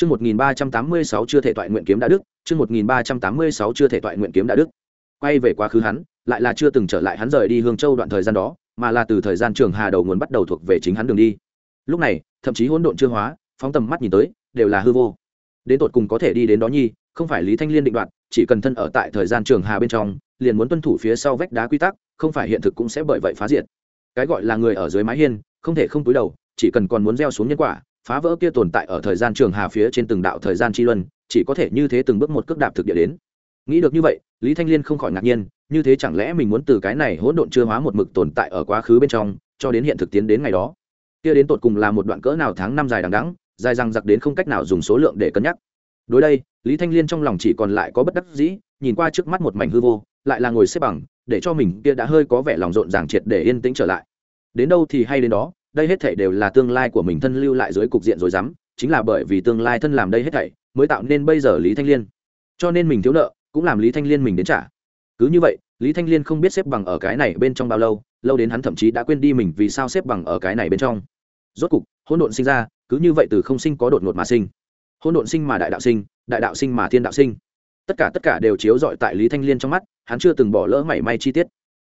Chương 1386 chưa thể toại nguyện kiếm đã đức, chương 1386 chưa thể toại nguyện kiếm đã đức. Quay về quá khứ hắn, lại là chưa từng trở lại hắn rời đi Hương Châu đoạn thời gian đó, mà là từ thời gian trường Hà đầu nguồn bắt đầu thuộc về chính hắn đường đi. Lúc này, thậm chí hỗn độn chưa hóa, phóng tầm mắt nhìn tới, đều là hư vô. Đến tột cùng có thể đi đến đó nhi, không phải Lý Thanh Liên định đoạt, chỉ cần thân ở tại thời gian trường Hà bên trong, liền muốn tuân thủ phía sau vách đá quy tắc, không phải hiện thực cũng sẽ bởi vậy phá diệt. Cái gọi là người ở dưới mái hiên, không thể không túi đầu, chỉ cần còn muốn gieo xuống nhân quả, phá vỡ kia tồn tại ở thời gian trường hà phía trên từng đạo thời gian chi luân, chỉ có thể như thế từng bước một cước đạp thực địa đến. Nghĩ được như vậy, lý thanh liên không khỏi ngạc nhiên, như thế chẳng lẽ mình muốn từ cái này hỗn độn chưa hóa một mực tồn tại ở quá khứ bên trong, cho đến hiện thực tiến đến ngày đó? Kia đến tột cùng là một đoạn cỡ nào tháng năm dài đằng đẵng, dài răng giặc đến không cách nào dùng số lượng để cân nhắc. Đối đây, lý thanh liên trong lòng chỉ còn lại có bất đắc dĩ, nhìn qua trước mắt một mảnh hư vô, lại là ngồi xếp bằng, để cho mình kia đã hơi có vẻ lòng rộn ràng triệt để yên tĩnh trở lại. Đến đâu thì hay đến đó đây hết thảy đều là tương lai của mình thân lưu lại dưới cục diện rồi dám, chính là bởi vì tương lai thân làm đây hết thảy, mới tạo nên bây giờ lý thanh liên. Cho nên mình thiếu nợ, cũng làm lý thanh liên mình đến trả. Cứ như vậy, lý thanh liên không biết xếp bằng ở cái này bên trong bao lâu lâu đến hắn thậm chí đã quên đi mình vì sao xếp bằng ở cái này bên trong. Rốt cục, hỗn độn sinh ra, cứ như vậy từ không sinh có đột ngột mà sinh. Hỗn độn sinh mà đại đạo sinh, đại đạo sinh mà thiên đạo sinh. Tất cả tất cả đều chiếu rọi tại lý thanh liên trong mắt, hắn chưa từng bỏ lỡ mảy may chi tiết.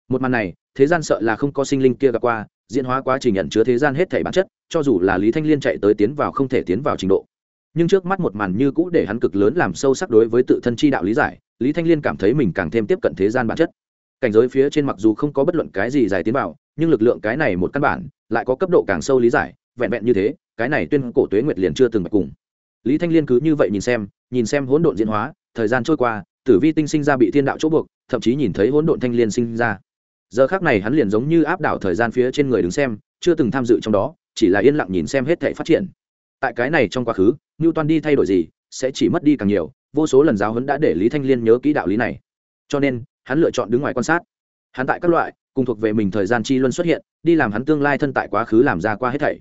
Một màn này, thế gian sợ là không có sinh linh kia gặp qua diễn hóa quá trình nhận chứa thế gian hết thảy bản chất, cho dù là lý thanh liên chạy tới tiến vào không thể tiến vào trình độ. Nhưng trước mắt một màn như cũ để hắn cực lớn làm sâu sắc đối với tự thân chi đạo lý giải, lý thanh liên cảm thấy mình càng thêm tiếp cận thế gian bản chất. Cảnh giới phía trên mặc dù không có bất luận cái gì dài tiến vào, nhưng lực lượng cái này một căn bản, lại có cấp độ càng sâu lý giải, vẹn vẹn như thế, cái này tuyên cổ tuế nguyệt liền chưa từng bạch cùng. Lý thanh liên cứ như vậy nhìn xem nhìn xem hỗn độn diễn hóa, thời gian trôi qua, tử vi tinh sinh ra bị thiên đạo chỗ buộc, thậm chí nhìn thấy hỗn độn thanh liên sinh ra giờ khác này hắn liền giống như áp đảo thời gian phía trên người đứng xem, chưa từng tham dự trong đó, chỉ là yên lặng nhìn xem hết thể phát triển. Tại cái này trong quá khứ như toàn đi thay đổi gì, sẽ chỉ mất đi càng nhiều, vô số lần giáo huấn đã để lý thanh liên nhớ kỹ đạo lý này. Cho nên, hắn lựa chọn đứng ngoài quan sát. Hắn tại các loại, cùng thuộc về mình thời gian chi luân xuất hiện, đi làm hắn tương lai thân tại quá khứ làm ra qua hết thảy.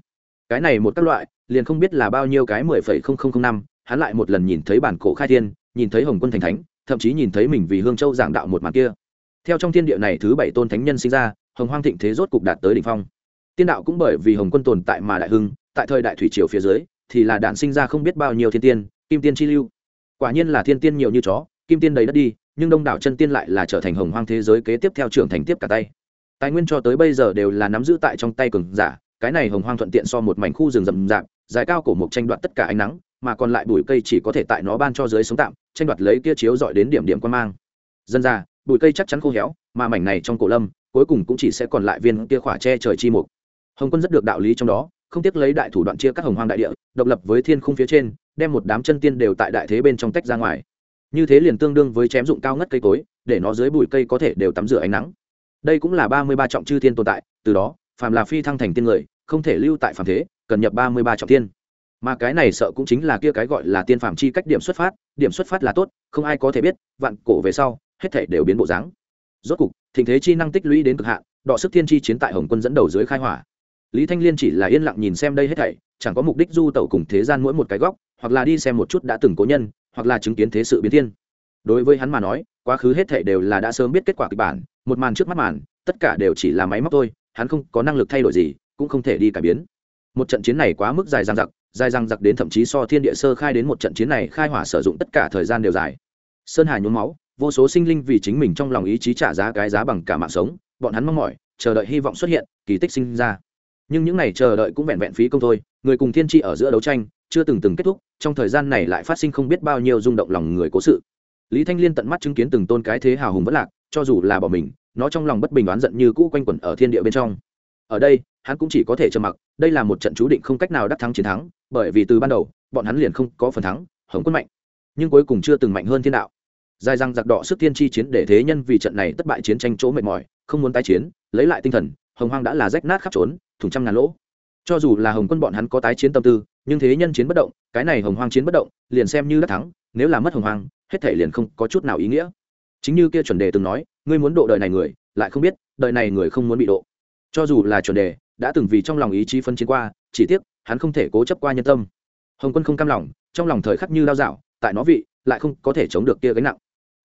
Cái này một các loại, liền không biết là bao nhiêu cái mười phẩy không không không năm, hắn lại một lần nhìn thấy bản cổ khai thiên, nhìn thấy hồng quân thành thánh, thậm chí nhìn thấy mình vì hương châu giảng đạo một màn kia theo trong thiên địa này thứ bảy tôn thánh nhân sinh ra, hồng hoang thịnh thế rốt cục đạt tới đỉnh phong. Tiên đạo cũng bởi vì hồng quân tồn tại mà đại hưng, tại thời đại thủy triều phía dưới, thì là đạn sinh ra không biết bao nhiêu thiên tiên, kim tiên chi lưu. Quả nhiên là thiên tiên nhiều như chó, kim tiên đầy đất đi, nhưng đông đảo chân tiên lại là trở thành hồng hoang thế giới kế tiếp theo trưởng thành tiếp cả tay. Tài nguyên cho tới bây giờ đều là nắm giữ tại trong tay cường giả, cái này hồng hoang thuận tiện so một mảnh khu rừng rậm rạp, dài cao cổ mục tranh đoạt tất cả ánh nắng, mà còn lại bụi cây chỉ có thể tại nó ban cho dưới sống tạm, tranh đoạt lấy kia chiếu dọi đến điểm điểm quan mang. Dân ra bụi cây chắc chắn khô héo, mà mảnh này trong cổ lâm, cuối cùng cũng chỉ sẽ còn lại viên kia khỏa che trời chi mục. Hồng quân rất được đạo lý trong đó, không tiếc lấy đại thủ đoạn chia các hồng hoang đại địa, độc lập với thiên khung phía trên, đem một đám chân tiên đều tại đại thế bên trong tách ra ngoài. Như thế liền tương đương với chém dụng cao ngất cây cối, để nó dưới bụi cây có thể đều tắm rửa ánh nắng. Đây cũng là ba mươi ba trọng chư thiên tồn tại, từ đó, phàm là phi thăng thành tiên người, không thể lưu tại phàm thế, cần nhập ba mươi ba trọng tiên. Mà cái này sợ cũng chính là kia cái gọi là tiên phàm chi cách điểm xuất phát, điểm xuất phát là tốt, không ai có thể biết, vạn cổ về sau hết thể đều biến bộ dáng. Rốt cục, thịnh thế chi năng tích lũy đến cực hạn, đọ sức thiên chi chiến tại hồng quân dẫn đầu dưới khai hỏa. Lý thanh liên chỉ là yên lặng nhìn xem đây hết thảy, chẳng có mục đích du tẩu cùng thế gian mỗi một cái góc, hoặc là đi xem một chút đã từng cố nhân, hoặc là chứng kiến thế sự biến thiên. Đối với hắn mà nói, quá khứ hết thảy đều là đã sớm biết kết quả kịch bản, một màn trước mắt màn, tất cả đều chỉ là máy móc thôi, hắn không có năng lực thay đổi gì, cũng không thể đi cải biến. Một trận chiến này quá mức dài dằng dặc, dài dằng dặc đến thậm chí so thiên địa sơ khai đến một trận chiến này khai hỏa sử dụng tất cả thời gian đều dài. Sơn hà nhuốm máu vô số sinh linh vì chính mình trong lòng ý chí trả giá cái giá bằng cả mạng sống, bọn hắn mong mỏi, chờ đợi hy vọng xuất hiện, kỳ tích sinh ra. Nhưng những ngày chờ đợi cũng vẹn vẹn phí công thôi, người cùng thiên tri ở giữa đấu tranh, chưa từng từng kết thúc, trong thời gian này lại phát sinh không biết bao nhiêu rung động lòng người cố sự. Lý thanh liên tận mắt chứng kiến từng tôn cái thế hào hùng vất lạc, cho dù là bỏ mình, nó trong lòng bất bình oán giận như cũ quanh quẩn ở thiên địa bên trong. Ở đây, hắn cũng chỉ có thể trầm mặc, đây là một trận chú định không cách nào đắc thắng chiến thắng, bởi vì từ ban đầu, bọn hắn liền không có phần thắng, hồng quân mạnh, nhưng cuối cùng chưa từng mạnh hơn thiên đạo dài răng giặc đỏ sức tiên chi chiến để thế nhân vì trận này thất bại chiến tranh chỗ mệt mỏi, không muốn tái chiến, lấy lại tinh thần, hồng hoang đã là rách nát khắp trốn, thủng trăm ngàn lỗ. Cho dù là hồng quân bọn hắn có tái chiến tâm tư, nhưng thế nhân chiến bất động, cái này hồng hoang chiến bất động, liền xem như đã thắng, nếu là mất hồng hoang, hết thể liền không có chút nào ý nghĩa. Chính như kia chuẩn đề từng nói, ngươi muốn độ đời này người, lại không biết, đời này người không muốn bị độ. Cho dù là chuẩn đề, đã từng vì trong lòng ý chí phân chiến qua, chỉ tiếc, hắn không thể cố chấp qua nhân tâm. Hồng quân không cam lòng, trong lòng thời khắc như lao dạo, tại nó vị, lại không có thể chống được kia gánh nặng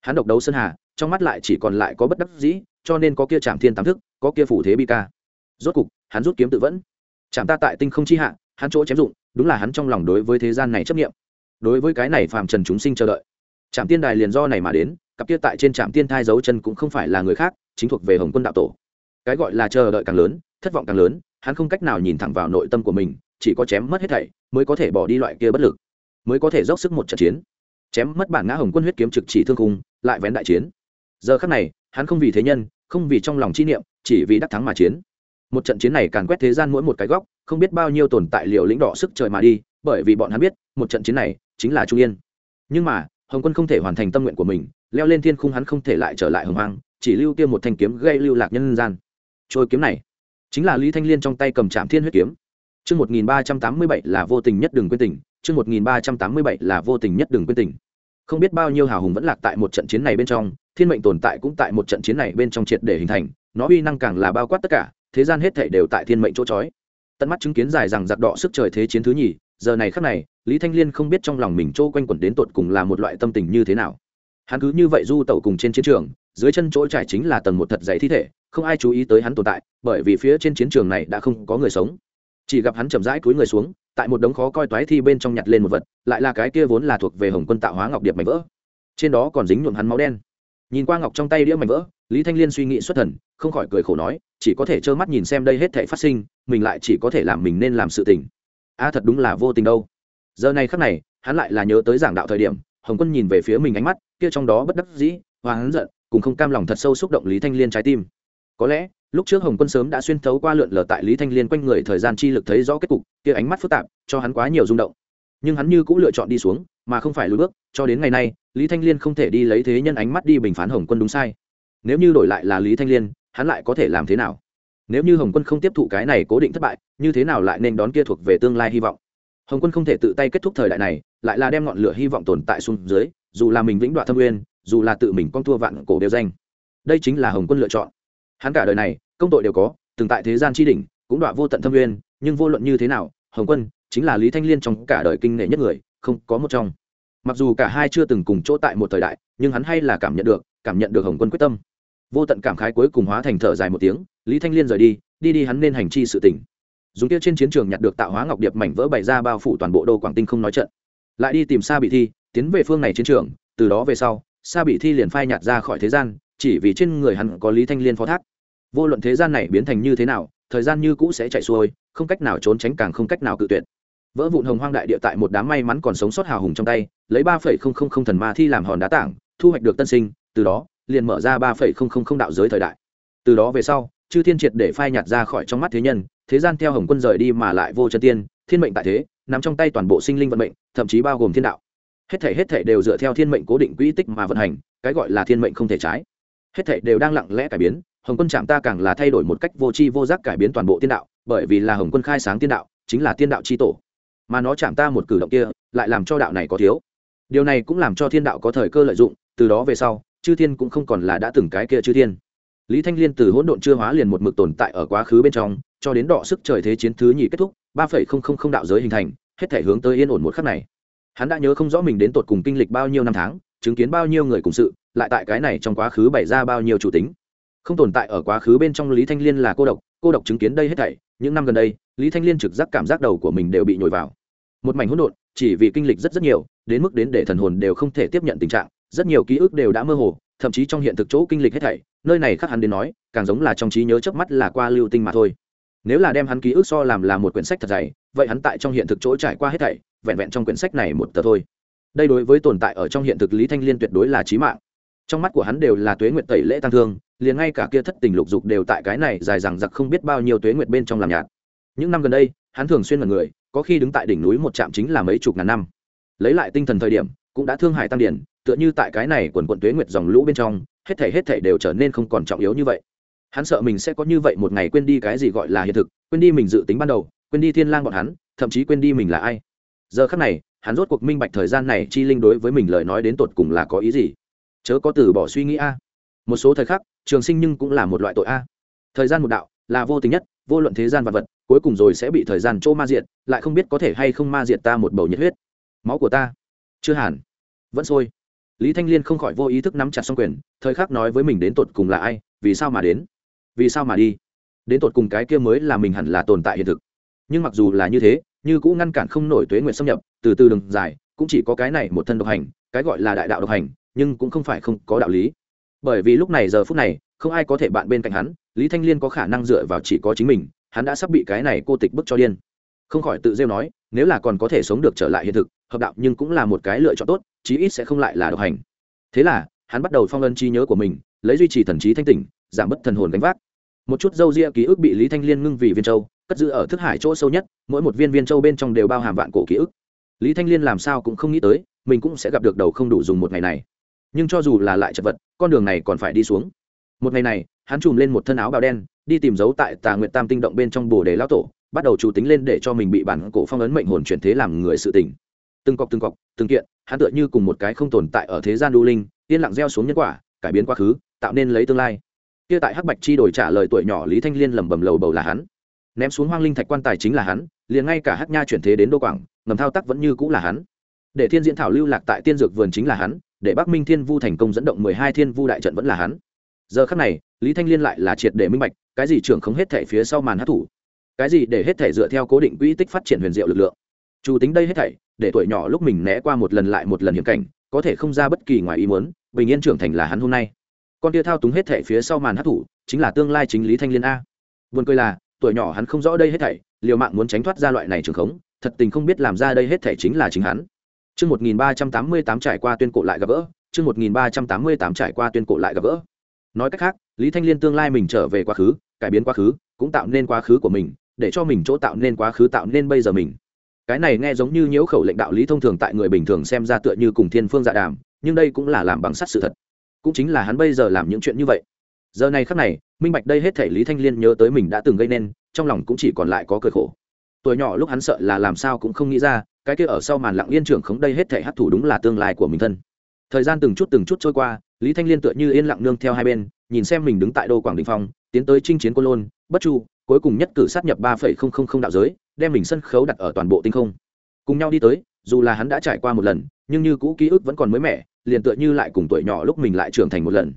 hắn độc đấu sơn hà, trong mắt lại chỉ còn lại có bất đắc dĩ, cho nên có kia chạm thiên tám thức, có kia phủ thế bi ca. Rốt cục, hắn rút kiếm tự vẫn. Chạm ta tại tinh không chi hạ, hắn chỗ chém dụng, đúng là hắn trong lòng đối với thế gian này chấp nghiệm đối với cái này phàm trần chúng sinh chờ đợi. Trạm tiên đài liền do này mà đến, cặp kia tại trên trạm tiên thai dấu chân cũng không phải là người khác, chính thuộc về hồng quân đạo tổ. Cái gọi là chờ đợi càng lớn, thất vọng càng lớn, hắn không cách nào nhìn thẳng vào nội tâm của mình, chỉ có chém mất hết thảy, mới có thể bỏ đi loại kia bất lực, mới có thể dốc sức một trận chiến. Chém mất bản ngã hồng quân huyết kiếm trực chỉ thương khung lại vén đại chiến. Giờ khắc này hắn không vì thế nhân không vì trong lòng chi niệm chỉ vì đắc thắng mà chiến. Một trận chiến này càn quét thế gian mỗi một cái góc không biết bao nhiêu tồn tại liệu lĩnh đỏ sức trời mà đi bởi vì bọn hắn biết một trận chiến này chính là trung yên. Nhưng mà hồng quân không thể hoàn thành tâm nguyện của mình leo lên thiên khung hắn không thể lại trở lại hồng hoang chỉ lưu kia một thanh kiếm gây lưu lạc nhân gian. Trôi kiếm này chính là lý thanh liên trong tay cầm trạm thiên huyết kiếm. Chương 1387 là vô tình nhất đừng quên tình, chương 1387 là vô tình nhất đừng quên tình. Không biết bao nhiêu hào hùng vẫn lạc tại một trận chiến này bên trong, thiên mệnh tồn tại cũng tại một trận chiến này bên trong triệt để hình thành, nó uy năng càng là bao quát tất cả, thế gian hết thảy đều tại thiên mệnh chỗ trói Tận mắt chứng kiến dài rằng giặc đỏ sức trời thế chiến thứ nhì, giờ này khắc này, Lý Thanh Liên không biết trong lòng mình chỗ quanh quẩn đến tột cùng là một loại tâm tình như thế nào. Hắn cứ như vậy du tẩu cùng trên chiến trường, dưới chân chỗ trải chính là tầng một thật dày thi thể, không ai chú ý tới hắn tồn tại, bởi vì phía trên chiến trường này đã không có người sống chỉ gặp hắn chậm rãi cúi người xuống tại một đống khó coi toái thi bên trong nhặt lên một vật, lại là cái kia vốn là thuộc về hồng quân tạo hóa ngọc điệp mảnh vỡ. Trên đó còn dính nhuộm hắn máu đen. Nhìn qua ngọc trong tay đĩa mảnh vỡ, lý thanh liên suy nghĩ xuất thần, không khỏi cười khổ nói, chỉ có thể trơ mắt nhìn xem đây hết thể phát sinh, mình lại chỉ có thể làm mình nên làm sự tình. A, thật đúng là vô tình đâu. Giờ này khắc này, hắn lại là nhớ tới giảng đạo thời điểm, hồng quân nhìn về phía mình ánh mắt, kia trong đó bất đắc dĩ và hắn giận cùng không cam lòng thật sâu xúc động lý thanh liên trái tim. Có lẽ lúc trước hồng quân sớm đã xuyên thấu qua lượn lờ tại lý thanh liên quanh người thời gian chi lực thấy rõ kết cục, kia ánh mắt phức tạp, cho hắn quá nhiều rung động. Nhưng hắn như cũng lựa chọn đi xuống, mà không phải lùi bước, cho đến ngày nay, lý thanh liên không thể đi lấy thế nhân ánh mắt đi bình phán hồng quân đúng sai. Nếu như đổi lại là lý thanh liên, hắn lại có thể làm thế nào? Nếu như hồng quân không tiếp thụ cái này cố định thất bại, như thế nào lại nên đón kia thuộc về tương lai hy vọng? Hồng quân không thể tự tay kết thúc thời đại này, lại là đem ngọn lửa hy vọng tồn tại xuống dưới, dù là mình vĩnh đoạn thâm uyên, dù là tự mình con thua vạn cổ đều danh. Đây chính là hồng quân lựa chọn hắn cả đời này, công tội đều có, từng tại thế gian tri đỉnh, cũng đọa vô tận thâm nguyên nhưng vô luận như thế nào, hồng quân chính là lý thanh liên trong cả đời kinh nghệ nhất người, không có một trong. Mặc dù cả hai chưa từng cùng chỗ tại một thời đại, nhưng hắn hay là cảm nhận được, cảm nhận được hồng quân quyết tâm. Vô tận cảm khái cuối cùng hóa thành thở dài một tiếng, lý thanh liên rời đi đi đi hắn nên hành chi sự tỉnh dùng kia trên chiến trường nhặt được tạo hóa ngọc điệp mảnh vỡ bày ra bao phủ toàn bộ đô quảng tinh không nói trận. Lại đi tìm xa bị thi, tiến về phương này chiến trường, từ đó về sau xa bị thi liền phai nhạt ra khỏi thế gian, chỉ vì trên người hắn có lý thanh liên phó thác vô luận thế gian này biến thành như thế nào, thời gian như cũ sẽ chạy xuôi, không cách nào trốn tránh càng không cách nào cự tuyệt. Vỡ vụn hồng hoang đại địa tại một đám may mắn còn sống sót hào hùng trong tay, lấy ba phẩy không không không thần ma thi làm hòn đá tảng, thu hoạch được tân sinh, từ đó, liền mở ra ba phẩy không không không đạo giới thời đại. Từ đó về sau, chư thiên triệt để phai nhạt ra khỏi trong mắt thế nhân, thế gian theo hồng quân rời đi mà lại vô chân tiên, thiên mệnh tại thế, nằm trong tay toàn bộ sinh linh vận mệnh, thậm chí bao gồm thiên đạo. Hết thể hết thể đều dựa theo thiên mệnh cố định quỹ tích mà vận hành, cái gọi là thiên mệnh không thể trái. Hết thể đều đang lặng lẽ cải biến hồng quân chạm ta càng là thay đổi một cách vô tri vô giác cải biến toàn bộ tiên đạo, bởi vì là hồng quân khai sáng tiên đạo, chính là tiên đạo tri tổ. Mà nó chạm ta một cử động kia, lại làm cho đạo này có thiếu. Điều này cũng làm cho thiên đạo có thời cơ lợi dụng, từ đó về sau, chư thiên cũng không còn là đã từng cái kia chư thiên. Lý thanh liên từ hỗn độn chưa hóa liền một mực tồn tại ở quá khứ bên trong, cho đến đọ sức trời thế chiến thứ nhì kết thúc, ba phẩy không không không đạo giới hình thành, hết thể hướng tới yên ổn một khắc này. Hắn đã nhớ không rõ mình đến tột cùng kinh lịch bao nhiêu năm tháng, chứng kiến bao nhiêu người cùng sự, lại tại cái này trong quá khứ bày ra bao nhiêu chủ tính không tồn tại ở quá khứ bên trong lý thanh liên là cô độc cô độc chứng kiến đây hết thảy, những năm gần đây, lý thanh liên trực giác cảm giác đầu của mình đều bị nhồi vào. Một mảnh hỗn độn, chỉ vì kinh lịch rất rất nhiều, đến mức đến để thần hồn đều không thể tiếp nhận tình trạng, rất nhiều ký ức đều đã mơ hồ, thậm chí trong hiện thực chỗ kinh lịch hết thảy, nơi này khác hắn đến nói, càng giống là trong trí nhớ trước mắt là qua lưu tinh mà thôi. Nếu là đem hắn ký ức so làm là một quyển sách thật dày, vậy hắn tại trong hiện thực chỗ trải qua hết thảy, vẹn vẹn trong quyển sách này một tờ thôi. Đây đối với tồn tại ở trong hiện thực lý thanh liên tuyệt đối là trí mạng. Trong mắt của hắn đều là tuế nguyện tẩy lễ tăng thương liền ngay cả kia thất tình lục dục đều tại cái này dài dằng dặc không biết bao nhiêu tuế nguyệt bên trong làm nhạt. Những năm gần đây, hắn thường xuyên mật người, có khi đứng tại đỉnh núi một trạm chính là mấy chục ngàn năm. Lấy lại tinh thần thời điểm, cũng đã thương hại tăng điển, tựa như tại cái này quần quận tuế nguyệt dòng lũ bên trong, hết thể hết thể đều trở nên không còn trọng yếu như vậy. Hắn sợ mình sẽ có như vậy một ngày quên đi cái gì gọi là hiện thực, quên đi mình dự tính ban đầu, quên đi thiên lang bọn hắn, thậm chí quên đi mình là ai. Giờ khắc này, hắn rốt cuộc minh bạch thời gian này chi linh đối với mình lời nói đến tột cùng là có ý gì. Chớ có từ bỏ suy nghĩ a. Một số thời khắc trường sinh nhưng cũng là một loại tội a. Thời gian một đạo là vô tình nhất, vô luận thế gian vật vật, cuối cùng rồi sẽ bị thời gian chỗ ma diệt, lại không biết có thể hay không ma diệt ta một bầu nhiệt huyết. Máu của ta chưa hẳn, vẫn sôi. Lý thanh liên không khỏi vô ý thức nắm chặt song quyền, thời khắc nói với mình đến tột cùng là ai, vì sao mà đến, vì sao mà đi. Đến tột cùng cái kia mới là mình hẳn là tồn tại hiện thực. Nhưng mặc dù là như thế, như cũng ngăn cản không nổi tuế nguyện xâm nhập, từ từ đường dài, cũng chỉ có cái này một thân độc hành, cái gọi là đại đạo độc hành, nhưng cũng không phải không có đạo lý bởi vì lúc này giờ phút này, không ai có thể bạn bên cạnh hắn, lý thanh liên có khả năng dựa vào chỉ có chính mình, hắn đã sắp bị cái này cô tịch bức cho điên. Không khỏi tự rêu nói, nếu là còn có thể sống được trở lại hiện thực, hợp đạo nhưng cũng là một cái lựa chọn tốt, chí ít sẽ không lại là độc hành. Thế là, hắn bắt đầu phong ân trí nhớ của mình, lấy duy trì thần trí thanh tỉnh, giảm bớt thần hồn gánh vác. Một chút dâu ria ký ức bị lý thanh liên ngưng vì viên châu, cất giữ ở thức hải chỗ sâu nhất, mỗi một viên viên châu bên trong đều bao hàm vạn cổ ký ức. Lý thanh liên làm sao cũng không nghĩ tới, mình cũng sẽ gặp được đầu không đủ dùng một ngày này nhưng cho dù là lại chật vật, con đường này còn phải đi xuống. Một ngày này, hắn chùm lên một thân áo bào đen, đi tìm dấu tại tà nguyện tam tinh động bên trong bồ đề lão tổ, bắt đầu chủ tính lên để cho mình bị bản cổ phong ấn mệnh hồn chuyển thế làm người sự tình. Từng cọc từng cọc, từng kiện, hắn tựa như cùng một cái không tồn tại ở thế gian đu linh, yên lặng gieo xuống nhân quả, cải biến quá khứ, tạo nên lấy tương lai. Kia tại hắc bạch chi đổi trả lời tuổi nhỏ lý thanh liên lẩm bẩm lầu bầu là hắn. Ném xuống hoang linh thạch quan tài chính là hắn, liền ngay cả hắc nha chuyển thế đến đô quảng, ngầm thao tác vẫn như cũng là hắn. Để thiên diễn thảo lưu lạc tại tiên dược vườn chính là hắn để bắc minh thiên vu thành công dẫn động mười hai thiên vu đại trận vẫn là hắn. Giờ khắc này, lý thanh liên lại là triệt để minh bạch, cái gì trưởng không hết thể phía sau màn hát thủ, cái gì để hết thể dựa theo cố định quỹ tích phát triển huyền diệu lực lượng. Chủ tính đây hết thảy, để tuổi nhỏ lúc mình né qua một lần lại một lần hiểm cảnh, có thể không ra bất kỳ ngoài ý muốn, bình yên trưởng thành là hắn hôm nay. Con tia thao túng hết thể phía sau màn hát thủ, chính là tương lai chính lý thanh liên a. Vườn cười là, tuổi nhỏ hắn không rõ đây hết thảy, liều mạng muốn tránh thoát ra loại này trường khống, thật tình không biết làm ra đây hết thảy chính là chính hắn. Chương 1388 trải qua tuyên cổ lại gặp gỡ, chương 1388 trải qua tuyên cổ lại gặp gỡ. Nói cách khác, Lý Thanh Liên tương lai mình trở về quá khứ, cải biến quá khứ, cũng tạo nên quá khứ của mình, để cho mình chỗ tạo nên quá khứ tạo nên bây giờ mình. Cái này nghe giống như nhiễu khẩu lệnh đạo lý thông thường tại người bình thường xem ra tựa như cùng thiên phương dạ đàm, nhưng đây cũng là làm bằng sắt sự thật. Cũng chính là hắn bây giờ làm những chuyện như vậy. Giờ này khắc này, minh bạch đây hết thảy Lý Thanh Liên nhớ tới mình đã từng gây nên, trong lòng cũng chỉ còn lại có cười khổ. Tuổi nhỏ lúc hắn sợ là làm sao cũng không nghĩ ra, cái kia ở sau màn lặng yên trưởng khống đây hết thể hấp thủ đúng là tương lai của mình thân. Thời gian từng chút từng chút trôi qua lý thanh liên tựa như yên lặng nương theo hai bên nhìn xem mình đứng tại đô quảng đình phong tiến tới chinh chiến côn lôn bất chu cuối cùng nhất cử sát nhập ba phẩy không không không đạo giới đem mình sân khấu đặt ở toàn bộ tinh không. Cùng nhau đi tới dù là hắn đã trải qua một lần nhưng như cũ ký ức vẫn còn mới mẻ liền tựa như lại cùng tuổi nhỏ lúc mình lại trưởng thành một lần.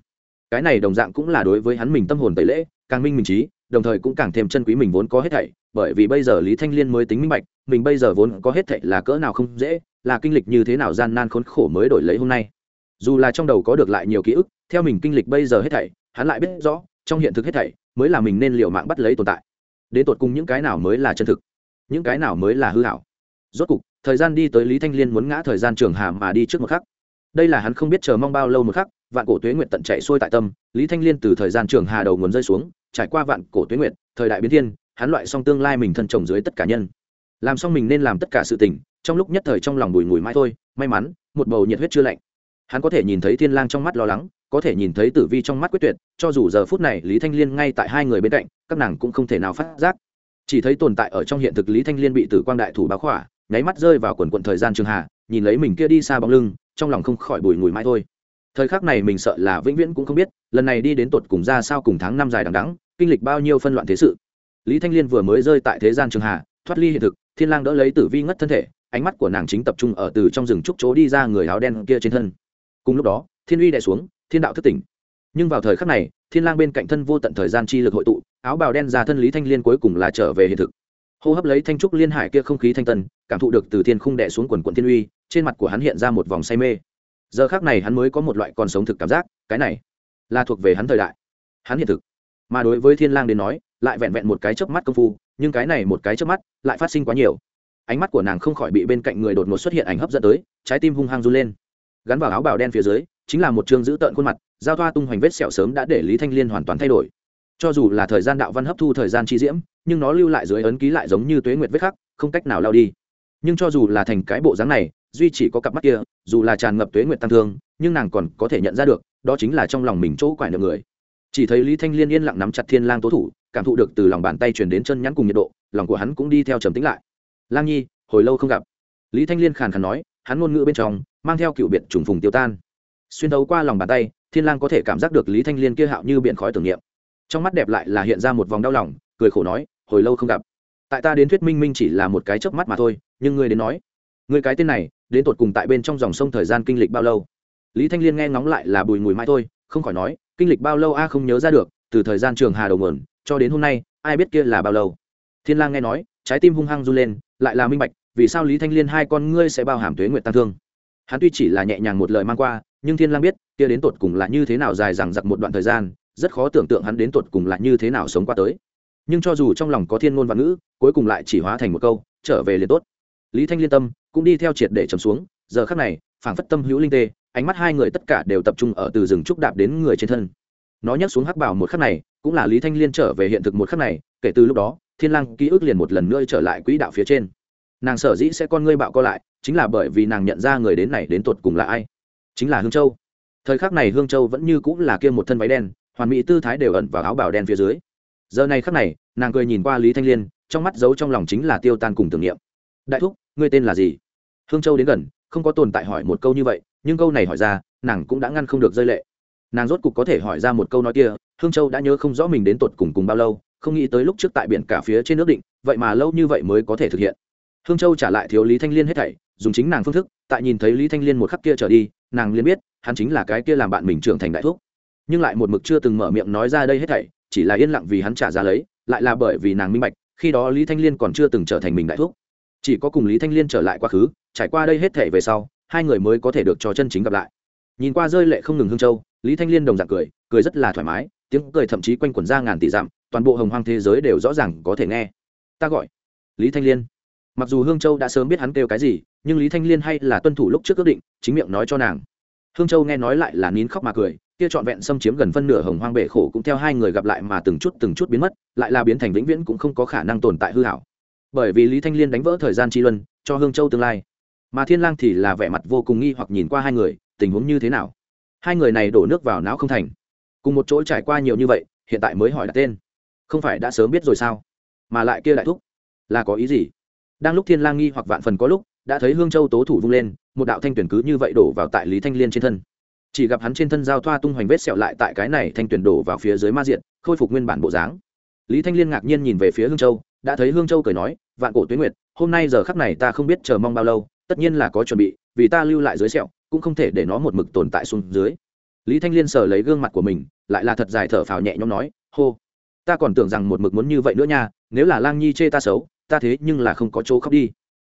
Cái này đồng dạng cũng là đối với hắn mình tâm hồn tẩy lễ càng minh mình trí đồng thời cũng càng thêm chân quý mình vốn có hết thảy, bởi vì bây giờ lý thanh liên mới tính minh bạch, mình bây giờ vốn có hết thảy là cỡ nào không dễ, là kinh lịch như thế nào gian nan khốn khổ mới đổi lấy hôm nay. Dù là trong đầu có được lại nhiều ký ức, theo mình kinh lịch bây giờ hết thảy, hắn lại biết rõ, trong hiện thực hết thảy, mới là mình nên liều mạng bắt lấy tồn tại. Đến tột cùng những cái nào mới là chân thực, những cái nào mới là hư hảo. Rốt cục, thời gian đi tới lý thanh liên muốn ngã thời gian trường hà mà đi trước một khắc. Đây là hắn không biết chờ mong bao lâu một khắc, vạn cổ tuế nguyện tận chạy xuôi tại tâm, lý thanh liên từ thời gian trường hà đầu nguồn rơi xuống trải qua vạn cổ tuế nguyện thời đại biến thiên, hắn loại xong tương lai mình thân chồng dưới tất cả nhân. Làm xong mình nên làm tất cả sự tình, trong lúc nhất thời trong lòng bùi ngùi mãi thôi, may mắn, một bầu nhiệt huyết chưa lạnh. Hắn có thể nhìn thấy thiên lang trong mắt lo lắng, có thể nhìn thấy tử vi trong mắt quyết tuyệt, cho dù giờ phút này lý thanh liên ngay tại hai người bên cạnh, các nàng cũng không thể nào phát giác. Chỉ thấy tồn tại ở trong hiện thực lý thanh liên bị tử quang đại thủ báo khỏa, nháy mắt rơi vào quần quận thời gian trường hạ, nhìn lấy mình kia đi xa bóng lưng, trong lòng không khỏi bùi ngùi mãi thôi. Thời khắc này mình sợ là vĩnh viễn cũng không biết, lần này đi đến tột cùng ra sao cùng tháng năm dài đằng đắng kinh lịch bao nhiêu phân loạn thế sự. Lý thanh liên vừa mới rơi tại thế gian trường hà thoát ly hiện thực, thiên lang đỡ lấy tử vi ngất thân thể, ánh mắt của nàng chính tập trung ở từ trong rừng trúc chỗ đi ra người áo đen kia trên thân. Cùng lúc đó, thiên uy đè xuống, thiên đạo thức tỉnh. Nhưng vào thời khắc này, thiên lang bên cạnh thân vô tận thời gian chi lực hội tụ, áo bào đen ra thân lý thanh liên cuối cùng là trở về hiện thực. Hô hấp lấy thanh trúc liên hải kia không khí thanh tân, cảm thụ được từ thiên khung đè xuống quần quần thiên uy, trên mặt của hắn hiện ra một vòng say mê. Giờ khắc này hắn mới có một loại còn sống thực cảm giác, cái này là thuộc về hắn thời đại, hắn hiện thực mà đối với thiên lang đến nói, lại vẹn vẹn một cái chớp mắt công phu, nhưng cái này một cái chớp mắt lại phát sinh quá nhiều. Ánh mắt của nàng không khỏi bị bên cạnh người đột ngột xuất hiện ảnh hấp dẫn tới, trái tim hung hăng run lên. Gắn vào áo bào đen phía dưới, chính là một trương dữ tợn khuôn mặt, giao thoa tung hoành vết sẹo sớm đã để lý thanh liên hoàn toàn thay đổi. Cho dù là thời gian đạo văn hấp thu thời gian chi diễm, nhưng nó lưu lại dưới ấn ký lại giống như tuế nguyệt vết khắc, không cách nào lao đi. Nhưng cho dù là thành cái bộ dáng này, duy chỉ có cặp mắt kia, dù là tràn ngập tuế nguyệt tăng thương, nhưng nàng còn có thể nhận ra được, đó chính là trong lòng mình chỗ quải được người chỉ thấy lý thanh liên yên lặng nắm chặt thiên lang tố thủ, cảm thụ được từ lòng bàn tay truyền đến chân nhắn cùng nhiệt độ, lòng của hắn cũng đi theo trầm tĩnh lại. Lang nhi, hồi lâu không gặp. Lý thanh liên khàn khàn nói, hắn ngôn ngữ bên trong mang theo cựu biệt trùng phùng tiêu tan. Xuyên đấu qua lòng bàn tay, thiên lang có thể cảm giác được lý thanh liên kia hạo như biển khói tưởng niệm. Trong mắt đẹp lại là hiện ra một vòng đau lòng, cười khổ nói, hồi lâu không gặp. Tại ta đến thuyết minh minh chỉ là một cái chớp mắt mà thôi, nhưng ngươi đến nói, ngươi cái tên này, đến tột cùng tại bên trong dòng sông thời gian kinh lịch bao lâu? Lý thanh liên nghe ngóng lại là bùi ngùi mãi thôi không khỏi nói, kinh lịch bao lâu a không nhớ ra được, từ thời gian trường hà đầu nguồn, cho đến hôm nay, ai biết kia là bao lâu. Thiên lang nghe nói, trái tim hung hăng run lên, lại là minh bạch, vì sao lý thanh liên hai con ngươi sẽ bao hàm tuế nguyện tăng thương. Hắn tuy chỉ là nhẹ nhàng một lời mang qua, nhưng thiên lang biết, kia đến tột cùng là như thế nào dài dằng dặc một đoạn thời gian, rất khó tưởng tượng hắn đến tột cùng là như thế nào sống qua tới. Nhưng cho dù trong lòng có thiên ngôn văn ngữ, cuối cùng lại chỉ hóa thành một câu, trở về liền tốt. Lý thanh liên tâm cũng đi theo triệt để trầm xuống, giờ khắc này, phảng phất tâm hữu linh tê ánh mắt hai người tất cả đều tập trung ở từ rừng trúc đạp đến người trên thân. Nó nhấc xuống hắc bảo một khắc này, cũng là lý thanh liên trở về hiện thực một khắc này, kể từ lúc đó, thiên lang ký ức liền một lần nữa trở lại quỹ đạo phía trên. Nàng sở dĩ sẽ con ngươi bạo co lại, chính là bởi vì nàng nhận ra người đến này đến tột cùng là ai. Chính là hương châu. Thời khắc này hương châu vẫn như cũng là kia một thân váy đen, hoàn mỹ tư thái đều ẩn vào áo bào đen phía dưới. Giờ này khắc này, nàng cười nhìn qua lý thanh liên, trong mắt giấu trong lòng chính là tiêu tan cùng tưởng niệm. Đại thúc, ngươi tên là gì? Hương châu đến gần, không có tồn tại hỏi một câu như vậy nhưng câu này hỏi ra, nàng cũng đã ngăn không được rơi lệ. Nàng rốt cục có thể hỏi ra một câu nói kia, hương châu đã nhớ không rõ mình đến tột cùng cùng bao lâu, không nghĩ tới lúc trước tại biển cả phía trên nước định, vậy mà lâu như vậy mới có thể thực hiện. Hương châu trả lại thiếu lý thanh liên hết thảy, dùng chính nàng phương thức, tại nhìn thấy lý thanh liên một khắc kia trở đi, nàng liền biết, hắn chính là cái kia làm bạn mình trưởng thành đại thuốc nhưng lại một mực chưa từng mở miệng nói ra đây hết thảy, chỉ là yên lặng vì hắn trả giá lấy, lại là bởi vì nàng minh bạch, khi đó lý thanh liên còn chưa từng trở thành mình đại thuốc chỉ có cùng lý thanh liên trở lại quá khứ, trải qua đây hết thảy về sau hai người mới có thể được cho chân chính gặp lại. Nhìn qua rơi lệ không ngừng hương châu, lý thanh liên đồng dạng cười cười rất là thoải mái, tiếng cười thậm chí quanh quẩn ra ngàn tỷ dặm, toàn bộ hồng hoang thế giới đều rõ ràng có thể nghe. Ta gọi lý thanh liên. Mặc dù hương châu đã sớm biết hắn kêu cái gì, nhưng lý thanh liên hay là tuân thủ lúc trước ước định, chính miệng nói cho nàng. Hương châu nghe nói lại là nín khóc mà cười, kia trọn vẹn xâm chiếm gần phân nửa hồng hoang bể khổ cũng theo hai người gặp lại mà từng chút từng chút biến mất, lại là biến thành vĩnh viễn cũng không có khả năng tồn tại hư hảo. Bởi vì lý thanh liên đánh vỡ thời gian tri luân, cho hương châu tương lai mà thiên lang thì là vẻ mặt vô cùng nghi hoặc nhìn qua hai người, tình huống như thế nào? Hai người này đổ nước vào não không thành. Cùng một chỗ trải qua nhiều như vậy, hiện tại mới hỏi đặt tên. Không phải đã sớm biết rồi sao? Mà lại kia đại thúc, là có ý gì? Đang lúc thiên lang nghi hoặc vạn phần có lúc, đã thấy hương châu tố thủ vung lên, một đạo thanh tuyển cứ như vậy đổ vào tại lý thanh liên trên thân. Chỉ gặp hắn trên thân giao thoa tung hoành vết sẹo lại tại cái này thanh tuyển đổ vào phía dưới ma diện, khôi phục nguyên bản bộ dáng. Lý thanh liên ngạc nhiên nhìn về phía hương châu, đã thấy hương châu cười nói, vạn cổ tuyến nguyệt, hôm nay giờ khắc này ta không biết chờ mong bao lâu tất nhiên là có chuẩn bị vì ta lưu lại dưới sẹo cũng không thể để nó một mực tồn tại xuống dưới. Lý thanh liên sờ lấy gương mặt của mình lại là thật dài thở phào nhẹ nhõm nói hô ta còn tưởng rằng một mực muốn như vậy nữa nha nếu là lang nhi chê ta xấu ta thế nhưng là không có chỗ khóc đi.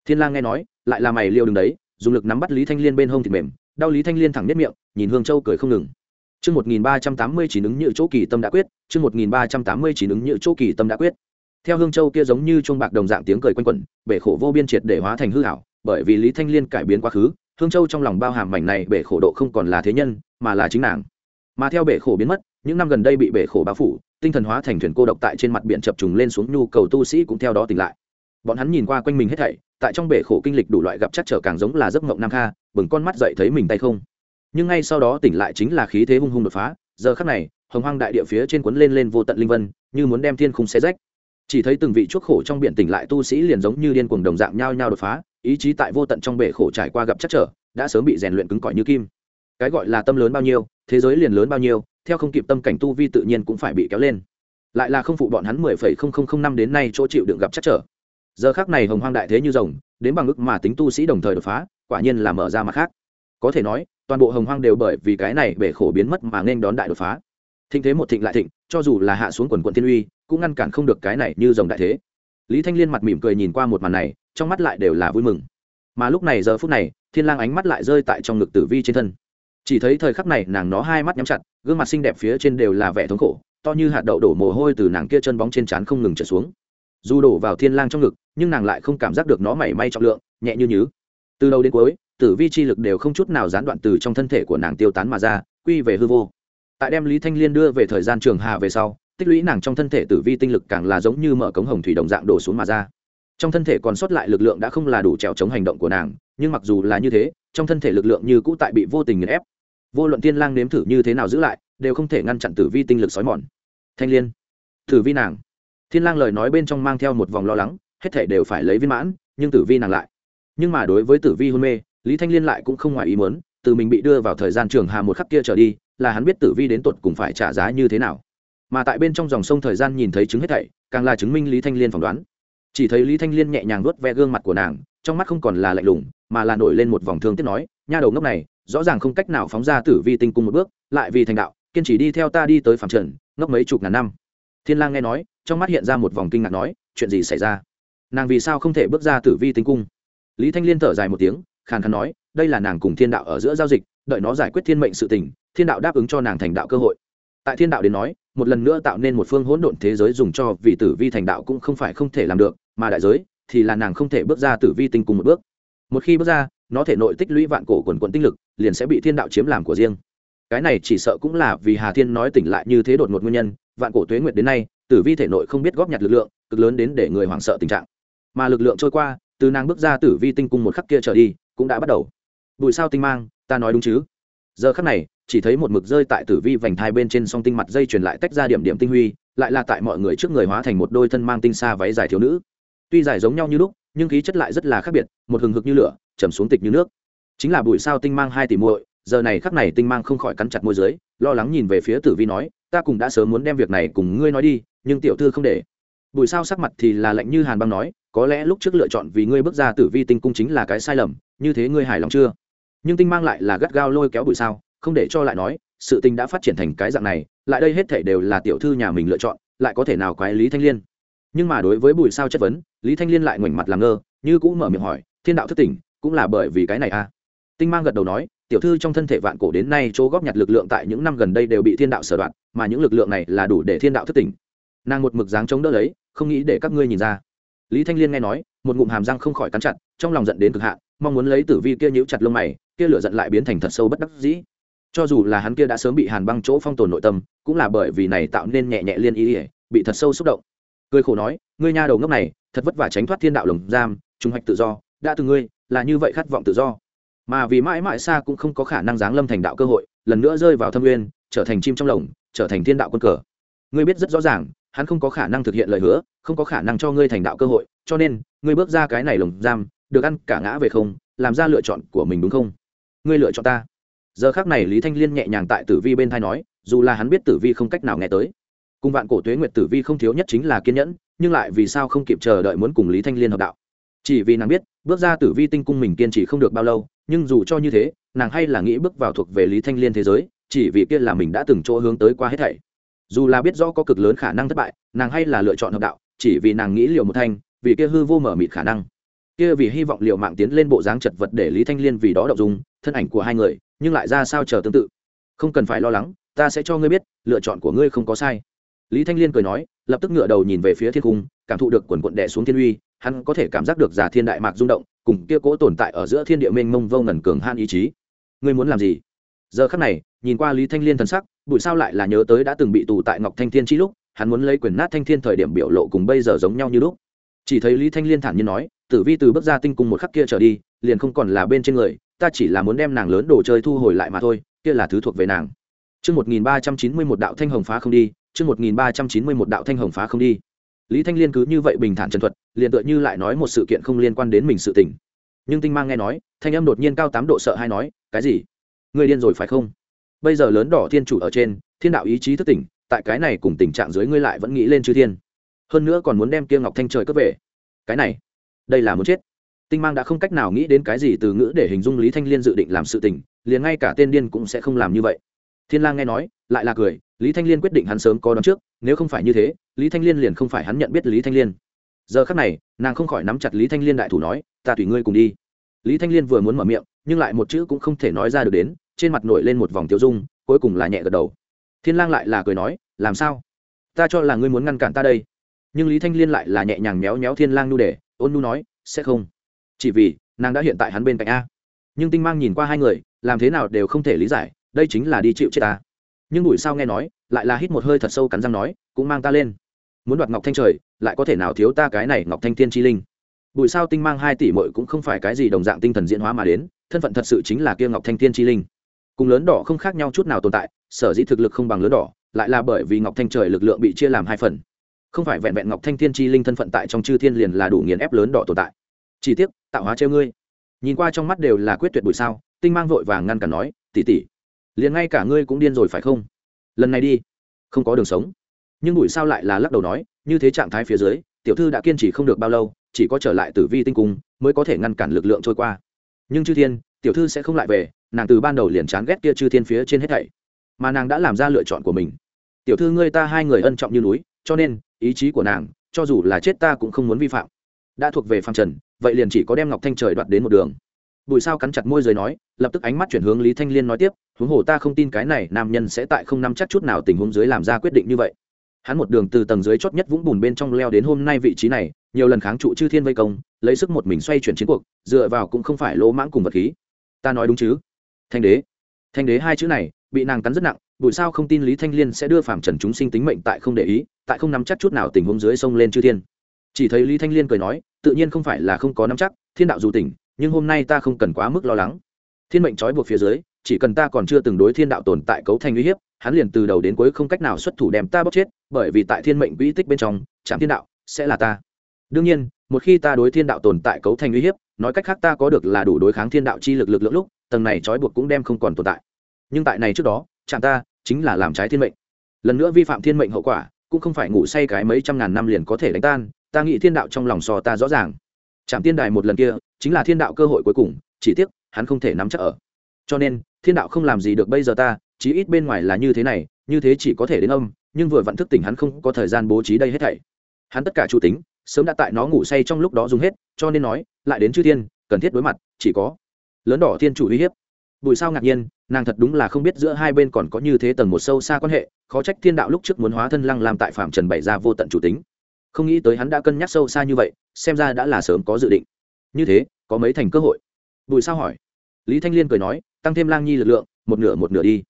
Thiên lang nghe nói lại là mày liêu đừng đấy dùng lực nắm bắt lý thanh liên bên hông thịt mềm đau lý thanh liên thẳng nhất miệng nhìn hương châu cười không ngừng. Chương 1389 ứng như chỗ kỳ tâm đã quyết, chương 1389 ứng như chỗ kỳ tâm đã quyết. Theo Hương Châu kia giống như chuông bạc đồng dạng tiếng cười quanh quẩn, bể khổ vô biên triệt để hóa thành hư ảo, bởi vì Lý Thanh Liên cải biến quá khứ, Hương Châu trong lòng bao hàm mảnh này bể khổ độ không còn là thế nhân, mà là chính nàng. Mà theo bể khổ biến mất, những năm gần đây bị bể khổ bao phủ, tinh thần hóa thành thuyền cô độc tại trên mặt biển chập trùng lên xuống nhu cầu tu sĩ cũng theo đó tỉnh lại. Bọn hắn nhìn qua quanh mình hết thảy, tại trong bể khổ kinh lịch đủ loại gặp chắc trở càng giống là giấc mộng nam kha, bừng con mắt dậy thấy mình tay không nhưng ngay sau đó tỉnh lại chính là khí thế hung hung đột phá giờ khắc này hồng hoang đại địa phía trên cuốn lên lên vô tận linh vân như muốn đem thiên khung xé rách chỉ thấy từng vị chuốc khổ trong biển tỉnh lại tu sĩ liền giống như điên cuồng đồng dạng nhao nhao đột phá ý chí tại vô tận trong bể khổ trải qua gặp chắc trở, đã sớm bị rèn luyện cứng cỏi như kim. Cái gọi là tâm lớn bao nhiêu, thế giới liền lớn bao nhiêu, theo không kịp tâm cảnh tu vi tự nhiên cũng phải bị kéo lên. Lại là không phụ bọn hắn mười phẩy không không không năm đến nay chỗ chịu đựng gặp chắc trở. Giờ khác này hồng hoang đại thế như rồng, đến bằng ức mà tính tu sĩ đồng thời đột phá, quả nhiên là mở ra mặt khác. Có thể nói, toàn bộ hồng hoang đều bởi vì cái này bể khổ biến mất mà nên đón đại đột phá. Thịnh thế một thịnh lại thịnh, cho dù là hạ xuống quần quận thiên uy, cũng ngăn cản không được cái này như dòng đại thế lý thanh liên mặt mỉm cười nhìn qua một màn này, trong mắt lại đều là vui mừng. Mà lúc này giờ phút này, thiên lang ánh mắt lại rơi tại trong ngực tử vi trên thân. Chỉ thấy thời khắc này nàng nó hai mắt nhắm chặt, gương mặt xinh đẹp phía trên đều là vẻ thống khổ, to như hạt đậu đổ mồ hôi từ nàng kia chân bóng trên trán không ngừng trở xuống. Dù đổ vào thiên lang trong ngực, nhưng nàng lại không cảm giác được nó mảy may trọng lượng, nhẹ như nhứ. Từ đầu đến cuối, tử vi chi lực đều không chút nào gián đoạn từ trong thân thể của nàng tiêu tán mà ra, quy về hư vô. Tại đem lý thanh liên đưa về thời gian trường hà về sau tích lũy nàng trong thân thể tử vi tinh lực càng là giống như mở cống hồng thủy đồng dạng đổ xuống mà ra. Trong thân thể còn sót lại lực lượng đã không là đủ trèo chống hành động của nàng, nhưng mặc dù là như thế, trong thân thể lực lượng như cũ tại bị vô tình nghiền ép. Vô luận tiên lang nếm thử như thế nào giữ lại, đều không thể ngăn chặn tử vi tinh lực xói mòn. Thanh liên, tử vi nàng. Thiên lang lời nói bên trong mang theo một vòng lo lắng, hết thể đều phải lấy viên mãn, nhưng tử vi nàng lại. Nhưng mà đối với tử vi hôn mê, lý thanh liên lại cũng không ngoài ý muốn, từ mình bị đưa vào thời gian trường hà một khắc kia trở đi, là hắn biết tử vi đến tột cùng phải trả giá như thế nào mà tại bên trong dòng sông thời gian nhìn thấy chứng hết thảy, càng là chứng minh lý thanh liên phỏng đoán. Chỉ thấy lý thanh liên nhẹ nhàng nuốt ve gương mặt của nàng, trong mắt không còn là lạnh lùng, mà là nổi lên một vòng thương tiếc nói, nha đầu ngốc này, rõ ràng không cách nào phóng ra tử vi tinh cung một bước, lại vì thành đạo, kiên trì đi theo ta đi tới phạm trần, ngốc mấy chục ngàn năm. Thiên lang nghe nói, trong mắt hiện ra một vòng kinh ngạc nói, chuyện gì xảy ra? Nàng vì sao không thể bước ra tử vi tinh cung? Lý thanh liên thở dài một tiếng, khàn khàn nói, đây là nàng cùng thiên đạo ở giữa giao dịch, đợi nó giải quyết thiên mệnh sự tình, thiên đạo đáp ứng cho nàng thành đạo cơ hội tại thiên đạo đến nói, một lần nữa tạo nên một phương hỗn độn thế giới dùng cho vì tử vi thành đạo cũng không phải không thể làm được, mà đại giới thì là nàng không thể bước ra tử vi tinh cùng một bước. Một khi bước ra, nó thể nội tích lũy vạn cổ quần quận tinh lực, liền sẽ bị thiên đạo chiếm làm của riêng. Cái này chỉ sợ cũng là vì hà thiên nói tỉnh lại như thế đột ngột nguyên nhân, vạn cổ tuế nguyệt đến nay, tử vi thể nội không biết góp nhặt lực lượng, cực lớn đến để người hoảng sợ tình trạng. Mà lực lượng trôi qua, từ nàng bước ra tử vi tinh cung một khắc kia trở đi, cũng đã bắt đầu. Bụi sao tinh mang, ta nói đúng chứ? Giờ khắc này chỉ thấy một mực rơi tại tử vi vành thai bên trên song tinh mặt dây truyền lại tách ra điểm điểm tinh huy, lại là tại mọi người trước người hóa thành một đôi thân mang tinh xa váy dài thiếu nữ. Tuy dài giống nhau như lúc, nhưng khí chất lại rất là khác biệt, một hừng hực như lửa, chầm xuống tịch như nước. Chính là bụi sao tinh mang hai tỷ muội, giờ này khắc này tinh mang không khỏi cắn chặt môi dưới, lo lắng nhìn về phía tử vi nói, ta cùng đã sớm muốn đem việc này cùng ngươi nói đi, nhưng tiểu thư không để. Bụi sao sắc mặt thì là lạnh như hàn băng nói, có lẽ lúc trước lựa chọn vì ngươi bước ra tử vi tinh cung chính là cái sai lầm, như thế ngươi hài lòng chưa? Nhưng tinh mang lại là gắt gao lôi kéo bụi sao không để cho lại nói, sự tình đã phát triển thành cái dạng này, lại đây hết thể đều là tiểu thư nhà mình lựa chọn, lại có thể nào quái lý thanh liên? Nhưng mà đối với bùi sao chất vấn, lý thanh liên lại ngoảnh mặt làm ngơ, như cũng mở miệng hỏi, thiên đạo thất tỉnh, cũng là bởi vì cái này à? Tinh mang gật đầu nói, tiểu thư trong thân thể vạn cổ đến nay chỗ góp nhặt lực lượng tại những năm gần đây đều bị thiên đạo sở đoạn mà những lực lượng này là đủ để thiên đạo thất tỉnh. Nàng một mực dáng chống đỡ lấy, không nghĩ để các ngươi nhìn ra. Lý thanh liên nghe nói, một ngụm hàm răng không khỏi cắn chặt, trong lòng giận đến cực hạn, mong muốn lấy tử vi kia nhíu chặt lông mày, kia lửa giận lại biến thành thật sâu bất đắc dĩ cho dù là hắn kia đã sớm bị hàn băng chỗ phong tồn nội tâm, cũng là bởi vì này tạo nên nhẹ nhẹ liên ý ỉa bị thật sâu xúc động. Cười khổ nói, ngươi nha đầu ngốc này, thật vất vả tránh thoát thiên đạo lồng giam trung hoạch tự do, đã từ ngươi, là như vậy khát vọng tự do. Mà vì mãi mãi xa cũng không có khả năng giáng lâm thành đạo cơ hội, lần nữa rơi vào thâm nguyên, trở thành chim trong lồng, trở thành thiên đạo quân cờ. Ngươi biết rất rõ ràng, hắn không có khả năng thực hiện lời hứa, không có khả năng cho ngươi thành đạo cơ hội, cho nên, ngươi bước ra cái này lồng giam, được ăn cả ngã về không, làm ra lựa chọn của mình đúng không? Ngươi lựa chọn ta giờ khác này lý thanh liên nhẹ nhàng tại tử vi bên thai nói, dù là hắn biết tử vi không cách nào nghe tới. Cùng vạn cổ tuế nguyệt tử vi không thiếu nhất chính là kiên nhẫn, nhưng lại vì sao không kịp chờ đợi muốn cùng lý thanh liên hợp đạo? Chỉ vì nàng biết, bước ra tử vi tinh cung mình kiên trì không được bao lâu, nhưng dù cho như thế, nàng hay là nghĩ bước vào thuộc về lý thanh liên thế giới, chỉ vì kia là mình đã từng chỗ hướng tới qua hết thảy. Dù là biết rõ có cực lớn khả năng thất bại, nàng hay là lựa chọn hợp đạo, chỉ vì nàng nghĩ liệu một thanh, vì kia hư vô mở mịt khả năng kia vì hy vọng liệu mạng tiến lên bộ dáng chật vật để lý thanh liên vì đó đậu dùng thân ảnh của hai người, nhưng lại ra sao chờ tương tự. Không cần phải lo lắng, ta sẽ cho ngươi biết, lựa chọn của ngươi không có sai. Lý thanh liên cười nói, lập tức ngựa đầu nhìn về phía thiên cung, cảm thụ được quần quận đẻ xuống thiên uy, hắn có thể cảm giác được giả thiên đại mạc rung động, cùng kia cố tồn tại ở giữa thiên địa mênh mông vô ngần cường han ý chí. Ngươi muốn làm gì? Giờ khắc này, nhìn qua lý thanh liên thần sắc, bụi sao lại là nhớ tới đã từng bị tù tại ngọc thanh thiên chi lúc, hắn muốn lấy quyền nát thanh thiên thời điểm biểu lộ cùng bây giờ giống nhau như lúc. Chỉ thấy lý thanh liên thản nhiên nói tử vi từ bước ra tinh cung một khắc kia trở đi liền không còn là bên trên người ta chỉ là muốn đem nàng lớn đồ chơi thu hồi lại mà thôi kia là thứ thuộc về nàng Chương 1391 đạo thanh hồng phá không đi, chương 1391 đạo thanh hồng phá không đi. Lý Thanh Liên cứ như vậy bình thản trần thuật, liền tựa như lại nói một sự kiện không liên quan đến mình sự tình. Nhưng Tinh Mang nghe nói, thanh âm đột nhiên cao tám độ sợ hai nói, "Cái gì? Ngươi điên rồi phải không? Bây giờ lớn đỏ thiên chủ ở trên, thiên đạo ý chí thức tỉnh, tại cái này cùng tình trạng dưới ngươi lại vẫn nghĩ lên chư thiên. Hơn nữa còn muốn đem kia Ngọc Thanh trời cướp về. Cái này, đây là muốn chết." Tinh Mang đã không cách nào nghĩ đến cái gì từ ngữ để hình dung Lý Thanh Liên dự định làm sự tình, liền ngay cả tên điên cũng sẽ không làm như vậy. Thiên lang nghe nói lại là cười lý thanh liên quyết định hắn sớm có đón trước nếu không phải như thế lý thanh liên liền không phải hắn nhận biết lý thanh liên. Giờ khắc này nàng không khỏi nắm chặt lý thanh liên đại thủ nói ta tùy ngươi cùng đi. Lý thanh liên vừa muốn mở miệng nhưng lại một chữ cũng không thể nói ra được đến trên mặt nổi lên một vòng tiêu dung cuối cùng là nhẹ gật đầu. Thiên lang lại là cười nói làm sao? Ta cho là ngươi muốn ngăn cản ta đây. Nhưng lý thanh liên lại là nhẹ nhàng méo méo thiên lang nu để ôn nu nói, sẽ không. Chỉ vì, nàng đã hiện tại hắn bên cạnh a. Nhưng tinh mang nhìn qua hai người, làm thế nào đều không thể lý giải, đây chính là đi chịu chết ta. Nhưng bụi sao nghe nói, lại là hít một hơi thật sâu cắn răng nói, cũng mang ta lên. Muốn đoạt ngọc thanh trời, lại có thể nào thiếu ta cái này ngọc thanh thiên chi linh? Bụi sao tinh mang hai tỷ mội cũng không phải cái gì đồng dạng tinh thần diễn hóa mà đến, thân phận thật sự chính là kia ngọc thanh thiên chi linh. Cùng lớn đỏ không khác nhau chút nào tồn tại, sở dĩ thực lực không bằng lớn đỏ, lại là bởi vì ngọc thanh trời lực lượng bị chia làm hai phần không phải vẹn vẹn ngọc thanh thiên chi linh thân phận tại trong chư thiên liền là đủ nghiền ép lớn đỏ tồn tại. Chỉ tiếc, tạo hóa treo ngươi. Nhìn qua trong mắt đều là quyết tuyệt bụi sao, tinh mang vội vàng ngăn cản nói tỉ tỉ liền ngay cả ngươi cũng điên rồi phải không? Lần này đi, không có đường sống. Nhưng bụi sao lại là lắc đầu nói, như thế trạng thái phía dưới, tiểu thư đã kiên trì không được bao lâu, chỉ có trở lại tử vi tinh cung mới có thể ngăn cản lực lượng trôi qua. Nhưng chư thiên, tiểu thư sẽ không lại về, nàng từ ban đầu liền chán ghét kia chư thiên phía trên hết thảy. Mà nàng đã làm ra lựa chọn của mình. Tiểu thư ngươi ta hai người ân trọng như núi cho nên, ý chí của nàng, cho dù là chết ta cũng không muốn vi phạm. Đã thuộc về phạm trần, vậy liền chỉ có đem ngọc thanh trời đoạt đến một đường. Bùi sao cắn chặt môi rồi nói, lập tức ánh mắt chuyển hướng lý thanh liên nói tiếp, huống hồ ta không tin cái này nam nhân sẽ tại không nắm chắc chút nào tình huống dưới làm ra quyết định như vậy. Hắn một đường từ tầng dưới chót nhất vũng bùn bên trong leo đến hôm nay vị trí này, nhiều lần kháng trụ chư thiên vây công, lấy sức một mình xoay chuyển chiến cuộc, dựa vào cũng không phải lỗ mãng cùng vật khí. Ta nói đúng chứ? Thanh đế. Thanh đế hai chữ này, bị nàng cắn rất nặng bụi sao không tin lý thanh liên sẽ đưa phạm trần chúng sinh tính mệnh tại không để ý, tại không nắm chắc chút nào tình huống dưới sông lên chư thiên. Chỉ thấy lý thanh liên cười nói, tự nhiên không phải là không có nắm chắc, thiên đạo dù tỉnh, nhưng hôm nay ta không cần quá mức lo lắng. Thiên mệnh trói buộc phía dưới, chỉ cần ta còn chưa từng đối thiên đạo tồn tại cấu thành uy hiếp, hắn liền từ đầu đến cuối không cách nào xuất thủ đem ta bóc chết, bởi vì tại thiên mệnh quỹ tích bên trong trạm thiên đạo sẽ là ta. Đương nhiên, một khi ta đối thiên đạo tồn tại cấu thành uy hiếp, nói cách khác ta có được là đủ đối kháng thiên đạo chi lực lực lượng lúc, tầng này trói buộc cũng đem không còn tồn tại. Nhưng tại này trước đó chạm ta, chính là làm trái thiên mệnh. Lần nữa vi phạm thiên mệnh hậu quả, cũng không phải ngủ say cái mấy trăm ngàn năm liền có thể đánh tan, ta nghĩ thiên đạo trong lòng sò ta rõ ràng. Chạm tiên đài một lần kia, chính là thiên đạo cơ hội cuối cùng, chỉ tiếc, hắn không thể nắm chắc ở. Cho nên, thiên đạo không làm gì được bây giờ ta, chí ít bên ngoài là như thế này, như thế chỉ có thể đến âm, nhưng vừa vặn thức tỉnh hắn không có thời gian bố trí đây hết thảy. Hắn tất cả chủ tính, sớm đã tại nó ngủ say trong lúc đó dùng hết, cho nên nói, lại đến chư thiên, cần thiết đối mặt, chỉ có lớn đỏ thiên chủ uy hiếp. Bùi sao ngạc nhiên nàng thật đúng là không biết giữa hai bên còn có như thế tầng một sâu xa quan hệ, khó trách thiên đạo lúc trước muốn hóa thân lăng làm tại phạm trần bày ra vô tận chủ tính. Không nghĩ tới hắn đã cân nhắc sâu xa như vậy, xem ra đã là sớm có dự định. Như thế, có mấy thành cơ hội? Bùi sao hỏi. Lý thanh liên cười nói, tăng thêm lang nhi lực lượng, một nửa một nửa đi.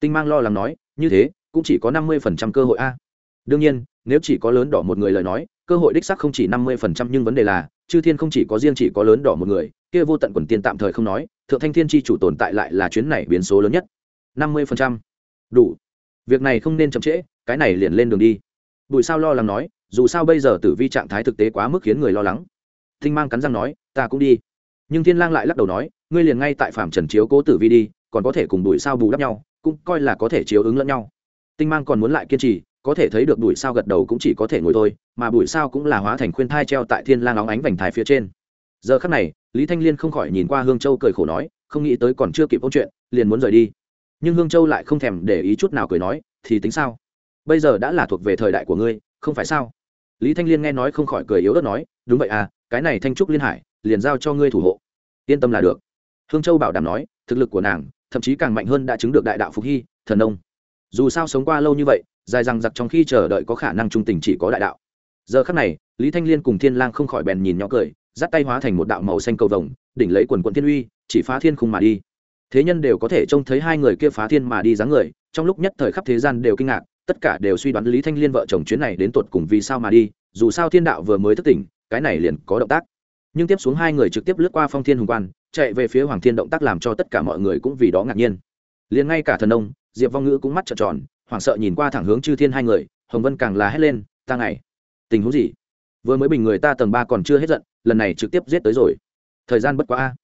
Tinh mang lo lắng nói, như thế, cũng chỉ có năm mươi phần trăm cơ hội a. Đương nhiên, nếu chỉ có lớn đỏ một người lời nói, cơ hội đích sắc không chỉ năm mươi phần trăm nhưng vấn đề là, chư thiên không chỉ có riêng chỉ có lớn đỏ một người, kia vô tận quần tiên tạm thời không nói thượng thanh thiên tri chủ tồn tại lại là chuyến này biến số lớn nhất. Năm mươi phần trăm. Đủ. Việc này không nên chậm trễ, cái này liền lên đường đi. Bùi sao lo lắng nói, dù sao bây giờ tử vi trạng thái thực tế quá mức khiến người lo lắng. Thinh mang cắn răng nói, ta cũng đi. Nhưng thiên lang lại lắc đầu nói, ngươi liền ngay tại phạm trần chiếu cố tử vi đi, còn có thể cùng bùi sao bù đắp nhau, cũng coi là có thể chiếu ứng lẫn nhau. Tinh mang còn muốn lại kiên trì, có thể thấy được bùi sao gật đầu cũng chỉ có thể ngồi thôi, mà bùi sao cũng là hóa thành khuyên thai treo tại thiên lang óng ánh vành thai phía trên giờ khắc này, lý thanh liên không khỏi nhìn qua hương châu cười khổ nói, không nghĩ tới còn chưa kịp câu chuyện, liền muốn rời đi. Nhưng hương châu lại không thèm để ý chút nào cười nói, thì tính sao? Bây giờ đã là thuộc về thời đại của ngươi, không phải sao? Lý thanh liên nghe nói không khỏi cười yếu ớt nói, đúng vậy à cái này thanh trúc liên hải, liền giao cho ngươi thủ hộ. Yên tâm là được. Hương châu bảo đảm nói, thực lực của nàng, thậm chí càng mạnh hơn đã chứng được đại đạo phục hy, thần nông. Dù sao sống qua lâu như vậy, dài rằng giặc trong khi chờ đợi có khả năng trung tình chỉ có đại đạo. Giờ khắc này, lý thanh liên cùng thiên lang không khỏi bèn nhìn nhỏ cười dắt tay hóa thành một đạo màu xanh cầu vồng, đỉnh lấy quần quận thiên uy, chỉ phá thiên khung mà đi. Thế nhân đều có thể trông thấy hai người kia phá thiên mà đi dáng người, trong lúc nhất thời khắp thế gian đều kinh ngạc, tất cả đều suy đoán lý thanh liên vợ chồng chuyến này đến tột cùng vì sao mà đi, dù sao thiên đạo vừa mới thức tỉnh, cái này liền có động tác. Nhưng tiếp xuống hai người trực tiếp lướt qua phong thiên hùng quan, chạy về phía hoàng thiên động tác làm cho tất cả mọi người cũng vì đó ngạc nhiên. Liền ngay cả thần ông, diệp vong ngữ cũng mắt trợn tròn, hoảng sợ nhìn qua thẳng hướng chư thiên hai người, hồng vân càng là hét lên, ta ngày, tình huống gì? Vừa mới bình người ta tầng ba còn chưa hết giận, lần này trực tiếp giết tới rồi. Thời gian bất quá a.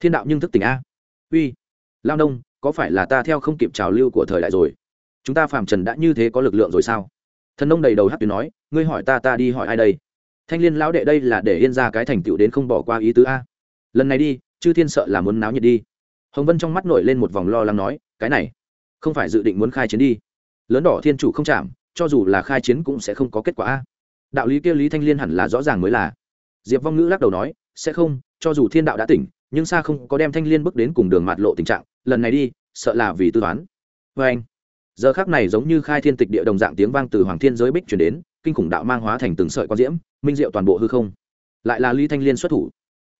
Thiên đạo nhưng thức tỉnh a. Uy, lao nông, có phải là ta theo không kịp trào lưu của thời đại rồi? Chúng ta phàm trần đã như thế có lực lượng rồi sao? Thần nông đầy đầu hát tuyến nói, ngươi hỏi ta ta đi hỏi ai đây? Thanh liên lão đệ đây là để yên ra cái thành tựu đến không bỏ qua ý tứ a. Lần này đi, chư thiên sợ là muốn náo nhiệt đi. Hồng vân trong mắt nổi lên một vòng lo lắng nói, cái này, không phải dự định muốn khai chiến đi. Lớn đỏ thiên chủ không chạm, cho dù là khai chiến cũng sẽ không có kết quả a đạo lý kia lý thanh liên hẳn là rõ ràng mới là. Diệp vong ngữ lắc đầu nói, sẽ không, cho dù thiên đạo đã tỉnh, nhưng xa không có đem thanh liên bước đến cùng đường mạt lộ tình trạng, lần này đi, sợ là vì tư toán. Vê anh, giờ khác này giống như khai thiên tịch địa đồng dạng tiếng vang từ hoàng thiên giới bích chuyển đến, kinh khủng đạo mang hóa thành từng sợi quan diễm, minh diệu toàn bộ hư không. Lại là lý thanh liên xuất thủ.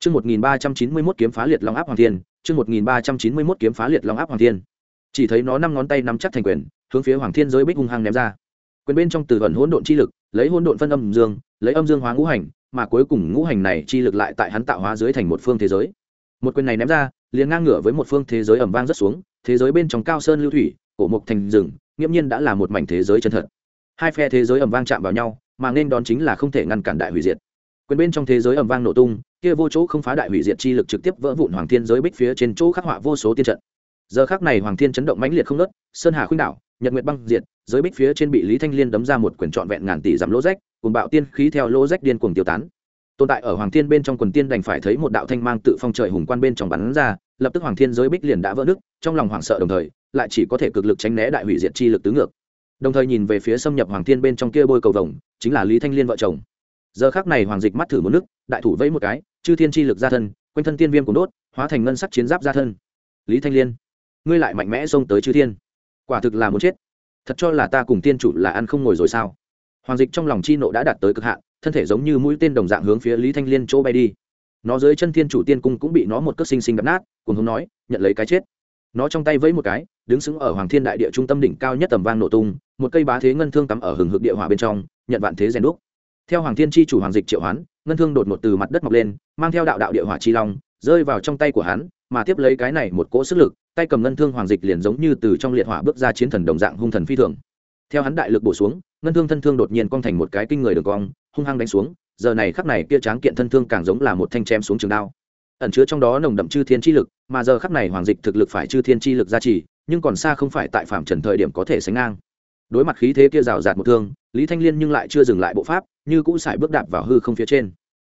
Chương một nghìn ba trăm chín mươi mốt kiếm phá liệt long áp hoàng thiên, chương một nghìn ba trăm chín mươi mốt kiếm phá liệt long áp hoàng thiên. Chỉ thấy nó năm ngón tay nắm chắc thành quyền, hướng phía hoàng thiên giới bích hung hăng ném ra quyền bên trong từ vận hỗn độn chi lực, lấy hỗn độn phân âm dương, lấy âm dương hóa ngũ hành, mà cuối cùng ngũ hành này chi lực lại tại hắn tạo hóa dưới thành một phương thế giới. Một quyền này ném ra, liền ngang ngửa với một phương thế giới ẩm vang rất xuống, thế giới bên trong cao sơn lưu thủy, cổ mục thành rừng, nghiễm nhiên đã là một mảnh thế giới chân thật. Hai phe thế giới ẩm vang chạm vào nhau, mà nên đón chính là không thể ngăn cản đại hủy diệt. Quyền bên trong thế giới ẩm vang nổ tung, kia vô chỗ không phá đại hủy diệt chi lực trực tiếp vỡ vụn hoàng thiên giới bích phía trên chỗ khắc họa vô số tiên trận. Giờ khác này hoàng thiên chấn động mãnh liệt không nớt sơn hà khuynh đảo nhật nguyệt băng diệt, giới bích phía trên bị lý thanh liên đấm ra một quyển trọn vẹn ngàn tỷ dặm lỗ rách cùng bạo tiên khí theo lỗ rách điên cuồng tiêu tán. Tồn tại ở hoàng thiên bên trong quần tiên đành phải thấy một đạo thanh mang tự phong trời hùng quan bên trong bắn ra, lập tức hoàng thiên giới bích liền đã vỡ nứt, trong lòng hoảng sợ đồng thời, lại chỉ có thể cực lực tránh né đại hủy diệt chi lực tứ ngược. Đồng thời nhìn về phía xâm nhập hoàng thiên bên trong kia bôi cầu vồng, chính là lý thanh liên vợ chồng. Giờ khác này hoàng dịch mắt thử một nước, đại thủ vẫy một cái, chư thiên chi lực ra thân, quanh thân tiên viêm cùng đốt, hóa thành ngân sắc chiến giáp ra thân. Lý thanh liên, ngươi lại mạnh mẽ xông tới chư thiên quả thực là muốn chết. Thật cho là ta cùng tiên chủ là ăn không ngồi rồi sao? Hoàng dịch trong lòng chi nộ đã đạt tới cực hạn, thân thể giống như mũi tên đồng dạng hướng phía lý thanh liên chỗ bay đi. Nó dưới chân thiên chủ tiên cung cũng bị nó một cất sinh sinh đập nát cùng hướng nói, nhận lấy cái chết. Nó trong tay vẫy một cái, đứng sững ở hoàng thiên đại địa trung tâm đỉnh cao nhất tầm vang nổ tung, một cây bá thế ngân thương cắm ở hừng hực địa hỏa bên trong, nhận vạn thế rèn đúc. Theo hoàng thiên chi chủ hoàng dịch triệu hoán, ngân thương đột một từ mặt đất mọc lên, mang theo đạo đạo địa hỏa chi long, rơi vào trong tay của hắn, mà tiếp lấy cái này một cỗ sức lực tay cầm ngân thương hoàng dịch liền giống như từ trong liệt hỏa bước ra chiến thần đồng dạng hung thần phi thường. Theo hắn đại lực bổ xuống, ngân thương thân thương đột nhiên cong thành một cái kinh người đường cong, hung hăng đánh xuống, giờ này khắc này kia tráng kiện thân thương càng giống là một thanh chém xuống trường đao. Ẩn chứa trong đó nồng đậm chư thiên chi lực, mà giờ khắc này hoàng dịch thực lực phải chư thiên chi lực gia trì, nhưng còn xa không phải tại phạm trần thời điểm có thể sánh ngang. Đối mặt khí thế kia rào rạt một thương, lý thanh liên nhưng lại chưa dừng lại bộ pháp, như cũ sải bước đạp vào hư không phía trên.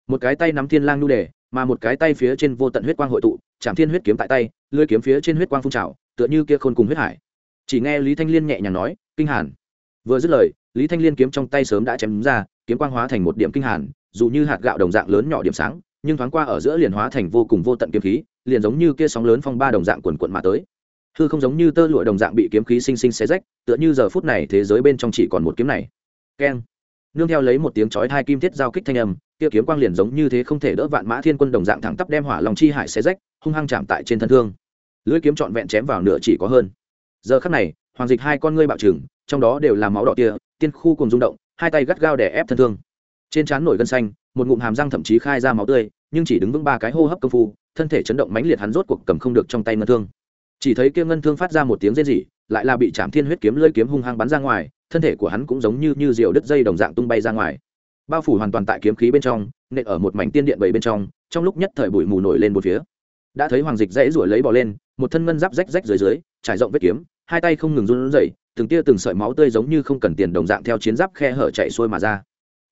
Một cái tay nắm thiên lang nhu đề, mà một cái tay phía trên vô tận huyết quang hội tụ chạm thiên huyết kiếm tại tay lưỡi kiếm phía trên huyết quang phun trào, tựa như kia khôn cùng huyết hải. Chỉ nghe lý thanh liên nhẹ nhàng nói, kinh hàn. Vừa dứt lời, lý thanh liên kiếm trong tay sớm đã chém ra, kiếm quang hóa thành một điểm kinh hàn, dù như hạt gạo đồng dạng lớn nhỏ điểm sáng, nhưng thoáng qua ở giữa liền hóa thành vô cùng vô tận kiếm khí, liền giống như kia sóng lớn phong ba đồng dạng quần quận mà tới. Hư không giống như tơ lụa đồng dạng bị kiếm khí sinh sinh xé rách, tựa như giờ phút này thế giới bên trong chỉ còn một kiếm này. Keng. Nương theo lấy một tiếng chói hai kim thiết giao kích thanh âm, kia kiếm quang liền giống như thế không thể đỡ vạn mã thiên quân đồng dạng thẳng tắp đem hỏa lòng chi hải xé rách hung hăng chạm tại trên thân thương. Lưỡi kiếm trọn vẹn chém vào nửa chỉ có hơn. Giờ khắc này, hoàng dịch hai con ngươi bạo trừng, trong đó đều là máu đỏ tia, tiên khu cùng rung động, hai tay gắt gao để ép thân thương. Trên trán nổi gân xanh, một ngụm hàm răng thậm chí khai ra máu tươi, nhưng chỉ đứng vững ba cái hô hấp công phu, thân thể chấn động mãnh liệt hắn rốt cuộc cầm không được trong tay ngân thương. Chỉ thấy kia ngân thương phát ra một tiếng rên rỉ, lại là bị chạm thiên huyết kiếm lưỡi kiếm hung hăng bắn ra ngoài, thân thể của hắn cũng giống như như diều đứt dây đồng dạng tung bay ra ngoài. Bao phủ hoàn toàn tại kiếm khí bên trong, nện ở một mảnh tiên điện bảy bên trong trong lúc nhất thời bụi mù nổi lên một phía đã thấy hoàng dịch dãy ruổi lấy bỏ lên, một thân ngân giáp rách rách dưới dưới, trải rộng vết kiếm, hai tay không ngừng run rẩy, từng tia từng sợi máu tươi giống như không cần tiền đồng dạng theo chiến giáp khe hở chạy xuôi mà ra.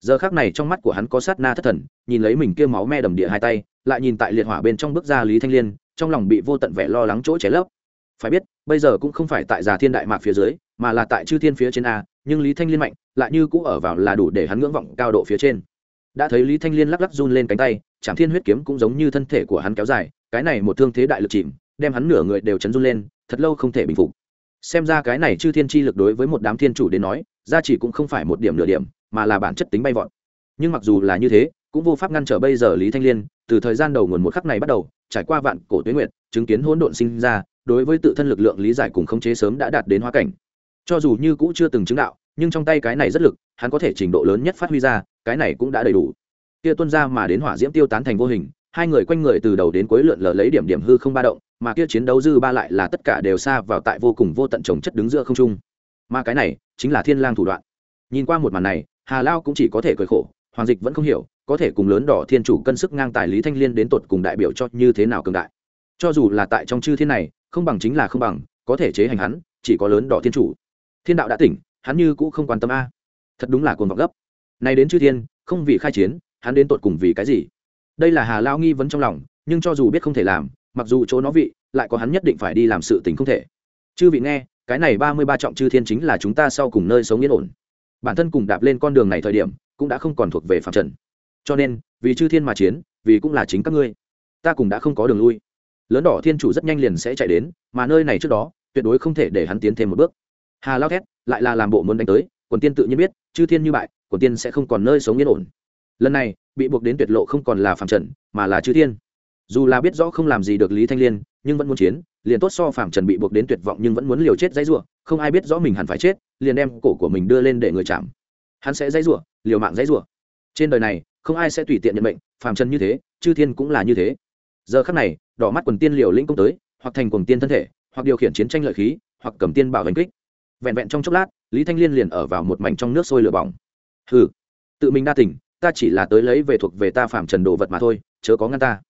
Giờ khác này trong mắt của hắn có sát na thất thần, nhìn lấy mình kia máu me đầm địa hai tay, lại nhìn tại liệt hỏa bên trong bước ra lý thanh liên, trong lòng bị vô tận vẻ lo lắng chỗ cháy lấp. Phải biết, bây giờ cũng không phải tại già thiên đại mạc phía dưới, mà là tại chư thiên phía trên a, nhưng lý thanh liên mạnh, lại như cũ ở vào là đủ để hắn ngưỡng vọng cao độ phía trên. Đã thấy lý thanh liên lắc lắc run lên cánh tay chạm thiên huyết kiếm cũng giống như thân thể của hắn kéo dài cái này một thương thế đại lực chìm, đem hắn nửa người đều chấn run lên, thật lâu không thể bình phục. Xem ra cái này chư thiên chi lực đối với một đám thiên chủ đến nói ra chỉ cũng không phải một điểm nửa điểm, mà là bản chất tính bay vọt. Nhưng mặc dù là như thế, cũng vô pháp ngăn trở bây giờ lý thanh liên, từ thời gian đầu nguồn một khắc này bắt đầu, trải qua vạn cổ tuyến nguyệt, chứng kiến hỗn độn sinh ra, đối với tự thân lực lượng lý giải cùng khống chế sớm đã đạt đến hóa cảnh. Cho dù như cũ chưa từng chứng đạo, nhưng trong tay cái này rất lực, hắn có thể trình độ lớn nhất phát huy ra, cái này cũng đã đầy đủ. Kia tuân ra mà đến hỏa diễm tiêu tán thành vô hình hai người quanh người từ đầu đến cuối lượn lờ lấy điểm điểm hư không ba động, mà kia chiến đấu dư ba lại là tất cả đều xa vào tại vô cùng vô tận trồng chất đứng giữa không trung. Mà cái này chính là thiên lang thủ đoạn. Nhìn qua một màn này, hà lao cũng chỉ có thể cười khổ, hoàng dịch vẫn không hiểu, có thể cùng lớn đỏ thiên chủ cân sức ngang tài lý thanh liên đến tột cùng đại biểu cho như thế nào cường đại. Cho dù là tại trong chư thiên này, không bằng chính là không bằng, có thể chế hành hắn, chỉ có lớn đỏ thiên chủ. Thiên đạo đã tỉnh, hắn như cũng không quan tâm a. Thật đúng là cuồng vọng gấp. Nay đến chư thiên, không vì khai chiến, hắn đến tột cùng vì cái gì? Đây là hà lao nghi vấn trong lòng, nhưng cho dù biết không thể làm, mặc dù chỗ nó vị, lại có hắn nhất định phải đi làm sự tình không thể. Chư vị nghe, cái này ba mươi ba trọng chư thiên chính là chúng ta sau cùng nơi sống yên ổn. Bản thân cùng đạp lên con đường này thời điểm, cũng đã không còn thuộc về phạm trần. Cho nên, vì chư thiên mà chiến, vì cũng là chính các ngươi. Ta cũng đã không có đường lui. Lớn đỏ thiên chủ rất nhanh liền sẽ chạy đến, mà nơi này trước đó, tuyệt đối không thể để hắn tiến thêm một bước. Hà lao thét, lại là làm bộ muốn đánh tới, quần tiên tự nhiên biết, chư thiên như bại, quần tiên sẽ không còn nơi sống yên ổn. Lần này bị buộc đến tuyệt lộ không còn là phạm trần, mà là chư thiên. Dù là biết rõ không làm gì được lý thanh liên, nhưng vẫn muốn chiến, liền tốt so phạm trần bị buộc đến tuyệt vọng nhưng vẫn muốn liều chết dãy rủa, không ai biết rõ mình hẳn phải chết, liền đem cổ của mình đưa lên để người chạm. Hắn sẽ dãy rủa, liều mạng dãy rủa. Trên đời này, không ai sẽ tùy tiện nhận mệnh phạm trần như thế, chư thiên cũng là như thế. Giờ khắc này, đỏ mắt quần tiên liều lĩnh công tới, hoặc thành quần tiên thân thể, hoặc điều khiển chiến tranh lợi khí, hoặc cầm tiên bảo hành kích. Vẹn vẹn trong chốc lát, lý thanh liên liền ở vào một mảnh trong nước sôi lửa bỏng. Hừ, tự mình đa tỉnh ta chỉ là tới lấy về thuộc về ta phạm trần đồ vật mà thôi chớ có ngăn ta.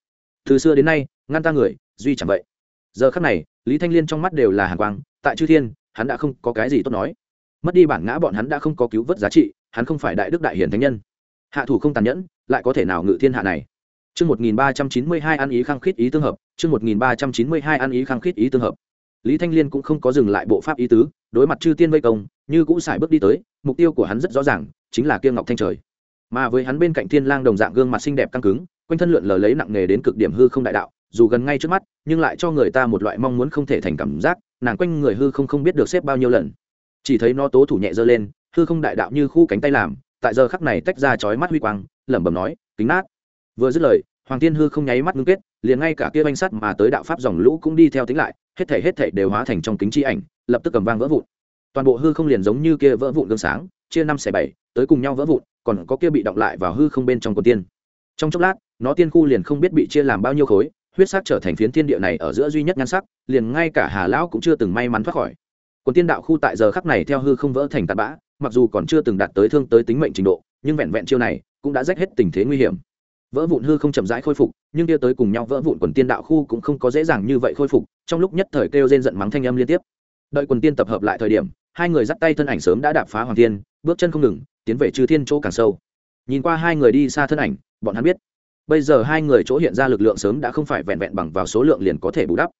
Từ xưa đến nay ngăn ta người duy chẳng vậy. Giờ khắc này lý thanh liên trong mắt đều là hàng quang tại chư thiên hắn đã không có cái gì tốt nói. Mất đi bản ngã bọn hắn đã không có cứu vớt giá trị hắn không phải đại đức đại hiển thánh nhân. Hạ thủ không tàn nhẫn lại có thể nào ngự thiên hạ này? Chương 1392 ăn ý khăng khít ý tương hợp, chương 1392 ăn ý khăng khít ý tương hợp. Lý Thanh Liên cũng không có dừng lại bộ pháp ý tứ, đối mặt chư tiên vây công, như cũ xài bước đi tới, mục tiêu của hắn rất rõ ràng, chính là kia Ngọc Thanh Trời mà với hắn bên cạnh thiên lang đồng dạng gương mặt xinh đẹp căng cứng, quanh thân lượn lờ lấy nặng nghề đến cực điểm hư không đại đạo, dù gần ngay trước mắt, nhưng lại cho người ta một loại mong muốn không thể thành cảm giác, nàng quanh người hư không không biết được xếp bao nhiêu lần. Chỉ thấy nó tố thủ nhẹ giơ lên, hư không đại đạo như khu cánh tay làm, tại giờ khắc này tách ra chói mắt huy quang, lẩm bẩm nói, kính nát. Vừa dứt lời, hoàng thiên hư không nháy mắt ngưng kết, liền ngay cả kia banh sắt mà tới đạo pháp dòng lũ cũng đi theo tính lại, hết thể hết thể đều hóa thành trong kính chi ảnh, lập tức cầm vang vỡ vụn. Toàn bộ hư không liền giống như kia vỡ vụn gương sáng chia năm xẻ bảy, tới cùng nhau vỡ vụn, còn có kia bị động lại vào hư không bên trong của tiên. Trong chốc lát, nó tiên khu liền không biết bị chia làm bao nhiêu khối, huyết sắc trở thành phiến thiên địa này ở giữa duy nhất nhan sắc, liền ngay cả hà lão cũng chưa từng may mắn thoát khỏi. Quần tiên đạo khu tại giờ khắc này theo hư không vỡ thành tạt bã, mặc dù còn chưa từng đạt tới thương tới tính mệnh trình độ, nhưng vẹn vẹn chiêu này cũng đã rách hết tình thế nguy hiểm. Vỡ vụn hư không chậm rãi khôi phục, nhưng kia tới cùng nhau vỡ vụn quần tiên đạo khu cũng không có dễ dàng như vậy khôi phục, trong lúc nhất thời kêu rên giận mắng thanh âm liên tiếp. Đợi quần tiên tập hợp lại thời điểm hai người dắt tay thân ảnh sớm đã đạp phá hoàng thiên, bước chân không ngừng tiến về chư thiên chỗ càng sâu. Nhìn qua hai người đi xa thân ảnh bọn hắn biết bây giờ hai người chỗ hiện ra lực lượng sớm đã không phải vẹn vẹn bằng vào số lượng liền có thể bù đắp.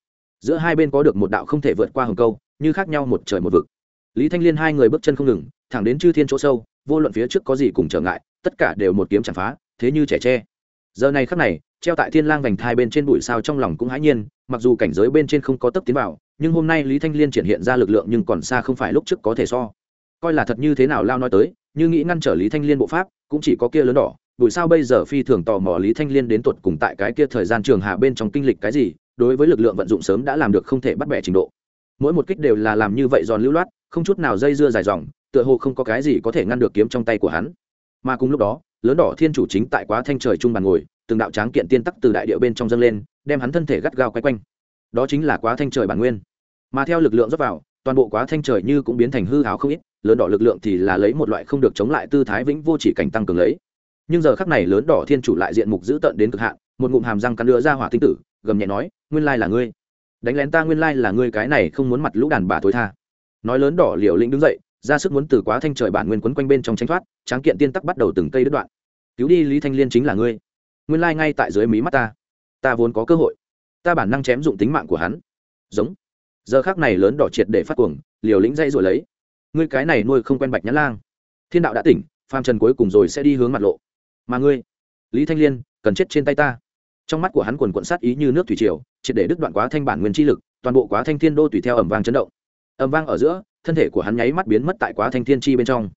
Giữa hai bên có được một đạo không thể vượt qua hồng câu như khác nhau một trời một vực. Lý thanh liên hai người bước chân không ngừng thẳng đến chư thiên chỗ sâu vô luận phía trước có gì cùng trở ngại tất cả đều một kiếm chạm phá thế như trẻ tre. Giờ này khắc này treo tại thiên lang vành thai bên trên bụi sao trong lòng cũng hãi nhiên, mặc dù cảnh giới bên trên không có tấp tiến vào, nhưng hôm nay lý thanh liên triển hiện ra lực lượng nhưng còn xa không phải lúc trước có thể so. Coi là thật như thế nào lao nói tới, như nghĩ ngăn trở lý thanh liên bộ pháp, cũng chỉ có kia lớn đỏ. Bụi sao bây giờ phi thường tò mò lý thanh liên đến tuột cùng tại cái kia thời gian trường hạ bên trong kinh lịch cái gì, đối với lực lượng vận dụng sớm đã làm được không thể bắt bẻ trình độ. Mỗi một kích đều là làm như vậy giòn lưu loát, không chút nào dây dưa dài dòng, tựa hồ không có cái gì có thể ngăn được kiếm trong tay của hắn. Mà cùng lúc đó, lớn đỏ thiên chủ chính tại quá thanh trời trung bàn ngồi từng đạo tráng kiện tiên tắc từ đại địa bên trong dâng lên, đem hắn thân thể gắt gao quay quanh. Đó chính là quá thanh trời bản nguyên. Mà theo lực lượng dốc vào, toàn bộ quá thanh trời như cũng biến thành hư hào không ít, lớn đỏ lực lượng thì là lấy một loại không được chống lại tư thái vĩnh vô chỉ cảnh tăng cường lấy. Nhưng giờ khắc này lớn đỏ thiên chủ lại diện mục giữ tận đến cực hạn, một ngụm hàm răng cắn lửa ra hỏa tinh tử, gầm nhẹ nói, nguyên lai là ngươi. Đánh lén ta nguyên lai là ngươi cái này không muốn mặt lũ đàn bà tối tha. Nói lớn đỏ liều lĩnh đứng dậy, ra sức muốn từ quá thanh trời bản nguyên quấn quanh bên trong tranh thoát, tráng kiện tiên tắc bắt đầu từng cây đứt đoạn. Cứu đi lý thanh liên chính là ngươi nguyên lai ngay tại dưới mí mắt ta. Ta vốn có cơ hội. Ta bản năng chém dụng tính mạng của hắn. Giống. Giờ khác này lớn đỏ triệt để phát cuồng, liều lĩnh dây rồi lấy. Ngươi cái này nuôi không quen bạch nhãn lang. Thiên đạo đã tỉnh, phàm trần cuối cùng rồi sẽ đi hướng mặt lộ. Mà ngươi, lý thanh liên, cần chết trên tay ta. Trong mắt của hắn quần quận sát ý như nước thủy triều, triệt để đứt đoạn quá thanh bản nguyên chi lực, toàn bộ quá thanh thiên đô tùy theo ẩm vang chấn động. Ẩm vang ở giữa, thân thể của hắn nháy mắt biến mất tại quá thanh thiên chi bên trong.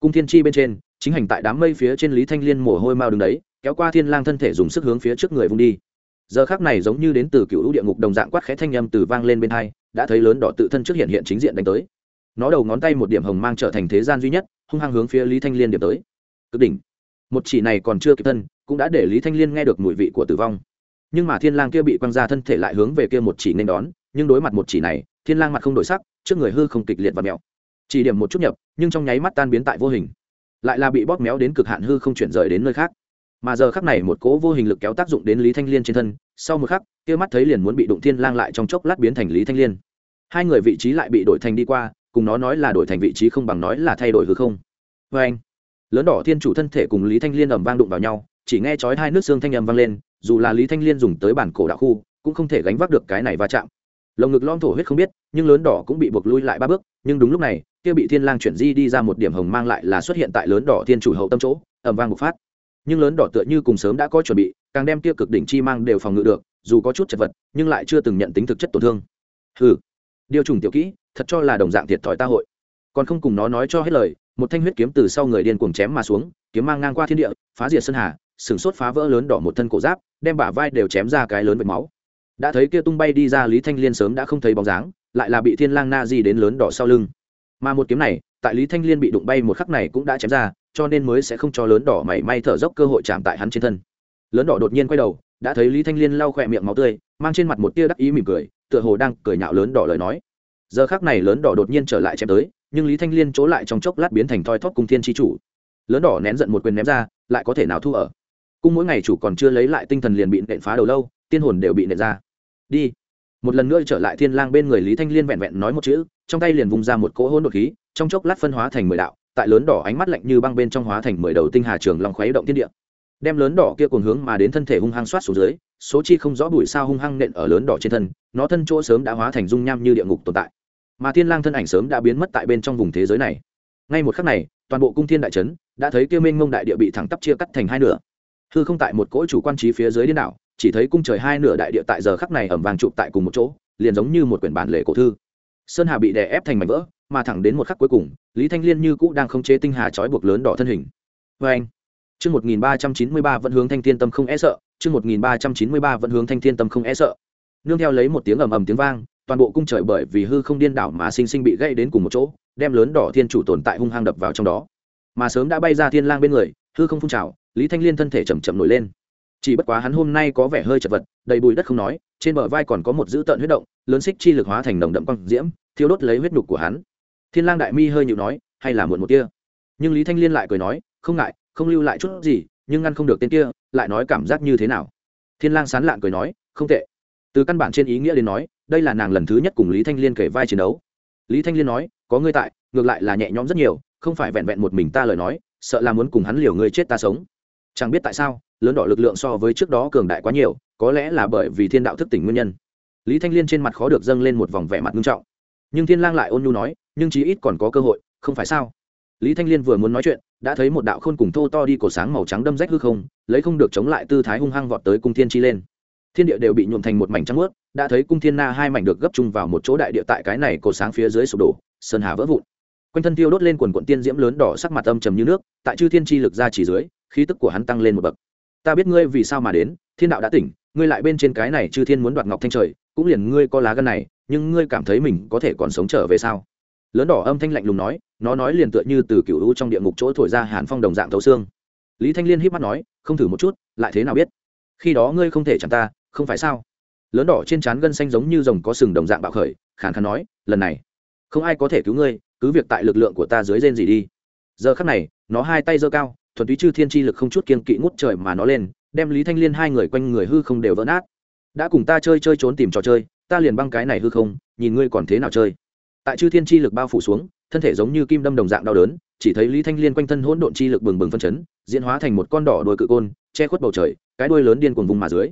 Cung thiên chi bên trên, chính hành tại đám mây phía trên lý thanh liên mồ hôi mau đứng đấy kéo qua thiên lang thân thể dùng sức hướng phía trước người vung đi. Giờ khắc này giống như đến từ cựu địa ngục đồng dạng quát khẽ thanh âm từ vang lên bên hai, đã thấy lớn đỏ tự thân trước hiện hiện chính diện đánh tới. Nó đầu ngón tay một điểm hồng mang trở thành thế gian duy nhất, hung hăng hướng phía lý thanh liên điểm tới. Cực đỉnh. Một chỉ này còn chưa kịp thân, cũng đã để lý thanh liên nghe được mùi vị của tử vong. Nhưng mà thiên lang kia bị quăng ra thân thể lại hướng về kia một chỉ nên đón, nhưng đối mặt một chỉ này, thiên lang mặt không đổi sắc, trước người hư không kịch liệt và mèo. Chỉ điểm một chút nhập, nhưng trong nháy mắt tan biến tại vô hình. Lại là bị bóp méo đến cực hạn hư không chuyển rời đến nơi khác mà giờ khắc này một cỗ vô hình lực kéo tác dụng đến lý thanh liên trên thân, sau một khắc, kia mắt thấy liền muốn bị đụng thiên lang lại trong chốc lát biến thành lý thanh liên. Hai người vị trí lại bị đổi thành đi qua, cùng nó nói là đổi thành vị trí không bằng nói là thay đổi hư không. Vê anh, lớn đỏ thiên chủ thân thể cùng lý thanh liên ầm vang đụng vào nhau, chỉ nghe chói hai nước xương thanh ầm vang lên, dù là lý thanh liên dùng tới bản cổ đạo khu, cũng không thể gánh vác được cái này va chạm. Lồng ngực lom thổ huyết không biết, nhưng lớn đỏ cũng bị buộc lui lại ba bước, nhưng đúng lúc này, kia bị thiên lang chuyển di đi ra một điểm hồng mang lại là xuất hiện tại lớn đỏ thiên chủ hậu tâm chỗ, ầm vang một phát nhưng lớn đỏ tựa như cùng sớm đã có chuẩn bị, càng đem kia cực đỉnh chi mang đều phòng ngự được, dù có chút chật vật, nhưng lại chưa từng nhận tính thực chất tổn thương. Hừ, điều trùng tiểu kỹ, thật cho là đồng dạng thiệt thòi ta hội. Còn không cùng nó nói cho hết lời, một thanh huyết kiếm từ sau người điên cuồng chém mà xuống, kiếm mang ngang qua thiên địa, phá diệt sơn hà, sừng sốt phá vỡ lớn đỏ một thân cổ giáp, đem bả vai đều chém ra cái lớn vệt máu. Đã thấy kia tung bay đi ra lý thanh liên sớm đã không thấy bóng dáng, lại là bị thiên lang na di đến lớn đỏ sau lưng. Mà một kiếm này, tại lý thanh liên bị đụng bay một khắc này cũng đã chém ra cho nên mới sẽ không cho lớn đỏ mảy may thở dốc cơ hội chạm tại hắn trên thân. Lớn đỏ đột nhiên quay đầu, đã thấy lý thanh liên lau khỏe miệng máu tươi, mang trên mặt một tia đắc ý mỉm cười, tựa hồ đang cười nhạo lớn đỏ lời nói. Giờ khác này lớn đỏ đột nhiên trở lại chém tới, nhưng lý thanh liên chỗ lại trong chốc lát biến thành thoi thóp cung thiên tri chủ. Lớn đỏ nén giận một quyền ném ra, lại có thể nào thu ở? Cung mỗi ngày chủ còn chưa lấy lại tinh thần liền bị nện phá đầu lâu, tiên hồn đều bị nện ra. Đi. Một lần nữa trở lại thiên lang bên người lý thanh liên vẹn vẹn nói một chữ, trong tay liền vung ra một cỗ hôn đột khí, trong chốc lát phân hóa thành mười đạo tại lớn đỏ ánh mắt lạnh như băng bên trong hóa thành mười đầu tinh hà trường long khoáy động thiên địa. Đem lớn đỏ kia cùng hướng mà đến thân thể hung hăng xoát xuống dưới, số chi không rõ bụi sao hung hăng nện ở lớn đỏ trên thân, nó thân chỗ sớm đã hóa thành dung nham như địa ngục tồn tại. Mà thiên lang thân ảnh sớm đã biến mất tại bên trong vùng thế giới này. Ngay một khắc này, toàn bộ cung thiên đại trấn đã thấy kia minh mông đại địa bị thẳng tắp chia cắt thành hai nửa. Hư không tại một cỗ chủ quan trí phía dưới điên đảo, chỉ thấy cung trời hai nửa đại địa tại giờ khắc này ẩm vàng chụp tại cùng một chỗ, liền giống như một quyển bản lề cổ thư sơn hà bị đè ép thành mảnh vỡ, mà thẳng đến một khắc cuối cùng, lý thanh liên như cũ đang khống chế tinh hà trói buộc lớn đỏ thân hình. Vê anh, chương một nghìn ba trăm chín mươi ba vẫn hướng thanh thiên tâm không e sợ, chương một nghìn ba trăm chín mươi ba vẫn hướng thanh thiên tâm không e sợ. Nương theo lấy một tiếng ầm ầm tiếng vang, toàn bộ cung trời bởi vì hư không điên đảo mà sinh sinh bị gây đến cùng một chỗ, đem lớn đỏ thiên chủ tồn tại hung hăng đập vào trong đó. Mà sớm đã bay ra thiên lang bên người, hư không phun trào, lý thanh liên thân thể chầm chậm nổi lên chỉ bất quá hắn hôm nay có vẻ hơi chật vật, đầy bụi đất không nói, trên bờ vai còn có một dữ tợn huyết động, lớn xích chi lực hóa thành nồng đậm quang diễm thiếu đốt lấy huyết nhục của hắn. Thiên lang đại mi hơi nhịu nói, hay là muộn một kia. Nhưng lý thanh liên lại cười nói, không ngại, không lưu lại chút gì, nhưng ngăn không được tên kia, lại nói cảm giác như thế nào? Thiên lang sán lạn cười nói, không tệ. Từ căn bản trên ý nghĩa đến nói, đây là nàng lần thứ nhất cùng lý thanh liên kể vai chiến đấu. Lý thanh liên nói, có ngươi tại, ngược lại là nhẹ nhõm rất nhiều, không phải vẹn vẹn một mình ta lời nói, sợ là muốn cùng hắn liều ngươi chết ta sống. Chẳng biết tại sao lớn đỏ lực lượng so với trước đó cường đại quá nhiều, có lẽ là bởi vì thiên đạo thức tỉnh nguyên nhân. Lý thanh liên trên mặt khó được dâng lên một vòng vẻ mặt nghiêm trọng. Nhưng thiên lang lại ôn nhu nói, nhưng chí ít còn có cơ hội, không phải sao? Lý thanh liên vừa muốn nói chuyện, đã thấy một đạo khôn cùng thô to đi cổ sáng màu trắng đâm rách hư không, lấy không được chống lại tư thái hung hăng vọt tới cung thiên chi lên. Thiên địa đều bị nhuộm thành một mảnh trắng ướt đã thấy cung thiên na hai mảnh được gấp chung vào một chỗ đại địa tại cái này cổ sáng phía dưới sụp đổ, sơn hà vỡ vụn. Quanh thân tiêu đốt lên quần quận tiên diễm lớn đỏ sắc mặt âm trầm như nước, tại chư thiên chi lực ra chỉ dưới, khí tức của hắn tăng lên một bậc ta biết ngươi vì sao mà đến, thiên đạo đã tỉnh, ngươi lại bên trên cái này chư thiên muốn đoạt ngọc thanh trời, cũng liền ngươi có lá gân này, nhưng ngươi cảm thấy mình có thể còn sống trở về sao? Lớn đỏ âm thanh lạnh lùng nói, nó nói liền tựa như từ cựu u trong địa ngục chỗ thổi ra hàn phong đồng dạng thấu xương. Lý thanh liên híp mắt nói, không thử một chút, lại thế nào biết? Khi đó ngươi không thể chẳng ta, không phải sao? Lớn đỏ trên trán gân xanh giống như rồng có sừng đồng dạng bạo khởi, khàn khàn nói, lần này, không ai có thể cứu ngươi, cứ việc tại lực lượng của ta dưới rên gì đi. Giờ khắc này, nó hai tay giơ cao thuần túy chư thiên chi lực không chút kiên kỵ ngút trời mà nó lên, đem lý thanh liên hai người quanh người hư không đều vỡ nát. Đã cùng ta chơi chơi trốn tìm trò chơi, ta liền băng cái này hư không, nhìn ngươi còn thế nào chơi. Tại chư thiên chi lực bao phủ xuống, thân thể giống như kim đâm đồng dạng đau đớn, chỉ thấy lý thanh liên quanh thân hỗn độn chi lực bừng bừng phân chấn, diễn hóa thành một con đỏ đôi cự côn, che khuất bầu trời, cái đuôi lớn điên cuồng vùng mà dưới.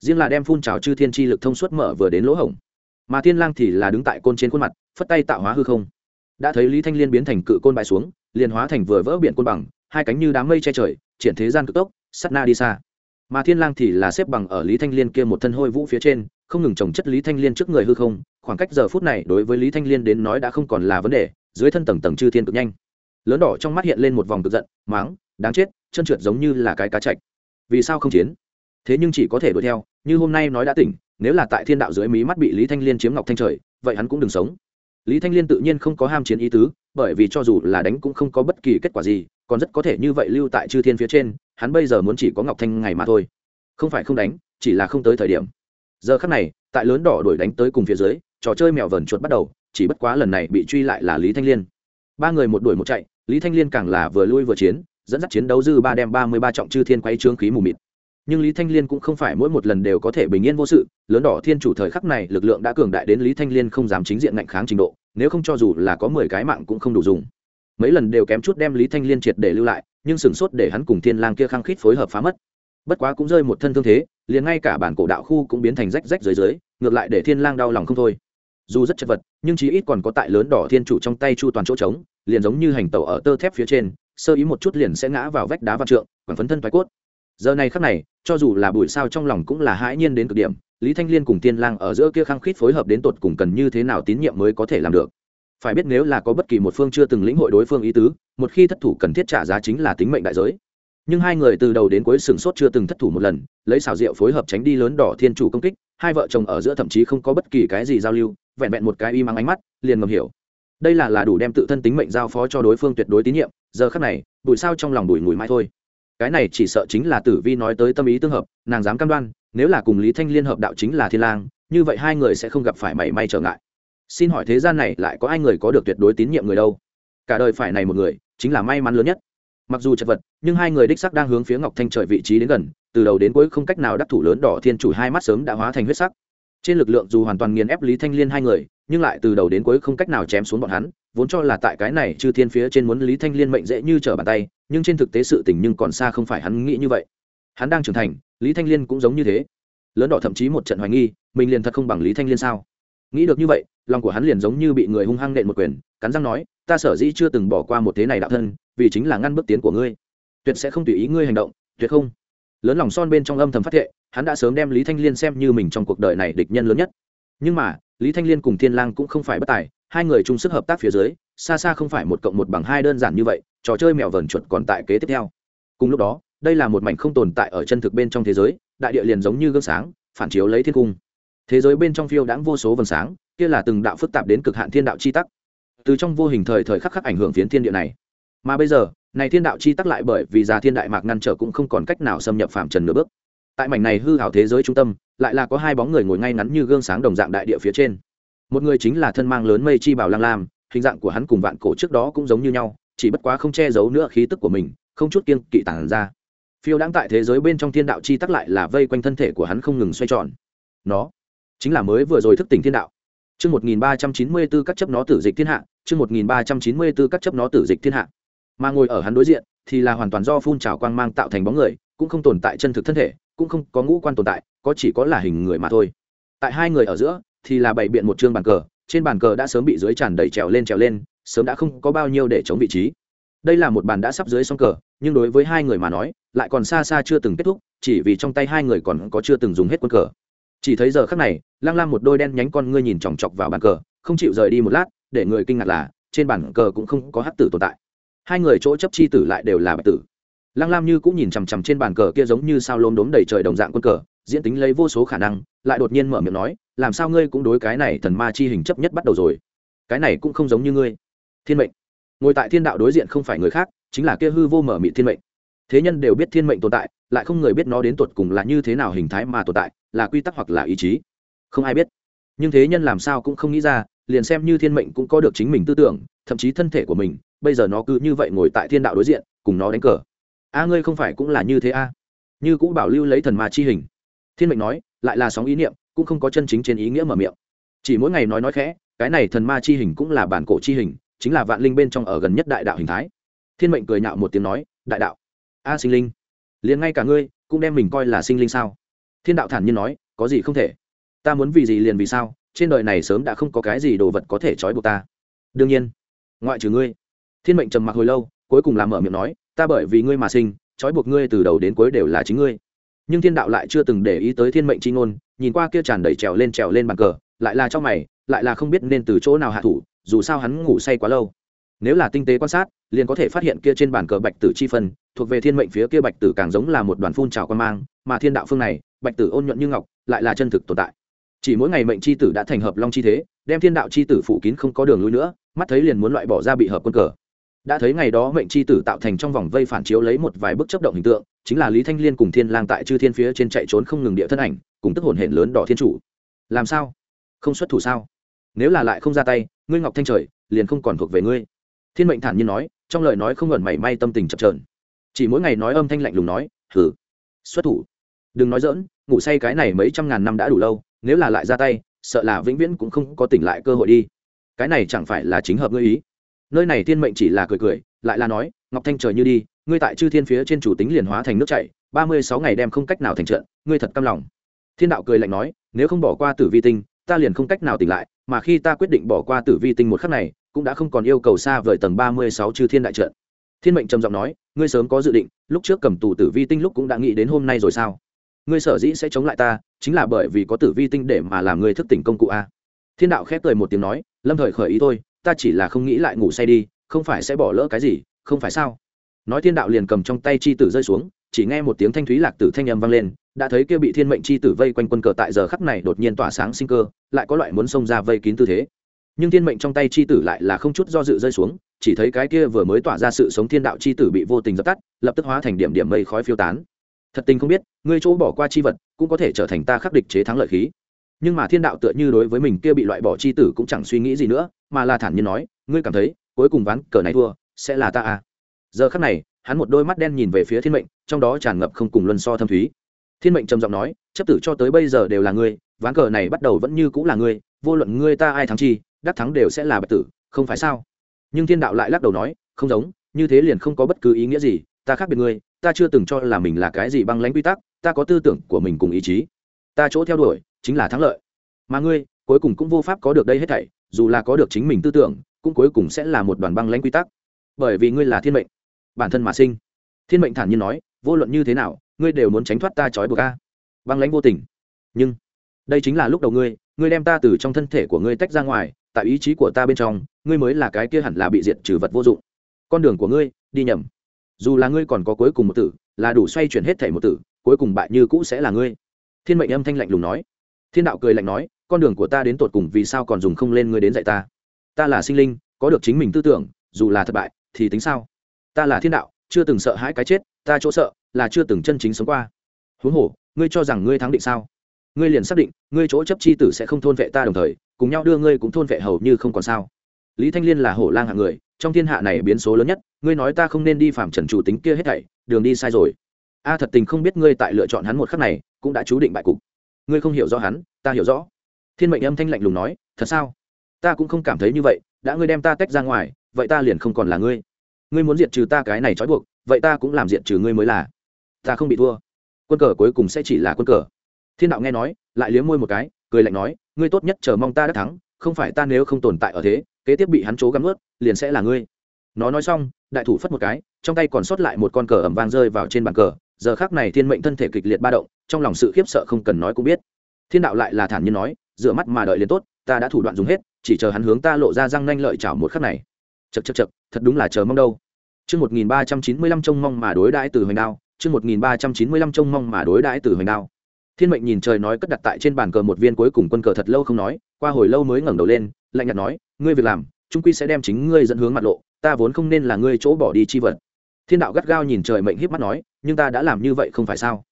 Riêng là đem phun trào chư thiên chi lực thông suốt mở vừa đến lỗ hổng. Mà thiên lang thì là đứng tại côn trên khuôn mặt, phất tay tạo hóa hư không. Đã thấy lý thanh liên biến thành cự côn bại xuống, liền hóa thành vừa vỡ biển côn bằng hai cánh như đám mây che trời, triển thế gian cực tốc sắt na đi xa. Mà thiên lang thì là xếp bằng ở lý thanh liên kia một thân hôi vũ phía trên, không ngừng trồng chất lý thanh liên trước người hư không, khoảng cách giờ phút này đối với lý thanh liên đến nói đã không còn là vấn đề, dưới thân tầng tầng chư thiên cực nhanh. Lớn đỏ trong mắt hiện lên một vòng cực giận, máng, đáng chết, chân trượt giống như là cái cá chạch. Vì sao không chiến? Thế nhưng chỉ có thể đuổi theo, như hôm nay nói đã tỉnh, nếu là tại thiên đạo dưới mí mắt bị lý thanh liên chiếm ngọc thanh trời, vậy hắn cũng đừng sống. Lý thanh liên tự nhiên không có ham chiến ý tứ, bởi vì cho dù là đánh cũng không có bất kỳ kết quả gì còn rất có thể như vậy lưu tại chư thiên phía trên, hắn bây giờ muốn chỉ có ngọc thanh ngày mà thôi. Không phải không đánh, chỉ là không tới thời điểm. Giờ khắc này, tại lớn đỏ đuổi đánh tới cùng phía dưới, trò chơi mèo vờn chuột bắt đầu, chỉ bất quá lần này bị truy lại là lý thanh liên. Ba người một đuổi một chạy, lý thanh liên càng là vừa lui vừa chiến, dẫn dắt chiến đấu dư ba đem ba mươi ba trọng chư thiên quay trương khí mù mịt. Nhưng lý thanh liên cũng không phải mỗi một lần đều có thể bình yên vô sự, lớn đỏ thiên chủ thời khắc này lực lượng đã cường đại đến lý thanh liên không dám chính diện ngạnh kháng trình độ, nếu không cho dù là có mười cái mạng cũng không đủ dùng mấy lần đều kém chút đem lý thanh liên triệt để lưu lại, nhưng sửng sốt để hắn cùng thiên lang kia khăng khít phối hợp phá mất. Bất quá cũng rơi một thân thương thế, liền ngay cả bản cổ đạo khu cũng biến thành rách rách dưới dưới, ngược lại để thiên lang đau lòng không thôi. Dù rất chật vật, nhưng chí ít còn có tại lớn đỏ thiên chủ trong tay chu toàn chỗ trống, liền giống như hành tẩu ở tơ thép phía trên, sơ ý một chút liền sẽ ngã vào vách đá văn trượng còn phấn thân thoái cốt. Giờ này khắc này, cho dù là bụi sao trong lòng cũng là hãi nhiên đến cực điểm, lý thanh liên cùng tiên lang ở giữa kia khăng khít phối hợp đến tột cùng cần như thế nào tín nhiệm mới có thể làm được phải biết nếu là có bất kỳ một phương chưa từng lĩnh hội đối phương ý tứ, một khi thất thủ cần thiết trả giá chính là tính mệnh đại giới. Nhưng hai người từ đầu đến cuối sừng sốt chưa từng thất thủ một lần, lấy xảo diệu phối hợp tránh đi lớn đỏ thiên chủ công kích, hai vợ chồng ở giữa thậm chí không có bất kỳ cái gì giao lưu, vẹn vẹn một cái y mang ánh mắt, liền ngầm hiểu. Đây là là đủ đem tự thân tính mệnh giao phó cho đối phương tuyệt đối tín nhiệm, giờ khắc này bụi sao trong lòng bụi mùi mai thôi. Cái này chỉ sợ chính là tử vi nói tới tâm ý tương hợp, nàng dám cam đoan, nếu là cùng lý thanh liên hợp đạo chính là thiên lang, như vậy hai người sẽ không gặp phải mảy may trở ngại xin hỏi thế gian này lại có ai người có được tuyệt đối tín nhiệm người đâu? Cả đời phải này một người, chính là may mắn lớn nhất. Mặc dù chật vật, nhưng hai người đích sắc đang hướng phía ngọc thanh trời vị trí đến gần, từ đầu đến cuối không cách nào đắc thủ lớn đỏ thiên chủ hai mắt sớm đã hóa thành huyết sắc. Trên lực lượng dù hoàn toàn nghiền ép lý thanh liên hai người, nhưng lại từ đầu đến cuối không cách nào chém xuống bọn hắn, vốn cho là tại cái này chư thiên phía trên muốn lý thanh liên mệnh dễ như trở bàn tay, nhưng trên thực tế sự tình nhưng còn xa không phải hắn nghĩ như vậy. Hắn đang trưởng thành, lý thanh liên cũng giống như thế. Lớn đỏ thậm chí một trận hoài nghi, mình liền thật không bằng lý thanh liên sao? Nghĩ được như vậy lòng của hắn liền giống như bị người hung hăng nện một quyền, cắn răng nói, ta sở dĩ chưa từng bỏ qua một thế này đạo thân, vì chính là ngăn bước tiến của ngươi. Tuyệt sẽ không tùy ý ngươi hành động, tuyệt không. Lớn lòng son bên trong âm thầm phát thệ, hắn đã sớm đem lý thanh liên xem như mình trong cuộc đời này địch nhân lớn nhất. Nhưng mà, lý thanh liên cùng thiên lang cũng không phải bất tài, hai người chung sức hợp tác phía dưới, xa xa không phải một cộng một bằng hai đơn giản như vậy, trò chơi mèo vờn chuột còn tại kế tiếp theo. Cùng lúc đó, đây là một mảnh không tồn tại ở chân thực bên trong thế giới, đại địa liền giống như gương sáng, phản chiếu lấy thiên cung. Thế giới bên trong phiêu đãng vô số vầng sáng kia là từng đạo phức tạp đến cực hạn thiên đạo chi tắc. Từ trong vô hình thời thời khắc khắc ảnh hưởng phiến thiên địa này. Mà bây giờ, này thiên đạo chi tắc lại bởi vì già thiên đại mạc ngăn trở cũng không còn cách nào xâm nhập phạm trần nửa bước. Tại mảnh này hư hảo thế giới trung tâm, lại là có hai bóng người ngồi ngay ngắn như gương sáng đồng dạng đại địa phía trên. Một người chính là thân mang lớn mây chi bảo lang lam, hình dạng của hắn cùng vạn cổ trước đó cũng giống như nhau, chỉ bất quá không che giấu nữa khí tức của mình, không chút kiên kỵ tản ra. Phiêu đáng tại thế giới bên trong thiên đạo chi tắc lại là vây quanh thân thể của hắn không ngừng xoay tròn. Nó chính là mới vừa rồi thức tỉnh thiên đạo chương một nghìn ba trăm chín mươi b ố các chấp nó tử dịch thiên hạ, chương một nghìn ba trăm chín mươi b ố các chấp nó tử dịch thiên hạ. Mà ngồi ở hắn đối diện, thì là hoàn toàn do phun trào quang mang tạo thành bóng người, cũng không tồn tại chân thực thân thể, cũng không có ngũ quan tồn tại, có chỉ có là hình người mà thôi. Tại hai người ở giữa, thì là bày biện một chương bàn cờ, trên bàn cờ đã sớm bị dưới tràn đầy trèo lên trèo lên, sớm đã không có bao nhiêu để chống vị trí. Đây là một bàn đã sắp dưới xong cờ, nhưng đối với hai người mà nói, lại còn xa xa chưa từng kết thúc, chỉ vì trong tay hai người còn có chưa từng dùng hết quân cờ chỉ thấy giờ khắc này, lăng lam một đôi đen nhánh con ngươi nhìn chòng chọc vào bàn cờ, không chịu rời đi một lát, để người kinh ngạc là, trên bàn cờ cũng không có hắc tử tồn tại. Hai người chỗ chấp chi tử lại đều là bạch tử. Lăng lam như cũng nhìn chằm chằm trên bàn cờ kia giống như sao lốm đốm đầy trời đồng dạng quân cờ, diễn tính lấy vô số khả năng, lại đột nhiên mở miệng nói, làm sao ngươi cũng đối cái này thần ma chi hình chấp nhất bắt đầu rồi? Cái này cũng không giống như ngươi. Thiên mệnh. Ngồi tại thiên đạo đối diện không phải người khác, chính là kia hư vô mở mị thiên mệnh. Thế nhân đều biết thiên mệnh tồn tại, lại không người biết nó đến tột cùng là như thế nào hình thái mà tồn tại là quy tắc hoặc là ý chí. Không ai biết. Nhưng thế nhân làm sao cũng không nghĩ ra, liền xem như thiên mệnh cũng có được chính mình tư tưởng, thậm chí thân thể của mình, bây giờ nó cứ như vậy ngồi tại thiên đạo đối diện, cùng nó đánh cờ. A, ngươi không phải cũng là như thế a? Như cũng bảo lưu lấy thần ma chi hình. Thiên mệnh nói, lại là sóng ý niệm, cũng không có chân chính trên ý nghĩa mở miệng. Chỉ mỗi ngày nói nói khẽ, cái này thần ma chi hình cũng là bản cổ chi hình, chính là vạn linh bên trong ở gần nhất đại đạo hình thái. Thiên mệnh cười nhạo một tiếng nói, đại đạo. A, sinh linh. Liền ngay cả ngươi, cũng đem mình coi là sinh linh sao? Thiên đạo thản nhiên nói, có gì không thể? Ta muốn vì gì liền vì sao? Trên đời này sớm đã không có cái gì đồ vật có thể trói buộc ta. Đương nhiên, ngoại trừ ngươi. Thiên mệnh trầm mặc hồi lâu, cuối cùng làm mở miệng nói, ta bởi vì ngươi mà sinh, trói buộc ngươi từ đầu đến cuối đều là chính ngươi. Nhưng thiên đạo lại chưa từng để ý tới thiên mệnh c h i ngôn, nhìn qua kia tràn đầy trèo lên trèo lên bàn cờ, lại là trong mày, lại là không biết nên từ chỗ nào hạ thủ, dù sao hắn ngủ say quá lâu. Nếu là tinh tế quan sát, liền có thể phát hiện kia trên bàn cờ bạch tử chi phân, thuộc về thiên mệnh phía kia bạch tử càng giống là một đoàn phun trào quan mang, mà thiên đạo phương này bạch tử ôn nhuận như ngọc, lại là chân thực tồn tại. Chỉ mỗi ngày mệnh c h i tử đã thành hợp long chi thế, đem thiên đạo c h i tử phủ kín không có đường lui nữa, mắt thấy liền muốn loại bỏ ra bị hợp quân cờ. Đã thấy ngày đó mệnh c h i tử tạo thành trong vòng vây phản chiếu lấy một vài bức chấp động hình tượng, chính là lý thanh liên cùng thiên lang tại chư thiên phía trên chạy trốn không ngừng địa thân ảnh, cùng tức hồn hển lớn đỏ thiên chủ. Làm sao? Không xuất thủ sao? Nếu là lại không ra tay, ngươi ngọc thanh trời, liền không còn thuộc về ngươi. Thiên mệnh thản nhiên nói, trong lời nói không ngẩn mảy may tâm tình chập trờn chỉ mỗi ngày nói âm thanh lạnh lùng nói thử xuất thủ đừng nói dỡn ngủ say cái này mấy trăm ngàn năm đã đủ lâu, nếu là lại ra tay, sợ là vĩnh viễn cũng không có tỉnh lại cơ hội đi. Cái này chẳng phải là chính hợp ngươi ý. Nơi này thiên mệnh chỉ là cười cười, lại là nói, ngọc thanh trời như đi, ngươi tại chư thiên phía trên chủ tính liền hóa thành nước chảy, ba mươi sáu ngày đem không cách nào thành trận, ngươi thật căm lòng. Thiên đạo cười lạnh nói, nếu không bỏ qua tử vi tinh, ta liền không cách nào tỉnh lại, mà khi ta quyết định bỏ qua tử vi tinh một khắc này, cũng đã không còn yêu cầu xa vời tầng ba mươi sáu chư thiên đại trận. Thiên mệnh trầm giọng nói, ngươi sớm có dự định, lúc trước cầm tù tử vi tinh lúc cũng đã nghĩ đến hôm nay rồi sao? Ngươi sở dĩ sẽ chống lại ta, chính là bởi vì có tử vi tinh để mà làm ngươi thức tỉnh công cụ a. Thiên đạo khép cười một tiếng nói, lâm thời khởi ý thôi, ta chỉ là không nghĩ lại ngủ say đi, không phải sẽ bỏ lỡ cái gì, không phải sao? Nói thiên đạo liền cầm trong tay chi tử rơi xuống, chỉ nghe một tiếng thanh thúy lạc tử thanh âm vang lên, đã thấy kia bị thiên mệnh chi tử vây quanh quân cờ tại giờ khắc này đột nhiên tỏa sáng sinh cơ, lại có loại muốn xông ra vây kín tư thế. Nhưng thiên mệnh trong tay chi tử lại là không chút do dự rơi xuống, chỉ thấy cái kia vừa mới tỏa ra sự sống thiên đạo chi tử bị vô tình dập tắt, lập tức hóa thành điểm điểm mây khói phiêu tán thật tình không biết, ngươi chỗ bỏ qua chi vật cũng có thể trở thành ta khắc địch chế thắng lợi khí. Nhưng mà thiên đạo tựa như đối với mình kia bị loại bỏ chi tử cũng chẳng suy nghĩ gì nữa, mà là thản nhiên nói, ngươi cảm thấy, cuối cùng ván cờ này thua, sẽ là ta à? Giờ khắc này, hắn một đôi mắt đen nhìn về phía thiên mệnh, trong đó tràn ngập không cùng luân so thâm thúy. Thiên mệnh trầm giọng nói, chấp tử cho tới bây giờ đều là ngươi, ván cờ này bắt đầu vẫn như cũng là ngươi, vô luận ngươi ta ai thắng chi, đắc thắng đều sẽ là bạch tử, không phải sao? Nhưng thiên đạo lại lắc đầu nói, không giống, như thế liền không có bất cứ ý nghĩa gì ta khác biệt ngươi, ta chưa từng cho là mình là cái gì băng lãnh quy tắc, ta có tư tưởng của mình cùng ý chí. Ta chỗ theo đuổi, chính là thắng lợi. Mà ngươi, cuối cùng cũng vô pháp có được đây hết thảy, dù là có được chính mình tư tưởng, cũng cuối cùng sẽ là một đoàn băng lãnh quy tắc. Bởi vì ngươi là thiên mệnh, bản thân mà sinh. Thiên mệnh thản nhiên nói, vô luận như thế nào, ngươi đều muốn tránh thoát ta trói buộc ca băng lãnh vô tình. Nhưng, đây chính là lúc đầu ngươi ngươi đem ta từ trong thân thể của ngươi tách ra ngoài, tại ý chí của ta bên trong, ngươi mới là cái kia hẳn là bị diệt trừ vật vô dụng. Con đường của ngươi, đi nhầm dù là ngươi còn có cuối cùng một tử, là đủ xoay chuyển hết thể một tử, cuối cùng bại như cũ sẽ là ngươi. Thiên mệnh âm thanh lạnh lùng nói. Thiên đạo cười lạnh nói, con đường của ta đến tột cùng vì sao còn dùng không lên ngươi đến dạy ta? Ta là sinh linh, có được chính mình tư tưởng, dù là thất bại, thì tính sao? Ta là thiên đạo, chưa từng sợ hãi cái chết, ta chỗ sợ là chưa từng chân chính sống qua. Huống hồ, ngươi cho rằng ngươi thắng định sao? Ngươi liền xác định, ngươi chỗ chấp chi tử sẽ không thôn vệ ta đồng thời, cùng nhau đưa ngươi cũng thôn vệ hầu như không còn sao. Lý thanh liên là hổ lang hạng người trong thiên hạ này biến số lớn nhất, ngươi nói ta không nên đi phạm trần chủ tính kia hết thảy, đường đi sai rồi. A thật tình không biết ngươi tại lựa chọn hắn một khắc này, cũng đã chú định bại cục. Ngươi không hiểu rõ hắn, ta hiểu rõ. Thiên mệnh âm thanh lạnh lùng nói, thật sao? Ta cũng không cảm thấy như vậy, đã ngươi đem ta tách ra ngoài, vậy ta liền không còn là ngươi. Ngươi muốn diệt trừ ta cái này trói buộc, vậy ta cũng làm diệt trừ ngươi mới là. Ta không bị thua. Quân cờ cuối cùng sẽ chỉ là quân cờ. Thiên đạo nghe nói, lại liếm môi một cái, cười lạnh nói, ngươi tốt nhất chờ mong ta đã thắng, không phải ta nếu không tồn tại ở thế kế tiếp bị hắn chố gắm ướt, liền sẽ là ngươi. Nó nói xong, đại thủ phất một cái, trong tay còn sót lại một con cờ ẩm vang rơi vào trên bàn cờ. Giờ khác này thiên mệnh thân thể kịch liệt ba động, trong lòng sự khiếp sợ không cần nói cũng biết. Thiên đạo lại là thản nhiên nói, dựa mắt mà đợi liền tốt, ta đã thủ đoạn dùng hết, chỉ chờ hắn hướng ta lộ ra răng nanh lợi chảo một khắc này. Chật chật chật thật đúng là chờ mong đâu. Chương một nghìn ba trăm chín mươi lăm trông mong mà đối đãi từ hoành đao, chương một nghìn ba trăm chín mươi lăm trông mong mà đối đãi từ hoành đao. Thiên mệnh nhìn trời nói cất đặt tại trên bàn cờ một viên cuối cùng quân cờ thật lâu không nói, qua hồi lâu mới ngẩng đầu lên lạnh nhạt nói, ngươi việc làm, trung quy sẽ đem chính ngươi dẫn hướng mặt lộ, ta vốn không nên là ngươi chỗ bỏ đi chi vật. Thiên đạo gắt gao nhìn trời mệnh híp mắt nói, nhưng ta đã làm như vậy không phải sao?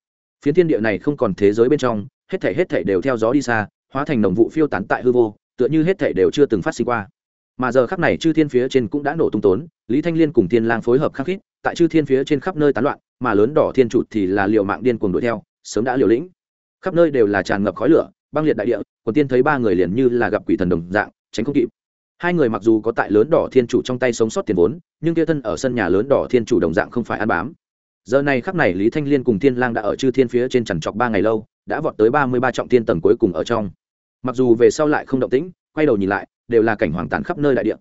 Phiến thiên địa này không còn thế giới bên trong, hết thể hết thể đều theo gió đi xa, hóa thành đồng vụ phiêu tán tại hư vô, tựa như hết thể đều chưa từng phát sinh qua. Mà giờ khắc này chư thiên phía trên cũng đã nổ tung tốn, lý thanh liên cùng thiên lang phối hợp khắc khít, tại chư thiên phía trên khắp nơi tán loạn, mà lớn đỏ thiên chủ thì là liều mạng điên cuồng đuổi theo, sớm đã liều lĩnh. Khắp nơi đều là tràn ngập khói lửa, băng liệt đại địa còn tiên thấy ba người liền như là gặp quỷ thần đồng dạng tránh không kịp. Hai người mặc dù có tại lớn đỏ thiên chủ trong tay sống sót tiền vốn, nhưng kia thân ở sân nhà lớn đỏ thiên chủ đồng dạng không phải ăn bám. Giờ này khắc này lý thanh liên cùng thiên lang đã ở chư thiên phía trên trằn trọc ba ngày lâu, đã vọt tới ba mươi ba trọng thiên tầng cuối cùng ở trong. Mặc dù về sau lại không động tĩnh, quay đầu nhìn lại, đều là cảnh hoàng tàn khắp nơi đại địa.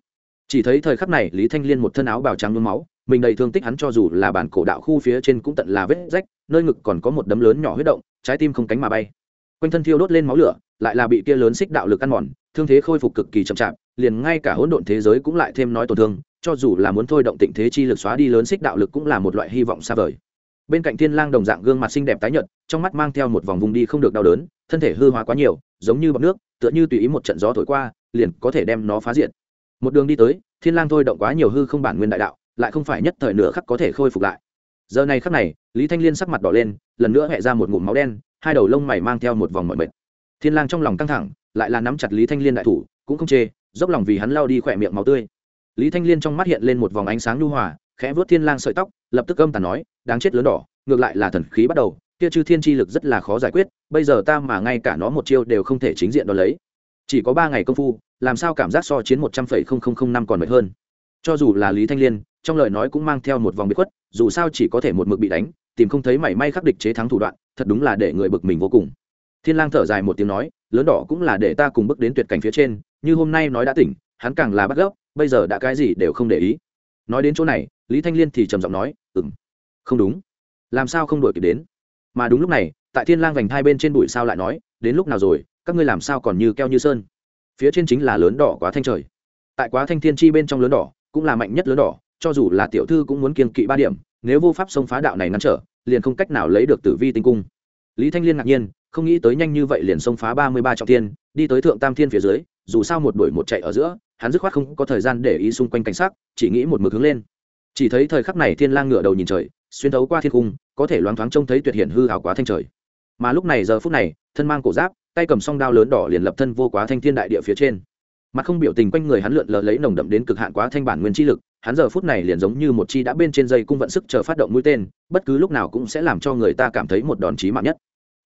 Chỉ thấy thời khắc này lý thanh liên một thân áo bào trắng nhuốm máu, mình đầy thương tích hắn cho dù là bản cổ đạo khu phía trên cũng tận là vết rách, nơi ngực còn có một đấm lớn nhỏ huyết động, trái tim không cánh mà bay. Quanh thân thiêu đốt lên máu lửa, lại là bị kia lớn xích đạo lực ăn mòn thương thế khôi phục cực kỳ chậm chạp, liền ngay cả hỗn độn thế giới cũng lại thêm nói tổn thương, cho dù là muốn thôi động tịnh thế chi lực xóa đi lớn xích đạo lực cũng là một loại hy vọng xa vời. Bên cạnh thiên lang đồng dạng gương mặt xinh đẹp tái nhợt, trong mắt mang theo một vòng vùng đi không được đau đớn, thân thể hư hóa quá nhiều, giống như bọt nước, tựa như tùy ý một trận gió thổi qua, liền có thể đem nó phá diện. một đường đi tới, thiên lang thôi động quá nhiều hư không bản nguyên đại đạo, lại không phải nhất thời nửa khắc có thể khôi phục lại. Giờ này khắc này, lý thanh liên sắc mặt đỏ lên, lần nữa hẹ ra một ngụm máu đen, hai đầu lông mày mang theo một vòng mọi mệt. Thiên lang trong lòng căng thẳng lại là nắm chặt lý thanh liên đại thủ, cũng không chê, dốc lòng vì hắn lao đi khỏe miệng máu tươi. Lý thanh liên trong mắt hiện lên một vòng ánh sáng nhu hòa, khẽ vớt thiên lang sợi tóc, lập tức âm tàn nói, đáng chết lớn đỏ, ngược lại là thần khí bắt đầu, kia chư thiên chi lực rất là khó giải quyết, bây giờ ta mà ngay cả nó một chiêu đều không thể chính diện đo lấy. Chỉ có ba ngày công phu, làm sao cảm giác so chiến một trăm phẩy không không không năm còn mệt hơn? Cho dù là lý thanh liên, trong lời nói cũng mang theo một vòng biệt khuất, dù sao chỉ có thể một mực bị đánh, tìm không thấy mảy may khắc địch chế thắng thủ đoạn, thật đúng là để người bực mình vô cùng. Thiên lang thở dài một tiếng nói lớn đỏ cũng là để ta cùng bước đến tuyệt cảnh phía trên, như hôm nay nói đã tỉnh, hắn càng là bắt gốc, bây giờ đã cái gì đều không để ý. Nói đến chỗ này, lý thanh liên thì trầm giọng nói, ừm, không đúng. Làm sao không đổi kịp đến? Mà đúng lúc này, tại thiên lang vành hai bên trên bụi sao lại nói, đến lúc nào rồi, các ngươi làm sao còn như keo như sơn? Phía trên chính là lớn đỏ quá thanh trời. Tại quá thanh thiên chi bên trong lớn đỏ, cũng là mạnh nhất lớn đỏ, cho dù là tiểu thư cũng muốn kiên kỵ ba điểm, nếu vô pháp xông phá đạo này ngăn trở, liền không cách nào lấy được tử vi tinh cung. Lý thanh liên ngạc nhiên không nghĩ tới nhanh như vậy liền xông phá ba mươi ba trọng thiên, đi tới thượng tam thiên phía dưới, dù sao một đuổi một chạy ở giữa, hắn dứt khoát không có thời gian để ý xung quanh cảnh sắc, chỉ nghĩ một mực hướng lên. Chỉ thấy thời khắc này thiên lang ngửa đầu nhìn trời, xuyên thấu qua thiên cung, có thể loáng thoáng trông thấy tuyệt hiện hư hào quá thanh trời. Mà lúc này giờ phút này, thân mang cổ giáp, tay cầm song đao lớn đỏ liền lập thân vô quá thanh thiên đại địa phía trên. Mặt không biểu tình quanh người hắn lượn lờ lấy nồng đậm đến cực hạn quá thanh bản nguyên chi lực, hắn giờ phút này liền giống như một chi đã bên trên dây cung vận sức chờ phát động mũi tên, bất cứ lúc nào cũng sẽ làm cho người ta cảm thấy một đòn chí mạng nhất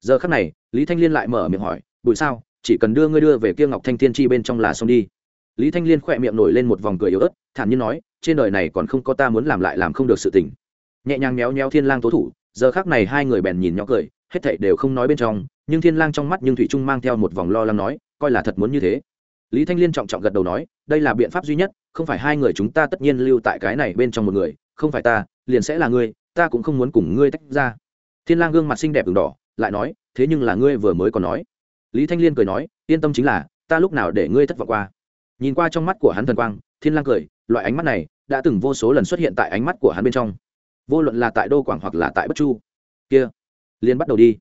giờ khắc này, lý thanh liên lại mở miệng hỏi bụi sao, chỉ cần đưa ngươi đưa về kia ngọc thanh thiên chi bên trong là xong đi. Lý thanh liên khỏe miệng nổi lên một vòng cười yếu ớt, thản nhiên nói, trên đời này còn không có ta muốn làm lại làm không được sự tình. Nhẹ nhàng méo méo thiên lang tố thủ, giờ khắc này hai người bèn nhìn nhỏ cười, hết thảy đều không nói bên trong, nhưng thiên lang trong mắt nhưng thủy trung mang theo một vòng lo lắng nói, coi là thật muốn như thế. Lý thanh liên trọng trọng gật đầu nói, đây là biện pháp duy nhất, không phải hai người chúng ta tất nhiên lưu tại cái này bên trong một người, không phải ta, liền sẽ là ngươi, ta cũng không muốn cùng ngươi tách ra. Thiên lang gương mặt xinh đẹp ửng đỏ lại nói, thế nhưng là ngươi vừa mới còn nói. Lý thanh liên cười nói, yên tâm chính là, ta lúc nào để ngươi thất vọng qua. Nhìn qua trong mắt của hắn thần quang, thiên lang cười, loại ánh mắt này đã từng vô số lần xuất hiện tại ánh mắt của hắn bên trong. Vô luận là tại đô quảng hoặc là tại bất chu. Kia liên bắt đầu đi.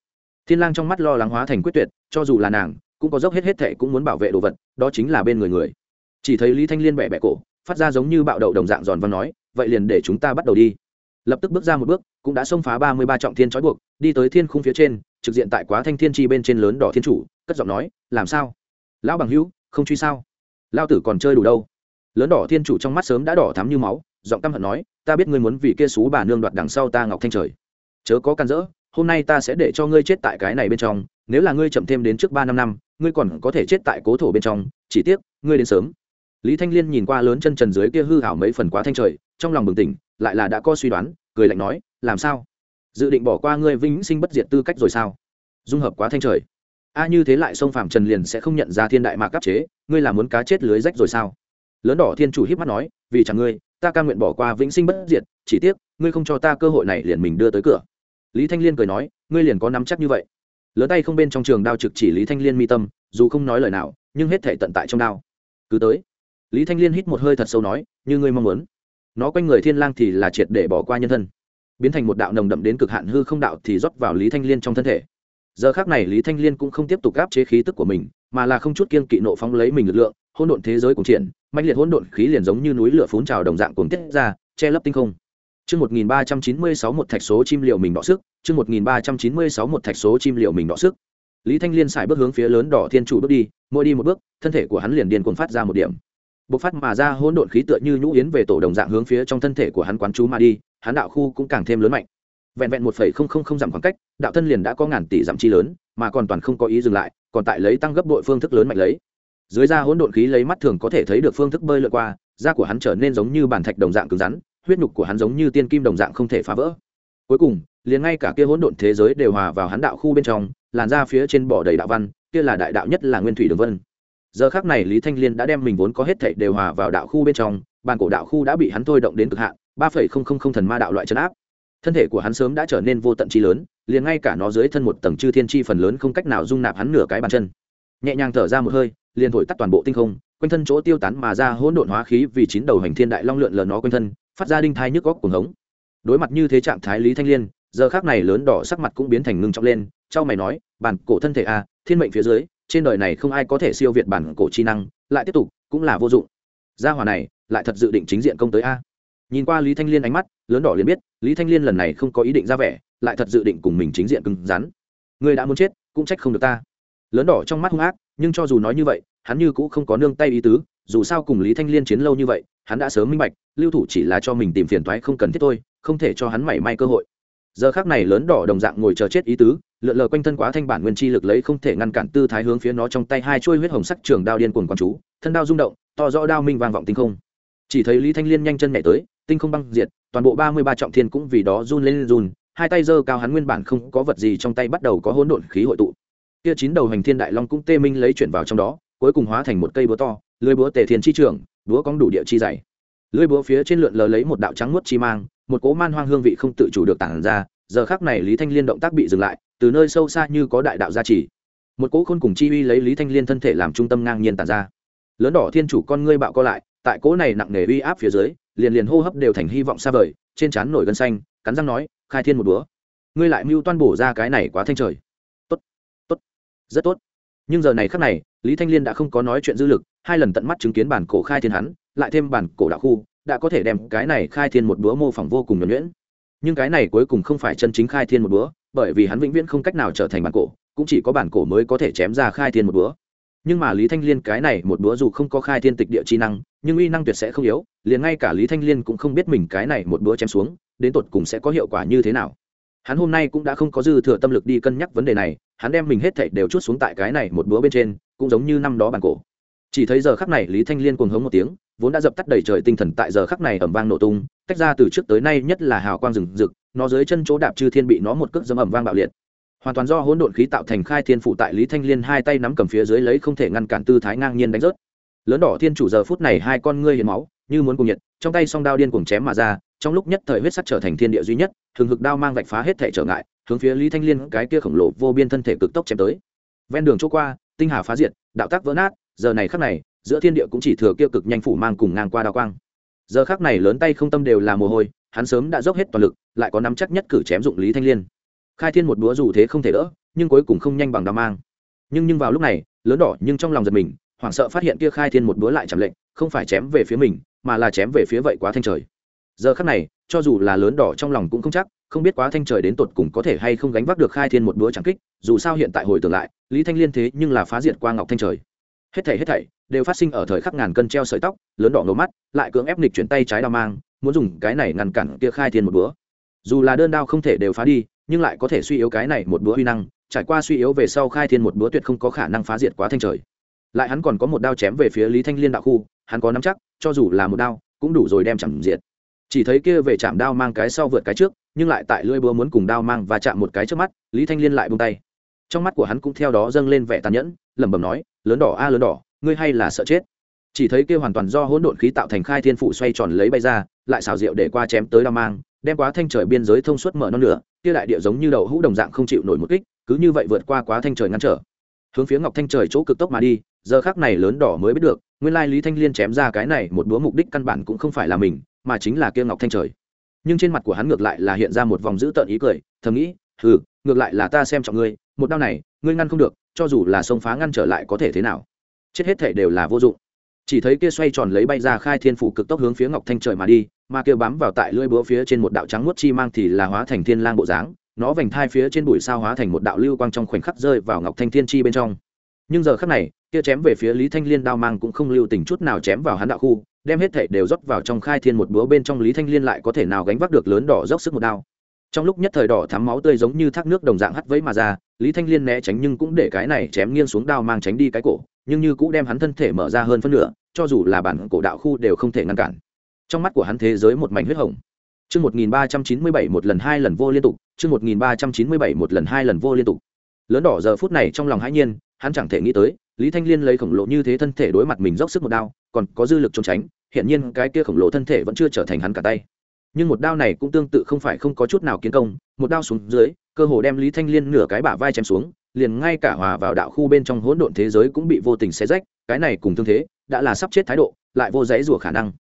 Thiên lang trong mắt lo lắng hóa thành quyết tuyệt, cho dù là nàng, cũng có dốc hết hết thệ cũng muốn bảo vệ đồ vật, đó chính là bên người người. Chỉ thấy lý thanh liên bẻ bẻ cổ, phát ra giống như bạo đậu đồng dạng giòn văn nói, vậy liền để chúng ta bắt đầu đi. Lập tức bước ra một bước, cũng đã xông phá ba mươi ba trọng thiên trói buộc, đi tới thiên khung phía trên trực diện tại quá thanh thiên chi bên trên lớn đỏ thiên chủ, cất giọng nói, làm sao? Lão bằng hữu, không truy sao? Lao tử còn chơi đủ đâu? Lớn đỏ thiên chủ trong mắt sớm đã đỏ thắm như máu, giọng căm hận nói, ta biết ngươi muốn vì kia xú bà nương đoạt đằng sau ta ngọc thanh trời. Chớ có can dỡ, hôm nay ta sẽ để cho ngươi chết tại cái này bên trong, nếu là ngươi chậm thêm đến trước ba năm năm, ngươi còn có thể chết tại cố thổ bên trong, chỉ tiếc, ngươi đến sớm. Lý thanh liên nhìn qua lớn chân trần dưới kia hư hảo mấy phần quá thanh trời, trong lòng bừng tỉnh, lại là đã có suy đoán, cười lạnh nói, làm sao? Dự định bỏ qua ngươi vĩnh sinh bất diệt tư cách rồi sao? Dung hợp quá thanh trời. A như thế lại sông phạm trần liền sẽ không nhận ra thiên đại mạc cấp chế, ngươi là muốn cá chết lưới rách rồi sao? Lớn đỏ thiên chủ hiếp mắt nói, vì chẳng ngươi, ta ca nguyện bỏ qua vĩnh sinh bất diệt, chỉ tiếc, ngươi không cho ta cơ hội này liền mình đưa tới cửa. Lý thanh liên cười nói, ngươi liền có nắm chắc như vậy. Lớn tay không bên trong trường đao trực chỉ lý thanh liên mi tâm, dù không nói lời nào, nhưng hết thể tận tại trong đao. Cứ tới. Lý thanh liên hít một hơi thật sâu nói, như ngươi mong muốn. Nó quanh người thiên lang thì là triệt để bỏ qua nhân thân biến thành một đạo nồng đậm đến cực hạn hư không đạo thì rót vào lý thanh liên trong thân thể giờ khác này lý thanh liên cũng không tiếp tục áp chế khí tức của mình mà là không chút kiên kỵ nộ phóng lấy mình lực lượng hỗn độn thế giới cùng triển mạnh liệt hỗn độn khí liền giống như núi lửa phun trào đồng dạng cuồng tiết ra che lấp tinh không Chương 1396 một thạch số chim liệu mình đỏ sức, chương 1396 một thạch số chim liệu mình đỏ sức. Lý Thanh Liên xài bước hướng phía lớn đỏ thiên chủ bước đi, mỗi đi một bước, thân thể của hắn liền điên cuồng phát ra một điểm. Bộc phát mà ra hỗn độn khí tựa như nhũ yến về tổ đồng dạng hướng phía trong thân thể của hắn quán chú mà đi, hắn đạo khu cũng càng thêm lớn mạnh. Vẹn vẹn 1.000 dặm khoảng cách, đạo thân liền đã có ngàn tỷ giảm chi lớn, mà còn toàn không có ý dừng lại, còn tại lấy tăng gấp bội phương thức lớn mạnh lấy. Dưới da hỗn độn khí lấy mắt thường có thể thấy được phương thức bơi lượn qua, da của hắn trở nên giống như bản thạch đồng dạng cứng rắn, huyết nhục của hắn giống như tiên kim đồng dạng không thể phá vỡ cuối cùng liền ngay cả kia hỗn độn thế giới đều hòa vào hắn đạo khu bên trong làn da phía trên bỏ đầy đạo văn kia là đại đạo nhất là nguyên thủy đường vân giờ khác này lý thanh liên đã đem mình vốn có hết thảy đều hòa vào đạo khu bên trong bàn cổ đạo khu đã bị hắn thôi động đến cực hạn, ba phẩy không không không thần ma đạo loại chấn áp. Thân thể của hắn sớm đã trở nên vô tận chi lớn, liền ngay cả nó dưới thân một tầng chư thiên chi phần lớn không cách nào dung nạp hắn nửa cái bàn chân. Nhẹ nhàng thở ra một hơi, liền thổi tắt toàn bộ tinh không, quanh thân chỗ tiêu tán mà ra hỗn độn hóa khí vì chín đầu hành thiên đại long lượn lờ nó quanh thân, phát ra đinh thai nhức góc cuồng hống. Đối mặt như thế trạng thái lý thanh liên, giờ khác này lớn đỏ sắc mặt cũng biến thành ngưng trọng lên trao mày nói, bản cổ thân thể a thiên mệnh phía dưới, trên đời này không ai có thể siêu việt bản cổ chi năng, lại tiếp tục cũng là vô dụng. Gia hỏa này lại thật dự định chính diện công tới a. Nhìn qua lý thanh liên ánh mắt, lớn đỏ liền biết, lý thanh liên lần này không có ý định ra vẻ, lại thật dự định cùng mình chính diện cứng rắn. Người đã muốn chết, cũng trách không được ta. Lớn đỏ trong mắt hung ác, nhưng cho dù nói như vậy, hắn như cũng không có nương tay ý tứ, dù sao cùng lý thanh liên chiến lâu như vậy, hắn đã sớm minh bạch, lưu thủ chỉ là cho mình tìm phiền toái không cần thiết thôi, không thể cho hắn mảy may cơ hội. Giờ khác này lớn đỏ đồng dạng ngồi chờ chết ý tứ, lượn lờ quanh thân quá thanh bản nguyên chi lực lấy không thể ngăn cản tư thái hướng phía nó trong tay hai chuôi huyết hồng sắc trường đao điên cuồng quán chú, thân đao rung động, to rõ đao minh vang vọng tinh không chỉ thấy lý thanh liên nhanh chân nhảy tới, tinh không băng diệt, toàn bộ ba mươi ba trọng thiên cũng vì đó run lên run, hai tay giơ cao hắn nguyên bản không có vật gì trong tay bắt đầu có hỗn độn khí hội tụ. Kia chín đầu hành thiên đại long cũng tê minh lấy chuyển vào trong đó, cuối cùng hóa thành một cây búa to, lưới búa tề thiên chi trường búa cóng đủ địa chi dày. Lưới búa phía trên lượn lờ lấy một đạo trắng nuốt chi mang, một cỗ man hoang hương vị không tự chủ được tản ra, giờ khác này lý thanh liên động tác bị dừng lại, từ nơi sâu xa như có đại đạo gia trì. Một cỗ khôn cùng chi uy lấy lý thanh liên thân thể làm trung tâm ngang nhiên tản ra. Lớn đỏ thiên chủ con ngươi bạo co lại tại cỗ này nặng nề uy áp phía dưới, liền liền hô hấp đều thành hy vọng xa vời, trên trán nổi gân xanh, cắn răng nói, khai thiên một búa ngươi lại mưu toan bổ ra cái này quá thanh trời. Tốt tốt, rất tốt. Nhưng giờ này khắc này, lý thanh liên đã không có nói chuyện dư lực, hai lần tận mắt chứng kiến bản cổ khai thiên hắn, lại thêm bản cổ đạo khu, đã có thể đem cái này khai thiên một búa mô phỏng vô cùng nhuẩn nhuyễn. Nhưng cái này cuối cùng không phải chân chính khai thiên một búa bởi vì hắn vĩnh viễn không cách nào trở thành bản cổ, cũng chỉ có bản cổ mới có thể chém ra khai thiên một búa nhưng mà lý thanh liên cái này một búa dù không có khai thiên tịch địa chi năng, nhưng uy năng tuyệt sẽ không yếu, liền ngay cả lý thanh liên cũng không biết mình cái này một búa chém xuống, đến tột cùng sẽ có hiệu quả như thế nào. Hắn hôm nay cũng đã không có dư thừa tâm lực đi cân nhắc vấn đề này, hắn đem mình hết thảy đều chút xuống tại cái này một búa bên trên, cũng giống như năm đó bàn cổ. Chỉ thấy giờ khắc này lý thanh liên cuồng hống một tiếng, vốn đã dập tắt đầy trời tinh thần tại giờ khắc này ẩm vang nổ tung, tách ra từ trước tới nay nhất là hào quang rừng rực, nó dưới chân chỗ đạp chư thiên bị nó một cước dâm ẩm vang bạo liệt hoàn toàn do hỗn độn khí tạo thành khai thiên phụ tại lý thanh liên hai tay nắm cầm phía dưới lấy không thể ngăn cản tư thái ngang nhiên đánh rớt. Lớn đỏ thiên chủ giờ phút này hai con ngươi hiến máu, như muốn cùng nhiệt, trong tay song đao điên cùng chém mà ra, trong lúc nhất thời huyết sắc trở thành thiên địa duy nhất thường hực đao mang vạch phá hết thể trở ngại, hướng phía lý thanh liên cái kia khổng lồ vô biên thân thể cực tốc chém tới. Ven đường chỗ qua, tinh hà phá diệt, đạo tác vỡ nát, giờ này khắc này, giữa thiên địa cũng chỉ thừa kia cực nhanh phủ mang cùng ngang qua đao quang. Giờ khắc này lớn tay không tâm đều là mồ hôi, hắn sớm đã dốc hết toàn lực, lại có nắm chắc nhất cử chém dụng lý thanh liên khai thiên một búa dù thế không thể đỡ, nhưng cuối cùng không nhanh bằng đao mang. Nhưng nhưng vào lúc này, lớn đỏ nhưng trong lòng giật mình, hoảng sợ phát hiện kia khai thiên một búa lại chậm lệnh, không phải chém về phía mình, mà là chém về phía vậy quá thanh trời. Giờ khắc này, cho dù là lớn đỏ trong lòng cũng không chắc, không biết quá thanh trời đến tột cùng có thể hay không gánh vác được khai thiên một búa chẳng kích, dù sao hiện tại hồi tưởng lại, lý thanh liên thế nhưng là phá diệt qua ngọc thanh trời. Hết thảy hết thảy đều phát sinh ở thời khắc ngàn cân treo sợi tóc, lớn đỏ ngầu mắt, lại cưỡng ép nghịch chuyển tay trái đao mang, muốn dùng cái này ngăn cản kia khai thiên một búa. Dù là đơn đao không thể đều phá đi nhưng lại có thể suy yếu cái này một búa huy năng, trải qua suy yếu về sau khai thiên một búa tuyệt không có khả năng phá diệt quá thanh trời. Lại hắn còn có một đao chém về phía lý thanh liên đạo khu, hắn có nắm chắc, cho dù là một đao, cũng đủ rồi đem chẳng diệt. Chỉ thấy kia về chạm đao mang cái sau vượt cái trước, nhưng lại tại lưỡi búa muốn cùng đao mang và chạm một cái trước mắt, lý thanh liên lại buông tay. Trong mắt của hắn cũng theo đó dâng lên vẻ tàn nhẫn, lẩm bẩm nói, lớn đỏ a, lớn đỏ, ngươi hay là sợ chết. Chỉ thấy kia hoàn toàn do hỗn độn khí tạo thành khai thiên phụ xoay tròn lấy bay ra, lại xào rượu để qua chém tới đao mang, đem quá thanh trời biên giới thông suốt mở non nửa kia đại địa giống như đậu hũ đồng dạng không chịu nổi một kích, cứ như vậy vượt qua quá thanh trời ngăn trở. Hướng phía ngọc thanh trời chỗ cực tốc mà đi, giờ khác này lớn đỏ mới biết được, nguyên lai lý thanh liên chém ra cái này một búa mục đích căn bản cũng không phải là mình, mà chính là kia ngọc thanh trời. Nhưng trên mặt của hắn ngược lại là hiện ra một vòng dữ tợn ý cười, thầm nghĩ ừ ngược lại là ta xem trọng ngươi, một đau này, ngươi ngăn không được, cho dù là sông phá ngăn trở lại có thể thế nào? Chết hết thể đều là vô dụng. Chỉ thấy kia xoay tròn lấy bay ra khai thiên phủ cực tốc hướng phía ngọc thanh trời mà đi mà kia bám vào tại lưỡi búa phía trên một đạo trắng muốt chi mang thì là hóa thành thiên lang bộ dáng, nó vành thai phía trên bụi sao hóa thành một đạo lưu quang trong khoảnh khắc rơi vào ngọc thanh thiên chi bên trong. Nhưng giờ khắc này, kia chém về phía lý thanh liên đao mang cũng không lưu tình chút nào chém vào hắn đạo khu, đem hết thảy đều rót vào trong khai thiên một búa bên trong lý thanh liên lại có thể nào gánh vác được lớn đỏ dốc sức một đao. Trong lúc nhất thời đỏ thắm máu tươi giống như thác nước đồng dạng hắt vấy mà ra, lý thanh liên né tránh nhưng cũng để cái này chém nghiêng xuống đao mang tránh đi cái cổ, nhưng như cũng đem hắn thân thể mở ra hơn phân nửa, cho dù là bản cổ đạo khu đều không thể ngăn cản trong mắt của hắn thế giới một mảnh huyết hồng Chương 1397 một lần hai lần vô liên tục, chương 1397 một lần hai lần vô liên tục. Lớn đỏ giờ phút này trong lòng hãi nhiên, hắn chẳng thể nghĩ tới, Lý Thanh Liên lấy khổng lồ như thế thân thể đối mặt mình dốc sức một đao, còn có dư lực trốn tránh, hiện nhiên cái kia khổng lồ thân thể vẫn chưa trở thành hắn cả tay. Nhưng một đao này cũng tương tự không phải không có chút nào kiến công, một đao xuống dưới, cơ hồ đem Lý Thanh Liên nửa cái bả vai chém xuống, liền ngay cả hòa vào đạo khu bên trong hỗn độn thế giới cũng bị vô tình xé rách, cái này cùng thương thế, đã là sắp chết thái độ, lại vô dãy rủa khả năng.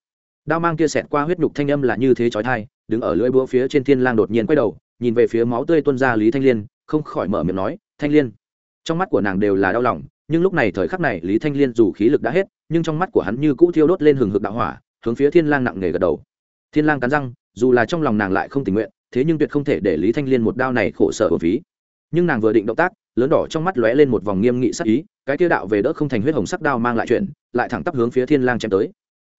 Đao mang kia xẹt qua huyết nhục thanh âm là như thế chói tai, đứng ở lưỡi búa phía trên thiên lang đột nhiên quay đầu nhìn về phía máu tươi tuôn ra lý thanh liên không khỏi mở miệng nói thanh liên. Trong mắt của nàng đều là đau lòng nhưng lúc này thời khắc này lý thanh liên dù khí lực đã hết nhưng trong mắt của hắn như cũ thiêu đốt lên hừng hực đạo hỏa hướng phía thiên lang nặng nề gật đầu. Thiên lang cắn răng dù là trong lòng nàng lại không tình nguyện thế nhưng tuyệt không thể để lý thanh liên một đao này khổ sở ở phí. Nhưng nàng vừa định động tác lớn đỏ trong mắt lóe lên một vòng nghiêm nghị sắc ý cái tiêu đạo về đỡ không thành huyết hồng sắc đao mang lại chuyện lại thẳng tắp hướng phía thiên lang chém tới.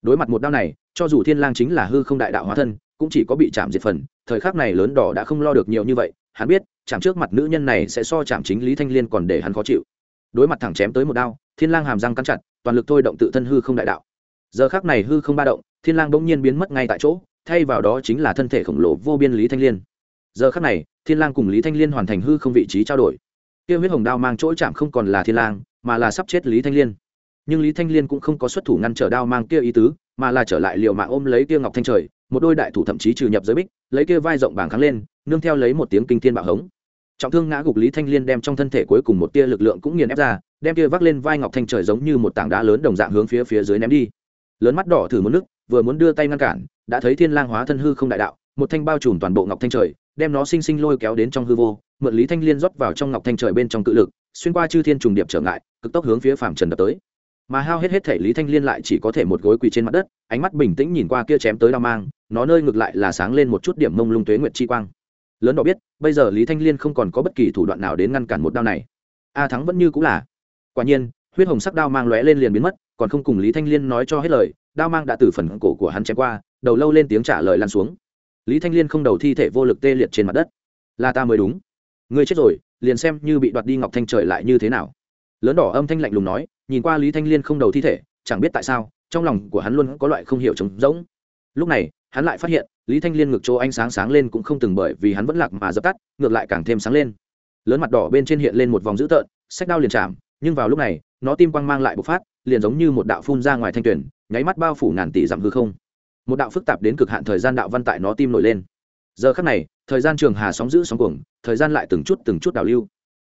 Đối mặt một đao này cho dù thiên lang chính là hư không đại đạo hóa thân, cũng chỉ có bị chạm diệt phần, thời khắc này lớn đỏ đã không lo được nhiều như vậy, hắn biết, chạm trước mặt nữ nhân này sẽ so chạm chính lý thanh liên còn để hắn khó chịu. Đối mặt thẳng chém tới một đao, thiên lang hàm răng cắn chặt, toàn lực thôi động tự thân hư không đại đạo. Giờ khắc này hư không ba động, thiên lang bỗng nhiên biến mất ngay tại chỗ, thay vào đó chính là thân thể khổng lồ vô biên lý thanh liên. Giờ khắc này, thiên lang cùng lý thanh liên hoàn thành hư không vị trí trao đổi. Kia huyết hồng đao mang chỗ chạm không còn là thiên lang, mà là sắp chết lý thanh liên. Nhưng lý thanh liên cũng không có xuất thủ ngăn trở đao mang kia ý tứ mà là trở lại liều mạng ôm lấy kia ngọc thanh trời, một đôi đại thủ thậm chí trừ nhập giới bích, lấy kia vai rộng bảng kháng lên, nương theo lấy một tiếng kinh thiên bạo hống. Trọng thương ngã gục lý thanh liên đem trong thân thể cuối cùng một tia lực lượng cũng nghiền ép ra, đem kia vác lên vai ngọc thanh trời giống như một tảng đá lớn đồng dạng hướng phía phía dưới ném đi. Lớn mắt đỏ thử một nước, vừa muốn đưa tay ngăn cản, đã thấy thiên lang hóa thân hư không đại đạo, một thanh bao trùm toàn bộ ngọc thanh trời, đem nó sinh sinh lôi kéo đến trong hư vô, mượn lý thanh liên rót vào trong ngọc thanh trời bên trong cự lực, xuyên qua chư thiên trùng điệp trở ngại, cực tốc hướng phía phạm trần đập tới mà hao hết hết thể lý thanh liên lại chỉ có thể một gối quỳ trên mặt đất, ánh mắt bình tĩnh nhìn qua kia chém tới đao mang, nó nơi ngược lại là sáng lên một chút điểm mông lung tuế nguyệt chi quang. Lớn đỏ biết, bây giờ lý thanh liên không còn có bất kỳ thủ đoạn nào đến ngăn cản một đao này. A thắng vẫn như cũng là. Quả nhiên, huyết hồng sắc đao mang lóe lên liền biến mất, còn không cùng lý thanh liên nói cho hết lời, đao mang đã từ phần cổ của hắn chém qua, đầu lâu lên tiếng trả lời lan xuống. Lý thanh liên không đầu thi thể vô lực tê liệt trên mặt đất. Là ta mới đúng. Ngươi chết rồi, liền xem như bị đoạt đi ngọc thanh trời lại như thế nào lớn đỏ âm thanh lạnh lùng nói, nhìn qua lý thanh liên không đầu thi thể, chẳng biết tại sao, trong lòng của hắn luôn có loại không hiểu trống rỗng. Lúc này, hắn lại phát hiện, lý thanh liên ngực chỗ ánh sáng sáng lên cũng không từng bởi vì hắn vẫn lạc mà dập tắt, ngược lại càng thêm sáng lên. Lớn mặt đỏ bên trên hiện lên một vòng dữ tợn, sách đao liền chạm, nhưng vào lúc này, nó tim quang mang lại bộc phát, liền giống như một đạo phun ra ngoài thanh tuyển, nháy mắt bao phủ ngàn tỷ dặm hư không. Một đạo phức tạp đến cực hạn thời gian đạo văn tại nó tim nổi lên. Giờ khắc này, thời gian trường hà sóng giữ sóng cuồng, thời gian lại từng chút từng chút đảo lưu.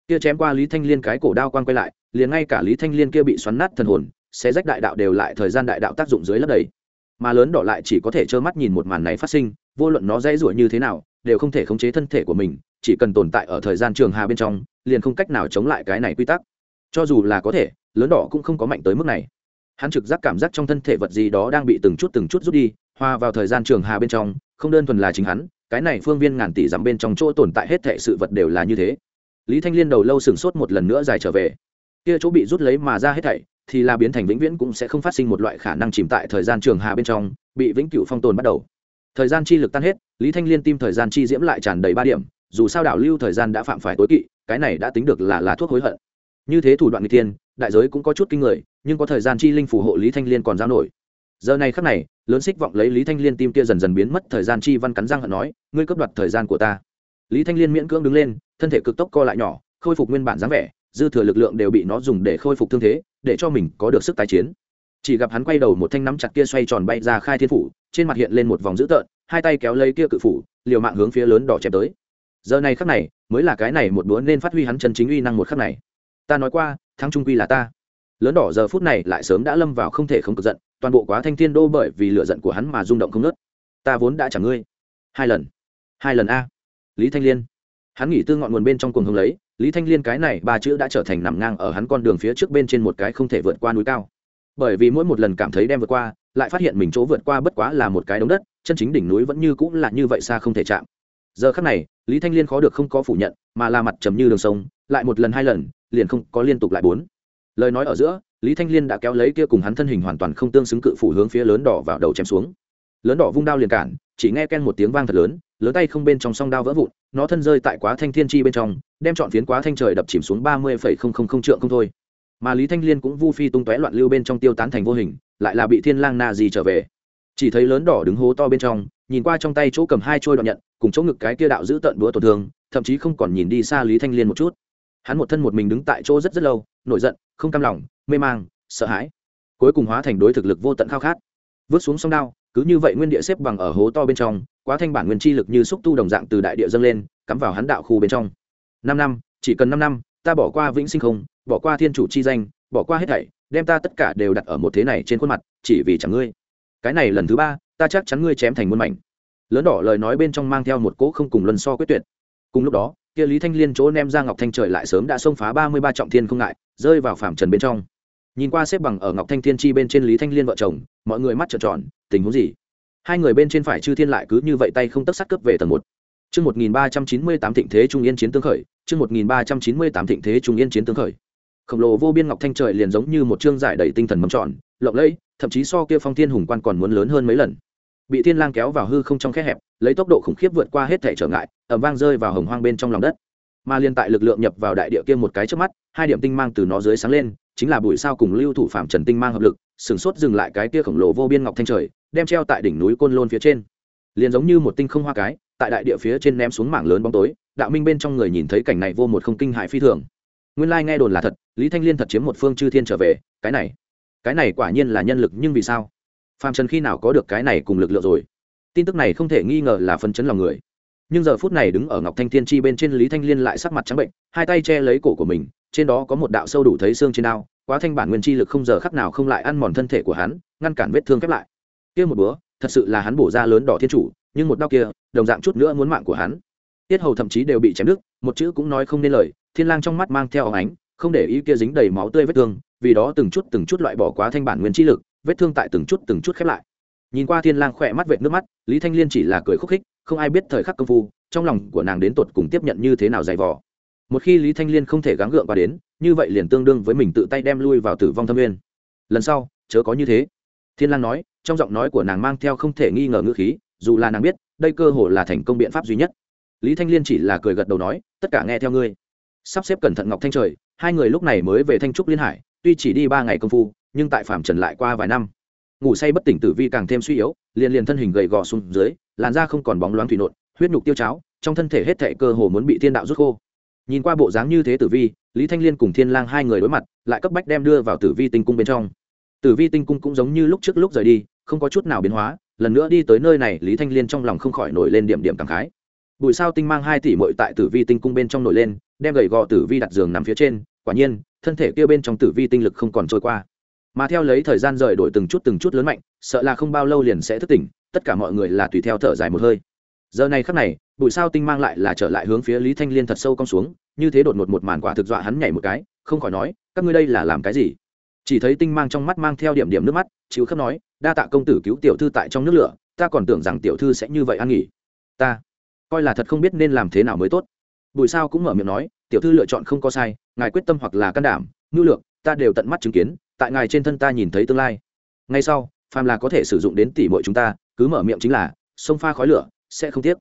Kia chém qua lý thanh liên cái cổ đao quang quay lại liền ngay cả lý thanh liên kia bị xoắn nát thần hồn, sẽ rách đại đạo đều lại thời gian đại đạo tác dụng dưới lấp đầy. Mà lớn đỏ lại chỉ có thể trơ mắt nhìn một màn này phát sinh, vô luận nó dễ rủa như thế nào, đều không thể khống chế thân thể của mình, chỉ cần tồn tại ở thời gian trường hà bên trong, liền không cách nào chống lại cái này quy tắc. Cho dù là có thể, lớn đỏ cũng không có mạnh tới mức này. Hắn trực giác cảm giác trong thân thể vật gì đó đang bị từng chút từng chút rút đi, hòa vào thời gian trường hà bên trong, không đơn thuần là chính hắn, cái này phương viên ngàn tỷ dặm bên trong chỗ tồn tại hết thệ sự vật đều là như thế. Lý thanh liên đầu lâu sừng sốt một lần nữa dài trở về kia chỗ bị rút lấy mà ra hết thảy, thì là biến thành vĩnh viễn cũng sẽ không phát sinh một loại khả năng chìm tại thời gian trường hà bên trong, bị vĩnh cửu phong tồn bắt đầu. Thời gian chi lực tan hết, lý thanh liên tim thời gian chi diễm lại tràn đầy ba điểm, dù sao đảo lưu thời gian đã phạm phải tối kỵ, cái này đã tính được là là thuốc hối hận. Như thế thủ đoạn người tiên đại giới cũng có chút kinh người, nhưng có thời gian chi linh phù hộ lý thanh liên còn giao nổi. Giờ này khắc này, lớn xích vọng lấy lý thanh liên tim kia dần dần biến mất, thời gian chi văn cắn răng hận nói, ngươi cướp đoạt thời gian của ta. Lý thanh liên miễn cưỡng đứng lên, thân thể cực tốc co lại nhỏ, khôi phục nguyên bản dáng vẻ dư thừa lực lượng đều bị nó dùng để khôi phục thương thế, để cho mình có được sức tái chiến. Chỉ gặp hắn quay đầu một thanh nắm chặt kia xoay tròn bay ra khai thiên phủ, trên mặt hiện lên một vòng dữ tợn, hai tay kéo lấy kia cự phủ, liều mạng hướng phía lớn đỏ chém tới. Giờ này khắc này, mới là cái này một búa nên phát huy hắn chân chính uy năng một khắc này. Ta nói qua, thắng trung quy là ta. Lớn đỏ giờ phút này lại sớm đã lâm vào không thể không cực giận, toàn bộ quá thanh thiên đô bởi vì lựa giận của hắn mà rung động không nớt ta vốn đã chẳng ngươi. Hai lần. Hai lần a. Lý thanh liên. Hắn nghỉ tư ngọn nguồn bên trong cuồng hồng lấy lý thanh liên cái này ba chữ đã trở thành nằm ngang ở hắn con đường phía trước bên trên một cái không thể vượt qua núi cao. Bởi vì mỗi một lần cảm thấy đem vượt qua, lại phát hiện mình chỗ vượt qua bất quá là một cái đống đất, chân chính đỉnh núi vẫn như cũng là như vậy xa không thể chạm. Giờ khắc này, lý thanh liên khó được không có phủ nhận, mà là mặt trầm như đường sông, lại một lần hai lần, liền không có liên tục lại bốn. Lời nói ở giữa, lý thanh liên đã kéo lấy kia cùng hắn thân hình hoàn toàn không tương xứng cự phủ hướng phía lớn đỏ vào đầu chém xuống. Lớn đỏ vung đao liền cản, chỉ nghe ken một tiếng vang thật lớn lớn tay không bên trong song đao vỡ vụn, nó thân rơi tại quá thanh thiên chi bên trong đem chọn phiến quá thanh trời đập chìm xuống ba mươi phẩy không không không trượng không thôi. Mà lý thanh liên cũng vu phi tung tóe loạn lưu bên trong tiêu tán thành vô hình, lại là bị thiên lang na gì trở về. Chỉ thấy lớn đỏ đứng hố to bên trong, nhìn qua trong tay chỗ cầm hai trôi đoạn nhận, cùng chỗ ngực cái kia đạo giữ tận búa tổn thương, thậm chí không còn nhìn đi xa lý thanh liên một chút. Hắn một thân một mình đứng tại chỗ rất rất lâu, nổi giận, không cam lòng, mê mang, sợ hãi. Cuối cùng hóa thành đối thực lực vô tận khao khát. Vứt xuống sông đao, cứ như vậy nguyên địa xếp bằng ở hố to bên trong, quá thanh bản nguyên chi lực như xúc tu đồng dạng từ đại địa dâng lên, cắm vào hắn đạo khu bên trong năm năm, chỉ cần năm năm, ta bỏ qua vĩnh sinh không, bỏ qua thiên chủ chi danh, bỏ qua hết thảy, đem ta tất cả đều đặt ở một thế này trên khuôn mặt, chỉ vì chẳng ngươi. Cái này lần thứ ba, ta chắc chắn ngươi chém thành muôn mảnh. Lớn đỏ lời nói bên trong mang theo một cỗ không cùng luân so quyết tuyệt. Cùng lúc đó, kia lý thanh liên chỗ nem ra ngọc thanh trời lại sớm đã xông phá ba mươi ba trọng thiên không ngại, rơi vào phạm trần bên trong. Nhìn qua xếp bằng ở ngọc thanh thiên chi bên trên lý thanh liên vợ chồng, mọi người mắt trợn tròn, tình huống gì? Hai người bên trên phải chư thiên lại cứ như vậy tay không tất sắt cướp về tầng một. Chương 1398 thịnh thế trung yên chiến tương khởi, chương 1398 thịnh thế trung yên chiến tương khởi. Khổng lồ vô biên ngọc thanh trời liền giống như một chương giải đầy tinh thần mầm tròn, lộng lẫy, thậm chí so kia phong thiên hùng quan còn muốn lớn hơn mấy lần. Bị thiên lang kéo vào hư không trong khe hẹp, lấy tốc độ khủng khiếp vượt qua hết thảy trở ngại, ầm vang rơi vào hồng hoang bên trong lòng đất. Mà liên tại lực lượng nhập vào đại địa kia một cái trước mắt, hai điểm tinh mang từ nó dưới sáng lên, chính là bụi sao cùng lưu thủ phạm trần tinh mang hợp lực, sừng sốt dừng lại cái kia khổng lồ vô biên ngọc thanh trời, đem treo tại đỉnh núi côn lôn phía trên. Liền giống như một tinh không hoa cái, tại đại địa phía trên ném xuống mảng lớn bóng tối đạo minh bên trong người nhìn thấy cảnh này vô một không kinh hại phi thường. Nguyên lai nghe đồn là thật lý thanh liên thật chiếm một phương chư thiên trở về cái này cái này quả nhiên là nhân lực nhưng vì sao? Phạm trần khi nào có được cái này cùng lực lượng rồi? Tin tức này không thể nghi ngờ là phân chấn lòng người. Nhưng giờ phút này đứng ở ngọc thanh thiên chi bên trên lý thanh liên lại sắc mặt trắng bệnh hai tay che lấy cổ của mình trên đó có một đạo sâu đủ thấy xương trên ao quá thanh bản nguyên chi lực không giờ khắc nào không lại ăn mòn thân thể của hắn ngăn cản vết thương khép lại. Kia một bữa thật sự là hắn bổ ra lớn đỏ thiên chủ, nhưng một đau kia, đồng dạng chút nữa muốn mạng của hắn. Tiết hầu thậm chí đều bị chém đứt, một chữ cũng nói không nên lời, thiên lang trong mắt mang theo óng ánh, không để ý kia dính đầy máu tươi vết thương, vì đó từng chút từng chút loại bỏ quá thanh bản nguyên chi lực, vết thương tại từng chút từng chút khép lại. Nhìn qua thiên lang khỏe mắt vệt nước mắt, lý thanh liên chỉ là cười khúc khích, không ai biết thời khắc công phu, trong lòng của nàng đến tột cùng tiếp nhận như thế nào dày vò. Một khi lý thanh liên không thể gắng gượng qua đến, như vậy liền tương đương với mình tự tay đem lui vào tử vong thâm nguyên. Lần sau, chớ có như thế. Thiên lang nói trong giọng nói của nàng mang theo không thể nghi ngờ ngữ khí, dù là nàng biết, đây cơ hội là thành công biện pháp duy nhất. Lý thanh liên chỉ là cười gật đầu nói, tất cả nghe theo ngươi. Sắp xếp cẩn thận ngọc thanh trời, hai người lúc này mới về thanh trúc liên hải, tuy chỉ đi ba ngày công phu, nhưng tại phạm trần lại qua vài năm. Ngủ say bất tỉnh tử vi càng thêm suy yếu, liền liền thân hình gầy gò xuống dưới, làn da không còn bóng loáng thủy nộn, huyết nhục tiêu cháo, trong thân thể hết thệ cơ hồ muốn bị thiên đạo rút khô. Nhìn qua bộ dáng như thế tử vi, lý thanh liên cùng thiên lang hai người đối mặt, lại cấp bách đem đưa vào tử vi tinh cung bên trong. Tử vi tinh cung cũng giống như lúc trước lúc rời đi không có chút nào biến hóa, lần nữa đi tới nơi này, lý thanh liên trong lòng không khỏi nổi lên điểm điểm cảm khái. Bụi sao tinh mang hai tỷ mội tại tử vi tinh cung bên trong nổi lên, đem gầy gò tử vi đặt giường nằm phía trên, quả nhiên, thân thể kia bên trong tử vi tinh lực không còn trôi qua. Mà theo lấy thời gian rời đổi từng chút từng chút lớn mạnh, sợ là không bao lâu liền sẽ thức tỉnh, tất cả mọi người là tùy theo thở dài một hơi. Giờ này khắc này bụi sao tinh mang lại là trở lại hướng phía lý thanh liên thật sâu cong xuống, như thế đột ngột một màn quả thực dọa hắn nhảy một cái, không khỏi nói, các ngươi đây là làm cái gì? Chỉ thấy tinh mang trong mắt mang theo điểm điểm nước mắt chịu khớp nói, đa tạ công tử cứu tiểu thư tại trong nước lửa, ta còn tưởng rằng tiểu thư sẽ như vậy ăn nghỉ. Ta, coi là thật không biết nên làm thế nào mới tốt. Bùi sao cũng mở miệng nói, tiểu thư lựa chọn không có sai, ngài quyết tâm hoặc là can đảm ngưu lược, ta đều tận mắt chứng kiến, tại ngài trên thân ta nhìn thấy tương lai. Ngay sau, phàm là có thể sử dụng đến tỷ muội chúng ta, cứ mở miệng chính là, sông pha khói lửa, sẽ không tiếc.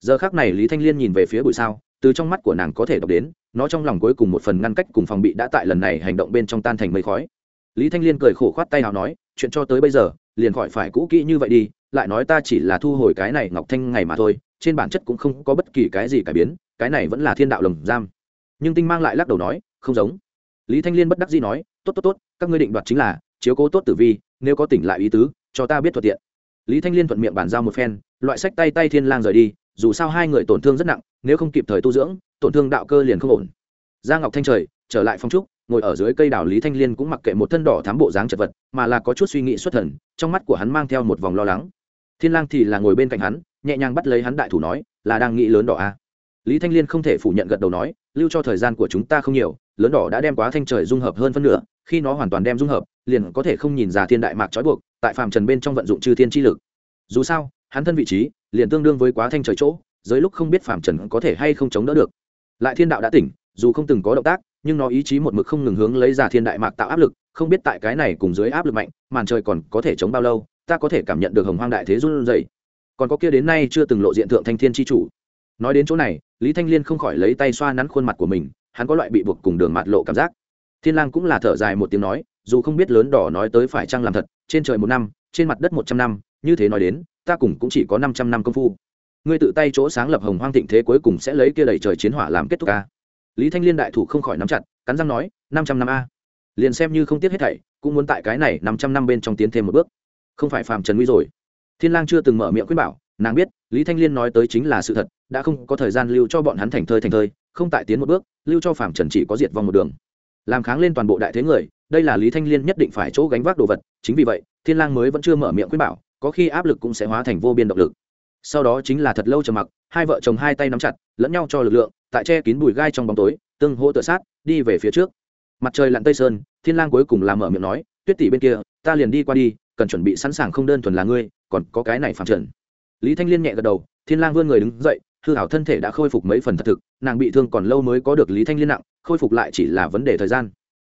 Giờ khác này lý thanh liên nhìn về phía bụi sao, từ trong mắt của nàng có thể đọc đến, nó trong lòng cuối cùng một phần ngăn cách cùng phòng bị đã tại lần này hành động bên trong tan thành mây khói lý thanh liên cười khổ khoát tay nào nói, chuyện cho tới bây giờ, liền khỏi phải cũ kỹ như vậy đi, lại nói ta chỉ là thu hồi cái này ngọc thanh ngày mà thôi, trên bản chất cũng không có bất kỳ cái gì cải biến, cái này vẫn là thiên đạo lồng giam. Nhưng tinh mang lại lắc đầu nói, không giống. Lý thanh liên bất đắc dĩ nói, tốt tốt tốt, các ngươi định đoạt chính là chiếu cố tốt tử vi, nếu có tỉnh lại ý tứ, cho ta biết thuận tiện. Lý thanh liên thuận miệng bàn giao một phen, loại sách tay tay thiên lang rời đi, dù sao hai người tổn thương rất nặng, nếu không kịp thời tu dưỡng, tổn thương đạo cơ liền không ổn. Ra ngọc thanh trời, trở lại phong trúc ngồi ở dưới cây đảo lý thanh liên cũng mặc kệ một thân đỏ thám bộ dáng chật vật, mà là có chút suy nghĩ xuất thần, trong mắt của hắn mang theo một vòng lo lắng. Thiên lang thì là ngồi bên cạnh hắn, nhẹ nhàng bắt lấy hắn đại thủ nói, là đang nghĩ lớn đỏ a à. lý thanh liên không thể phủ nhận gật đầu nói, lưu cho thời gian của chúng ta không nhiều, lớn đỏ đã đem quá thanh trời dung hợp hơn phân nửa, khi nó hoàn toàn đem dung hợp, liền có thể không nhìn ra thiên đại mạc trói buộc, tại phàm trần bên trong vận dụng chư thiên chi lực. Dù sao, hắn thân vị trí liền tương đương với quá thanh trời chỗ dưới lúc không biết phàm trần có thể hay không chống đỡ được. Lại thiên đạo đã tỉnh, dù không từng có động tác nhưng nó ý chí một mực không ngừng hướng lấy giả thiên đại mạc tạo áp lực, không biết tại cái này cùng dưới áp lực mạnh, màn trời còn có thể chống bao lâu, ta có thể cảm nhận được hồng hoang đại thế run rẩy. Còn có kia đến nay chưa từng lộ diện thượng thanh thiên chi chủ. Nói đến chỗ này, lý thanh liên không khỏi lấy tay xoa nắn khuôn mặt của mình, hắn có loại bị buộc cùng đường mạt lộ cảm giác. Thiên lang cũng là thở dài một tiếng nói, dù không biết lớn đỏ nói tới phải chăng làm thật, trên trời một năm, trên mặt đất một trăm năm, như thế nói đến, ta cùng cũng chỉ có năm trăm năm công phu. Ngươi tự tay chỗ sáng lập hồng hoang thịnh thế cuối cùng sẽ lấy kia đầy trời chiến hỏa làm kết thúc ca lý thanh liên đại thủ không khỏi nắm chặt, cắn răng nói, năm trăm năm a. Liền xem như không tiếc hết thảy, cũng muốn tại cái này năm trăm năm bên trong tiến thêm một bước. Không phải phàm trần nguy rồi. Thiên lang chưa từng mở miệng khuyên bảo, nàng biết, lý thanh liên nói tới chính là sự thật, đã không có thời gian lưu cho bọn hắn thành thơi thành thơi, không tại tiến một bước, lưu cho phàm trần chỉ có diệt vong một đường. Làm kháng lên toàn bộ đại thế người, đây là lý thanh liên nhất định phải chỗ gánh vác đồ vật, chính vì vậy, thiên lang mới vẫn chưa mở miệng khuyên bảo, có khi áp lực cũng sẽ hóa thành vô biên động lực sau đó chính là thật lâu trầm mặc, hai vợ chồng hai tay nắm chặt, lẫn nhau cho lực lượng, tại che kín bụi gai trong bóng tối, tương hỗ tự sát, đi về phía trước. Mặt trời lặn tây sơn, thiên lang cuối cùng làm mở miệng nói, tuyết tỷ bên kia, ta liền đi qua đi, cần chuẩn bị sẵn sàng không đơn thuần là ngươi, còn có cái này phạm trần. Lý thanh liên nhẹ gật đầu, thiên lang vươn người đứng dậy, hư hảo thân thể đã khôi phục mấy phần thật thực, nàng bị thương còn lâu mới có được lý thanh liên nặng, khôi phục lại chỉ là vấn đề thời gian.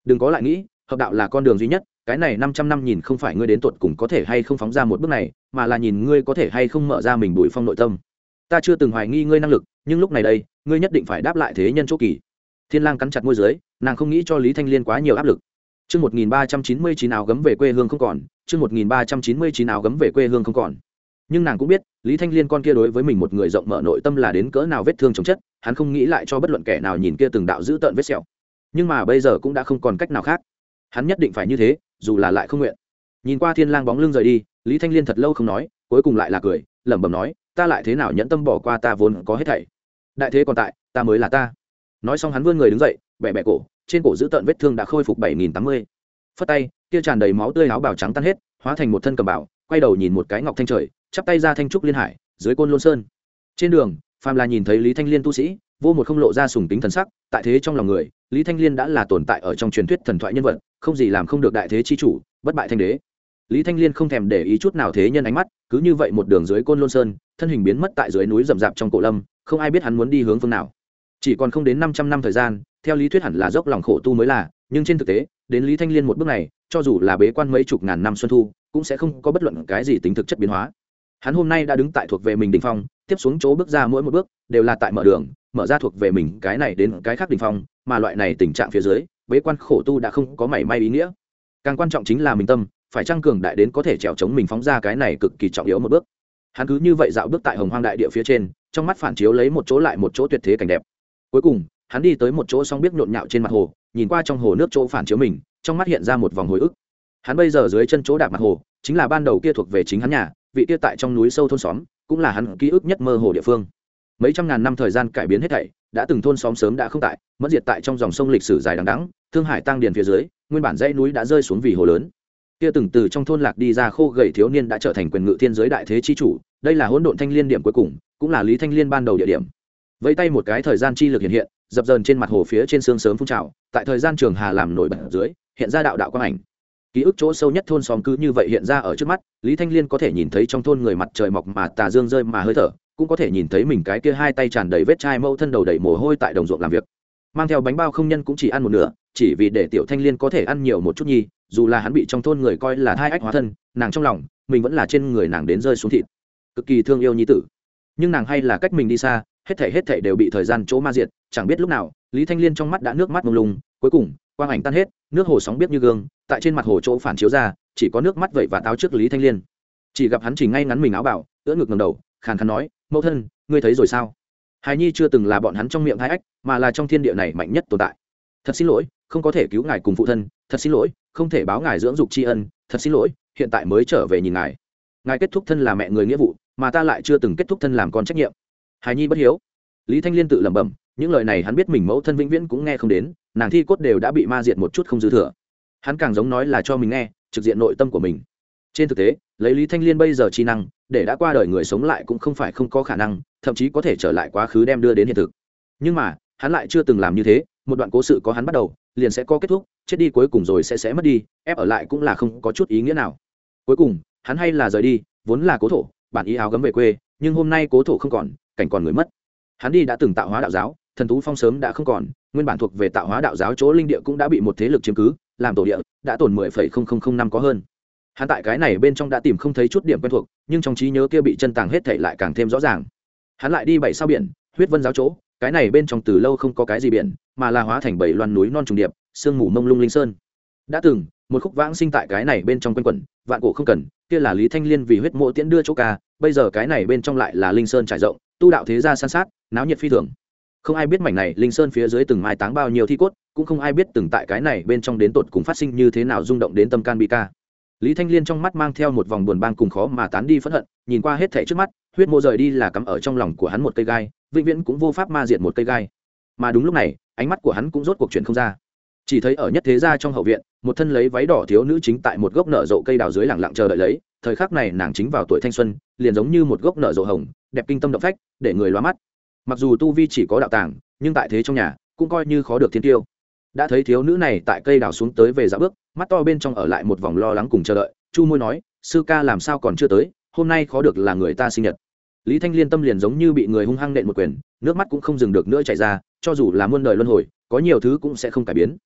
Đừng có lại nghĩ, hợp đạo là con đường duy nhất cái này năm trăm năm nhìn không phải ngươi đến tuột cùng có thể hay không phóng ra một bước này mà là nhìn ngươi có thể hay không mở ra mình bùi phong nội tâm ta chưa từng hoài nghi ngươi năng lực nhưng lúc này đây ngươi nhất định phải đáp lại thế nhân chỗ kỳ thiên lang cắn chặt môi dưới nàng không nghĩ cho lý thanh liên quá nhiều áp lực Chương 1399 áo gấm về quê hương không còn, chương 1399 áo gấm về quê hương không còn. Nhưng nàng cũng biết, Lý Thanh Liên con kia đối với mình một người rộng mở nội tâm là đến cỡ nào vết thương chồng chất, hắn không nghĩ lại cho bất luận kẻ nào nhìn kia từng đạo giữ tợn vết sẹo. Nhưng mà bây giờ cũng đã không còn cách nào khác. Hắn nhất định phải như thế, dù là lại không nguyện. Nhìn qua Thiên Lang bóng lưng rời đi, Lý Thanh Liên thật lâu không nói, cuối cùng lại là cười, lẩm bẩm nói, ta lại thế nào nhẫn tâm bỏ qua ta vốn có hết thảy. Đại thế còn tại, ta mới là ta. Nói xong hắn vươn người đứng dậy, bẻ bẻ cổ, trên cổ giữ tợn vết thương đã khôi phục bảy nghìn tám mươi phất tay kia tràn đầy máu tươi áo bào trắng tan hết hóa thành một thân cầm bảo quay đầu nhìn một cái ngọc thanh trời chắp tay ra thanh trúc liên hải dưới côn lôn sơn trên đường phàm là nhìn thấy lý thanh liên tu sĩ vô một không lộ ra sùng tính thần sắc tại thế trong lòng người lý thanh liên đã là tồn tại ở trong truyền thuyết thần thoại nhân vật không gì làm không được đại thế chi chủ, bất bại thanh đế. Lý thanh liên không thèm để ý chút nào thế nhân ánh mắt, cứ như vậy một đường dưới côn lôn sơn, thân hình biến mất tại dưới núi rậm rạp trong cổ lâm, không ai biết hắn muốn đi hướng phương nào. Chỉ còn không đến năm trăm năm thời gian, theo lý thuyết hẳn là dốc lòng khổ tu mới là, nhưng trên thực tế, đến lý thanh liên một bước này, cho dù là bế quan mấy chục ngàn năm xuân thu, cũng sẽ không có bất luận cái gì tính thực chất biến hóa. Hắn hôm nay đã đứng tại thuộc về mình đình phong, tiếp xuống chỗ bước ra mỗi một bước, đều là tại mở đường, mở ra thuộc về mình cái này đến cái khác đình phong, mà loại này tình trạng phía dưới bế quan khổ tu đã không có mảy may ý nghĩa. Càng quan trọng chính là mình tâm, phải tăng cường đại đến có thể trèo chống mình phóng ra cái này cực kỳ trọng yếu một bước. Hắn cứ như vậy dạo bước tại hồng hoang đại địa phía trên, trong mắt phản chiếu lấy một chỗ lại một chỗ tuyệt thế cảnh đẹp. Cuối cùng, hắn đi tới một chỗ xong biết nhộn nhạo trên mặt hồ, nhìn qua trong hồ nước chỗ phản chiếu mình, trong mắt hiện ra một vòng hồi ức. Hắn bây giờ dưới chân chỗ đạp mặt hồ, chính là ban đầu kia thuộc về chính hắn nhà, vị kia tại trong núi sâu thôn xóm, cũng là hắn ký ức nhất mơ hồ địa phương mấy trăm ngàn năm thời gian cải biến hết thảy, đã từng thôn xóm sớm đã không tại, mất diệt tại trong dòng sông lịch sử dài đằng đẵng, thương hải tăng điền phía dưới, nguyên bản dãy núi đã rơi xuống vì hồ lớn. Kia từng từ trong thôn lạc đi ra khô gầy thiếu niên đã trở thành quyền ngự thiên giới đại thế chi chủ, đây là hỗn độn thanh liên điểm cuối cùng, cũng là lý thanh liên ban đầu địa điểm. Vẫy tay một cái thời gian chi lực hiện hiện, dập dờn trên mặt hồ phía trên sương sớm phun trào, tại thời gian trường hà làm nổi bật dưới, hiện ra đạo đạo quang ảnh. Ký ức chỗ sâu nhất thôn xóm cứ như vậy hiện ra ở trước mắt, lý thanh liên có thể nhìn thấy trong thôn người mặt trời mọc mà tà dương rơi mà hơi thở cũng có thể nhìn thấy mình cái kia hai tay tràn đầy vết chai mâu thân đầu đầy mồ hôi tại đồng ruộng làm việc. Mang theo bánh bao không nhân cũng chỉ ăn một nửa, chỉ vì để tiểu thanh liên có thể ăn nhiều một chút nhi, dù là hắn bị trong thôn người coi là hai ách hóa thân, nàng trong lòng, mình vẫn là trên người nàng đến rơi xuống thịt. Cực kỳ thương yêu nhi tử. Nhưng nàng hay là cách mình đi xa, hết thể hết thể đều bị thời gian chỗ ma diệt, chẳng biết lúc nào, lý thanh liên trong mắt đã nước mắt mông lung, cuối cùng, quang ảnh tan hết, nước hồ sóng biết như gương, tại trên mặt hồ chỗ phản chiếu ra, chỉ có nước mắt vậy và táo trước lý thanh liên. Chỉ gặp hắn chỉ ngay ngắn mình áo bảo ưỡn ngực ngầm đầu, khàn khàn nói mẫu thân, ngươi thấy rồi sao? Hài nhi chưa từng là bọn hắn trong miệng hai ách, mà là trong thiên địa này mạnh nhất tồn tại. Thật xin lỗi, không có thể cứu ngài cùng phụ thân, thật xin lỗi, không thể báo ngài dưỡng dục tri ân, thật xin lỗi, hiện tại mới trở về nhìn ngài. Ngài kết thúc thân là mẹ người nghĩa vụ, mà ta lại chưa từng kết thúc thân làm con trách nhiệm. Hài nhi bất hiếu. Lý thanh liên tự lẩm bẩm, những lời này hắn biết mình mẫu thân vĩnh viễn cũng nghe không đến, nàng thi cốt đều đã bị ma diệt một chút không dư thừa. Hắn càng giống nói là cho mình nghe, trực diện nội tâm của mình trên thực tế, lấy lý thanh liên bây giờ chi năng, để đã qua đời người sống lại cũng không phải không có khả năng, thậm chí có thể trở lại quá khứ đem đưa đến hiện thực. Nhưng mà, hắn lại chưa từng làm như thế, một đoạn cố sự có hắn bắt đầu, liền sẽ có kết thúc, chết đi cuối cùng rồi sẽ sẽ mất đi, ép ở lại cũng là không có chút ý nghĩa nào. Cuối cùng, hắn hay là rời đi, vốn là cố thổ, bản ý áo gấm về quê, nhưng hôm nay cố thổ không còn, cảnh còn người mất. Hắn đi đã từng tạo hóa đạo giáo, thần tú phong sớm đã không còn, nguyên bản thuộc về tạo hóa đạo giáo chỗ linh địa cũng đã bị một thế lực chiếm cứ, làm tổ địa, đã tồn mười phẩy không không không năm có hơn hắn tại cái này bên trong đã tìm không thấy chút điểm quen thuộc, nhưng trong trí nhớ kia bị chân tàng hết thảy lại càng thêm rõ ràng. Hắn lại đi bảy sao biển, huyết vân giáo chỗ, cái này bên trong từ lâu không có cái gì biển, mà là hóa thành bảy loan núi non trùng điệp, sương mù mông lung linh sơn. Đã từng, một khúc vãng sinh tại cái này bên trong quanh quẩn, vạn cổ không cần, kia là lý thanh liên vì huyết mộ tiễn đưa chỗ ca, bây giờ cái này bên trong lại là linh sơn trải rộng, tu đạo thế gia san sát, náo nhiệt phi thường. Không ai biết mảnh này linh sơn phía dưới từng mai táng bao nhiêu thi cốt, cũng không ai biết từng tại cái này bên trong đến tột cùng phát sinh như thế nào rung động đến tâm can bị ca lý thanh liên trong mắt mang theo một vòng buồn bang cùng khó mà tán đi phẫn hận, nhìn qua hết thẻ trước mắt, huyết mô rời đi là cắm ở trong lòng của hắn một cây gai, vĩnh viễn cũng vô pháp ma diệt một cây gai. Mà đúng lúc này, ánh mắt của hắn cũng rốt cuộc chuyện không ra. Chỉ thấy ở nhất thế gia trong hậu viện, một thân lấy váy đỏ thiếu nữ chính tại một gốc nở rộ cây đào dưới lẳng lặng chờ đợi lấy. Thời khắc này nàng chính vào tuổi thanh xuân, liền giống như một gốc nở rộ hồng, đẹp kinh tâm động phách, để người loa mắt. Mặc dù tu vi chỉ có đạo tàng, nhưng tại thế trong nhà, cũng coi như khó được thiên tiêu đã thấy thiếu nữ này tại cây đào xuống tới về dạo bước, mắt to bên trong ở lại một vòng lo lắng cùng chờ đợi. Chu môi nói, sư ca làm sao còn chưa tới, hôm nay khó được là người ta sinh nhật. Lý thanh liên tâm liền giống như bị người hung hăng nện một quyền, nước mắt cũng không dừng được nữa chảy ra, cho dù là muôn đời luân hồi, có nhiều thứ cũng sẽ không cải biến.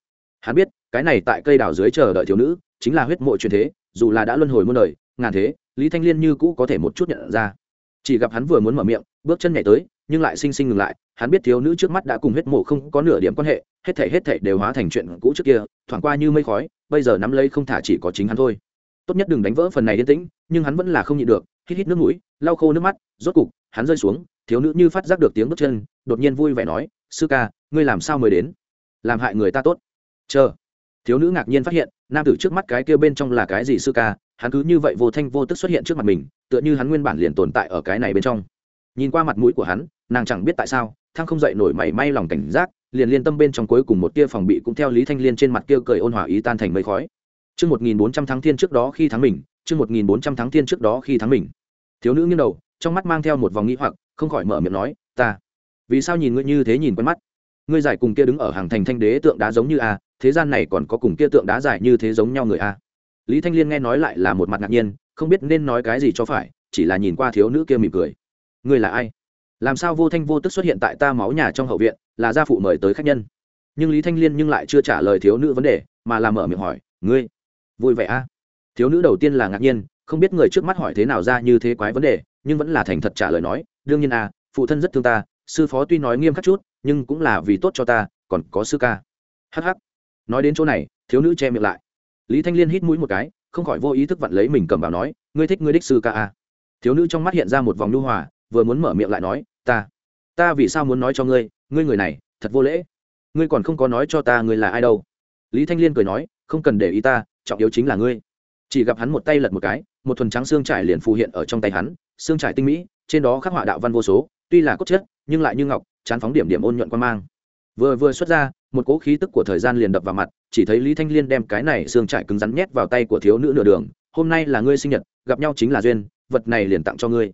Hắn biết, cái này tại cây đào dưới chờ đợi thiếu nữ, chính là huyết mộ truyền thế, dù là đã luân hồi muôn đời, ngàn thế, lý thanh liên như cũ có thể một chút nhận ra. Chỉ gặp hắn vừa muốn mở miệng, bước chân nhảy tới nhưng lại sinh sinh ngừng lại, hắn biết thiếu nữ trước mắt đã cùng huyết mộ không có nửa điểm quan hệ, hết thể hết thể đều hóa thành chuyện cũ trước kia, thoảng qua như mây khói, bây giờ nắm lấy không thả chỉ có chính hắn thôi. Tốt nhất đừng đánh vỡ phần này yên tĩnh, nhưng hắn vẫn là không nhịn được, hít hít nước mũi, lau khô nước mắt, rốt cục, hắn rơi xuống, thiếu nữ như phát giác được tiếng bước chân, đột nhiên vui vẻ nói, sư ca, ngươi làm sao mới đến? Làm hại người ta tốt. Chờ. Thiếu nữ ngạc nhiên phát hiện, nam tử trước mắt cái kia bên trong là cái gì sư ca, hắn cứ như vậy vô thanh vô tức xuất hiện trước mặt mình, tựa như hắn nguyên bản liền tồn tại ở cái này bên trong. Nhìn qua mặt mũi của hắn nàng chẳng biết tại sao thang không dậy nổi mảy may lòng cảnh giác, liền liên tâm bên trong cuối cùng một tia phòng bị cũng theo lý thanh liên trên mặt kia cười ôn hòa ý tan thành mây khói. Chương một nghìn bốn trăm tháng thiên trước đó khi thắng mình, chương một nghìn bốn trăm tháng thiên trước đó khi thắng mình. Thiếu nữ nghiêng đầu, trong mắt mang theo một vòng nghĩ hoặc, không khỏi mở miệng nói, ta, vì sao nhìn ngươi như thế nhìn quen mắt? Ngươi giải cùng kia đứng ở hàng thành thanh đế tượng đá giống như a, thế gian này còn có cùng kia tượng đá dài như thế giống nhau người a? Lý thanh liên nghe nói lại là một mặt ngạc nhiên, không biết nên nói cái gì cho phải, chỉ là nhìn qua thiếu nữ kia mỉm cười. Ngươi là ai? Làm sao vô thanh vô tức xuất hiện tại ta máu nhà trong hậu viện, là gia phụ mời tới khách nhân. Nhưng lý thanh liên nhưng lại chưa trả lời thiếu nữ vấn đề, mà làm mở miệng hỏi, ngươi, vui vẻ a? Thiếu nữ đầu tiên là ngạc nhiên, không biết người trước mắt hỏi thế nào ra như thế quái vấn đề, nhưng vẫn là thành thật trả lời nói, đương nhiên a, phụ thân rất thương ta, sư phó tuy nói nghiêm khắc chút, nhưng cũng là vì tốt cho ta, còn có sư ca. Hh nói đến chỗ này, thiếu nữ che miệng lại. Lý thanh liên hít mũi một cái, không khỏi vô ý thức vặn lấy mình cầm bảo nói, ngươi thích ngươi đích sư ca a? Thiếu nữ trong mắt hiện ra một vòng nhu hòa, vừa muốn mở miệng lại nói ta ta vì sao muốn nói cho ngươi ngươi người này, thật vô lễ. Ngươi còn không có nói cho ta ngươi là ai đâu. Lý thanh liên cười nói, không cần để ý ta, trọng yếu chính là ngươi. Chỉ gặp hắn một tay lật một cái, một thuần trắng xương trải liền phù hiện ở trong tay hắn, xương trải tinh mỹ, trên đó khắc họa đạo văn vô số, tuy là cốt chất, nhưng lại như ngọc, chán phóng điểm điểm ôn nhuận quan mang. Vừa vừa xuất ra, một cỗ khí tức của thời gian liền đập vào mặt, chỉ thấy lý thanh liên đem cái này xương trải cứng rắn nhét vào tay của thiếu nữ nửa đường, hôm nay là ngươi sinh nhật, gặp nhau chính là duyên, vật này liền tặng cho ngươi.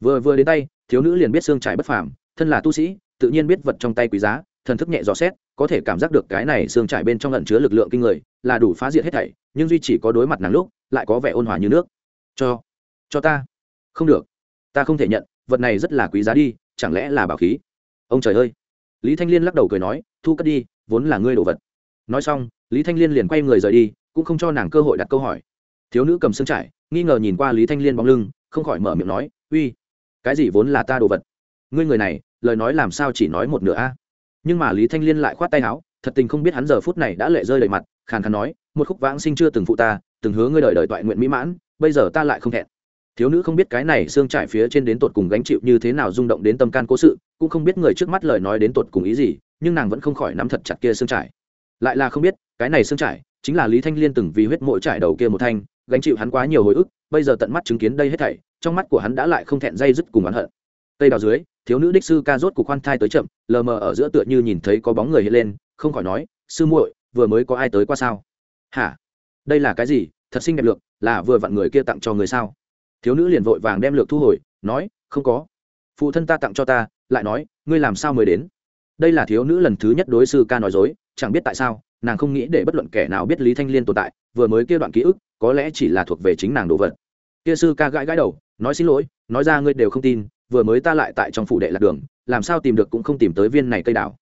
Vừa vừa đến tay thiếu nữ liền biết xương trải bất phàm, thân là tu sĩ, tự nhiên biết vật trong tay quý giá, thần thức nhẹ dò xét, có thể cảm giác được cái này xương trải bên trong lẩn chứa lực lượng kinh người, là đủ phá diệt hết thảy, nhưng duy chỉ có đối mặt nàng lúc, lại có vẻ ôn hòa như nước. Cho cho ta. Không được. Ta không thể nhận, vật này rất là quý giá đi, chẳng lẽ là bảo khí? Ông trời ơi. Lý thanh liên lắc đầu cười nói, thu cất đi, vốn là ngươi đồ vật. Nói xong, lý thanh liên liền quay người rời đi, cũng không cho nàng cơ hội đặt câu hỏi. Thiếu nữ cầm xương trải, nghi ngờ nhìn qua lý thanh liên bóng lưng, không khỏi mở miệng nói, uy cái gì vốn là ta đồ vật? Ngươi người này, lời nói làm sao chỉ nói một nửa a? Nhưng mà lý thanh liên lại khoát tay áo, thật tình không biết hắn giờ phút này đã lệ rơi đầy mặt, khàn khàn nói, một khúc vãng sinh chưa từng phụ ta, từng hứa ngươi đời đời toại nguyện mỹ mãn, bây giờ ta lại không thẹn. Thiếu nữ không biết cái này xương trải phía trên đến tột cùng gánh chịu như thế nào rung động đến tâm can cố sự, cũng không biết người trước mắt lời nói đến tột cùng ý gì, nhưng nàng vẫn không khỏi nắm thật chặt kia xương trải. Lại là không biết, cái này xương trải, chính là lý thanh liên từng vì huyết mỗi trải đầu kia một thanh, gánh chịu hắn quá nhiều hồi ức bây giờ tận mắt chứng kiến đây hết thảy, trong mắt của hắn đã lại không thẹn dây dứt cùng oán hận. Tây đào dưới, thiếu nữ đích sư ca rốt của khoan thai tới chậm, lờ mờ ở giữa tựa như nhìn thấy có bóng người hiện lên, không khỏi nói, sư muội, vừa mới có ai tới qua sao? Hả? Đây là cái gì? Thật xinh đẹp lược, là vừa vặn người kia tặng cho người sao? Thiếu nữ liền vội vàng đem lược thu hồi, nói, không có. Phụ thân ta tặng cho ta, lại nói, ngươi làm sao mới đến? Đây là thiếu nữ lần thứ nhất đối sư ca nói dối, chẳng biết tại sao, nàng không nghĩ để bất luận kẻ nào biết lý thanh liên tồn tại, vừa mới kia đoạn ký ức có lẽ chỉ là thuộc về chính nàng đồ vật. Kia sư ca gãi gãi đầu, nói xin lỗi, nói ra ngươi đều không tin, vừa mới ta lại tại trong phủ đệ lạc đường, làm sao tìm được cũng không tìm tới viên này cây đảo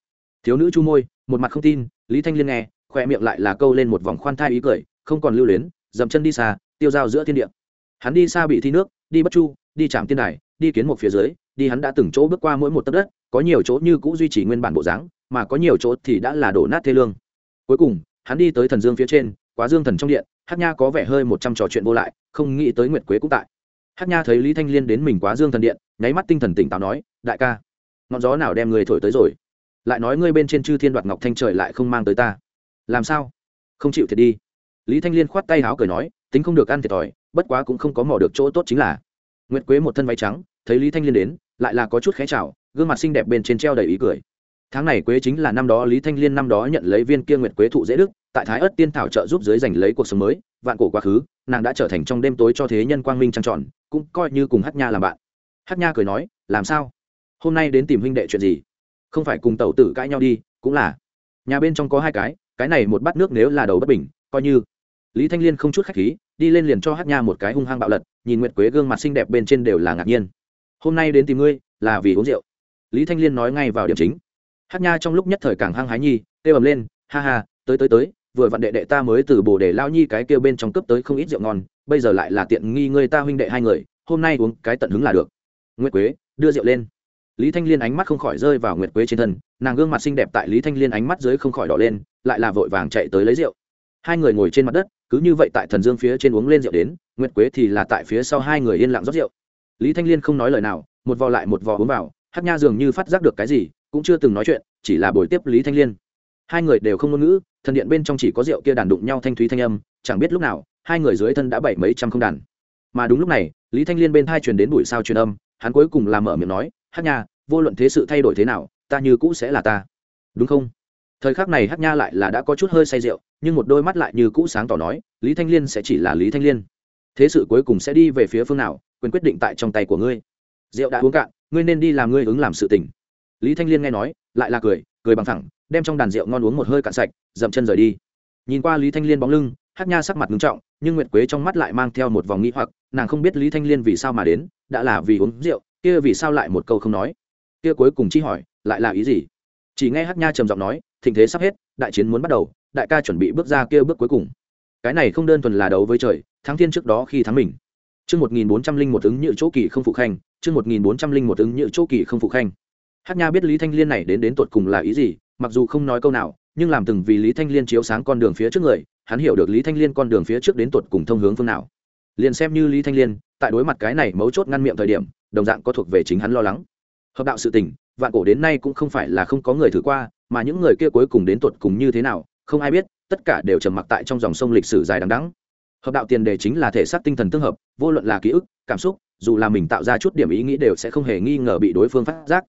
thiếu nữ chu môi, một mặt không tin, lý thanh liên nghe khoe miệng lại là câu lên một vòng khoan thai ý cười, không còn lưu luyến, dậm chân đi xa, tiêu dao giữa thiên địa. Hắn đi xa bị thi nước, đi bất chu, đi chạm tiên đài, đi kiến một phía dưới, đi hắn đã từng chỗ bước qua mỗi một tấc đất, có nhiều chỗ như cũ duy trì nguyên bản bộ dáng, mà có nhiều chỗ thì đã là đổ nát thê lương. Cuối cùng, hắn đi tới thần dương phía trên quá dương thần trong điện hát nha có vẻ hơi một trăm trò chuyện vô lại, không nghĩ tới nguyệt quế cũng tại. Hát nha thấy lý thanh liên đến mình quá dương thần điện, nháy mắt tinh thần tỉnh táo nói, đại ca, ngọn gió nào đem người thổi tới rồi? Lại nói ngươi bên trên chư thiên đoạt ngọc thanh trời lại không mang tới ta. Làm sao? Không chịu thiệt đi. Lý thanh liên khoát tay háo cười nói, tính không được ăn thiệt thòi, bất quá cũng không có mò được chỗ tốt chính là. Nguyệt quế một thân váy trắng, thấy lý thanh liên đến, lại là có chút khé chào, gương mặt xinh đẹp bên trên treo đầy ý cười tháng này quế chính là năm đó lý thanh liên năm đó nhận lấy viên kia nguyệt quế thụ dễ đức, tại thái ất tiên thảo trợ giúp dưới giành lấy cuộc sống mới, vạn cổ quá khứ, nàng đã trở thành trong đêm tối cho thế nhân quang minh trăng tròn, cũng coi như cùng hát nha làm bạn. Hát nha cười nói, làm sao? Hôm nay đến tìm huynh đệ chuyện gì? Không phải cùng tẩu tử cãi nhau đi, cũng là. Nhà bên trong có hai cái cái này một bát nước nếu là đầu bất bình, coi như. Lý thanh liên không chút khách khí, đi lên liền cho hát nha một cái hung hăng bạo lật, nhìn nguyệt quế gương mặt xinh đẹp bên trên đều là ngạc nhiên. Hôm nay đến tìm ngươi, là vì uống rượu. Lý thanh liên nói ngay vào điểm chính hát nha trong lúc nhất thời càng hăng hái nhi tê ầm lên, ha ha, tới tới tới, vừa vặn đệ đệ ta mới từ bồ để lao nhi cái kêu bên trong cướp tới không ít rượu ngon, bây giờ lại là tiện nghi ngươi ta huynh đệ hai người, hôm nay uống cái tận hứng là được. Nguyệt quế, đưa rượu lên. Lý thanh liên ánh mắt không khỏi rơi vào nguyệt quế trên thân, nàng gương mặt xinh đẹp tại lý thanh liên ánh mắt dưới không khỏi đỏ lên, lại là vội vàng chạy tới lấy rượu. Hai người ngồi trên mặt đất, cứ như vậy tại thần dương phía trên uống lên rượu đến, nguyệt quế thì là tại phía sau hai người yên lặng rót rượu. Lý thanh liên không nói lời nào, một vò lại một vò uống vào, hát nha dường như phát giác được cái gì cũng chưa từng nói chuyện, chỉ là buổi tiếp lý thanh liên. Hai người đều không ngôn ngữ, thần điện bên trong chỉ có rượu kia đàn đụng nhau thanh thúy thanh âm, chẳng biết lúc nào, hai người dưới thân đã bảy mấy trăm không đàn. Mà đúng lúc này, lý thanh liên bên thai truyền đến buổi sao truyền âm, hắn cuối cùng làm mở miệng nói, hát nha, vô luận thế sự thay đổi thế nào, ta như cũ sẽ là ta. Đúng không? Thời khắc này hát nha lại là đã có chút hơi say rượu, nhưng một đôi mắt lại như cũ sáng tỏ nói, lý thanh liên sẽ chỉ là lý thanh liên. Thế sự cuối cùng sẽ đi về phía phương nào, quyền quyết định tại trong tay của ngươi. Rượu đã uống cạn, ngươi nên đi làm ngươi ứng làm sự tình lý thanh liên nghe nói lại là cười cười bằng thẳng đem trong đàn rượu ngon uống một hơi cạn sạch dậm chân rời đi. Nhìn qua lý thanh liên bóng lưng hát nha sắc mặt ngưng trọng nhưng nguyệt quế trong mắt lại mang theo một vòng nghĩ hoặc nàng không biết lý thanh liên vì sao mà đến đã là vì uống rượu kia vì sao lại một câu không nói. Kia cuối cùng chi hỏi lại là ý gì? Chỉ nghe hát nha trầm giọng nói thịnh thế sắp hết đại chiến muốn bắt đầu đại ca chuẩn bị bước ra kia bước cuối cùng. Cái này không đơn thuần là đấu với trời thắng thiên trước đó khi thắng mình. Chương 1401 ứng nhự chỗ kỳ không phụ khanh, chương 1401 ứng nhự chỗ kỳ không phụ khanh. Hát Nha biết Lý Thanh Liên này đến đến tuột cùng là ý gì, mặc dù không nói câu nào, nhưng làm từng vì Lý Thanh Liên chiếu sáng con đường phía trước người, hắn hiểu được Lý Thanh Liên con đường phía trước đến tuột cùng thông hướng phương nào. Liền xem như Lý Thanh Liên, tại đối mặt cái này mấu chốt ngăn miệng thời điểm, đồng dạng có thuộc về chính hắn lo lắng. Hợp đạo sự tình, vạn cổ đến nay cũng không phải là không có người thử qua, mà những người kia cuối cùng đến tuột cùng như thế nào không ai biết tất cả đều trầm mặc tại trong dòng sông lịch sử dài đằng đẵng hợp đạo tiền đề chính là thể xác tinh thần tương hợp vô luận là ký ức cảm xúc dù là mình tạo ra chút điểm ý nghĩ đều sẽ không hề nghi ngờ bị đối phương phát giác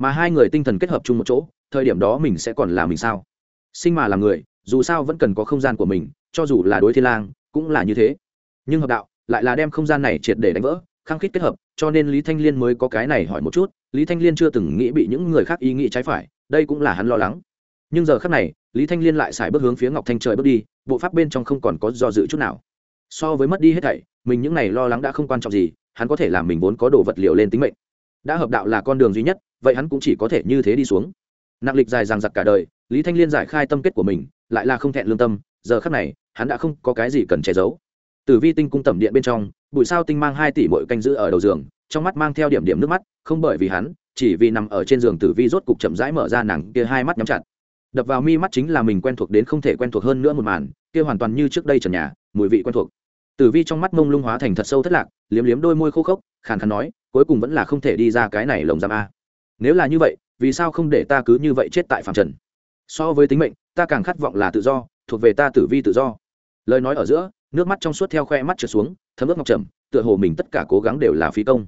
mà hai người tinh thần kết hợp chung một chỗ, thời điểm đó mình sẽ còn là mình sao? Sinh mà là người, dù sao vẫn cần có không gian của mình, cho dù là đối thiên lang, cũng là như thế. Nhưng hợp đạo, lại là đem không gian này triệt để đánh vỡ, khăng khít kết hợp, cho nên lý thanh liên mới có cái này hỏi một chút. Lý thanh liên chưa từng nghĩ bị những người khác ý nghĩ trái phải, đây cũng là hắn lo lắng. Nhưng giờ khác này, lý thanh liên lại xài bước hướng phía ngọc thanh trời bước đi, bộ pháp bên trong không còn có do dự chút nào. So với mất đi hết thảy, mình những này lo lắng đã không quan trọng gì, hắn có thể làm mình vốn có đồ vật liệu lên tính mệnh đã hợp đạo là con đường duy nhất, vậy hắn cũng chỉ có thể như thế đi xuống. Nặng lịch dài dằng dặc cả đời, lý thanh liên giải khai tâm kết của mình, lại là không thẹn lương tâm, giờ khắc này, hắn đã không có cái gì cần che giấu. Từ vi tinh cung tẩm điện bên trong, bụi sao tinh mang hai tỷ mỗi canh giữ ở đầu giường, trong mắt mang theo điểm điểm nước mắt, không bởi vì hắn, chỉ vì nằm ở trên giường tử vi rốt cục chậm rãi mở ra nàng kia hai mắt nhắm chặt. Đập vào mi mắt chính là mình quen thuộc đến không thể quen thuộc hơn nữa một màn, kia hoàn toàn như trước đây trần nhà, mùi vị quen thuộc. Tử vi trong mắt mông lung hóa thành thật sâu thất lạc, liếm liếm đôi môi khô khốc, khàn khàn nói cuối cùng vẫn là không thể đi ra cái này lồng giam a. Nếu là như vậy, vì sao không để ta cứ như vậy chết tại phạm trần? So với tính mệnh, ta càng khát vọng là tự do, thuộc về ta tử vi tự do. Lời nói ở giữa, nước mắt trong suốt theo khoe mắt trượt xuống, thấm ướt ngọc trầm, tựa hồ mình tất cả cố gắng đều là phí công.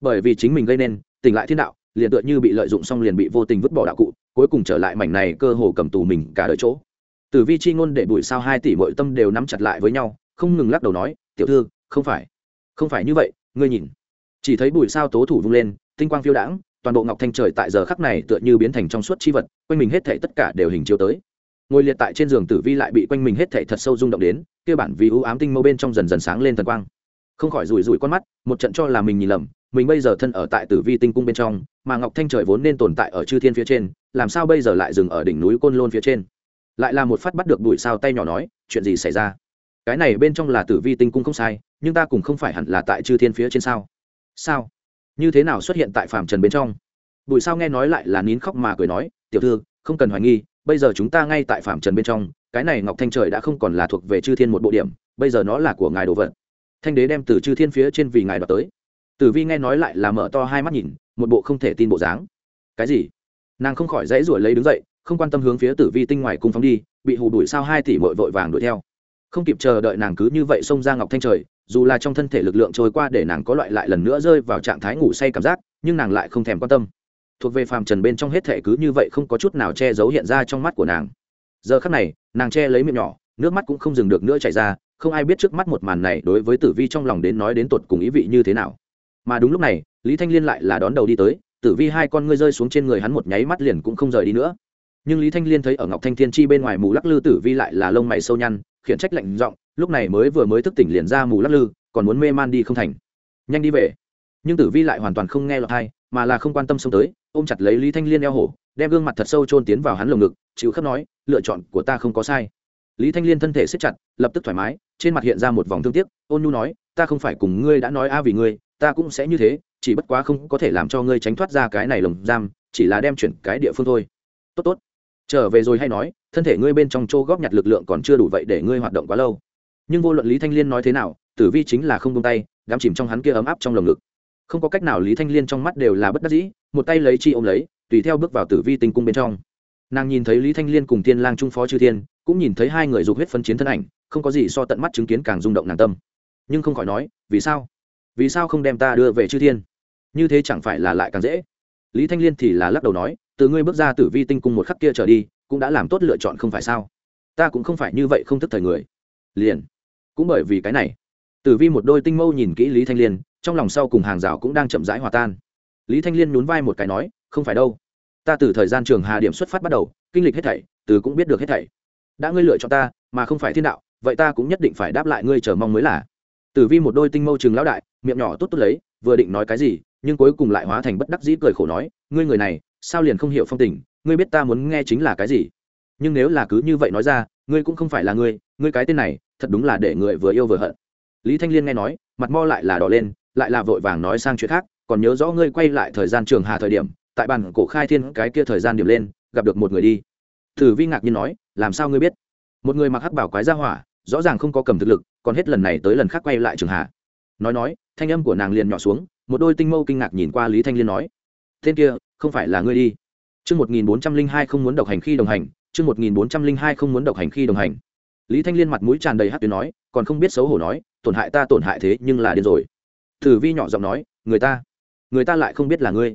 Bởi vì chính mình gây nên, tỉnh lại thiên đạo, liền tựa như bị lợi dụng xong liền bị vô tình vứt bỏ đạo cụ, cuối cùng trở lại mảnh này cơ hồ cầm tù mình cả đời chỗ. Tử vi chi ngôn để bụi sao hai tỷ mọi tâm đều nắm chặt lại với nhau, không ngừng lắc đầu nói, tiểu thư, không phải. Không phải như vậy, ngươi nhìn chỉ thấy bụi sao tố thủ vung lên, tinh quang phiêu đãng, toàn bộ ngọc thanh trời tại giờ khắc này tựa như biến thành trong suốt chi vật, quanh mình hết thảy tất cả đều hình chiếu tới. Ngồi liệt tại trên giường tử vi lại bị quanh mình hết thảy thật sâu rung động đến, kia bản vì ưu ám tinh mâu bên trong dần dần sáng lên thần quang. Không khỏi rủi rủi con mắt, một trận cho là mình nhìn lầm, mình bây giờ thân ở tại tử vi tinh cung bên trong, mà ngọc thanh trời vốn nên tồn tại ở chư thiên phía trên, làm sao bây giờ lại dừng ở đỉnh núi côn lôn phía trên? Lại là một phát bắt được bụi sao tay nhỏ nói, chuyện gì xảy ra? Cái này bên trong là tử vi tinh cung không sai, nhưng ta cũng không phải hẳn là tại chư thiên phía trên sao? Sao? Như thế nào xuất hiện tại phàm trần bên trong? Bùi sao nghe nói lại là nín khóc mà cười nói, tiểu thư, không cần hoài nghi, bây giờ chúng ta ngay tại phàm trần bên trong, cái này ngọc thanh trời đã không còn là thuộc về chư thiên một bộ điểm, bây giờ nó là của ngài đồ vật. Thanh đế đem từ chư thiên phía trên vì ngài đoạt tới. Tử vi nghe nói lại là mở to hai mắt nhìn, một bộ không thể tin bộ dáng. Cái gì? Nàng không khỏi dãy ruổi lấy đứng dậy, không quan tâm hướng phía tử vi tinh ngoài cung phóng đi, bị hù đuổi sao hai tỷ vội vội vàng đuổi theo. Không kịp chờ đợi nàng cứ như vậy xông ra ngọc thanh trời dù là trong thân thể lực lượng trôi qua để nàng có loại lại lần nữa rơi vào trạng thái ngủ say cảm giác, nhưng nàng lại không thèm quan tâm. Thuộc về phàm trần bên trong hết thể cứ như vậy không có chút nào che giấu hiện ra trong mắt của nàng. Giờ khắc này, nàng che lấy miệng nhỏ, nước mắt cũng không dừng được nữa chảy ra, không ai biết trước mắt một màn này đối với tử vi trong lòng đến nói đến tột cùng ý vị như thế nào. Mà đúng lúc này, lý thanh liên lại là đón đầu đi tới, tử vi hai con ngươi rơi xuống trên người hắn một nháy mắt liền cũng không rời đi nữa. Nhưng lý thanh liên thấy ở ngọc thanh thiên chi bên ngoài mù lắc lư tử vi lại là lông mày sâu nhăn, khiển trách lạnh giọng lúc này mới vừa mới thức tỉnh liền ra mù lắc lư, còn muốn mê man đi không thành. Nhanh đi về. Nhưng tử vi lại hoàn toàn không nghe lọt hay mà là không quan tâm xông tới, ôm chặt lấy lý thanh liên eo hổ, đem gương mặt thật sâu chôn tiến vào hắn lồng ngực, chịu khớp nói, lựa chọn của ta không có sai. Lý thanh liên thân thể siết chặt, lập tức thoải mái, trên mặt hiện ra một vòng thương tiếc, ôn nhu nói, ta không phải cùng ngươi đã nói a vì ngươi, ta cũng sẽ như thế, chỉ bất quá không có thể làm cho ngươi tránh thoát ra cái này lồng giam, chỉ là đem chuyển cái địa phương thôi. Tốt tốt. Trở về rồi hay nói, thân thể ngươi bên trong chỗ góp nhặt lực lượng còn chưa đủ vậy để ngươi hoạt động quá lâu nhưng vô luận lý thanh liên nói thế nào, tử vi chính là không bông tay, đám chìm trong hắn kia ấm áp trong lồng ngực. Không có cách nào lý thanh liên trong mắt đều là bất đắc dĩ, một tay lấy chi ôm lấy, tùy theo bước vào tử vi tinh cung bên trong. Nàng nhìn thấy lý thanh liên cùng tiên lang trung phó chư thiên, cũng nhìn thấy hai người dục huyết phân chiến thân ảnh, không có gì so tận mắt chứng kiến càng rung động nàng tâm. Nhưng không khỏi nói, vì sao? Vì sao không đem ta đưa về chư thiên? Như thế chẳng phải là lại càng dễ. Lý thanh liên thì là lắc đầu nói, từ ngươi bước ra tử vi tinh cung một khắc kia trở đi, cũng đã làm tốt lựa chọn không phải sao? Ta cũng không phải như vậy không thức thời người liền. Cũng bởi vì cái này, tử vi một đôi tinh mâu nhìn kỹ lý thanh liên, trong lòng sau cùng hàng rào cũng đang chậm rãi hòa tan. Lý thanh liên nhún vai một cái nói, không phải đâu. Ta từ thời gian trường hà điểm xuất phát bắt đầu, kinh lịch hết thảy, từ cũng biết được hết thảy. Đã ngươi lựa chọn ta, mà không phải thiên đạo, vậy ta cũng nhất định phải đáp lại ngươi chờ mong mới là. Tử vi một đôi tinh mâu chừng lão đại, miệng nhỏ tốt tốt lấy, vừa định nói cái gì, nhưng cuối cùng lại hóa thành bất đắc dĩ cười khổ nói, ngươi người này, sao liền không hiểu phong tình, ngươi biết ta muốn nghe chính là cái gì? Nhưng nếu là cứ như vậy nói ra, ngươi cũng không phải là ngươi ngươi cái tên này thật đúng là để người vừa yêu vừa hận. Lý thanh liên nghe nói mặt mo lại là đỏ lên lại là vội vàng nói sang chuyện khác còn nhớ rõ ngươi quay lại thời gian trường hà thời điểm tại bàn cổ khai thiên cái kia thời gian điểm lên gặp được một người đi. Thử vi ngạc nhiên nói làm sao ngươi biết? Một người mặc hắc bảo quái ra hỏa rõ ràng không có cầm thực lực còn hết lần này tới lần khác quay lại trường hà. Nói nói thanh âm của nàng liền nhỏ xuống một đôi tinh mâu kinh ngạc nhìn qua lý thanh liên nói tên kia không phải là ngươi đi. Chương 1402 không muốn độc hành khi đồng hành, chương 1402 không muốn độc hành khi đồng hành. Lý Thanh Liên mặt mũi tràn đầy hát tuyến nói, còn không biết xấu hổ nói, tổn hại ta tổn hại thế nhưng là điên rồi. Tử Vi nhỏ giọng nói, người ta, người ta lại không biết là ngươi.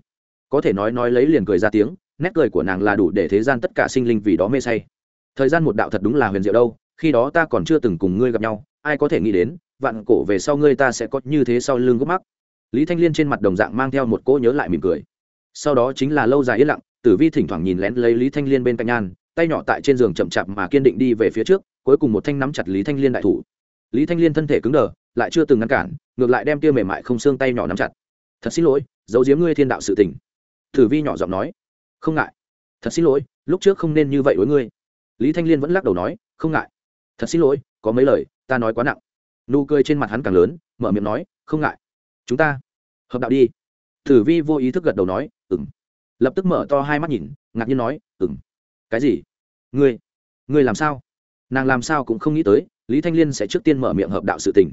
Có thể nói nói lấy liền cười ra tiếng, nét cười của nàng là đủ để thế gian tất cả sinh linh vì đó mê say. Thời gian một đạo thật đúng là huyền diệu đâu, khi đó ta còn chưa từng cùng ngươi gặp nhau, ai có thể nghĩ đến, vạn cổ về sau ngươi ta sẽ có như thế sau lưng gốc mắc. Lý Thanh Liên trên mặt đồng dạng mang theo một cỗ nhớ lại mỉm cười. Sau đó chính là lâu dài yên lặng, Tử Vi thỉnh thoảng nhìn lén lấy Lý Thanh Liên bên cạnh nhan, tay nhỏ tại trên giường chậm chạp mà kiên định đi về phía trước, cuối cùng một thanh nắm chặt Lý Thanh Liên đại thủ. Lý Thanh Liên thân thể cứng đờ, lại chưa từng ngăn cản, ngược lại đem kia mềm mại không xương tay nhỏ nắm chặt. "Thật xin lỗi, giấu giếm ngươi thiên đạo sự tình." Thử Vi nhỏ giọng nói. "Không ngại. Thật xin lỗi, lúc trước không nên như vậy với ngươi." Lý Thanh Liên vẫn lắc đầu nói, "Không ngại. Thật xin lỗi, có mấy lời ta nói quá nặng." Nụ cười trên mặt hắn càng lớn, mở miệng nói, "Không ngại. Chúng ta hợp đạo đi." Thử Vi vô ý thức gật đầu nói, ừng Lập tức mở to hai mắt nhìn, ngạc nhiên nói, ừng "Cái gì?" "Ngươi, ngươi làm sao?" Nàng làm sao cũng không nghĩ tới, lý thanh liên sẽ trước tiên mở miệng hợp đạo sự tình.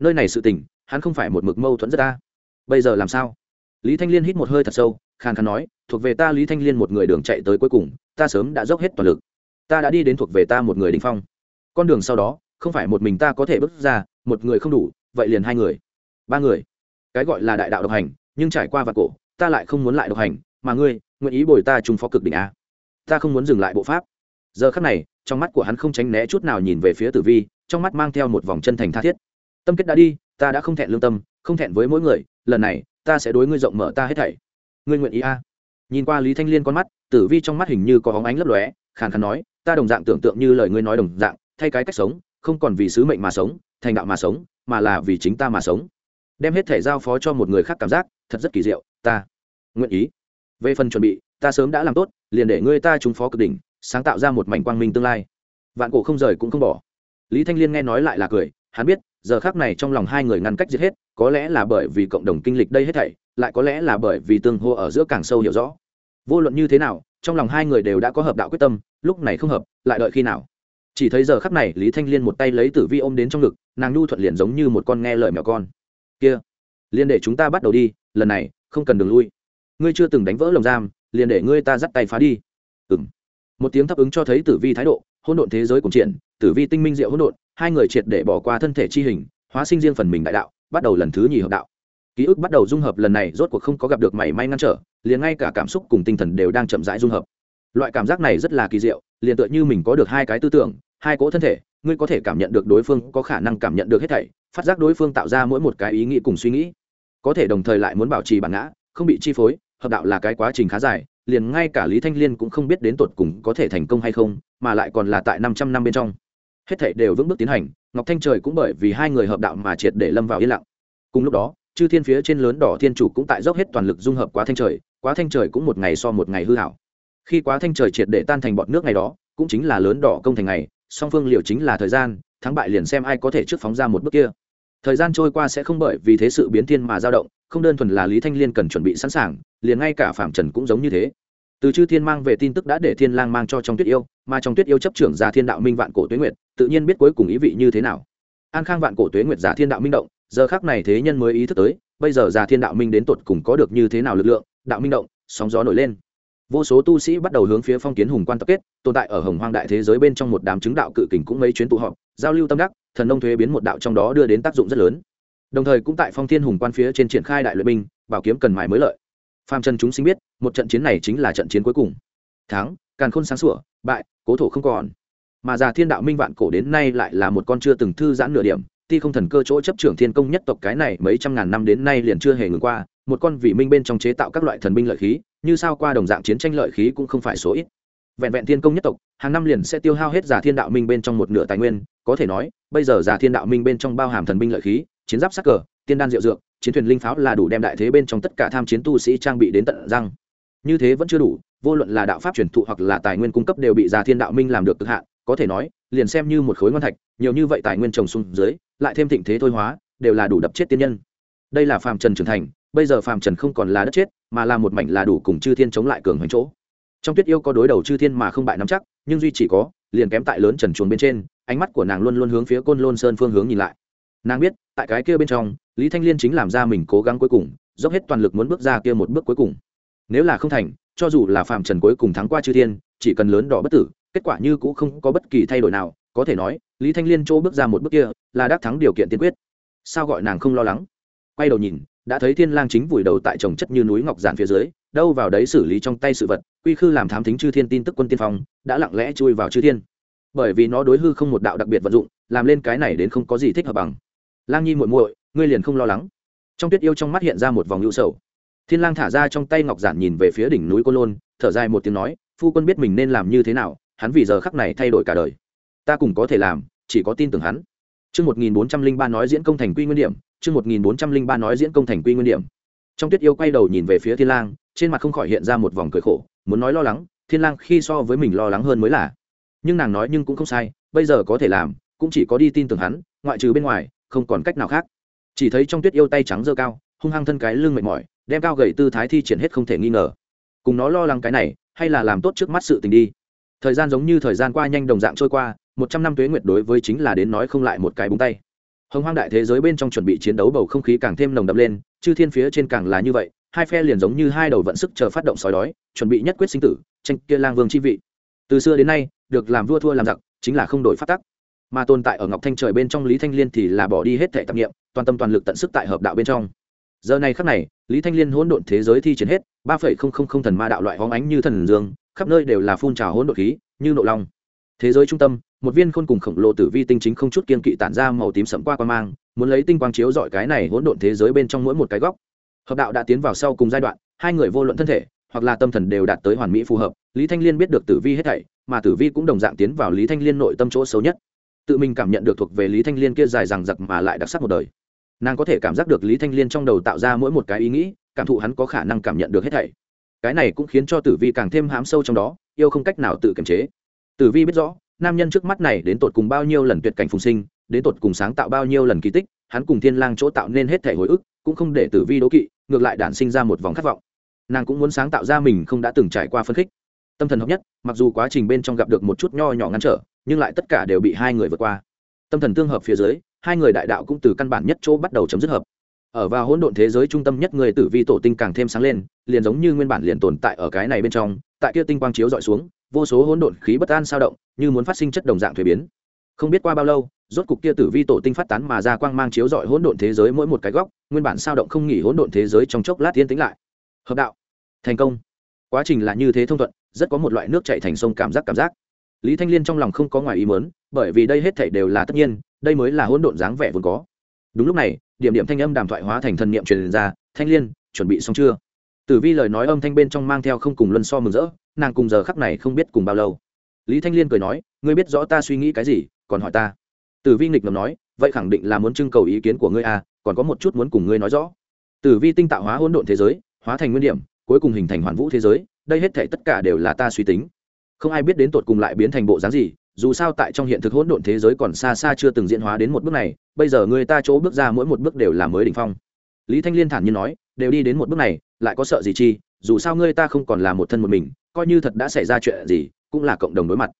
Nơi này sự tình hắn không phải một mực mâu thuẫn rất ta. Bây giờ làm sao? Lý thanh liên hít một hơi thật sâu khàn khàn nói thuộc về ta lý thanh liên một người đường chạy tới cuối cùng ta sớm đã dốc hết toàn lực. Ta đã đi đến thuộc về ta một người đình phong. Con đường sau đó không phải một mình ta có thể bước ra một người không đủ vậy liền hai người. Ba người. Cái gọi là đại đạo độc hành nhưng trải qua vạt cổ ta lại không muốn lại độc hành mà ngươi nguyện ý bồi ta trùng phó cực đỉnh a. Ta không muốn dừng lại bộ pháp. Giờ khắc này trong mắt của hắn không tránh né chút nào nhìn về phía tử vi, trong mắt mang theo một vòng chân thành tha thiết. Tâm kết đã đi, ta đã không thẹn lương tâm, không thẹn với mỗi người, lần này, ta sẽ đối ngươi rộng mở ta hết thảy. Ngươi nguyện ý a? Nhìn qua lý thanh liên con mắt, tử vi trong mắt hình như có hóng ánh lấp lóe, khàn khàn nói, ta đồng dạng tưởng tượng như lời ngươi nói đồng dạng, thay cái cách sống, không còn vì sứ mệnh mà sống, thành đạo mà sống, mà là vì chính ta mà sống. Đem hết thể giao phó cho một người khác cảm giác, thật rất kỳ diệu, ta nguyện ý. Về phần chuẩn bị, ta sớm đã làm tốt, liền để ngươi ta trúng phó cực đỉnh sáng tạo ra một mảnh quang minh tương lai. Vạn cổ không rời cũng không bỏ. Lý thanh liên nghe nói lại là cười, hắn biết, giờ khác này trong lòng hai người ngăn cách giết hết, có lẽ là bởi vì cộng đồng kinh lịch đây hết thảy, lại có lẽ là bởi vì tương hô ở giữa càng sâu hiểu rõ. Vô luận như thế nào, trong lòng hai người đều đã có hợp đạo quyết tâm, lúc này không hợp, lại đợi khi nào? Chỉ thấy giờ khắc này, lý thanh liên một tay lấy tử vi ôm đến trong ngực, nàng nhu thuận liền giống như một con nghe lời mèo con. Kia liên để chúng ta bắt đầu đi, lần này, không cần đường lui. Ngươi chưa từng đánh vỡ lồng giam, liền để ngươi ta dắt tay phá đi. Ừng một tiếng thấp ứng cho thấy tử vi thái độ, hỗn độn thế giới cùng triển, tử vi tinh minh diệu hỗn độn, hai người triệt để bỏ qua thân thể chi hình, hóa sinh riêng phần mình đại đạo, bắt đầu lần thứ nhì hợp đạo. Ký ức bắt đầu dung hợp lần này, rốt cuộc không có gặp được mảy may ngăn trở, liền ngay cả cảm xúc cùng tinh thần đều đang chậm rãi dung hợp. Loại cảm giác này rất là kỳ diệu, liền tựa như mình có được hai cái tư tưởng, hai cỗ thân thể, ngươi có thể cảm nhận được đối phương, có khả năng cảm nhận được hết thảy, phát giác đối phương tạo ra mỗi một cái ý nghĩ cùng suy nghĩ. Có thể đồng thời lại muốn bảo trì bản ngã, không bị chi phối, hợp đạo là cái quá trình khá dài liền ngay cả lý thanh liên cũng không biết đến tột cùng có thể thành công hay không, mà lại còn là tại năm trăm năm bên trong. Hết thảy đều vững bước tiến hành, ngọc thanh trời cũng bởi vì hai người hợp đạo mà triệt để lâm vào yên lặng. Cùng lúc đó, chư thiên phía trên lớn đỏ thiên chủ cũng tại dốc hết toàn lực dung hợp quá thanh trời, quá thanh trời cũng một ngày so một ngày hư hảo. Khi quá thanh trời triệt để tan thành bọn nước ngày đó, cũng chính là lớn đỏ công thành ngày, song phương liệu chính là thời gian, thắng bại liền xem ai có thể trước phóng ra một bước kia. Thời gian trôi qua sẽ không bởi vì thế sự biến thiên mà dao động, không đơn thuần là lý thanh liên cần chuẩn bị sẵn sàng liền ngay cả phạm trần cũng giống như thế. Từ chư thiên mang về tin tức đã để thiên lang mang cho trong tuyết yêu, mà trong tuyết yêu chấp trưởng già thiên đạo minh vạn cổ tuế nguyệt, tự nhiên biết cuối cùng ý vị như thế nào. An khang vạn cổ tuế nguyệt giả thiên đạo minh động, giờ khác này thế nhân mới ý thức tới, bây giờ giả thiên đạo minh đến tột cùng có được như thế nào lực lượng, đạo minh động, sóng gió nổi lên. Vô số tu sĩ bắt đầu hướng phía phong kiến hùng quan tập kết, tồn tại ở hồng hoang đại thế giới bên trong một đám chứng đạo cự kình cũng mấy chuyến tụ họp, giao lưu tâm đắc, thần nông thuế biến một đạo trong đó đưa đến tác dụng rất lớn. Đồng thời cũng tại phong thiên hùng quan phía trên triển khai đại luyện binh, bảo kiếm cần mài mới lợi phàm trần chúng sinh biết, một trận chiến này chính là trận chiến cuối cùng. Thắng, càn khôn sáng sủa, bại, cố thổ không còn. Mà già thiên đạo minh vạn cổ đến nay lại là một con chưa từng thư giãn nửa điểm, ti không thần cơ chỗ chấp trưởng thiên công nhất tộc cái này mấy trăm ngàn năm đến nay liền chưa hề ngừng qua, một con vị minh bên trong chế tạo các loại thần binh lợi khí, như sao qua đồng dạng chiến tranh lợi khí cũng không phải số ít. Vẹn vẹn thiên công nhất tộc, hàng năm liền sẽ tiêu hao hết giả thiên đạo minh bên trong một nửa tài nguyên, có thể nói, bây giờ giả thiên đạo minh bên trong bao hàm thần binh lợi khí, chiến giáp sắc cờ, tiên đan diệu dược chiến thuyền linh pháo là đủ đem đại thế bên trong tất cả tham chiến tu sĩ trang bị đến tận răng. Như thế vẫn chưa đủ, vô luận là đạo pháp truyền thụ hoặc là tài nguyên cung cấp đều bị già thiên đạo minh làm được cực hạn, có thể nói, liền xem như một khối ngon thạch, nhiều như vậy tài nguyên trồng xuống dưới, lại thêm thịnh thế thôi hóa, đều là đủ đập chết tiên nhân. Đây là phàm trần trưởng thành, bây giờ phàm trần không còn là đất chết, mà là một mảnh là đủ cùng chư thiên chống lại cường hoành chỗ. Trong tuyết yêu có đối đầu chư thiên mà không bại nắm chắc, nhưng duy chỉ có, liền kém tại lớn trần chuồng bên trên, ánh mắt của nàng luôn luôn hướng phía côn lôn sơn phương hướng nhìn lại. Nàng biết, tại cái kia bên trong lý thanh liên chính làm ra mình cố gắng cuối cùng, dốc hết toàn lực muốn bước ra kia một bước cuối cùng. Nếu là không thành, cho dù là phạm trần cuối cùng thắng qua chư thiên, chỉ cần lớn đỏ bất tử, kết quả như cũng không có bất kỳ thay đổi nào. Có thể nói, lý thanh liên chỗ bước ra một bước kia là đắc thắng điều kiện tiên quyết. Sao gọi nàng không lo lắng? Quay đầu nhìn, đã thấy thiên lang chính vùi đầu tại trồng chất như núi ngọc giản phía dưới, đâu vào đấy xử lý trong tay sự vật, quy khư làm thám thính chư thiên tin tức quân tiên phong, đã lặng lẽ chui vào chư thiên. Bởi vì nó đối hư không một đạo đặc biệt vận dụng, làm lên cái này đến không có gì thích hợp bằng. Lang nhi muội muội ngươi liền không lo lắng trong tuyết yêu trong mắt hiện ra một vòng hữu sầu thiên lang thả ra trong tay ngọc giản nhìn về phía đỉnh núi Côn lôn thở dài một tiếng nói phu quân biết mình nên làm như thế nào hắn vì giờ khắc này thay đổi cả đời ta cùng có thể làm chỉ có tin tưởng hắn Chương 1403 nói diễn công thành quy nguyên điểm, chương 1403 nói diễn công thành quy nguyên điểm. Trong Tuyết Yêu quay đầu nhìn về phía Thiên Lang, trên mặt không khỏi hiện ra một vòng cười khổ, muốn nói lo lắng, Thiên Lang khi so với mình lo lắng hơn mới là. Nhưng nàng nói nhưng cũng không sai, bây giờ có thể làm, cũng chỉ có đi tin tưởng hắn, ngoại trừ bên ngoài, không còn cách nào khác. Chỉ thấy trong Tuyết Yêu tay trắng dơ cao, hung hăng thân cái lưng mệt mỏi, đem cao gầy tư thái thi triển hết không thể nghi ngờ. Cùng nó lo lắng cái này, hay là làm tốt trước mắt sự tình đi. Thời gian giống như thời gian qua nhanh đồng dạng trôi qua, một trăm năm tuế nguyệt đối với chính là đến nói không lại một cái búng tay hồng hoang đại thế giới bên trong chuẩn bị chiến đấu bầu không khí càng thêm nồng đậm lên chư thiên phía trên càng là như vậy hai phe liền giống như hai đầu vận sức chờ phát động sói đói chuẩn bị nhất quyết sinh tử tranh kia lang vương chi vị từ xưa đến nay được làm vua thua làm giặc chính là không đổi phát tắc mà tồn tại ở ngọc thanh trời bên trong lý thanh liên thì là bỏ đi hết thể tạp nghiệm toàn tâm toàn lực tận sức tại hợp đạo bên trong. Giờ này khắc này, lý thanh liên hỗn độn thế giới thi triển hết, ba phẩy không không không thần ma đạo loại hóng ánh như thần dương, khắp nơi đều là phun trào hỗn độn khí, như nộ long. Thế giới trung tâm, một viên khôn cùng khổng lồ tử vi tinh chính không chút kiên kỵ tản ra màu tím sẫm qua quang mang, muốn lấy tinh quang chiếu dọi cái này hỗn độn thế giới bên trong mỗi một cái góc. Hợp đạo đã tiến vào sau cùng giai đoạn, hai người vô luận thân thể, hoặc là tâm thần đều đạt tới hoàn mỹ phù hợp, lý thanh liên biết được tử vi hết thảy, mà tử vi cũng đồng dạng tiến vào lý thanh liên nội tâm chỗ xấu nhất. Tự mình cảm nhận được thuộc về lý thanh liên kia dài rằng giặc mà lại đặc sắc một đời nàng có thể cảm giác được lý thanh liên trong đầu tạo ra mỗi một cái ý nghĩ, cảm thụ hắn có khả năng cảm nhận được hết thảy. Cái này cũng khiến cho tử vi càng thêm hám sâu trong đó, yêu không cách nào tự kiềm chế. Tử vi biết rõ, nam nhân trước mắt này đến tột cùng bao nhiêu lần tuyệt cảnh phùng sinh, đến tột cùng sáng tạo bao nhiêu lần kỳ tích, hắn cùng thiên lang chỗ tạo nên hết thảy hồi ức, cũng không để tử vi đố kỵ, ngược lại đản sinh ra một vòng khát vọng. Nàng cũng muốn sáng tạo ra mình không đã từng trải qua phân khích. Tâm thần hợp nhất, mặc dù quá trình bên trong gặp được một chút nho nhỏ ngăn trở, nhưng lại tất cả đều bị hai người vượt qua. Tâm thần tương hợp phía dưới hai người đại đạo cũng từ căn bản nhất chỗ bắt đầu chấm dứt hợp. Ở vào hỗn độn thế giới trung tâm nhất người tử vi tổ tinh càng thêm sáng lên, liền giống như nguyên bản liền tồn tại ở cái này bên trong, tại kia tinh quang chiếu dọi xuống, vô số hỗn độn khí bất an sao động, như muốn phát sinh chất đồng dạng thuế biến. Không biết qua bao lâu, rốt cục kia tử vi tổ tinh phát tán mà ra quang mang chiếu dọi hỗn độn thế giới mỗi một cái góc, nguyên bản sao động không nghỉ hỗn độn thế giới trong chốc lát yên tĩnh lại. Hợp đạo. Thành công. Quá trình là như thế thông thuận, rất có một loại nước chảy thành sông cảm giác cảm giác. Lý thanh liên trong lòng không có ngoài ý mớn bởi vì đây hết thảy đều là tất nhiên đây mới là hỗn độn dáng vẻ vốn có. Đúng lúc này, điểm điểm thanh âm đàm thoại hóa thành thần niệm truyền ra, thanh liên, chuẩn bị xong chưa? Tử vi lời nói âm thanh bên trong mang theo không cùng luân so mừng rỡ, nàng cùng giờ khắc này không biết cùng bao lâu. Lý thanh liên cười nói, ngươi biết rõ ta suy nghĩ cái gì, còn hỏi ta. Tử vi nghịch ngầm nói, vậy khẳng định là muốn trưng cầu ý kiến của ngươi à còn có một chút muốn cùng ngươi nói rõ. Tử vi tinh tạo hóa hỗn độn thế giới, hóa thành nguyên điểm, cuối cùng hình thành hoàn vũ thế giới, đây hết thể tất cả đều là ta suy tính. Không ai biết đến tột cùng lại biến thành bộ dáng gì dù sao tại trong hiện thực hỗn độn thế giới còn xa xa chưa từng diễn hóa đến một bước này, bây giờ người ta chỗ bước ra mỗi một bước đều là mới đỉnh phong. Lý thanh liên thản nhiên nói, đều đi đến một bước này, lại có sợ gì chi, dù sao ngươi ta không còn là một thân một mình, coi như thật đã xảy ra chuyện gì, cũng là cộng đồng đối mặt.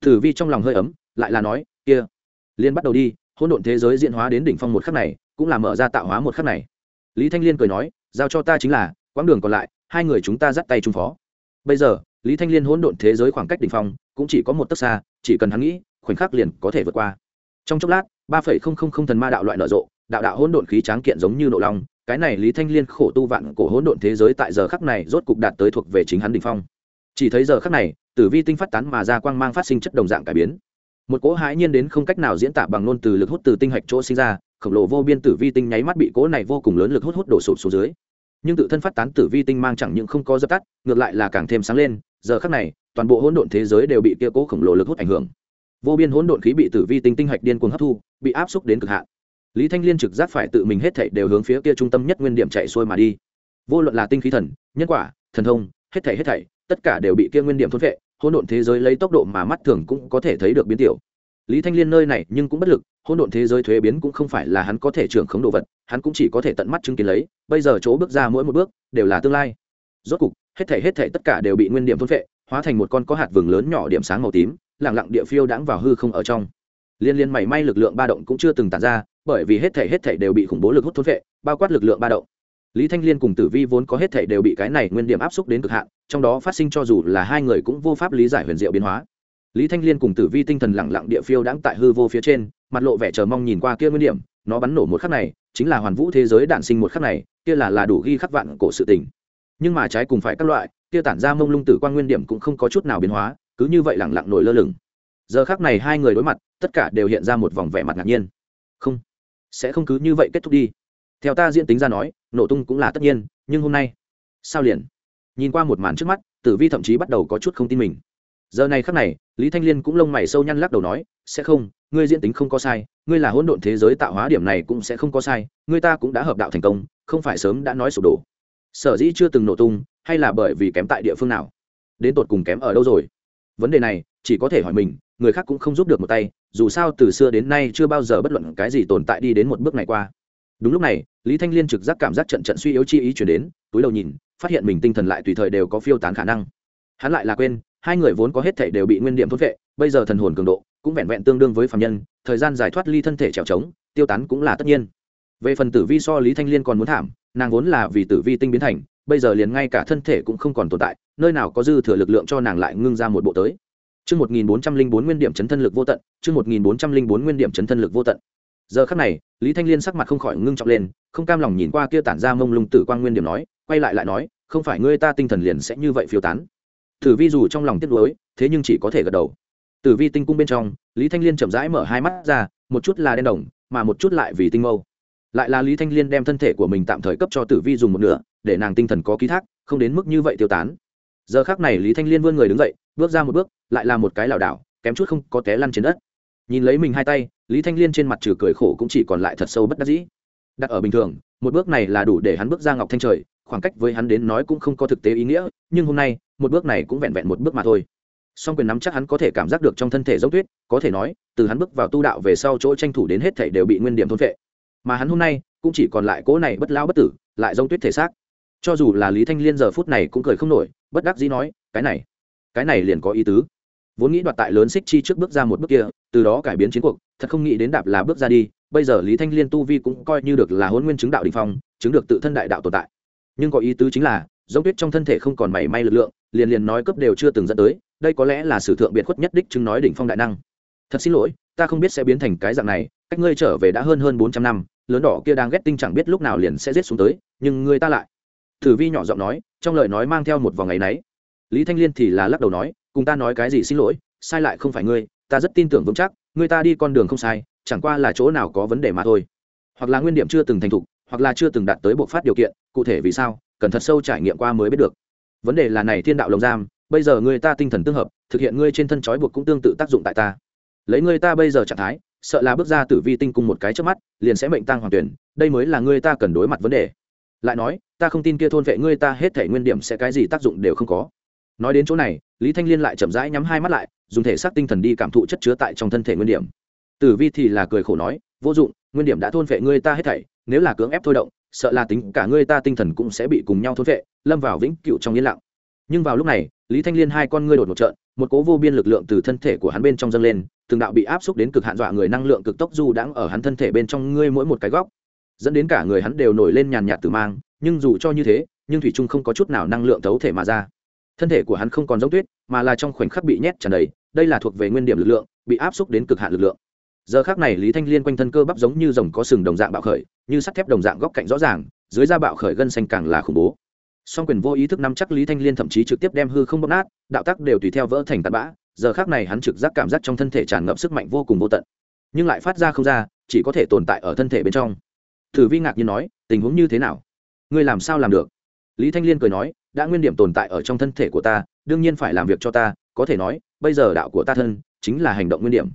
Thử vi trong lòng hơi ấm, lại là nói, kia liên bắt đầu đi, hỗn độn thế giới diễn hóa đến đỉnh phong một khắc này, cũng là mở ra tạo hóa một khắc này. Lý thanh liên cười nói, giao cho ta chính là, quãng đường còn lại, hai người chúng ta dắt tay trung phó. Bây giờ lý thanh liên hỗn độn thế giới khoảng cách đỉnh phong, cũng chỉ có một tấc xa, chỉ cần hắn nghĩ, khoảnh khắc liền có thể vượt qua. Trong chốc lát, ba phẩy không không không thần ma đạo loại nở rộ, đạo đạo hỗn độn khí tráng kiện giống như nộ long, cái này lý thanh liên khổ tu vạn cổ hỗn độn thế giới tại giờ khắc này rốt cục đạt tới thuộc về chính hắn đỉnh phong. Chỉ thấy giờ khắc này, tử vi tinh phát tán mà ra quang mang phát sinh chất đồng dạng cải biến. Một cỗ hãi nhiên đến không cách nào diễn tả bằng ngôn từ lực hút từ tinh hạch chỗ sinh ra, khổng lồ vô biên tử vi tinh nháy mắt bị cỗ này vô cùng lớn lực hút hút đổ sụp xuống dưới. Nhưng tự thân phát tán tử vi tinh mang chẳng những không có dập tắt, ngược lại là càng thêm sáng lên giờ khắc này, toàn bộ hỗn độn thế giới đều bị kia cố khổng lồ lực hút ảnh hưởng. Vô biên hỗn độn khí bị tử vi tinh tinh hạch điên cuồng hấp thu, bị áp xúc đến cực hạn. Lý thanh liên trực giác phải tự mình hết thảy đều hướng phía kia trung tâm nhất nguyên điểm chạy xuôi mà đi. Vô luận là tinh khí thần, nhân quả, thần thông, hết thảy hết thảy, tất cả đều bị kia nguyên điểm thôn vệ hỗn độn thế giới lấy tốc độ mà mắt thường cũng có thể thấy được biến tiểu. Lý thanh liên nơi này nhưng cũng bất lực, hỗn độn thế giới thuế biến cũng không phải là hắn có thể trưởng khống đồ vật, hắn cũng chỉ có thể tận mắt chứng kiến lấy, bây giờ chỗ bước ra mỗi một bước đều là tương lai rốt cục, hết thể hết thể tất cả đều bị nguyên điểm thôn phệ, hóa thành một con có hạt vừng lớn nhỏ điểm sáng màu tím, lặng lặng địa phiêu đãng vào hư không ở trong. Liên liên mảy may lực lượng ba động cũng chưa từng tản ra, bởi vì hết thể hết thể đều bị khủng bố lực hút thôn phệ, bao quát lực lượng ba động. Lý thanh liên cùng tử vi vốn có hết thể đều bị cái này nguyên điểm áp xúc đến cực hạn, trong đó phát sinh cho dù là hai người cũng vô pháp lý giải huyền diệu biến hóa. Lý thanh liên cùng tử vi tinh thần lẳng lặng địa phiêu đãng tại hư vô phía trên, mặt lộ vẻ chờ mong nhìn qua kia nguyên điểm, nó bắn nổ một khắc này, chính là hoàn vũ thế giới đạn sinh một khắc này, kia là là đủ ghi khắc vạn cổ sự tình nhưng mà trái cùng phải các loại, kia tản ra mông lung tử quan nguyên điểm cũng không có chút nào biến hóa, cứ như vậy lẳng lặng nổi lơ lửng. Giờ khác này hai người đối mặt, tất cả đều hiện ra một vòng vẻ mặt ngạc nhiên. Không, sẽ không cứ như vậy kết thúc đi. Theo ta diễn tính ra nói, nổ tung cũng là tất nhiên, nhưng hôm nay, sao liền? Nhìn qua một màn trước mắt, tử vi thậm chí bắt đầu có chút không tin mình. Giờ này khắc này, lý thanh liên cũng lông mày sâu nhăn lắc đầu nói, sẽ không, ngươi diễn tính không có sai, ngươi là hỗn độn thế giới tạo hóa điểm này cũng sẽ không có sai, ngươi ta cũng đã hợp đạo thành công, không phải sớm đã nói sụp đổ sở dĩ chưa từng nổ tung, hay là bởi vì kém tại địa phương nào? Đến tột cùng kém ở đâu rồi? Vấn đề này, chỉ có thể hỏi mình, người khác cũng không giúp được một tay, dù sao từ xưa đến nay chưa bao giờ bất luận cái gì tồn tại đi đến một bước này qua. Đúng lúc này, lý thanh liên trực giác cảm giác trận trận suy yếu chi ý chuyển đến, túi đầu nhìn, phát hiện mình tinh thần lại tùy thời đều có phiêu tán khả năng. Hắn lại là quên, hai người vốn có hết thể đều bị nguyên điểm thốt vệ bây giờ thần hồn cường độ cũng vẹn vẹn tương đương với phạm nhân, thời gian giải thoát ly thân thể trèo trống, tiêu tán cũng là tất nhiên về phần tử vi so lý thanh liên còn muốn thảm nàng vốn là vì tử vi tinh biến thành bây giờ liền ngay cả thân thể cũng không còn tồn tại nơi nào có dư thừa lực lượng cho nàng lại ngưng ra một bộ tới Chương 1404 nguyên điểm chấn thân lực vô tận, chương 1404 nguyên điểm chấn thân lực vô tận. Giờ khắc này, Lý Thanh Liên sắc mặt không khỏi ngưng trọng lên, không cam lòng nhìn qua kia tản ra mông lung tử quang nguyên điểm nói, quay lại lại nói, không phải ngươi ta tinh thần liền sẽ như vậy phiêu tán. Tử Vi dù trong lòng tiếc nuối, thế nhưng chỉ có thể gật đầu. Tử Vi tinh cung bên trong, Lý Thanh Liên chậm rãi mở hai mắt ra, một chút là đen đồng, mà một chút lại vì tinh mâu. Lại là Lý Thanh Liên đem thân thể của mình tạm thời cấp cho Tử Vi dùng một nửa, để nàng tinh thần có ký thác, không đến mức như vậy tiêu tán. Giờ khắc này Lý Thanh Liên vươn người đứng dậy, bước ra một bước, lại là một cái lảo đảo kém chút không có té lăn trên đất. Nhìn lấy mình hai tay lý thanh liên trên mặt trừ cười khổ cũng chỉ còn lại thật sâu bất đắc dĩ. Đặt ở bình thường một bước này là đủ để hắn bước ra ngọc thanh trời khoảng cách với hắn đến nói cũng không có thực tế ý nghĩa nhưng hôm nay một bước này cũng vẹn vẹn một bước mà thôi. Song quyền nắm chắc hắn có thể cảm giác được trong thân thể giống tuyết có thể nói từ hắn bước vào tu đạo về sau chỗ tranh thủ đến hết thể đều bị nguyên điểm thôn vệ mà hắn hôm nay cũng chỉ còn lại cỗ này bất lao bất tử, lại giống tuyết thể xác. Cho dù là lý thanh liên giờ phút này cũng cười không nổi, bất đắc dĩ nói, cái này cái này liền có ý tứ. Vốn nghĩ đoạt tại lớn xích chi trước bước ra một bước kia, từ đó cải biến chiến cuộc, thật không nghĩ đến đạp là bước ra đi, bây giờ lý thanh liên tu vi cũng coi như được là hôn nguyên chứng đạo đình phong, chứng được tự thân đại đạo tồn tại. Nhưng có ý tứ chính là, giống tuyết trong thân thể không còn mảy may lực lượng, liền liền nói cấp đều chưa từng dẫn tới, đây có lẽ là sử thượng biệt khuất nhất đích chứng nói đỉnh phong đại năng. Thật xin lỗi, ta không biết sẽ biến thành cái dạng này, cách ngươi trở về đã hơn hơn bốn trăm năm lớn đỏ kia đang ghét tinh chẳng biết lúc nào liền sẽ giết xuống tới, nhưng người ta lại. Thử vi nhỏ giọng nói, trong lời nói mang theo một vòng ngày nấy lý thanh liên thì là lắc đầu nói, cùng ta nói cái gì xin lỗi, sai lại không phải ngươi, ta rất tin tưởng vững chắc ngươi ta đi con đường không sai, chẳng qua là chỗ nào có vấn đề mà thôi. Hoặc là nguyên điểm chưa từng thành thục, hoặc là chưa từng đạt tới bộ phát điều kiện, cụ thể vì sao, cần thật sâu trải nghiệm qua mới biết được. Vấn đề là này thiên đạo lồng giam, bây giờ người ta tinh thần tương hợp, thực hiện ngươi trên thân trói buộc cũng tương tự tác dụng tại ta. Lấy ngươi ta bây giờ trạng thái sợ là bước ra tử vi tinh cung một cái trước mắt, liền sẽ mệnh tăng hoàng tuyển, đây mới là ngươi ta cần đối mặt vấn đề. Lại nói, ta không tin kia thôn vệ ngươi ta hết thể nguyên điểm sẽ cái gì tác dụng đều không có. Nói đến chỗ này, lý thanh liên lại chậm rãi nhắm hai mắt lại, dùng thể xác tinh thần đi cảm thụ chất chứa tại trong thân thể nguyên điểm. Tử vi thì là cười khổ nói, vô dụng, nguyên điểm đã thôn vệ ngươi ta hết thảy, nếu là cưỡng ép thôi động, sợ là tính cả ngươi ta tinh thần cũng sẽ bị cùng nhau thôn vệ, lâm vào vĩnh cựu trong yên lặng. Nhưng vào lúc này, lý thanh liên hai con ngươi đột một trận một cố vô biên lực lượng từ thân thể của hắn bên trong dâng lên từng đạo bị áp xúc đến cực hạn dọa người năng lượng cực tốc du đãng ở hắn thân thể bên trong ngươi mỗi một cái góc. Dẫn đến cả người hắn đều nổi lên nhàn nhạt tử mang, nhưng dù cho như thế, nhưng thủy trung không có chút nào năng lượng thấu thể mà ra. Thân thể của hắn không còn giống tuyết, mà là trong khoảnh khắc bị nhét tràn đầy, đây là thuộc về nguyên điểm lực lượng, bị áp xúc đến cực hạn lực lượng. Giờ khác này lý thanh liên quanh thân cơ bắp giống như rồng có sừng đồng dạng bạo khởi, như sắt thép đồng dạng góc cạnh rõ ràng, dưới da bạo khởi gân xanh càng là khủng bố. Song quyền vô ý thức nắm chắc lý thanh liên thậm chí trực tiếp đem hư không bóp nát, đạo tắc đều tùy theo vỡ thành tạt bã giờ khác này hắn trực giác cảm giác trong thân thể tràn ngập sức mạnh vô cùng vô tận, nhưng lại phát ra không ra, chỉ có thể tồn tại ở thân thể bên trong. Thử vi ngạc nhiên nói, tình huống như thế nào? Ngươi làm sao làm được? Lý thanh liên cười nói, đã nguyên điểm tồn tại ở trong thân thể của ta, đương nhiên phải làm việc cho ta, có thể nói, bây giờ đạo của ta thân chính là hành động nguyên điểm.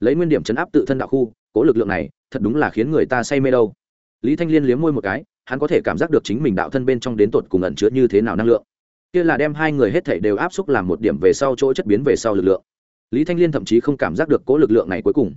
Lấy nguyên điểm chấn áp tự thân đạo khu, cố lực lượng này, thật đúng là khiến người ta say mê đâu. Lý thanh liên liếm môi một cái, hắn có thể cảm giác được chính mình đạo thân bên trong đến tột cùng ẩn chứa như thế nào năng lượng kia là đem hai người hết thảy đều áp xúc làm một điểm về sau chỗ chất biến về sau lực lượng. Lý thanh liên thậm chí không cảm giác được cố lực lượng này cuối cùng.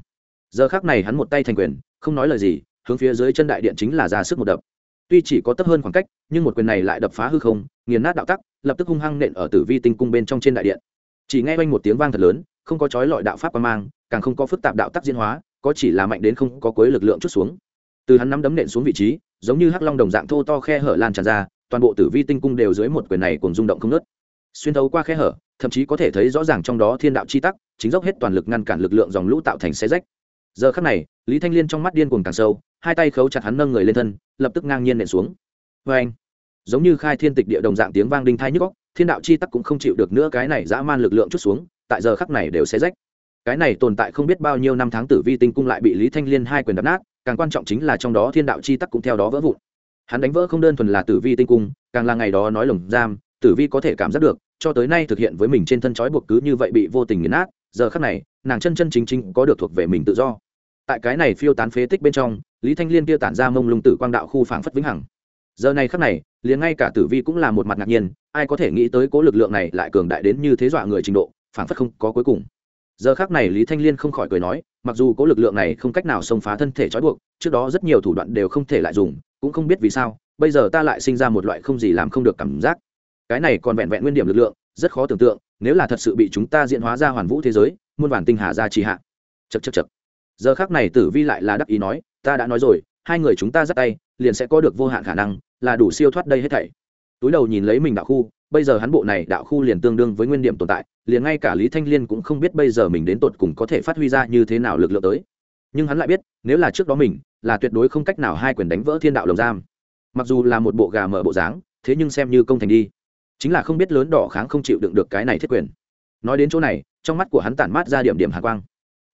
Giờ khác này hắn một tay thành quyền, không nói lời gì, hướng phía dưới chân đại điện chính là ra sức một đập. Tuy chỉ có tấp hơn khoảng cách, nhưng một quyền này lại đập phá hư không, nghiền nát đạo tắc, lập tức hung hăng nện ở tử vi tinh cung bên trong trên đại điện. Chỉ nghe quanh một tiếng vang thật lớn, không có chói lọi đạo pháp qua mang, càng không có phức tạp đạo tắc diễn hóa, có chỉ là mạnh đến không có cuối lực lượng chút xuống. Từ hắn nắm đấm nện xuống vị trí, giống như hắc long đồng dạng thô to khe hở lan tràn ra toàn bộ tử vi tinh cung đều dưới một quyền này cùng rung động không nớt xuyên thấu qua khe hở, thậm chí có thể thấy rõ ràng trong đó thiên đạo chi tắc, chính dốc hết toàn lực ngăn cản lực lượng dòng lũ tạo thành xe rách. Giờ khắc này, lý thanh liên trong mắt điên cuồng càng sâu, hai tay khấu chặt hắn nâng người lên thân, lập tức ngang nhiên nện xuống. Vê anh giống như khai thiên tịch địa đồng dạng tiếng vang đinh thai nhức góc thiên đạo chi tắc cũng không chịu được nữa cái này dã man lực lượng chút xuống, tại giờ khắc này đều xé rách. Cái này tồn tại không biết bao nhiêu năm tháng tử vi tinh cung lại bị lý thanh liên hai quyền đập nát, càng quan trọng chính là trong đó thiên đạo chi tắc cũng theo đó vỡ vụn hắn đánh vỡ không đơn thuần là tử vi tinh cung, càng là ngày đó nói lồng giam, tử vi có thể cảm giác được, cho tới nay thực hiện với mình trên thân trói buộc cứ như vậy bị vô tình nghiền nát, giờ khắc này, nàng chân chân chính chính có được thuộc về mình tự do. Tại cái này phiêu tán phế tích bên trong, lý thanh liên kia tản ra mông lung tử quang đạo khu phảng phất vĩnh hằng. Giờ này khắc này, liền ngay cả tử vi cũng là một mặt ngạc nhiên, ai có thể nghĩ tới cố lực lượng này lại cường đại đến như thế dọa người trình độ, phảng phất không có cuối cùng giờ khác này lý thanh liên không khỏi cười nói, mặc dù có lực lượng này không cách nào xông phá thân thể trói buộc, trước đó rất nhiều thủ đoạn đều không thể lại dùng, cũng không biết vì sao, bây giờ ta lại sinh ra một loại không gì làm không được cảm giác. Cái này còn vẹn vẹn nguyên điểm lực lượng, rất khó tưởng tượng, nếu là thật sự bị chúng ta diễn hóa ra hoàn vũ thế giới, muôn vàn tinh hà ra trì hạ. Chật chật chật giờ khác này tử vi lại là đắc ý nói, ta đã nói rồi, hai người chúng ta dắt tay, liền sẽ có được vô hạn khả năng, là đủ siêu thoát đây hết thảy. Túi đầu nhìn lấy mình đạo khu bây giờ hắn bộ này đạo khu liền tương đương với nguyên điểm tồn tại, liền ngay cả lý thanh liên cũng không biết bây giờ mình đến tột cùng có thể phát huy ra như thế nào lực lượng tới. Nhưng hắn lại biết, nếu là trước đó mình, là tuyệt đối không cách nào hai quyền đánh vỡ thiên đạo lồng giam. Mặc dù là một bộ gà mở bộ dáng, thế nhưng xem như công thành đi. Chính là không biết lớn đỏ kháng không chịu đựng được cái này thiết quyền. Nói đến chỗ này, trong mắt của hắn tản mát ra điểm điểm hạ quang.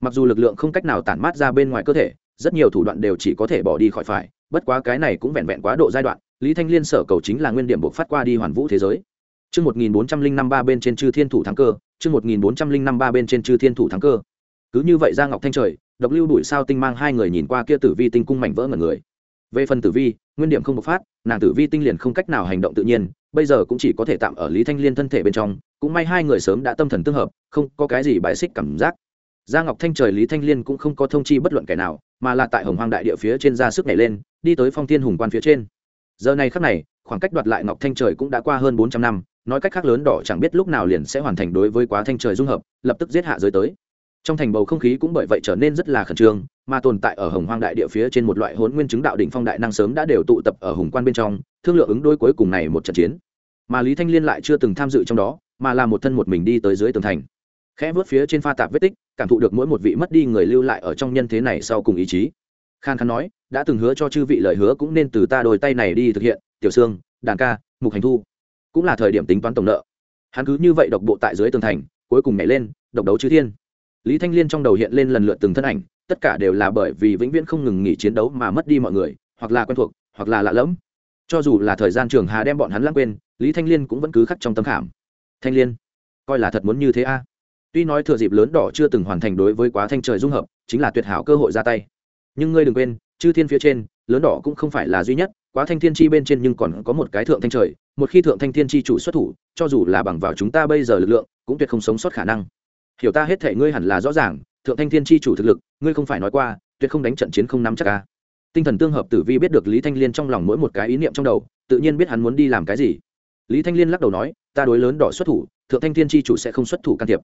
Mặc dù lực lượng không cách nào tản mát ra bên ngoài cơ thể, rất nhiều thủ đoạn đều chỉ có thể bỏ đi khỏi phải, bất quá cái này cũng vẹn vẹn quá độ giai đoạn, lý thanh liên sở cầu chính là nguyên điểm buộc phát qua đi hoàn vũ thế giới. Chương 1405 bên trên chư thiên thủ thắng cơ, chương 1405 bên trên chư thiên thủ thắng cơ. Cứ như vậy ra Ngọc Thanh trời, độc lưu đuổi sao tinh mang hai người nhìn qua kia tử vi tinh cung mảnh vỡ ngẩn người. Về phần tử vi, nguyên điểm không bộc phát, nàng tử vi tinh liền không cách nào hành động tự nhiên, bây giờ cũng chỉ có thể tạm ở Lý Thanh Liên thân thể bên trong, cũng may hai người sớm đã tâm thần tương hợp, không có cái gì bài xích cảm giác. Gia Ngọc Thanh trời Lý Thanh Liên cũng không có thông chi bất luận kẻ nào, mà là tại Hồng Hoang đại địa phía trên ra sức nhảy lên, đi tới Phong Thiên Hùng Quan phía trên. Giờ này khắc này, khoảng cách đoạt lại Ngọc Thanh trời cũng đã qua hơn bốn trăm năm, nói cách khác lớn đỏ chẳng biết lúc nào liền sẽ hoàn thành đối với quá thanh trời dung hợp, lập tức giết hạ giới tới. Trong thành bầu không khí cũng bởi vậy trở nên rất là khẩn trương, mà tồn tại ở hồng hoang đại địa phía trên một loại hốn nguyên chứng đạo đỉnh phong đại năng sớm đã đều tụ tập ở hùng quan bên trong, thương lượng ứng đối cuối cùng này một trận chiến. Mà lý thanh liên lại chưa từng tham dự trong đó, mà là một thân một mình đi tới dưới tường thành. Khẽ vớt phía trên pha tạp vết tích, cảm thụ được mỗi một vị mất đi người lưu lại ở trong nhân thế này sau cùng ý chí. Khan khan nói, đã từng hứa cho chư vị lời hứa cũng nên từ ta đôi tay này đi thực hiện, tiểu sương, đàn ca, mục hành thu cũng là thời điểm tính toán tổng nợ. Hắn cứ như vậy độc bộ tại dưới tường thành, cuối cùng nhảy lên, độc đấu chư thiên. Lý thanh liên trong đầu hiện lên lần lượt từng thân ảnh, tất cả đều là bởi vì vĩnh viễn không ngừng nghỉ chiến đấu mà mất đi mọi người, hoặc là quen thuộc, hoặc là lạ lẫm. Cho dù là thời gian trường hà đem bọn hắn lãng quên, lý thanh liên cũng vẫn cứ khắc trong tâm khảm. Thanh liên, coi là thật muốn như thế a? Tuy nói thừa dịp lớn đỏ chưa từng hoàn thành đối với quá thanh trời dung hợp, chính là tuyệt hảo cơ hội ra tay. Nhưng ngươi đừng quên, chư thiên phía trên lớn đỏ cũng không phải là duy nhất, quá thanh thiên chi bên trên nhưng còn có một cái thượng thanh trời, một khi thượng thanh thiên chi chủ xuất thủ, cho dù là bằng vào chúng ta bây giờ lực lượng, cũng tuyệt không sống sót khả năng. Hiểu ta hết thể ngươi hẳn là rõ ràng, thượng thanh thiên chi chủ thực lực, ngươi không phải nói qua, tuyệt không đánh trận chiến không nắm chắc ca tinh thần tương hợp tử vi biết được lý thanh liên trong lòng mỗi một cái ý niệm trong đầu, tự nhiên biết hắn muốn đi làm cái gì. Lý thanh liên lắc đầu nói, ta đối lớn đỏ xuất thủ, thượng thanh thiên chi chủ sẽ không xuất thủ can thiệp.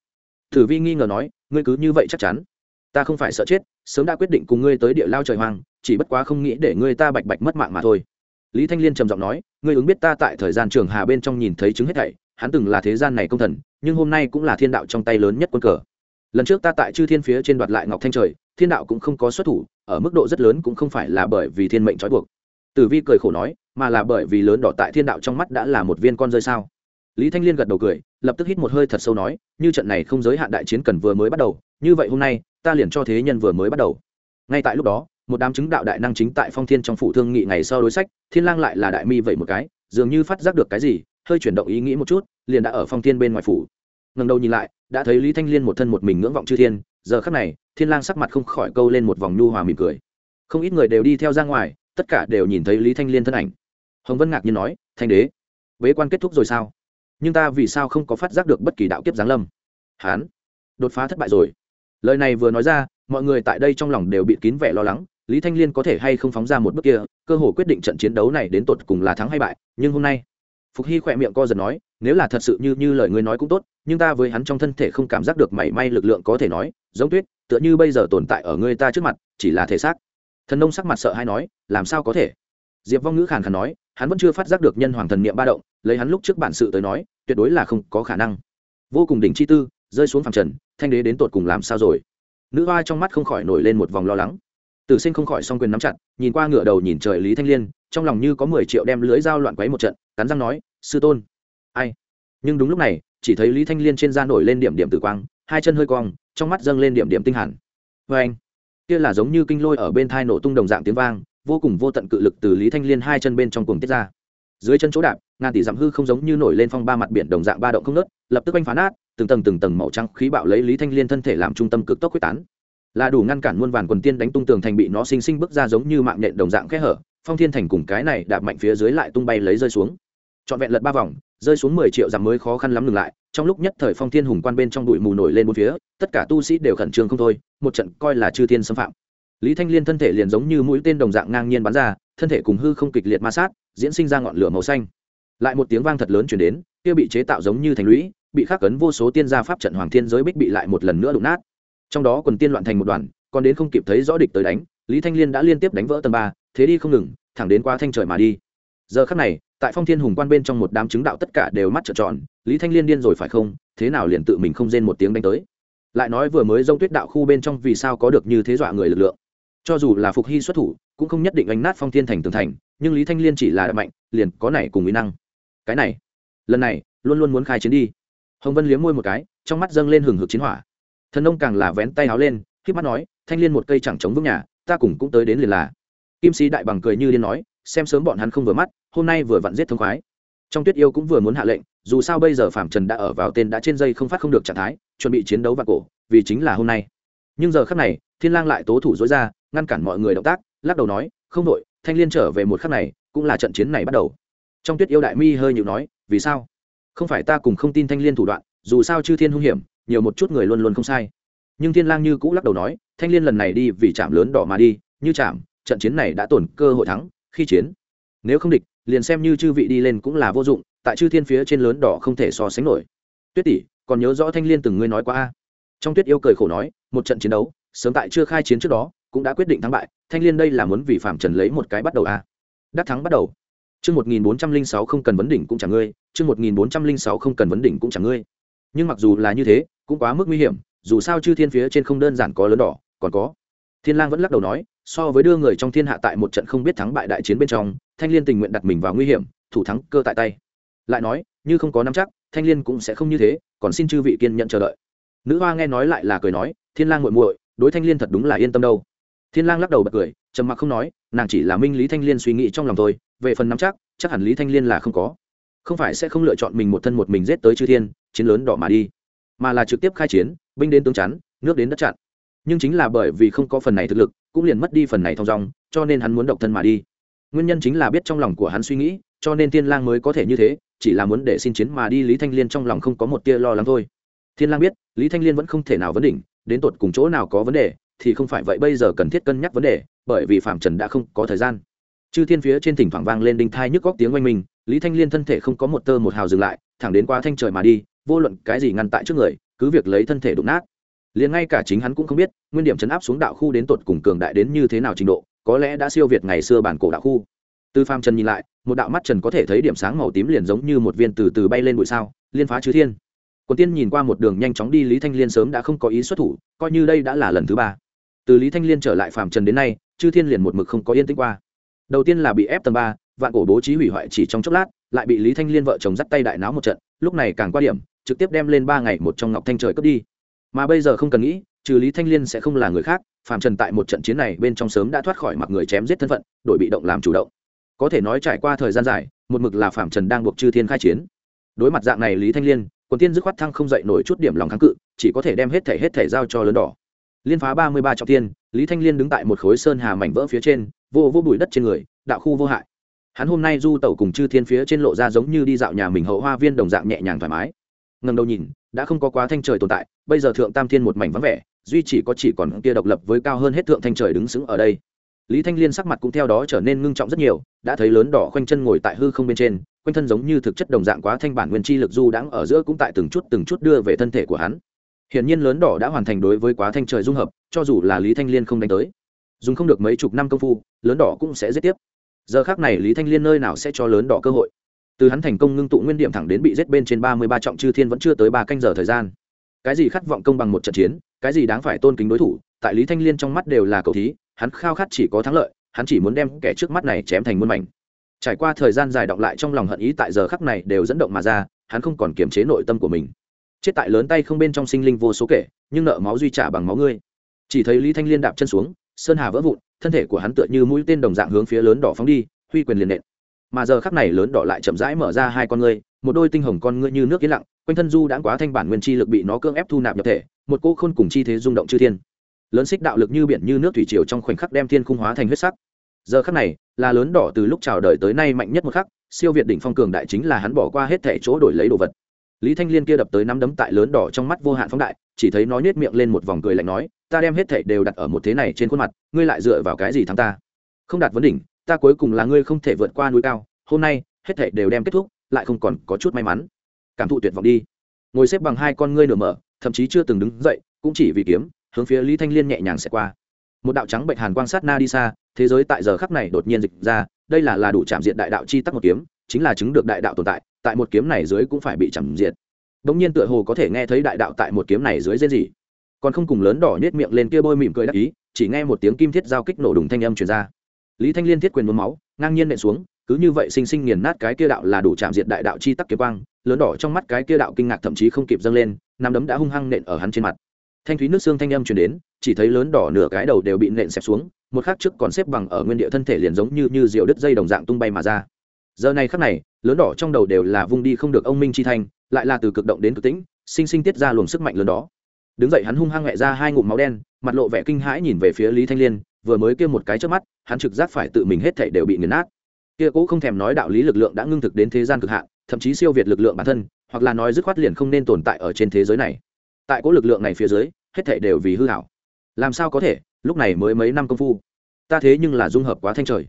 Tử vi nghi ngờ nói, ngươi cứ như vậy chắc chắn? Ta không phải sợ chết, sớm đã quyết định cùng ngươi tới địa lao trời hoang chỉ bất quá không nghĩ để ngươi ta bạch bạch mất mạng mà thôi. Lý thanh liên trầm giọng nói, ngươi ứng biết ta tại thời gian trường hà bên trong nhìn thấy chứng hết thảy, hắn từng là thế gian này công thần, nhưng hôm nay cũng là thiên đạo trong tay lớn nhất quân cờ. Lần trước ta tại chư thiên phía trên đoạt lại ngọc thanh trời, thiên đạo cũng không có xuất thủ, ở mức độ rất lớn cũng không phải là bởi vì thiên mệnh trói buộc. Tử vi cười khổ nói, mà là bởi vì lớn đỏ tại thiên đạo trong mắt đã là một viên con rơi sao? Lý thanh liên gật đầu cười, lập tức hít một hơi thật sâu nói, như trận này không giới hạn đại chiến cần vừa mới bắt đầu, như vậy hôm nay, ta liền cho thế nhân vừa mới bắt đầu. Ngay tại lúc đó một đám chứng đạo đại năng chính tại phong thiên trong phủ thương nghị ngày sau đối sách, thiên lang lại là đại mi vậy một cái, dường như phát giác được cái gì, hơi chuyển động ý nghĩ một chút, liền đã ở phong thiên bên ngoài phủ. Ngẩng đầu nhìn lại, đã thấy lý thanh liên một thân một mình ngưỡng vọng chư thiên, giờ khắc này, thiên lang sắc mặt không khỏi câu lên một vòng nhu hòa mỉm cười. Không ít người đều đi theo ra ngoài, tất cả đều nhìn thấy lý thanh liên thân ảnh. Hồng vân ngạc nhiên nói, thanh đế, bế quan kết thúc rồi sao? Nhưng ta vì sao không có phát giác được bất kỳ đạo kiếp giáng lâm? Hán, đột phá thất bại rồi. Lời này vừa nói ra, mọi người tại đây trong lòng đều bị kín vẻ lo lắng lý thanh liên có thể hay không phóng ra một bước kia, cơ hội quyết định trận chiến đấu này đến tột cùng là thắng hay bại, nhưng hôm nay, phục hy khỏe miệng co giật nói, nếu là thật sự như như lời ngươi nói cũng tốt, nhưng ta với hắn trong thân thể không cảm giác được mảy may lực lượng có thể nói, giống tuyết, tựa như bây giờ tồn tại ở ngươi ta trước mặt, chỉ là thể xác. Thần nông sắc mặt sợ hay nói, làm sao có thể? Diệp vong ngữ khàn khàn nói, hắn vẫn chưa phát giác được nhân hoàng thần niệm ba động, lấy hắn lúc trước bản sự tới nói, tuyệt đối là không có khả năng. Vô cùng đỉnh chi tư, rơi xuống phẳng trần, thanh đế đến tột cùng làm sao rồi? Nữ hoa trong mắt không khỏi nổi lên một vòng lo lắng tử sinh không khỏi s o n g quyền nắm chặt, nhìn qua ngựa đầu nhìn trời lý thanh liên, trong lòng như có mười triệu đem lưới dao loạn quấy một trận, cắn răng nói, sư tôn. Ai? Nhưng đúng lúc này, chỉ thấy lý thanh liên trên da nổi lên điểm điểm tử quang, hai chân hơi cong, trong mắt dâng lên điểm điểm tinh hẳn. Vê anh. Kia là giống như kinh lôi ở bên thai nổ tung đồng dạng tiếng vang, vô cùng vô tận cự lực từ lý thanh liên hai chân bên trong cuồng tiết ra. Dưới chân chỗ đạp, ngàn tỷ dặm hư không giống như nổi lên phong ba mặt biển đồng dạng ba động không nớt lập tức oanh phá nát, từng tầng từng tầng màu trắng khí bạo lấy lý thanh liên thân thể làm trung tâm cực tốc quyết tán là đủ ngăn cản muôn vàn quần tiên đánh tung tường thành bị nó sinh sinh bước ra giống như mạng nhện đồng dạng khe hở, phong thiên thành cùng cái này đạp mạnh phía dưới lại tung bay lấy rơi xuống. Trọn vẹn lật ba vòng, rơi xuống mười triệu dặm mới khó khăn lắm ngừng lại, trong lúc nhất thời phong thiên hùng quan bên trong bụi mù nổi lên một phía, tất cả tu sĩ đều khẩn trương không thôi, một trận coi là chư thiên xâm phạm. Lý thanh liên thân thể liền giống như mũi tên đồng dạng ngang nhiên bắn ra, thân thể cùng hư không kịch liệt ma sát, diễn sinh ra ngọn lửa màu xanh. Lại một tiếng vang thật lớn chuyển đến, kia bị chế tạo giống như thành lũy, bị khắc cấn vô số tiên gia pháp trận hoàng thiên giới bích bị lại một lần nữa đụng nát trong đó quần tiên loạn thành một đoàn, còn đến không kịp thấy rõ địch tới đánh, lý thanh liên đã liên tiếp đánh vỡ tầng ba, thế đi không ngừng, thẳng đến qua thanh trời mà đi. Giờ khắc này, tại phong thiên hùng quan bên trong một đám chứng đạo tất cả đều mắt trợn tròn, lý thanh liên điên rồi phải không? Thế nào liền tự mình không rên một tiếng đánh tới? Lại nói vừa mới dông tuyết đạo khu bên trong vì sao có được như thế dọa người lực lượng? Cho dù là phục hy xuất thủ, cũng không nhất định đánh nát phong thiên thành tường thành, nhưng lý thanh liên chỉ là mạnh, liền có này cùng mỹ năng. Cái này, lần này, luôn luôn muốn khai chiến đi. Hồng vân liếm môi một cái, trong mắt dâng lên hừng hực chiến hỏa thần nông càng là vén tay áo lên khi mắt nói, thanh liên một cây chẳng chống vững nhà, ta cùng cũng tới đến liền là. Kim sĩ đại bằng cười như điên nói, xem sớm bọn hắn không vừa mắt, hôm nay vừa vặn giết thương khoái. Trong tuyết yêu cũng vừa muốn hạ lệnh, dù sao bây giờ phạm trần đã ở vào tên đã trên dây không phát không được trạng thái, chuẩn bị chiến đấu và cổ, vì chính là hôm nay. Nhưng giờ khắc này, thiên lang lại tố thủ dối ra, ngăn cản mọi người động tác, lắc đầu nói, không đội, thanh liên trở về một khắc này, cũng là trận chiến này bắt đầu. Trong tuyết yêu đại mi hơi nhịu nói, vì sao? Không phải ta cùng không tin thanh liên thủ đoạn, dù sao chư thiên hung hiểm nhiều một chút người luôn luôn không sai. Nhưng thiên lang như cũ lắc đầu nói thanh liên lần này đi vì chạm lớn đỏ mà đi như chạm trận chiến này đã tổn cơ hội thắng khi chiến. Nếu không địch liền xem như chư vị đi lên cũng là vô dụng tại chư thiên phía trên lớn đỏ không thể so sánh nổi. Tuyết tỷ còn nhớ rõ thanh liên từng ngươi nói qua a? Trong tuyết yêu cười khổ nói một trận chiến đấu sớm tại chưa khai chiến trước đó cũng đã quyết định thắng bại thanh liên đây là muốn vì phạm trần lấy một cái bắt đầu a? Đắc thắng bắt đầu. Chương 1406 không cần vấn đỉnh cũng chẳng ngươi, chương 1406 không cần vấn đỉnh cũng chẳng ngươi. Nhưng mặc dù là như thế, cũng quá mức nguy hiểm, dù sao chư thiên phía trên không đơn giản có lớn đỏ, còn có. Thiên Lang vẫn lắc đầu nói, so với đưa người trong thiên hạ tại một trận không biết thắng bại đại chiến bên trong, Thanh Liên tình nguyện đặt mình vào nguy hiểm, thủ thắng cơ tại tay. Lại nói, như không có nắm chắc, Thanh Liên cũng sẽ không như thế, còn xin chư vị kiên nhẫn chờ đợi. Nữ hoa nghe nói lại là cười nói, Thiên Lang muội muội, đối Thanh Liên thật đúng là yên tâm đâu. Thiên Lang lắc đầu bật cười, trầm mặc không nói, nàng chỉ là minh lý thanh liên suy nghĩ trong lòng thôi về phần nắm chắc chắc hẳn lý thanh liên là không có không phải sẽ không lựa chọn mình một thân một mình giết tới chư thiên chiến lớn đỏ mà đi mà là trực tiếp khai chiến, binh đến tướng chắn, nước đến đất chặn. Nhưng chính là bởi vì không có phần này thực lực, cũng liền mất đi phần này thong dong, cho nên hắn muốn độc thân mà đi. Nguyên nhân chính là biết trong lòng của hắn suy nghĩ, cho nên thiên lang mới có thể như thế, chỉ là muốn để xin chiến mà đi lý thanh liên trong lòng không có một tia lo lắng thôi. Thiên lang biết, lý thanh liên vẫn không thể nào vấn đỉnh, đến tột cùng chỗ nào có vấn đề, thì không phải vậy bây giờ cần thiết cân nhắc vấn đề, bởi vì phạm trần đã không có thời gian. Chư thiên phía trên thỉnh thoảng vang lên đinh thai nhức góc tiếng oanh minh, lý thanh liên thân thể không có một tơ một hào dừng lại, thẳng đến qua thanh trời mà đi vô luận cái gì ngăn tại trước người, cứ việc lấy thân thể đụng nát. Liền ngay cả chính hắn cũng không biết, nguyên điểm chấn áp xuống đạo khu đến tột cùng cường đại đến như thế nào trình độ, có lẽ đã siêu việt ngày xưa bản cổ đạo khu. Từ phàm trần nhìn lại, một đạo mắt trần có thể thấy điểm sáng màu tím liền giống như một viên từ từ bay lên bụi sao, liên phá chư thiên. Quần tiên nhìn qua một đường nhanh chóng đi lý thanh liên sớm đã không có ý xuất thủ, coi như đây đã là lần thứ ba. Từ lý thanh liên trở lại phàm trần đến nay, chư thiên liền một mực không có yên tĩnh qua. Đầu tiên là bị ép tầng ba, vạn cổ bố trí hủy hoại chỉ trong chốc lát, lại bị lý thanh liên vợ chồng dắt tay đại náo một trận, lúc này càng qua điểm trực tiếp đem lên ba ngày một trong ngọc thanh trời cướp đi. Mà bây giờ không cần nghĩ, trừ lý thanh liên sẽ không là người khác phàm trần tại một trận chiến này bên trong sớm đã thoát khỏi mặc người chém giết thân phận đội bị động làm chủ động. Có thể nói trải qua thời gian dài, một mực là phàm trần đang buộc chư thiên khai chiến. Đối mặt dạng này lý thanh liên, quần tiên dứt khoát thăng không dậy nổi chút điểm lòng kháng cự, chỉ có thể đem hết thể hết thể giao cho lớn đỏ. Liên phá ba mươi ba trọng tiên lý thanh liên đứng tại một khối sơn hà mảnh vỡ phía trên, vô vô bụi đất trên người, đạo khu vô hại. Hắn hôm nay du tẩu cùng chư thiên phía trên lộ ra giống như đi dạo nhà mình hậu hoa viên đồng dạng nhẹ nhàng thoải mái ngần đầu nhìn đã không có quá thanh trời tồn tại bây giờ thượng tam thiên một mảnh vắng vẻ duy chỉ có chỉ còn kia độc lập với cao hơn hết thượng thanh trời đứng sững ở đây lý thanh liên sắc mặt cũng theo đó trở nên ngưng trọng rất nhiều đã thấy lớn đỏ khoanh chân ngồi tại hư không bên trên quanh thân giống như thực chất đồng dạng quá thanh bản nguyên chi lực du đãng ở giữa cũng tại từng chút từng chút đưa về thân thể của hắn Hiển nhiên lớn đỏ đã hoàn thành đối với quá thanh trời dung hợp, cho dù là Lý Thanh Liên không đánh tới, dùng không được mấy chục năm công phu, lớn đỏ cũng sẽ giết tiếp. Giờ khắc này Lý Thanh Liên nơi nào sẽ cho lớn đỏ cơ hội từ hắn thành công ngưng tụ nguyên điểm thẳng đến bị giết bên trên ba mươi ba trọng chư thiên vẫn chưa tới ba canh giờ thời gian. Cái gì khát vọng công bằng một trận chiến, cái gì đáng phải tôn kính đối thủ, tại lý thanh liên trong mắt đều là cầu thí, hắn khao khát chỉ có thắng lợi, hắn chỉ muốn đem kẻ trước mắt này chém thành muôn mảnh. Trải qua thời gian dài động lại trong lòng hận ý tại giờ khắc này đều dẫn động mà ra, hắn không còn kiềm chế nội tâm của mình. Chết tại lớn tay không bên trong sinh linh vô số kể, nhưng nợ máu duy trả bằng máu ngươi. Chỉ thấy lý thanh liên đạp chân xuống, sơn hà vỡ vụn, thân thể của hắn tựa như mũi tên đồng dạng hướng phía lớn đỏ phóng đi, huy quyền liền nện mà giờ khắc này lớn đỏ lại chậm rãi mở ra hai con ngươi, một đôi tinh hồng con ngươi như nước yên lặng, quanh thân du đã quá thanh bản nguyên chi lực bị nó cưỡng ép thu nạp nhập thể, một cô khôn cùng chi thế rung động chư thiên. Lớn xích đạo lực như biển như nước thủy triều trong khoảnh khắc đem thiên khung hóa thành huyết sắc. Giờ khắc này, là lớn đỏ từ lúc chào đời tới nay mạnh nhất một khắc, siêu việt đỉnh phong cường đại chính là hắn bỏ qua hết thể chỗ đổi lấy đồ vật. Lý thanh liên kia đập tới nắm đấm tại lớn đỏ trong mắt vô hạn phóng đại, chỉ thấy nó nhét miệng lên một vòng cười lạnh nói, ta đem hết thể đều đặt ở một thế này trên khuôn mặt, ngươi lại dựa vào cái gì thắng ta? Không đạt vấn đỉnh ta cuối cùng là ngươi không thể vượt qua núi cao, hôm nay, hết thể đều đem kết thúc, lại không còn có chút may mắn. Cảm thụ tuyệt vọng đi. Ngồi xếp bằng hai con ngươi nửa mở, thậm chí chưa từng đứng dậy, cũng chỉ vì kiếm, hướng phía lý thanh liên nhẹ nhàng sẽ qua. Một đạo trắng bệnh hàn quang sát na đi xa, thế giới tại giờ khắc này đột nhiên dịch ra, đây là là đủ chạm diện đại đạo chi tắc một kiếm, chính là chứng được đại đạo tồn tại tại một kiếm này dưới cũng phải bị chạm diện. bỗng nhiên tựa hồ có thể nghe thấy đại đạo tại một kiếm này dưới dễ gì còn không cùng lớn đỏ nhét miệng lên kia bôi mỉm cười đắc ý, chỉ nghe một tiếng kim thiết giao kích nổ đùng thanh âm truyền ra lý thanh liên thiết quyền muốn máu, ngang nhiên nện xuống, cứ như vậy sinh sinh nghiền nát cái kia đạo là đủ chạm diệt đại đạo chi tắc kiếm quang, lớn đỏ trong mắt cái kia đạo kinh ngạc thậm chí không kịp dâng lên, nắm đấm đã hung hăng nện ở hắn trên mặt. Thanh thúy nước xương thanh âm truyền đến, chỉ thấy lớn đỏ nửa cái đầu đều bị nện xẹp xuống, một khắc trước còn xếp bằng ở nguyên địa thân thể liền giống như như diều đứt dây đồng dạng tung bay mà ra. Giờ này khắc này, lớn đỏ trong đầu đều là vung đi không được ông minh chi thanh, lại là từ cực động đến cực tĩnh, sinh sinh tiết ra luồng sức mạnh lớn đó. Đứng dậy hắn hung hăng nghẹ ra hai ngụm máu đen, mặt lộ vẻ kinh hãi nhìn về phía lý thanh liên vừa mới kia một cái trước mắt, hắn trực giác phải tự mình hết thảy đều bị nghiền nát. Kia cũ không thèm nói đạo lý lực lượng đã ngưng thực đến thế gian cực hạn, thậm chí siêu việt lực lượng bản thân, hoặc là nói dứt khoát liền không nên tồn tại ở trên thế giới này. Tại cố lực lượng này phía dưới, hết thảy đều vì hư hảo. Làm sao có thể? Lúc này mới mấy năm công phu. Ta thế nhưng là dung hợp quá thanh trời.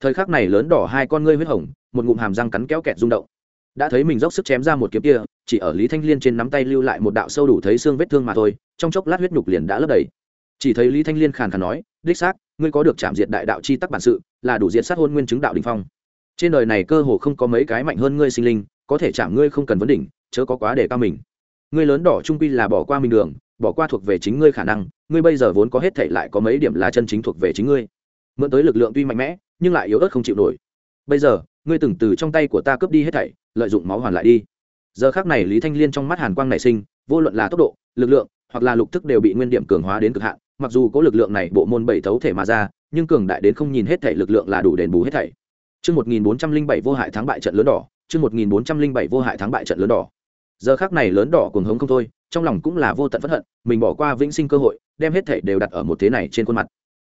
Thời khắc này lớn đỏ hai con ngươi huyết hồng, một ngụm hàm răng cắn kéo kẹt rung động. Đã thấy mình dốc sức chém ra một kiếm kia, chỉ ở lý thanh liên trên nắm tay lưu lại một đạo sâu đủ thấy xương vết thương mà thôi, trong chốc lát huyết nhục liền đã lấp đầy chỉ thấy lý thanh liên khàn khàn nói, đích xác, ngươi có được chạm diệt đại đạo chi tắc bản sự, là đủ diệt sát hôn nguyên chứng đạo đình phong. Trên đời này cơ hồ không có mấy cái mạnh hơn ngươi sinh linh, có thể chạm ngươi không cần vấn đỉnh, chớ có quá để cao mình. Ngươi lớn đỏ trung pi là bỏ qua mình đường, bỏ qua thuộc về chính ngươi khả năng, ngươi bây giờ vốn có hết thể lại có mấy điểm là chân chính thuộc về chính ngươi. Mượn tới lực lượng tuy mạnh mẽ, nhưng lại yếu ớt không chịu nổi. Bây giờ, ngươi từng từ trong tay của ta cướp đi hết thảy, lợi dụng máu hoàn lại đi. Giờ khác này lý thanh liên trong mắt hàn quang nảy sinh, vô luận là tốc độ, lực lượng, hoặc là lục thức đều bị nguyên điểm cường hóa đến cực hạn mặc dù có lực lượng này bộ môn bảy thấu thể mà ra nhưng cường đại đến không nhìn hết thể lực lượng là đủ đền bù hết thảy Chương 1407 vô hại thắng bại trận lớn đỏ, chương 1407 vô hại thắng bại trận lớn đỏ. Giờ khắc này lớn đỏ cuồng hống không thôi, trong lòng cũng là vô tận phẫn hận, mình bỏ qua vĩnh sinh cơ hội, đem hết thảy đều đặt ở một thế này trên khuôn mặt.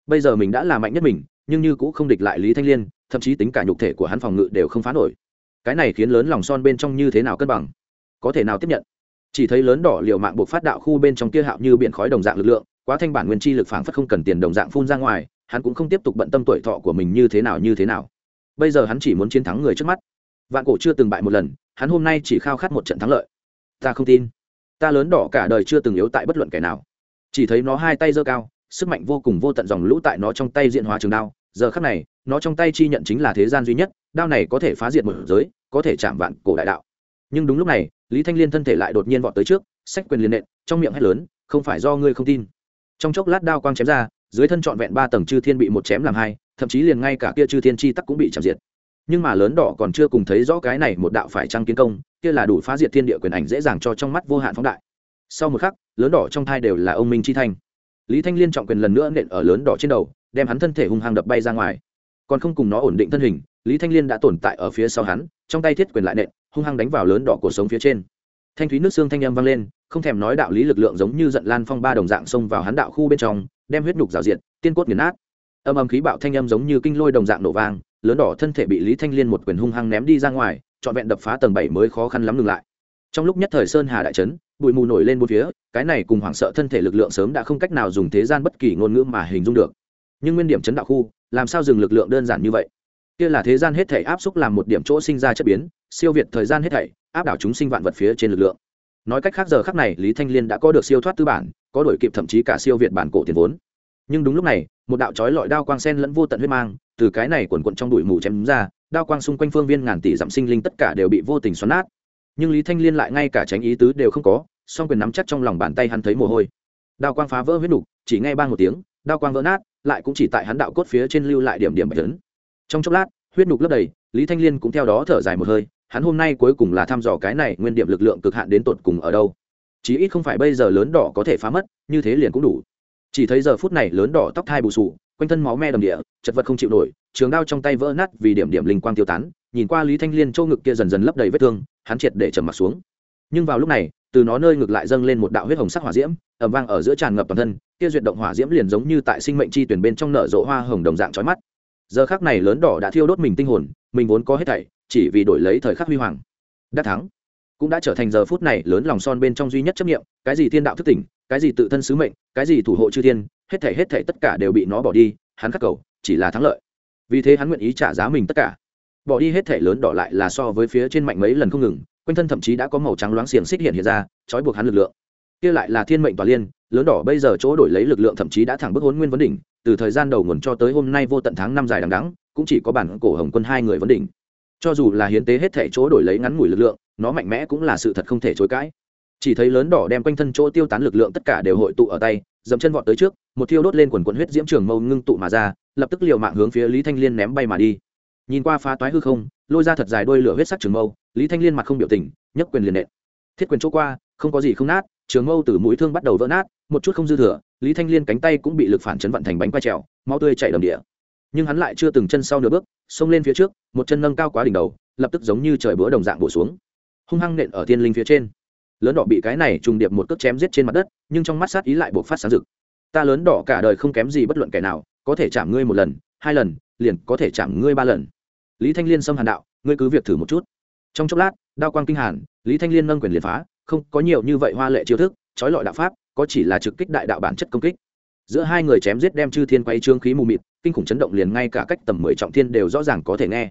Bây giờ mình đã là mạnh nhất mình, nhưng như cũng không địch lại Lý Thanh Liên, thậm chí tính cả nhục thể của hắn phòng ngự đều không phá nổi. Cái này khiến lớn lòng son bên trong như thế nào cân bằng? Có thể nào tiếp nhận? Chỉ thấy lớn đỏ liều mạng buộc phát đạo khu bên trong kia hạo như biển khói đồng dạng lực lượng, quá thanh bản nguyên chi lực phảng phất không cần tiền đồng dạng phun ra ngoài, hắn cũng không tiếp tục bận tâm tuổi thọ của mình như thế nào như thế nào. Bây giờ hắn chỉ muốn chiến thắng người trước mắt. Vạn cổ chưa từng bại một lần hắn hôm nay chỉ khao khát một trận thắng lợi. Ta không tin. Ta lớn đỏ cả đời chưa từng yếu tại bất luận kẻ nào. Chỉ thấy nó hai tay giơ cao sức mạnh vô cùng vô tận dòng lũ tại nó trong tay diện hóa trường đao. Giờ khắc này nó trong tay chi nhận chính là thế gian duy nhất đao này có thể phá diệt một giới có thể chạm vạn cổ đại đạo. Nhưng đúng lúc này lý thanh liên thân thể lại đột nhiên vọt tới trước sách quyền liền nện trong miệng hét lớn không phải do ngươi không tin trong chốc lát đao quang chém ra, dưới thân trọn vẹn ba tầng chư thiên bị một chém làm hai, thậm chí liền ngay cả kia chư thiên chi tắc cũng bị chạm diệt. Nhưng mà lớn đỏ còn chưa cùng thấy rõ cái này một đạo phải trăng kiến công, kia là đủ phá diệt thiên địa quyền ảnh dễ dàng cho trong mắt vô hạn phóng đại. Sau một khắc, lớn đỏ trong thai đều là ông minh chi thanh. Lý thanh liên trọng quyền lần nữa nện ở lớn đỏ trên đầu, đem hắn thân thể hung hăng đập bay ra ngoài. Còn không cùng nó ổn định thân hình, lý thanh liên đã tồn tại ở phía sau hắn, trong tay thiết quyền lại nện, hung hăng đánh vào lớn đỏ cuộc sống phía trên thanh thúy nước xương thanh âm vang lên, không thèm nói đạo lý lực lượng giống như giận lan phong ba đồng dạng xông vào hắn đạo khu bên trong, đem huyết nhục rào diện tiên cốt nghiền nát. Âm âm khí bạo thanh âm giống như kinh lôi đồng dạng nổ vang, lớn đỏ thân thể bị lý thanh liên một quyền hung hăng ném đi ra ngoài, trọn vẹn đập phá tầng bảy mới khó khăn lắm ngừng lại. Trong lúc nhất thời sơn hà đại trấn bụi mù nổi lên bốn phía, cái này cùng hoảng sợ thân thể lực lượng sớm đã không cách nào dùng thế gian bất kỳ ngôn ngữ mà hình dung được. Nhưng nguyên điểm chấn đạo khu, làm sao dừng lực lượng đơn giản như vậy? Kia là thế gian hết thể áp xúc làm một điểm chỗ sinh ra chất biến siêu việt thời gian hết thảy, áp đảo chúng sinh vạn vật phía trên lực lượng. Nói cách khác giờ khắc này, lý thanh liên đã có được siêu thoát tư bản, có đổi kịp thậm chí cả siêu việt bản cổ tiền vốn. Nhưng đúng lúc này, một đạo chói lọi đao quang sen lẫn vô tận huyết mang, từ cái này quần quận trong đùi mù chém ra, đao quang xung quanh phương viên ngàn tỷ dặm sinh linh tất cả đều bị vô tình xoắn nát. Nhưng lý thanh liên lại ngay cả tránh ý tứ đều không có, song quyền nắm chắc trong lòng bàn tay hắn thấy mồ hôi. Đao quang phá vỡ huyết đục chỉ ngay ba một tiếng, đao quang vỡ nát, lại cũng chỉ tại hắn đạo cốt phía trên lưu lại điểm điểm bạch lớn trong chốc lát, huyết nục lấp đầy, lý thanh liên cũng theo đó thở dài một hơi hắn hôm nay cuối cùng là thăm dò cái này nguyên điểm lực lượng cực hạn đến tột cùng ở đâu. Chí ít không phải bây giờ lớn đỏ có thể phá mất, như thế liền cũng đủ. Chỉ thấy giờ phút này lớn đỏ tóc thai bù sù, quanh thân máu me đầm địa, chật vật không chịu nổi, trường đao trong tay vỡ nát vì điểm điểm linh quang tiêu tán, nhìn qua lý thanh liên châu ngực kia dần dần lấp đầy vết thương, hắn triệt để trầm mặt xuống. Nhưng vào lúc này, từ nó nơi ngực lại dâng lên một đạo huyết hồng sắc hỏa diễm ẩm vang ở giữa tràn ngập toàn thân, kia duyệt động hỏa diễm liền giống như tại sinh mệnh chi tuyển bên trong nở rộ hoa hồng đồng dạng chói mắt. Giờ khác này lớn đỏ đã thiêu đốt mình tinh hồn, mình vốn có hết thảy chỉ vì đổi lấy thời khắc huy hoàng. Đắc thắng. Cũng đã trở thành giờ phút này lớn lòng son bên trong duy nhất chấp nghiệm cái gì thiên đạo thức tỉnh, cái gì tự thân sứ mệnh, cái gì thủ hộ chư thiên, hết thảy hết thảy tất cả đều bị nó bỏ đi, hắn khắc cầu, chỉ là thắng lợi. Vì thế hắn nguyện ý trả giá mình tất cả. Bỏ đi hết thảy lớn đỏ lại là so với phía trên mạnh mấy lần không ngừng, quanh thân thậm chí đã có màu trắng loáng xiềng xích hiện hiện ra, trói buộc hắn lực lượng. Kia lại là thiên mệnh tòa liên, lớn đỏ bây giờ chỗ đổi lấy lực lượng thậm chí đã thẳng bức hốn nguyên vấn đỉnh, từ thời gian đầu nguồn cho tới hôm nay vô tận tháng năm dài đằng đắng cũng chỉ có bản cổ hồng quân hai người vấn đỉnh cho dù là hiến tế hết thể chỗ đổi lấy ngắn ngủi lực lượng, nó mạnh mẽ cũng là sự thật không thể chối cãi. Chỉ thấy lớn đỏ đem quanh thân chỗ tiêu tán lực lượng tất cả đều hội tụ ở tay dẫm chân vọt tới trước, một thiêu đốt lên quần quần huyết diễm trường mâu ngưng tụ mà ra, lập tức liều mạng hướng phía lý thanh liên ném bay mà đi. Nhìn qua phá toái hư không, lôi ra thật dài đôi lửa huyết sắc trường mâu, lý thanh liên mặt không biểu tình, nhấc quyền liền nện. Thiết quyền chỗ qua, không có gì không nát, trường mâu từ mũi thương bắt đầu vỡ nát, một chút không dư thừa, lý thanh liên cánh tay cũng bị lực phản chấn vận thành bánh quay trèo mau tươi chảy đầm địa nhưng hắn lại chưa từng chân sau nửa bước, xông lên phía trước, một chân nâng cao quá đỉnh đầu, lập tức giống như trời bữa đồng dạng bổ xuống. Hung hăng nện ở thiên linh phía trên. Lớn đỏ bị cái này trùng điệp một cước chém giết trên mặt đất, nhưng trong mắt sát ý lại buộc phát sáng rực. Ta lớn đỏ cả đời không kém gì bất luận kẻ nào, có thể chạm ngươi một lần, hai lần, liền có thể chạm ngươi ba lần. Lý thanh liên xâm hàn đạo, ngươi cứ việc thử một chút. Trong chốc lát, đao quang kinh hàn, lý thanh liên nâng quyền liền phá, không có nhiều như vậy hoa lệ chiêu thức, trói lọi đạo pháp, có chỉ là trực kích đại đạo bản chất công kích giữa hai người chém giết đem chư thiên quay trương khí mù mịt, kinh khủng chấn động liền ngay cả cách tầm mười trọng thiên đều rõ ràng có thể nghe.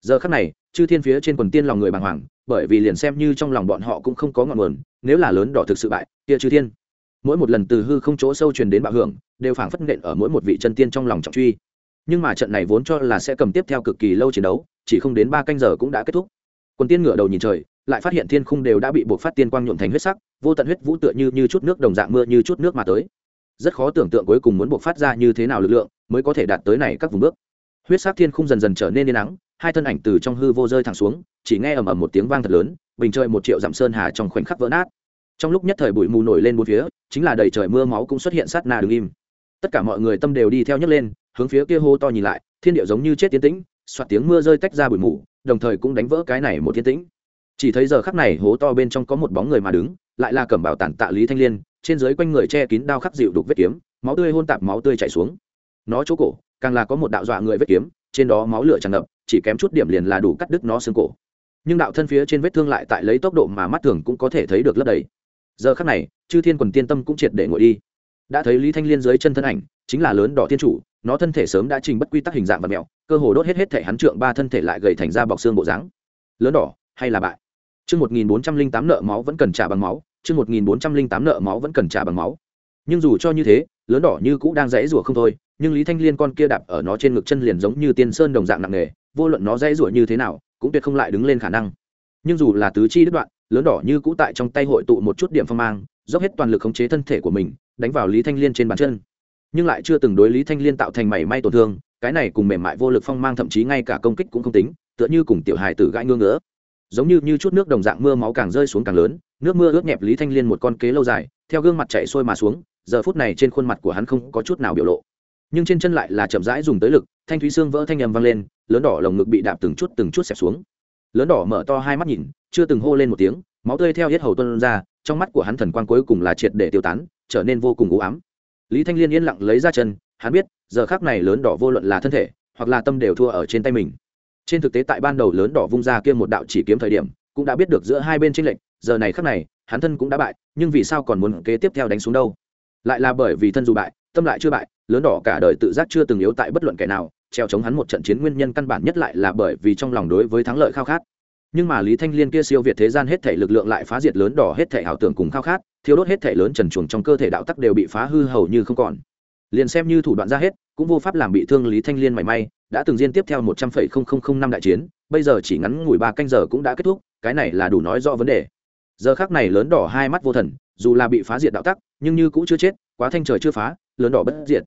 Giờ khắc này, chư thiên phía trên quần tiên lòng người bàng hoàng, bởi vì liền xem như trong lòng bọn họ cũng không có ngọn nguồn, nếu là lớn đỏ thực sự bại, kia chư thiên. Mỗi một lần từ hư không chỗ sâu truyền đến bạo hưởng, đều phảng phất nện ở mỗi một vị chân tiên trong lòng trọng truy. Nhưng mà trận này vốn cho là sẽ cầm tiếp theo cực kỳ lâu chiến đấu, chỉ không đến ba canh giờ cũng đã kết thúc. Quần tiên ngửa đầu nhìn trời, lại phát hiện thiên khung đều đã bị buộc phát tiên quang nhuộm thành huyết sắc, vô tận huyết vũ tựa như như chút nước đồng dạng mưa, như chút nước mà tới rất khó tưởng tượng cuối cùng muốn buộc phát ra như thế nào lực lượng mới có thể đạt tới này các vùng bước. Huyết sắc thiên khung dần dần trở nên yên nắng, hai thân ảnh từ trong hư vô rơi thẳng xuống, chỉ nghe ầm ầm một tiếng vang thật lớn, bình trời một triệu dặm sơn hà trong khoảnh khắc vỡ nát. Trong lúc nhất thời bụi mù nổi lên bốn phía, chính là đầy trời mưa máu cũng xuất hiện sát na đứng im. Tất cả mọi người tâm đều đi theo nhấc lên, hướng phía kia hô to nhìn lại, thiên điệu giống như chết tiến tĩnh soạt tiếng mưa rơi tách ra bụi mù, đồng thời cũng đánh vỡ cái này một thiên tĩnh. Chỉ thấy giờ khắc này hố to bên trong có một bóng người mà đứng, lại là cẩm bảo tản tạ lý thanh liên trên dưới quanh người che kín đao khắc dịu đục vết kiếm, máu tươi hôn tạp máu tươi chảy xuống. Nó chỗ cổ, càng là có một đạo dọa người vết kiếm, trên đó máu lửa tràn ngập, chỉ kém chút điểm liền là đủ cắt đứt nó xương cổ. Nhưng đạo thân phía trên vết thương lại tại lấy tốc độ mà mắt thường cũng có thể thấy được lấp đầy. Giờ khắc này, chư thiên quần tiên tâm cũng triệt để ngồi đi. Đã thấy lý thanh liên dưới chân thân ảnh, chính là lớn đỏ thiên chủ, nó thân thể sớm đã trình bất quy tắc hình dạng và mẹo, cơ hồ đốt hết hết thể hắn trượng ba thân thể lại gầy thành ra bọc xương bộ dáng. Lớn đỏ, hay là bại? Chương một nghìn bốn trăm linh tám nợ máu vẫn cần trả bằng máu chương một nghìn bốn trăm linh tám nợ máu vẫn cần trả bằng máu. Nhưng dù cho như thế, lớn đỏ như cũ đang dãy rủa không thôi, nhưng lý thanh liên con kia đạp ở nó trên ngực chân liền giống như tiên sơn đồng dạng nặng nề, vô luận nó dãy rủa như thế nào, cũng tuyệt không lại đứng lên khả năng. Nhưng dù là tứ chi đứt đoạn, lớn đỏ như cũ tại trong tay hội tụ một chút điểm phong mang, dốc hết toàn lực khống chế thân thể của mình, đánh vào lý thanh liên trên bàn chân. Nhưng lại chưa từng đối lý thanh liên tạo thành mảy may tổn thương, cái này cùng mềm mại vô lực phong mang thậm chí ngay cả công kích cũng không tính, tựa như cùng tiểu hài tử gãi ngưỡng ngỡ giống như như chút nước đồng dạng mưa máu càng rơi xuống càng lớn nước mưa ướt nhẹp lý thanh liên một con kế lâu dài, theo gương mặt chạy sôi mà xuống, giờ phút này trên khuôn mặt của hắn không có chút nào biểu lộ. Nhưng trên chân lại là chậm rãi dùng tới lực, thanh thúy xương vỡ thanh nhầm vang lên, lớn đỏ lồng ngực bị đạp từng chút từng chút xẹp xuống. Lớn đỏ mở to hai mắt nhìn, chưa từng hô lên một tiếng, máu tươi theo hết hầu tuân ra, trong mắt của hắn thần quan cuối cùng là triệt để tiêu tán, trở nên vô cùng u ám. Lý thanh liên yên lặng lấy ra chân, hắn biết, giờ khác này lớn đỏ vô luận là thân thể, hoặc là tâm đều thua ở trên tay mình. Trên thực tế tại ban đầu lớn đỏ vung ra kia một đạo chỉ kiếm thời điểm, cũng đã biết được giữa hai bên tranh lệnh giờ này khắc này, hắn thân cũng đã bại, nhưng vì sao còn muốn kế tiếp theo đánh xuống đâu? Lại là bởi vì thân dù bại, tâm lại chưa bại, lớn đỏ cả đời tự giác chưa từng yếu tại bất luận kẻ nào, treo chống hắn một trận chiến nguyên nhân căn bản nhất lại là bởi vì trong lòng đối với thắng lợi khao khát. Nhưng mà lý thanh liên kia siêu việt thế gian hết thể lực lượng lại phá diệt lớn đỏ hết thể ảo tưởng cùng khao khát thiếu đốt hết thể lớn trần chuồng trong cơ thể đạo tắc đều bị phá hư hầu như không còn. Liền xem như thủ đoạn ra hết, cũng vô pháp làm bị thương lý thanh liên mảy may, đã từng diên tiếp theo một trăm phẩy không không không năm đại chiến, bây giờ chỉ ngắn ngủi ba canh giờ cũng đã kết thúc, cái này là đủ nói rõ vấn đề giờ khác này lớn đỏ hai mắt vô thần, dù là bị phá diệt đạo tắc, nhưng như cũng chưa chết, quá thanh trời chưa phá, lớn đỏ bất diệt.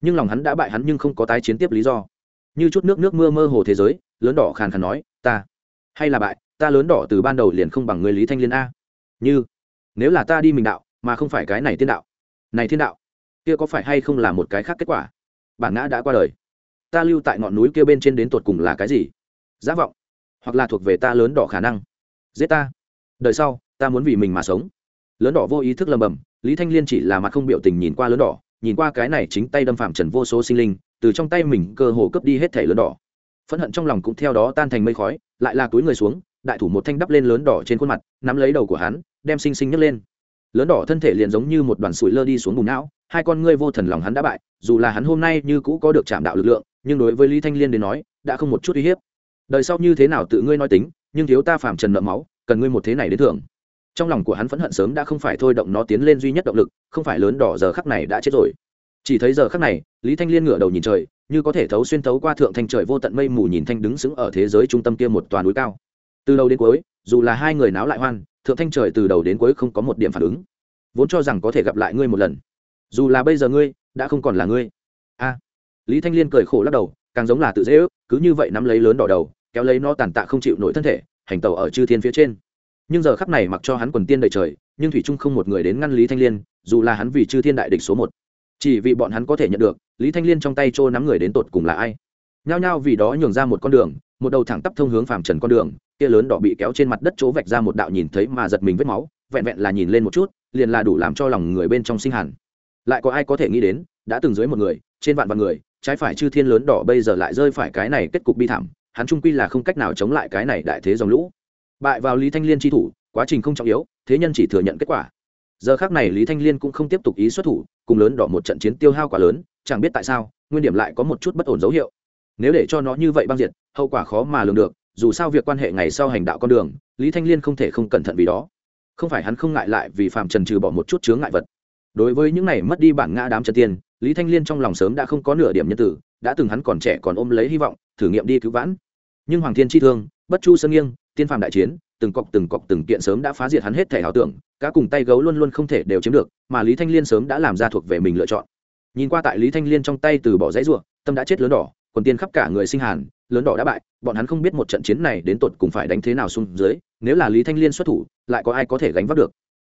Nhưng lòng hắn đã bại hắn nhưng không có tái chiến tiếp lý do. Như chút nước nước mưa mơ hồ thế giới, lớn đỏ khàn khàn nói, ta, hay là bại, ta lớn đỏ từ ban đầu liền không bằng người lý thanh liên a. Như, nếu là ta đi mình đạo, mà không phải cái này tiên đạo. Này thiên đạo, kia có phải hay không là một cái khác kết quả? Bản ngã đã qua đời. Ta lưu tại ngọn núi kia bên trên đến tột cùng là cái gì? Giả vọng, hoặc là thuộc về ta lớn đỏ khả năng. Giết ta. Đời sau ta muốn vì mình mà sống. Lớn đỏ vô ý thức lầm bầm, lý thanh liên chỉ là mặt không biểu tình nhìn qua lớn đỏ, nhìn qua cái này chính tay đâm phạm trần vô số sinh linh, từ trong tay mình cơ hồ cướp đi hết thẻ lớn đỏ. Phẫn hận trong lòng cũng theo đó tan thành mây khói, lại là túi người xuống, đại thủ một thanh đắp lên lớn đỏ trên khuôn mặt, nắm lấy đầu của hắn, đem xinh xinh nhấc lên. Lớn đỏ thân thể liền giống như một đoàn sủi lơ đi xuống bùn não, hai con ngươi vô thần lòng hắn đã bại, dù là hắn hôm nay như cũ có được chạm đạo lực lượng, nhưng đối với lý thanh liên đến nói, đã không một chút uy hiếp. Đời sau như thế nào tự ngươi nói tính, nhưng thiếu ta phạm trần nợ máu, cần ngươi một thế này đến thưởng trong lòng của hắn phẫn hận sớm đã không phải thôi động nó tiến lên duy nhất động lực, không phải lớn đỏ giờ khắc này đã chết rồi. Chỉ thấy giờ khắc này, lý thanh liên ngửa đầu nhìn trời, như có thể thấu xuyên thấu qua thượng thanh trời vô tận mây mù nhìn thanh đứng sững ở thế giới trung tâm kia một toàn núi cao. Từ đầu đến cuối, dù là hai người náo lại hoan, thượng thanh trời từ đầu đến cuối không có một điểm phản ứng. Vốn cho rằng có thể gặp lại ngươi một lần. Dù là bây giờ ngươi, đã không còn là ngươi. A. Lý thanh liên cười khổ lắc đầu, càng giống là tự dễ ước, cứ như vậy nắm lấy lớn đỏ đầu, kéo lấy nó tàn tạ không chịu nổi thân thể, hành tàu ở chư thiên phía trên nhưng giờ khắp này mặc cho hắn quần tiên đầy trời, nhưng thủy trung không một người đến ngăn lý thanh liên, dù là hắn vì chư thiên đại địch số một. Chỉ vì bọn hắn có thể nhận được, lý thanh liên trong tay trô nắm người đến tột cùng là ai? Nhao nhao vì đó nhường ra một con đường, một đầu thẳng tắp thông hướng phàm trần con đường, kia lớn đỏ bị kéo trên mặt đất chỗ vạch ra một đạo nhìn thấy mà giật mình vết máu, vẹn vẹn là nhìn lên một chút, liền là đủ làm cho lòng người bên trong sinh hẳn. Lại có ai có thể nghĩ đến, đã từng dưới một người, trên vạn vạn người, trái phải chư thiên lớn đỏ bây giờ lại rơi phải cái này kết cục bi thảm, hắn trung quy là không cách nào chống lại cái này đại thế dòng lũ bại vào lý thanh liên tri thủ, quá trình không trọng yếu, thế nhân chỉ thừa nhận kết quả. Giờ khác này lý thanh liên cũng không tiếp tục ý xuất thủ, cùng lớn đỏ một trận chiến tiêu hao quá lớn, chẳng biết tại sao, nguyên điểm lại có một chút bất ổn dấu hiệu. Nếu để cho nó như vậy băng diệt, hậu quả khó mà lường được, dù sao việc quan hệ ngày sau hành đạo con đường, lý thanh liên không thể không cẩn thận vì đó. Không phải hắn không ngại lại vì phạm trần trừ bỏ một chút chướng ngại vật. Đối với những này mất đi bản ngã đám chân tiên, lý thanh liên trong lòng sớm đã không có nửa điểm nhân tử, đã từng hắn còn trẻ còn ôm lấy hy vọng, thử nghiệm đi cứu vãn. Nhưng hoàng thiên chi thương, bất chu sơn nghiêng tiên phàm đại chiến, từng cọc từng cọc từng kiện sớm đã phá diệt hắn hết thể ảo tưởng, cá cùng tay gấu luôn luôn không thể đều chiếm được, mà lý thanh liên sớm đã làm ra thuộc về mình lựa chọn. Nhìn qua tại lý thanh liên trong tay từ bỏ dãy ruộng tâm đã chết lớn đỏ còn tiên khắp cả người sinh hàn, lớn đỏ đã bại, bọn hắn không biết một trận chiến này đến tột cùng phải đánh thế nào xuống dưới, nếu là lý thanh liên xuất thủ, lại có ai có thể gánh vác được?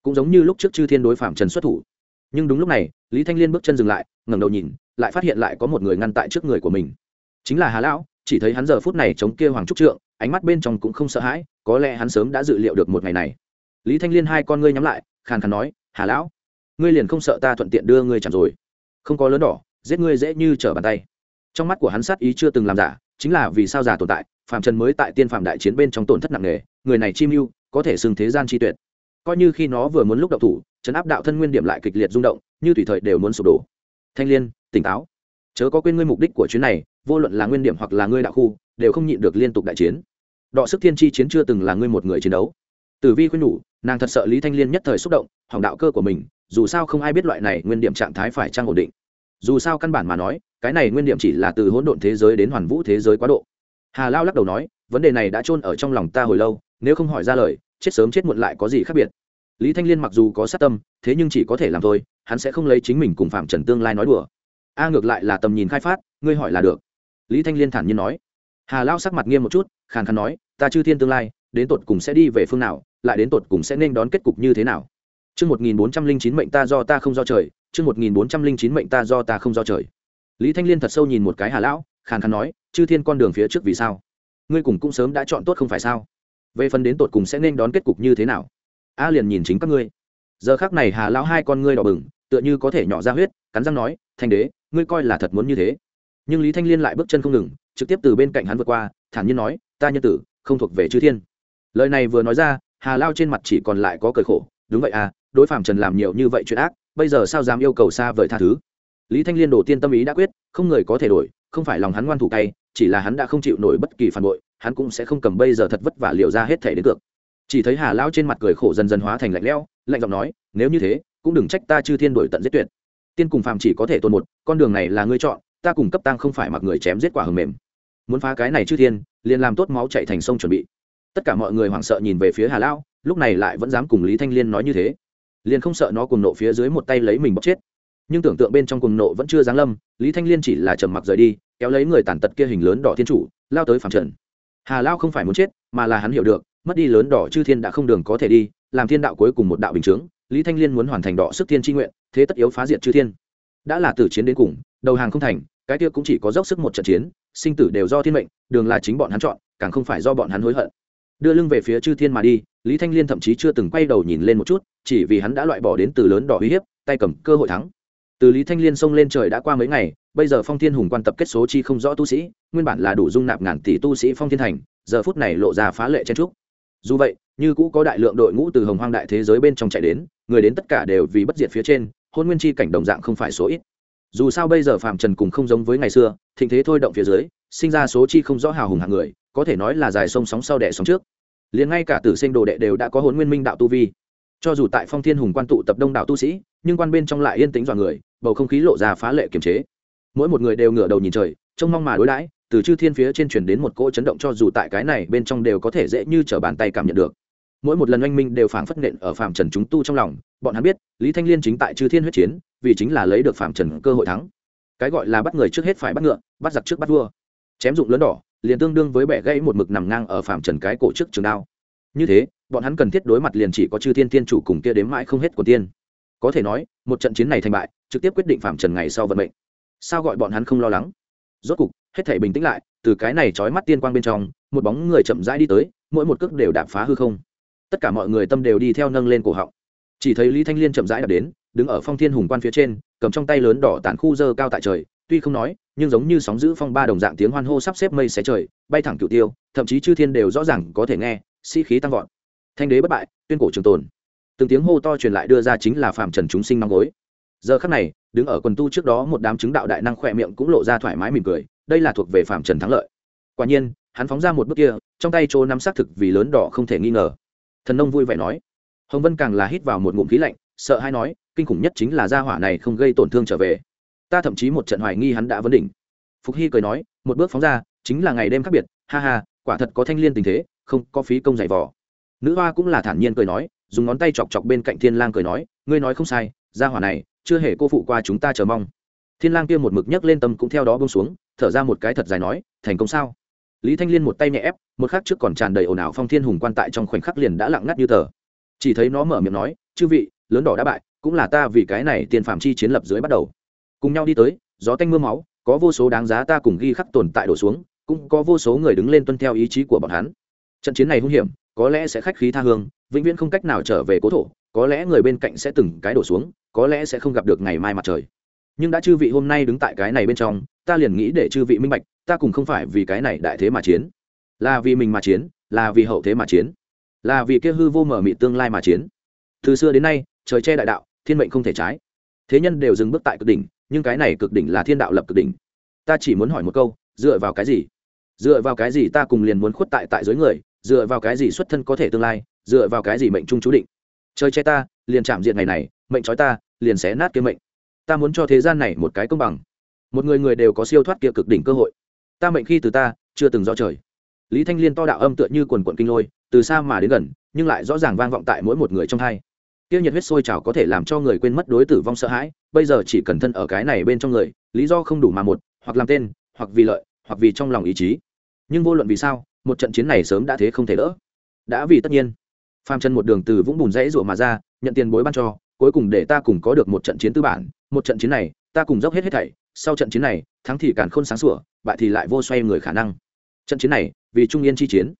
Cũng giống như lúc trước chư thiên đối phạm trần xuất thủ. Nhưng đúng lúc này, lý thanh liên bước chân dừng lại, ngẩng đầu nhìn, lại phát hiện lại có một người ngăn tại trước người của mình. Chính là hà lão chỉ thấy hắn giờ phút này chống kia hoàng trúc trượng, ánh mắt bên trong cũng không sợ hãi, có lẽ hắn sớm đã dự liệu được một ngày này. Lý thanh liên hai con ngươi nhắm lại, khàn khàn nói, hà lão, ngươi liền không sợ ta thuận tiện đưa ngươi chẳng rồi? Không có lớn đỏ, giết ngươi dễ như trở bàn tay. Trong mắt của hắn sát ý chưa từng làm giả, chính là vì sao giả tồn tại, phạm trần mới tại tiên phạm đại chiến bên trong tổn thất nặng nề, người này chi mưu, có thể xưng thế gian chi tuyệt. Coi như khi nó vừa muốn lúc đậu thủ chấn áp đạo thân nguyên điểm lại kịch liệt rung động, như tùy thời đều muốn sụp đổ. Thanh liên, tỉnh táo. Chớ có quên ngươi mục đích của chuyến này vô luận là nguyên điểm hoặc là ngươi đạo khu, đều không nhịn được liên tục đại chiến. Đọ sức thiên chi chiến chưa từng là ngươi một người chiến đấu. Tử vi khuyên nhủ, nàng thật sợ lý thanh liên nhất thời xúc động, hỏng đạo cơ của mình, dù sao không ai biết loại này nguyên điểm trạng thái phải trang ổn định. Dù sao căn bản mà nói, cái này nguyên điểm chỉ là từ hỗn độn thế giới đến hoàn vũ thế giới quá độ. Hà lao lắc đầu nói, vấn đề này đã chôn ở trong lòng ta hồi lâu, nếu không hỏi ra lời, chết sớm chết muộn lại có gì khác biệt. Lý thanh liên mặc dù có sát tâm, thế nhưng chỉ có thể làm thôi, hắn sẽ không lấy chính mình cùng phạm trần tương lai nói đùa. A ngược lại là tầm nhìn khai phát, ngươi hỏi là được lý thanh liên thản nhiên nói hà lao sắc mặt nghiêm một chút khàn khàn nói ta chư thiên tương lai đến tột cùng sẽ đi về phương nào lại đến tột cùng sẽ nên đón kết cục như thế nào Chương 1409 mệnh ta do ta không do trời, chương 1409 mệnh ta do ta không do trời. Lý Thanh Liên thật sâu nhìn một cái Hà lão, khàn khàn nói, chư thiên con đường phía trước vì sao? Ngươi cùng cũng sớm đã chọn tốt không phải sao? Về phần đến tột cùng sẽ nên đón kết cục như thế nào? A liền nhìn chính các ngươi. Giờ khắc này Hà lão hai con ngươi đỏ bừng, tựa như có thể nhỏ ra huyết, cắn răng nói, "Thanh đế, ngươi coi là thật muốn như thế?" Nhưng Lý Thanh Liên lại bước chân không ngừng, trực tiếp từ bên cạnh hắn vượt qua, thản nhiên nói, "Ta nhân tử, không thuộc về chư thiên." Lời này vừa nói ra, Hà lão trên mặt chỉ còn lại có cởi khổ, "Đúng vậy à, đối phạm trần làm nhiều như vậy chuyện ác bây giờ sao dám yêu cầu xa vời tha thứ lý thanh liên đổ tiên tâm ý đã quyết không người có thể đổi không phải lòng hắn ngoan thủ tay chỉ là hắn đã không chịu nổi bất kỳ phản bội hắn cũng sẽ không cầm bây giờ thật vất vả liệu ra hết thể đến cược chỉ thấy hà lao trên mặt cười khổ dần dần hóa thành lạnh lẽo lạnh giọng nói nếu như thế cũng đừng trách ta chư thiên đổi tận giết tuyệt tiên cùng phạm chỉ có thể tồn một con đường này là ngươi chọn ta cùng cấp tăng không phải mặc người chém giết quả hầm mềm. Muốn phá cái này chư thiên, liền làm tốt máu chạy thành sông chuẩn bị. Tất cả mọi người hoảng sợ nhìn về phía hà lão, lúc này lại vẫn dám cùng lý thanh liên nói như thế. Liền không sợ nó cùng nộ phía dưới một tay lấy mình bóc chết. Nhưng tưởng tượng bên trong cùng nộ vẫn chưa giáng lâm, lý thanh liên chỉ là trầm mặc rời đi, kéo lấy người tàn tật kia hình lớn đỏ thiên chủ, lao tới phạm trần. Hà lao không phải muốn chết, mà là hắn hiểu được, mất đi lớn đỏ chư thiên đã không đường có thể đi, làm thiên đạo cuối cùng một đạo bình chướng, lý thanh liên muốn hoàn thành đỏ sức thiên tri nguyện, thế tất yếu phá diệt chư thiên. Đã là từ chiến đến cùng đầu hàng không thành, cái kia cũng chỉ có dốc sức một trận chiến, sinh tử đều do thiên mệnh, đường là chính bọn hắn chọn, càng không phải do bọn hắn hối hận. Đưa lưng về phía chư thiên mà đi, lý thanh liên thậm chí chưa từng quay đầu nhìn lên một chút, chỉ vì hắn đã loại bỏ đến từ lớn đỏ uy hiếp, tay cầm cơ hội thắng. Từ lý thanh liên xông lên trời đã qua mấy ngày, bây giờ phong thiên hùng quan tập kết số chi không rõ tu sĩ, nguyên bản là đủ dung nạp ngàn tỷ tu sĩ phong thiên thành, giờ phút này lộ ra phá lệ chen trúc dù vậy, như cũ có đại lượng đội ngũ từ hồng hoang đại thế giới bên trong chạy đến, người đến tất cả đều vì bất diệt phía trên, hôn nguyên chi cảnh đồng dạng không phải số ít dù sao bây giờ phạm trần cùng không giống với ngày xưa, thịnh thế thôi động phía dưới, sinh ra số chi không rõ hào hùng hạng người, có thể nói là dài sông sóng sau đẻ sóng trước. Liền ngay cả tử sinh đồ đệ đều đã có hôn nguyên minh đạo tu vi. Cho dù tại phong thiên hùng quan tụ tập đông đạo tu sĩ, nhưng quan bên trong lại yên tĩnh dọa người, bầu không khí lộ ra phá lệ kiềm chế. Mỗi một người đều ngửa đầu nhìn trời, trông mong mà đối đãi, từ chư thiên phía trên chuyển đến một cỗ chấn động cho dù tại cái này bên trong đều có thể dễ như t r ở bàn tay cảm nhận được mỗi một lần oanh minh đều phảng phất nện ở phạm trần chúng tu trong lòng, bọn hắn biết, lý thanh liên chính tại chư thiên huyết chiến, vì chính là lấy được phạm trần cơ hội thắng. Cái gọi là bắt người trước hết phải bắt ngựa, bắt giặc trước bắt vua. Chém dụng lớn đỏ, liền tương đương với bẻ gãy một mực nằm ngang ở phạm trần cái cổ trước trường đao. Như thế, bọn hắn cần thiết đối mặt liền chỉ có chư thiên tiên chủ cùng kia đếm mãi không hết của tiên. Có thể nói, một trận chiến này thành bại, trực tiếp quyết định phạm trần ngày sau vận mệnh. Sao gọi bọn hắn không lo lắng? Rốt cục, hết thể bình tĩnh lại, từ cái này trói mắt tiên quang bên trong, một bóng người chậm rãi đi tới, mỗi một cước đều đạp phá hư không tất cả mọi người tâm đều đi theo nâng lên cổ họng. Chỉ thấy lý thanh liên chậm rãi đạp đến, đứng ở phong thiên hùng quan phía trên, cầm trong tay lớn đỏ tàn khu dơ cao tại trời, tuy không nói, nhưng giống như sóng giữ phong ba đồng dạng tiếng hoan hô sắp xếp mây xé trời, bay thẳng cửu tiêu, thậm chí chư thiên đều rõ ràng có thể nghe, sĩ、si、khí tăng vọt. Thanh đế bất bại, tuyên cổ trường tồn. Từng tiếng hô to truyền lại đưa ra chính là phạm trần chúng sinh nong gối giờ khắc này, đứng ở quần tu trước đó một đám chứng đạo đại năng khỏe miệng cũng lộ ra thoải mái mỉm cười, đây là thuộc về phạm trần thắng lợi. Quả nhiên, hắn phóng ra một bước kia, trong tay chỗ nắm xác thực vì lớn đỏ không thể nghi ngờ thần nông vui vẻ nói. Hồng vân càng là hít vào một ngụm khí lạnh, sợ hay nói, kinh khủng nhất chính là gia hỏa này không gây tổn thương trở về. Ta thậm chí một trận hoài nghi hắn đã vấn đỉnh. Phục hy cười nói, một bước phóng ra, chính là ngày đêm khác biệt, ha ha, quả thật có thanh liên tình thế, không có phí công giày vò. Nữ hoa cũng là thản nhiên cười nói, dùng ngón tay chọc chọc bên cạnh thiên lang cười nói, ngươi nói không sai, gia hỏa này, chưa hề cô phụ qua chúng ta chờ mong. Thiên lang kia một mực nhấc lên tâm cũng theo đó bông xuống, thở ra một cái thật dài nói, thành công sao? Lý thanh liên một tay nhẹ ép, một khắc trước còn tràn đầy ồn ào phong thiên hùng quan tại trong khoảnh khắc liền đã lặng ngắt như tờ. Chỉ thấy nó mở miệng nói, chư vị, lớn đỏ đã bại, cũng là ta vì cái này tiền phạm chi chiến lập dưới bắt đầu. Cùng nhau đi tới, gió tanh mưa máu, có vô số đáng giá ta cùng ghi khắc tồn tại đổ xuống, cũng có vô số người đứng lên tuân theo ý chí của bọn hắn. Trận chiến này hung hiểm, có lẽ sẽ khách khí tha hương, vĩnh viễn không cách nào trở về cố thổ, có lẽ người bên cạnh sẽ từng cái đổ xuống, có lẽ sẽ không gặp được ngày mai mặt trời. Nhưng đã chư vị hôm nay đứng tại cái này bên trong ta liền nghĩ để chư vị minh bạch, ta cùng không phải vì cái này đại thế mà chiến. Là vì mình mà chiến, là vì hậu thế mà chiến, là vì kia hư vô mở mị tương lai mà chiến. Từ xưa đến nay, trời che đại đạo, thiên mệnh không thể trái. Thế nhân đều dừng bước tại cực đỉnh, nhưng cái này cực đỉnh là thiên đạo lập cực đỉnh. Ta chỉ muốn hỏi một câu, dựa vào cái gì? Dựa vào cái gì ta cùng liền muốn khuất tại tại dưới người, dựa vào cái gì xuất thân có thể tương lai, dựa vào cái gì mệnh trung chú định? Trời che ta, liền chạm diện ngày này, mệnh trói ta, liền xé nát kia mệnh. Ta muốn cho thế gian này một cái công bằng một người người đều có siêu thoát kia cực đỉnh cơ hội. Ta mệnh khi từ ta, chưa từng rõ trời. Lý thanh liên to đạo âm tựa như quần quận kinh lôi, từ xa mà đến gần, nhưng lại rõ ràng vang vọng tại mỗi một người trong hai. Tiêu nhiệt huyết sôi trào có thể làm cho người quên mất đối tử vong sợ hãi, bây giờ chỉ cần thân ở cái này bên trong người, lý do không đủ mà một, hoặc làm tên, hoặc vì lợi, hoặc vì trong lòng ý chí. Nhưng vô luận vì sao, một trận chiến này sớm đã thế không thể đỡ. Đã vì tất nhiên. Phàm chân một đường từ vũng bùn rẫy rủa mà ra, nhận tiền bối ban cho, cuối cùng để ta cùng có được một trận chiến tư bản. Một trận chiến này, ta cùng dốc hết hết thảy sau trận chiến này, thắng thì càn khôn sáng sủa, bại thì lại vô xoay người khả năng. Trận chiến này, vì trung yên chi chiến.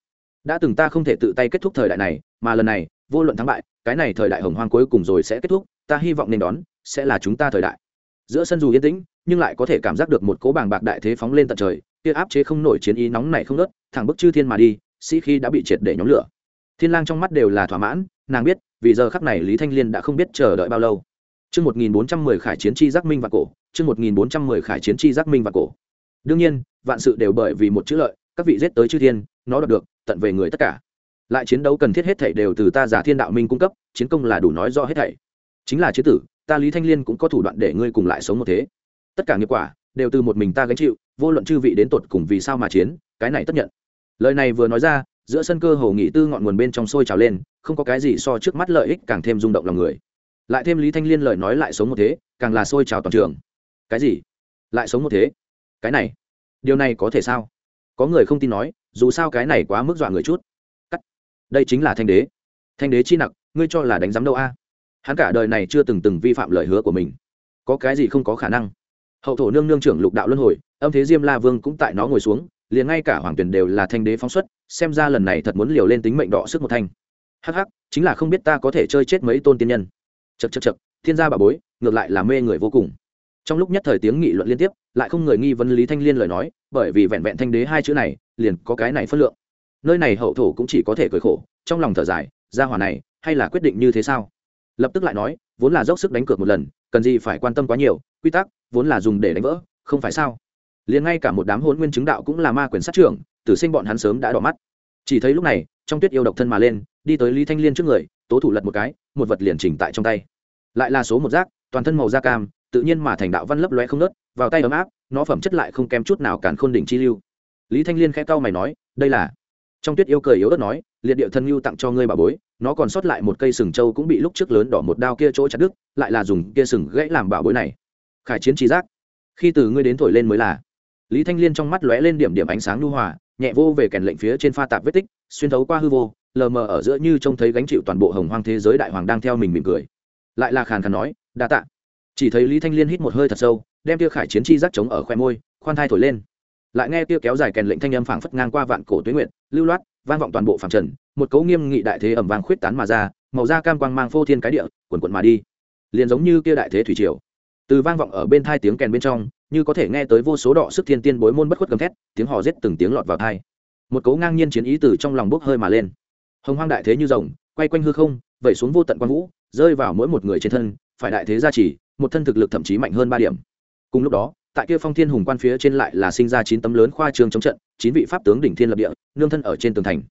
Đã từng ta không thể tự tay kết thúc thời đại này, mà lần này, vô luận thắng bại, cái này thời đại hồng hoang cuối cùng rồi sẽ kết thúc, ta hy vọng nên đón, sẽ là chúng ta thời đại. Giữa sân dù yên tĩnh, nhưng lại có thể cảm giác được một cố bàng bạc đại thế phóng lên tận trời, kia áp chế không nổi chiến ý nóng này không nớt thẳng bức chư thiên mà đi, sĩ khi đã bị triệt để nhóm lửa. Thiên lang trong mắt đều là thỏa mãn, nàng biết, vì giờ khắc này lý thanh liên đã không biết chờ đợi bao lâu. Trước 1410 khải chiến chi giác minh và cổ, trước 1410 khải chiến chi giác minh và cổ. Đương nhiên, vạn sự đều bởi vì một chữ lợi, các vị giết tới chư thiên, nó đoạt được, tận về người tất cả. Lại chiến đấu cần thiết hết thảy đều từ ta giả thiên đạo minh cung cấp, chiến công là đủ nói rõ hết thảy. Chính là chế tử, ta Lý Thanh Liên cũng có thủ đoạn để ngươi cùng lại sống một thế. Tất cả nghiệp quả đều từ một mình ta gánh chịu vô luận chư vị đến tột cùng vì sao mà chiến cái này tất nhận lời này vừa nói ra giữa sân cơ hồ nghị tư ngọn nguồn bên trong sôi trào lên không có cái gì so trước mắt lợi ích càng thêm rung động lòng người lại thêm lý thanh liên lời nói lại sống một thế, càng là sôi trào toàn trường. Cái gì? Lại sống một thế? Cái này? Điều này có thể sao? Có người không tin nói, dù sao cái này quá mức dọa người chút. Cắt. Đây chính là thanh đế. Thanh đế chi nặc, ngươi cho là đánh giám đâu a. Hắn cả đời này chưa từng từng vi phạm lời hứa của mình. Có cái gì không có khả năng? Hậu thổ nương nương trưởng lục đạo luân hồi, âm thế diêm la vương cũng tại nó ngồi xuống, liền ngay cả hoàng tuyển đều là thanh đế phóng xuất, xem ra lần này thật muốn liều lên tính mệnh đỏ sức một thanh. Hắc hắc, chính là không biết ta có thể chơi chết mấy tôn tiên nhân chật chật chật, thiên gia bà bối, ngược lại là mê người vô cùng. Trong lúc nhất thời tiếng nghị luận liên tiếp, lại không người nghi vấn lý thanh liên lời nói, bởi vì vẹn vẹn thanh đế hai chữ này, liền có cái này phất lượng. Nơi này hậu thổ cũng chỉ có thể cười khổ, trong lòng thở dài ra hỏa này, hay là quyết định như thế sao? Lập tức lại nói, vốn là dốc sức đánh cược một lần, cần gì phải quan tâm quá nhiều, quy tắc, vốn là dùng để đánh vỡ, không phải sao? Liền ngay cả một đám hôn nguyên chứng đạo cũng là ma quyền sát trưởng, tử sinh bọn hắn sớm đã đỏ mắt. Chỉ thấy lúc này, trong tuyết yêu độc thân mà lên đi tới lý thanh liên trước người, tố thủ lật một cái, một vật liền chỉnh tại trong tay. Lại là số một rác, toàn thân màu da cam, tự nhiên mà thành đạo văn lấp loe không nớt vào tay ấm áp, nó phẩm chất lại không kém chút nào cản khôn đỉnh chi lưu. Lý thanh liên khẽ cau mày nói, đây là trong tuyết yêu cười yếu ớt nói, liệt điệu thân lưu tặng cho ngươi bà bối, nó còn sót lại một cây sừng trâu cũng bị lúc trước lớn đỏ một đao kia chỗ chặt đứt, lại là dùng kia sừng gãy làm bảo bối này. Khải chiến trí giác. Khi từ ngươi đến thổi lên mới là. Lý thanh liên trong mắt lóe lên điểm điểm ánh sáng lưu hòa, nhẹ vô về kèn lệnh phía trên pha tạp vết tích, xuyên thấu qua hư vô lờ mờ ở giữa như trông thấy gánh chịu toàn bộ hồng hoang thế giới đại hoàng đang theo mình mỉm cười. Lại là khàn khàn nói, đa tạ. Chỉ thấy lý thanh liên hít một hơi thật sâu, đem tia khải chiến chi giác trống ở khoe môi, khoan thai thổi lên. Lại nghe tia kéo dài kèn lệnh thanh âm phảng phất ngang qua vạn cổ tuyến nguyện lưu loát, vang vọng toàn bộ phạm trần, một cấu nghiêm nghị đại thế ẩm vàng khuyết tán mà ra, màu da cam quang mang phô thiên cái địa, quần quần mà đi. Liền giống như kia đại thế thủy triều. Từ vang vọng ở bên thai tiếng kèn bên trong, như có thể nghe tới vô số đọ sức thiên tiên bối môn bất khuất gầm thét, tiếng hò rết từng tiếng lọt vào thai một cấu ngang nhiên chiến ý từ trong lòng bốc hơi mà lên hồng hoang đại thế như rồng, quay quanh hư không, vẩy xuống vô tận quang vũ, rơi vào mỗi một người trên thân, phải đại thế gia trì, một thân thực lực thậm chí mạnh hơn ba điểm. Cùng lúc đó, tại kia phong thiên hùng quan phía trên lại là sinh ra chín tấm lớn khoa trường chống trận, chín vị pháp tướng đỉnh thiên lập địa, nương thân ở trên tường thành.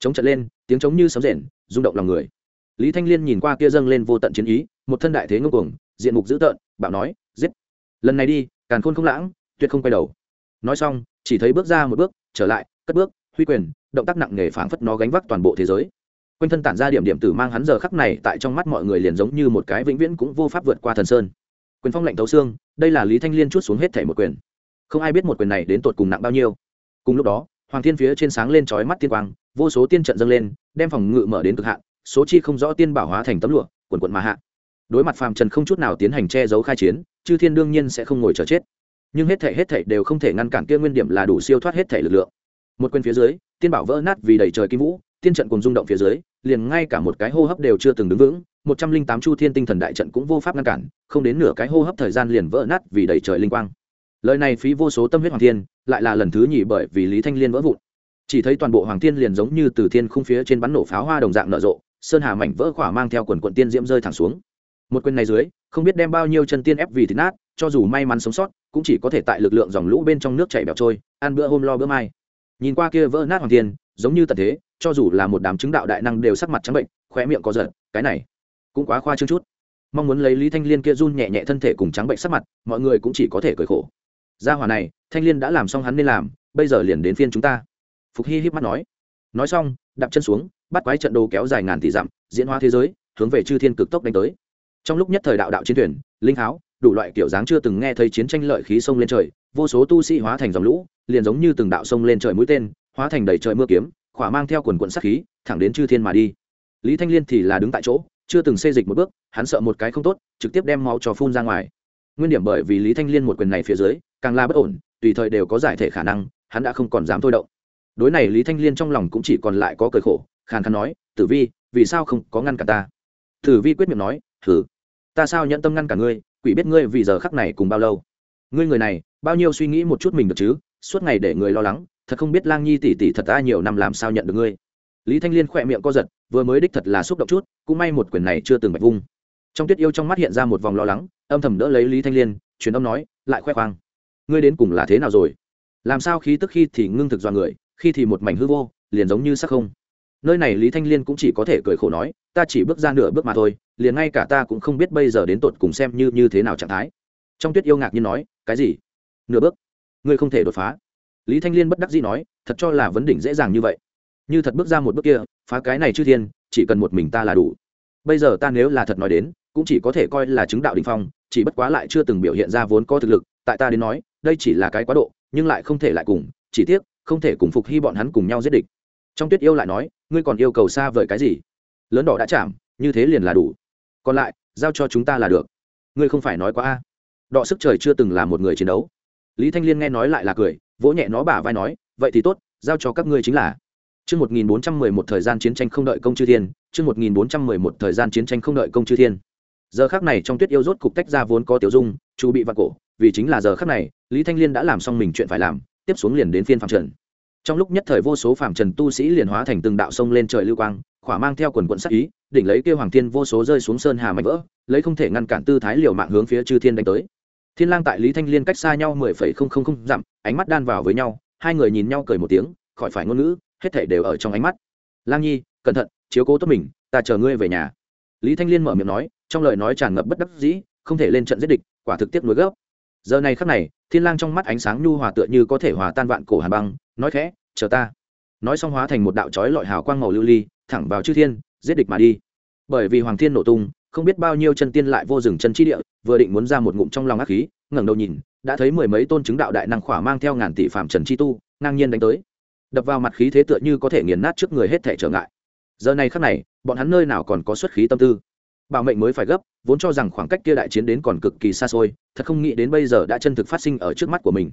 Chống trận lên, tiếng chống như sấm rền, rung động lòng người. Lý thanh liên nhìn qua kia dâng lên vô tận chiến ý, một thân đại thế ngông cuồng, diện mục dữ tợn bảo nói, giết! Lần này đi, càn khôn không lãng, tuyệt không quay đầu. Nói xong, chỉ thấy bước ra một bước, trở lại, cất bước huy quyền, động tác nặng nề phảng phất nó gánh vác toàn bộ thế giới. Quanh thân tản ra điểm điểm tử mang hắn giờ khắc này tại trong mắt mọi người liền giống như một cái vĩnh viễn cũng vô pháp vượt qua thần sơn. Quyền phong lệnh thấu xương, đây là lý thanh liên chút xuống hết thảy một quyền. Không ai biết một quyền này đến tột cùng nặng bao nhiêu. Cùng lúc đó, hoàng thiên phía trên sáng lên trói mắt tiên quang, vô số tiên trận dâng lên, đem phòng ngự mở đến cực hạn, số chi không rõ tiên bảo hóa thành tấm lụa, quần quận mà hạ. Đối mặt phàm trần không chút nào tiến hành che giấu khai chiến, chư thiên đương nhiên sẽ không ngồi chờ chết. Nhưng hết thể hết thể đều không thể ngăn cản kia nguyên điểm là đủ siêu thoát hết thể lực lượng một quyền phía dưới, tiên bảo vỡ nát vì đầy trời kim vũ, tiên trận cùng rung động phía dưới, liền ngay cả một cái hô hấp đều chưa từng đứng vững, một trăm linh tám chu thiên tinh thần đại trận cũng vô pháp ngăn cản, không đến nửa cái hô hấp thời gian liền vỡ nát vì đầy trời linh quang. Lời này phí vô số tâm huyết hoàng thiên, lại là lần thứ nhì bởi vì lý thanh liên vỡ vụn. Chỉ thấy toàn bộ hoàng thiên liền giống như từ thiên khung phía trên bắn nổ pháo hoa đồng dạng nở rộ, sơn hà mảnh vỡ khỏa mang theo quần quận tiên diễm rơi thẳng xuống. Một quyền này dưới, không biết đem bao nhiêu chân tiên ép vì thịt nát, cho dù may mắn sống sót, cũng chỉ có thể tại lực lượng dòng lũ bên trong nước chảy bẹo trôi, ăn bữa hôm lo bữa mai nhìn qua kia vỡ nát hoàng thiên, giống như tận thế, cho dù là một đám chứng đạo đại năng đều sắc mặt trắng bệnh, khóe miệng có giật cái này cũng quá khoa trương chút. Mong muốn lấy lý thanh liên kia run nhẹ nhẹ thân thể cùng trắng bệnh sắc mặt, mọi người cũng chỉ có thể cười khổ. Gia hỏa này, thanh liên đã làm xong hắn nên làm, bây giờ liền đến phiên chúng ta. Phục hy híp mắt nói. Nói xong, đạp chân xuống, bắt quái trận đồ kéo dài ngàn tỷ dặm, diễn hóa thế giới, hướng về chư thiên cực tốc đánh tới. Trong lúc nhất thời đạo đạo chiến thuyền, linh háo đủ loại kiểu dáng chưa từng nghe thấy chiến tranh lợi khí sông lên trời, vô số tu sĩ hóa thành dòng lũ, liền giống như từng đạo sông lên trời mũi tên, hóa thành đầy trời mưa kiếm, khỏa mang theo quần quận sát khí, thẳng đến chư thiên mà đi. Lý thanh liên thì là đứng tại chỗ, chưa từng xê dịch một bước, hắn sợ một cái không tốt, trực tiếp đem máu cho phun ra ngoài. Nguyên điểm bởi vì lý thanh liên một quyền này phía dưới, càng la bất ổn, tùy thời đều có giải thể khả năng, hắn đã không còn dám thôi động. Đối này lý thanh liên trong lòng cũng chỉ còn lại có cởi khổ, khàn khàn nói, tử vi, vì sao không có ngăn cả ta? Tử vi quyết miệng nói thử ta sao nhận tâm ngăn cả ngươi quỷ biết ngươi vì giờ khắc này cùng bao lâu. Ngươi người này, bao nhiêu suy nghĩ một chút mình được chứ, suốt ngày để người lo lắng, thật không biết lang nhi tỷ tỷ thật ta nhiều năm làm sao nhận được ngươi. Lý thanh liên khỏe miệng co giật, vừa mới đích thật là xúc động chút, cũng may một quyền này chưa từng bạch vung. Trong tuyết yêu trong mắt hiện ra một vòng lo lắng, âm thầm đỡ lấy lý thanh liên, truyền âm nói, lại khoe khoang. Ngươi đến cùng là thế nào rồi? Làm sao khí tức khi thì ngưng thực do người, khi thì một mảnh hư vô, liền giống như sắc không? Nơi này lý thanh liên cũng chỉ có thể cười khổ nói ta chỉ bước ra nửa bước mà thôi, liền ngay cả ta cũng không biết bây giờ đến tột cùng xem như như thế nào trạng thái. Trong tuyết yêu ngạc nhiên nói, cái gì? Nửa bước? Ngươi không thể đột phá. Lý thanh liên bất đắc dĩ nói, thật cho là vấn đỉnh dễ dàng như vậy. Như thật bước ra một bước kia, phá cái này chư thiên, chỉ cần một mình ta là đủ. Bây giờ ta nếu là thật nói đến, cũng chỉ có thể coi là chứng đạo đình phong, chỉ bất quá lại chưa từng biểu hiện ra vốn có thực lực, tại ta đến nói, đây chỉ là cái quá độ, nhưng lại không thể lại cùng, chỉ tiếc, không thể cùng phục hy bọn hắn cùng nhau giết địch. Trong tuyết yêu lại nói, ngươi còn yêu cầu xa vời cái gì? Lớn đỏ đã chạm như thế liền là đủ. Còn lại giao cho chúng ta là được. Ngươi không phải nói quá a. Đọ sức trời chưa từng là một người chiến đấu. Lý thanh liên nghe nói lại là cười vỗ nhẹ nó bả vai nói vậy thì tốt giao cho các ngươi chính là. Chương 1411 thời gian chiến tranh không đợi công chư thiên, chương 1411 thời gian chiến tranh không đợi công chư thiên. Giờ khắc này trong tuyết yêu rốt cục tách ra vốn có tiểu dung, chu bị vặn cổ, vì chính là giờ khắc này, Lý Thanh Liên đã làm xong mình chuyện phải làm, tiếp xuống liền đến phiên phàm trần. Trong lúc nhất thời vô số phàm trần tu sĩ liền hóa thành từng đạo sông lên trời lưu quang, khỏa mang theo quần quần sát ý, đỉnh lấy kêu hoàng thiên vô số rơi xuống sơn hà mạnh vỡ, lấy không thể ngăn cản tư thái liều mạng hướng phía chư thiên đánh tới. Thiên Lang tại Lý Thanh Liên cách xa nhau 10.000 dặm, ánh mắt đan vào với nhau, hai người nhìn nhau cười một tiếng, khỏi phải ngôn ngữ, hết thảy đều ở trong ánh mắt. Lang nhi cẩn thận chiếu cố tốt mình ta chờ ngươi về nhà. Lý thanh liên mở miệng nói trong lời nói tràn ngập bất đắc dĩ không thể lên trận giết địch quả thực tiếp nối gấp. Giờ này khắc này thiên lang trong mắt ánh sáng nhu hòa tựa như có thể hòa tan vạn cổ hàn băng nói khẽ chờ ta nói xong hóa thành một đạo chói lọi hào quang màu lưu ly, thẳng vào chư thiên, giết địch mà đi. Bởi vì hoàng thiên nổ tung, không biết bao nhiêu chân tiên lại vô dừng chân chi địa, vừa định muốn ra một ngụm trong lòng ác khí, ngẩng đầu nhìn, đã thấy mười mấy tôn chứng đạo đại năng khỏa mang theo ngàn tỷ phạm trần chi tu, ngang nhiên đánh tới. Đập vào mặt khí thế tựa như có thể nghiền nát trước người hết thể trở ngại. Giờ này khắc này, bọn hắn nơi nào còn có xuất khí tâm tư? Bảo mệnh mới phải gấp, vốn cho rằng khoảng cách kia đại chiến đến còn cực kỳ xa xôi, thật không nghĩ đến bây giờ đã chân thực phát sinh ở trước mắt của mình.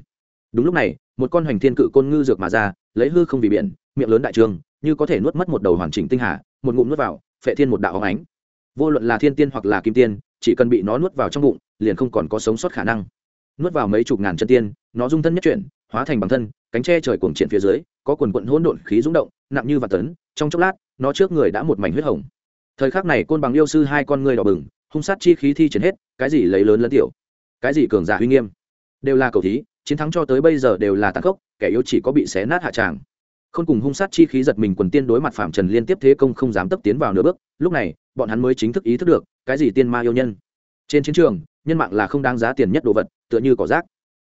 Đúng lúc này, một con hoành thiên cự côn ngư dược mà ra lấy hư không vì biển, miệng lớn đại trường, như có thể nuốt mất một đầu hoàn chỉnh tinh hà, một ngụm nuốt vào, phệ thiên một đạo hóng ánh. Vô luận là thiên tiên hoặc là kim tiên, chỉ cần bị nó nuốt vào trong bụng, liền không còn có sống sót khả năng. Nuốt vào mấy chục ngàn chân tiên, nó dung thân nhất chuyển, hóa thành bằng thân, cánh tre trời cuồng triển phía dưới, có quần quận hỗn độn khí rung động, nặng như vạn tấn, trong chốc lát, nó trước người đã một mảnh huyết hồng. Thời khắc này côn bằng yêu sư hai con người đỏ bừng, hung sát chi khí thi triển hết, cái gì lấy lớn lẫn tiểu, cái gì cường giả uy nghiêm, đều là cầu thí chiến thắng cho tới bây giờ đều là tàn khốc, kẻ yếu chỉ có bị xé nát hạ tràng. Không cùng hung sát chi khí giật mình quần tiên đối mặt phạm trần liên tiếp thế công không dám tấp tiến vào nửa bước, lúc này, bọn hắn mới chính thức ý thức được, cái gì tiên ma yêu nhân. Trên chiến trường, nhân mạng là không đáng giá tiền nhất đồ vật, tựa như cỏ rác.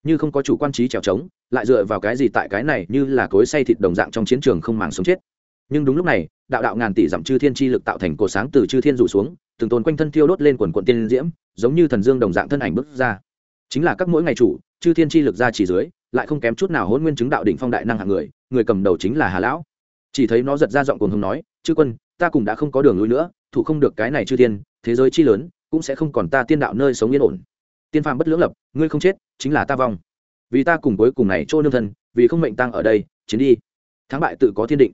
Như không có chủ quan trí trèo trống, lại dựa vào cái gì tại cái này như là cối say thịt đồng dạng trong chiến trường không màng sống chết. Nhưng đúng lúc này, đạo đạo ngàn tỷ dặm chư thiên chi lực tạo thành cổ sáng từ chư thiên rủ xuống, từng tồn quanh thân thiêu đốt lên quần quận tiên diễm, giống như thần dương đồng dạng thân ảnh bước ra chính là các mỗi ngày chủ, chư thiên chi lực ra chỉ dưới, lại không kém chút nào hôn nguyên chứng đạo đỉnh phong đại năng hạng người người cầm đầu chính là hà lão. Chỉ thấy nó giật ra giọng cùng hùng nói, chư quân, ta cùng đã không có đường lui nữa, thủ không được cái này chư thiên, thế giới chi lớn, cũng sẽ không còn ta tiên đạo nơi sống yên ổn. Tiên phàm bất lưỡng lập, ngươi không chết, chính là ta vong. Vì ta cùng cuối cùng này trôi nương thân, vì không mệnh tăng ở đây, chiến đi. Thắng bại tự có thiên định.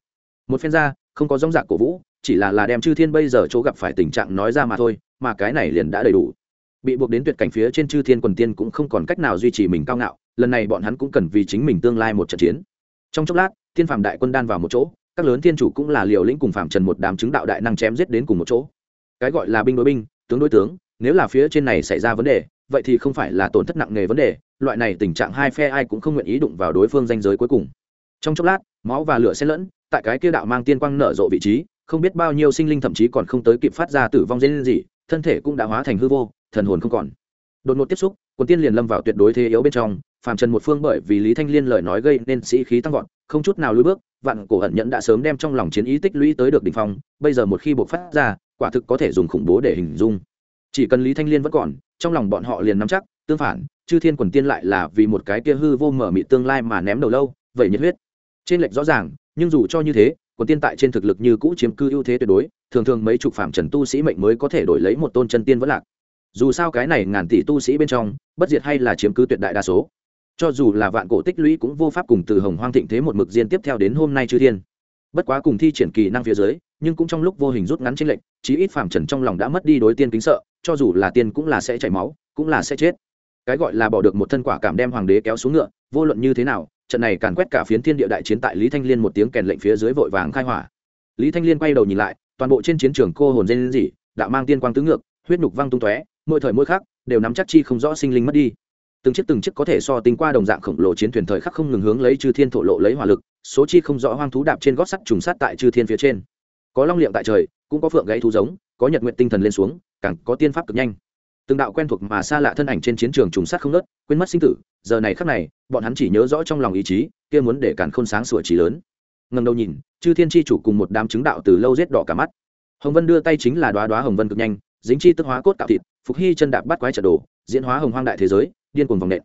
Một phen ra, không có rong dạng cổ vũ, chỉ là là đem chư thiên bây giờ chỗ gặp phải tình trạng nói ra mà thôi, mà cái này liền đã đầy đủ bị buộc đến tuyệt cảnh phía trên chư thiên quần tiên cũng không còn cách nào duy trì mình cao ngạo, lần này bọn hắn cũng cần vì chính mình tương lai một trận chiến. Trong chốc lát, thiên phạm đại quân đan vào một chỗ, các lớn thiên chủ cũng là liều lĩnh cùng phạm trần một đám chứng đạo đại năng chém giết đến cùng một chỗ. Cái gọi là binh đối binh, tướng đối tướng, nếu là phía trên này xảy ra vấn đề, vậy thì không phải là tổn thất nặng nề vấn đề, loại này tình trạng hai phe ai cũng không nguyện ý đụng vào đối phương danh giới cuối cùng. Trong chốc lát, máu và lửa xen lẫn, tại cái kia đạo mang tiên quang nở rộ vị trí, không biết bao nhiêu sinh linh thậm chí còn không tới kịp phát ra tử vong dây gì, thân thể cũng đã hóa thành hư vô thần hồn không còn. Đột ngột tiếp xúc quân tiên liền lâm vào tuyệt đối thế yếu bên trong, phàm trần một phương bởi vì lý thanh liên lời nói gây nên sĩ khí tăng vọt, không chút nào lùi bước, vạn cổ hận nhẫn đã sớm đem trong lòng chiến ý tích lũy tới được đỉnh phong, bây giờ một khi buộc phát ra, quả thực có thể dùng khủng bố để hình dung. Chỉ cần lý thanh liên vẫn còn, trong lòng bọn họ liền nắm chắc, tương phản, chư thiên quần tiên lại là vì một cái kia hư vô mở mị tương lai mà ném đầu lâu, vậy nhiệt huyết. Trên lệch rõ ràng, nhưng dù cho như thế, quần tiên tại trên thực lực như cũ chiếm cư ưu thế tuyệt đối, thường thường mấy chục phạm trần tu sĩ mệnh mới có thể đổi lấy một tôn chân tiên vẫn lạc dù sao cái này ngàn tỷ tu sĩ bên trong bất diệt hay là chiếm cứ tuyệt đại đa số. Cho dù là vạn cổ tích lũy cũng vô pháp cùng từ hồng hoang thịnh thế một mực diên tiếp theo đến hôm nay chư thiên. Bất quá cùng thi triển kỳ năng phía dưới nhưng cũng trong lúc vô hình rút ngắn trên lệnh chí ít phạm trần trong lòng đã mất đi đối tiên kính sợ cho dù là tiên cũng là sẽ chảy máu cũng là sẽ chết. Cái gọi là bỏ được một thân quả cảm đem hoàng đế kéo xuống ngựa vô luận như thế nào trận này càn quét cả phiến thiên địa đại chiến tại lý thanh liên một tiếng kèn lệnh phía dưới vội vàng khai hỏa. Lý thanh liên quay đầu nhìn lại toàn bộ trên chiến trường cô hồn dên gì, đạo mang tiên quang tứ ngược huyết nhục văng tung tóe mỗi thời mỗi khác đều nắm chắc chi không rõ sinh linh mất đi. Từng chiếc từng chiếc có thể so tính qua đồng dạng khổng lồ chiến thuyền thời khắc không ngừng hướng lấy chư thiên thổ lộ lấy hỏa lực, số chi không rõ hoang thú đạp trên gót sắt trùng sát tại chư thiên phía trên. Có long liệm tại trời, cũng có phượng gãy thú giống, có nhật nguyện tinh thần lên xuống, càng có tiên pháp cực nhanh. Từng đạo quen thuộc mà xa lạ thân ảnh trên chiến trường trùng sát không nớt quên mất sinh tử, giờ này khắc này, bọn hắn chỉ nhớ rõ trong lòng ý chí, kia muốn để càn khôn sáng sủa trí lớn. Ngần đầu nhìn, chư thiên tri chủ cùng một đám chứng đạo từ lâu rét đỏ cả mắt. Hồng vân đưa tay chính là đoá đoá hồng vân cực nhanh dính chi tức hóa cốt cạo thịt, phục hy chân đạp bắt quái trận đồ, diễn hóa hồng hoang đại thế giới, điên cuồng vòng nện.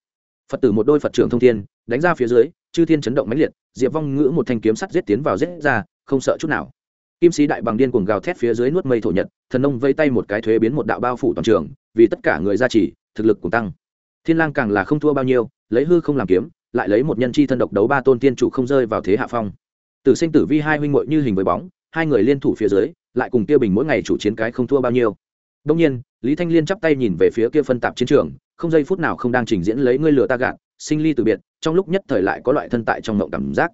Phật tử một đôi phật trưởng thông thiên, đánh ra phía dưới, chư thiên chấn động mãnh liệt, diệp vong ngữ một thanh kiếm sắt giết tiến vào giết ra, không sợ chút nào. Kim sĩ đại bằng điên cuồng gào thét phía dưới nuốt mây thổ nhật, thần nông vây tay một cái thuế biến một đạo bao phủ toàn trường, vì tất cả người gia trì, thực lực cùng tăng. Thiên lang càng là không thua bao nhiêu, lấy hư không làm kiếm, lại lấy một nhân chi thân độc đấu ba tôn tiên chủ không rơi vào thế hạ phong. Tử sinh tử vi hai huynh muội như hình với bóng, hai người liên thủ phía dưới, lại cùng tiêu bình mỗi ngày chủ chiến cái không thua bao nhiêu đông nhiên, lý thanh liên chắp tay nhìn về phía kia phân tạp chiến trường, không giây phút nào không đang trình diễn lấy ngươi lừa ta gạt, sinh ly từ biệt, trong lúc nhất thời lại có loại thân tại trong ngộng cảm giác.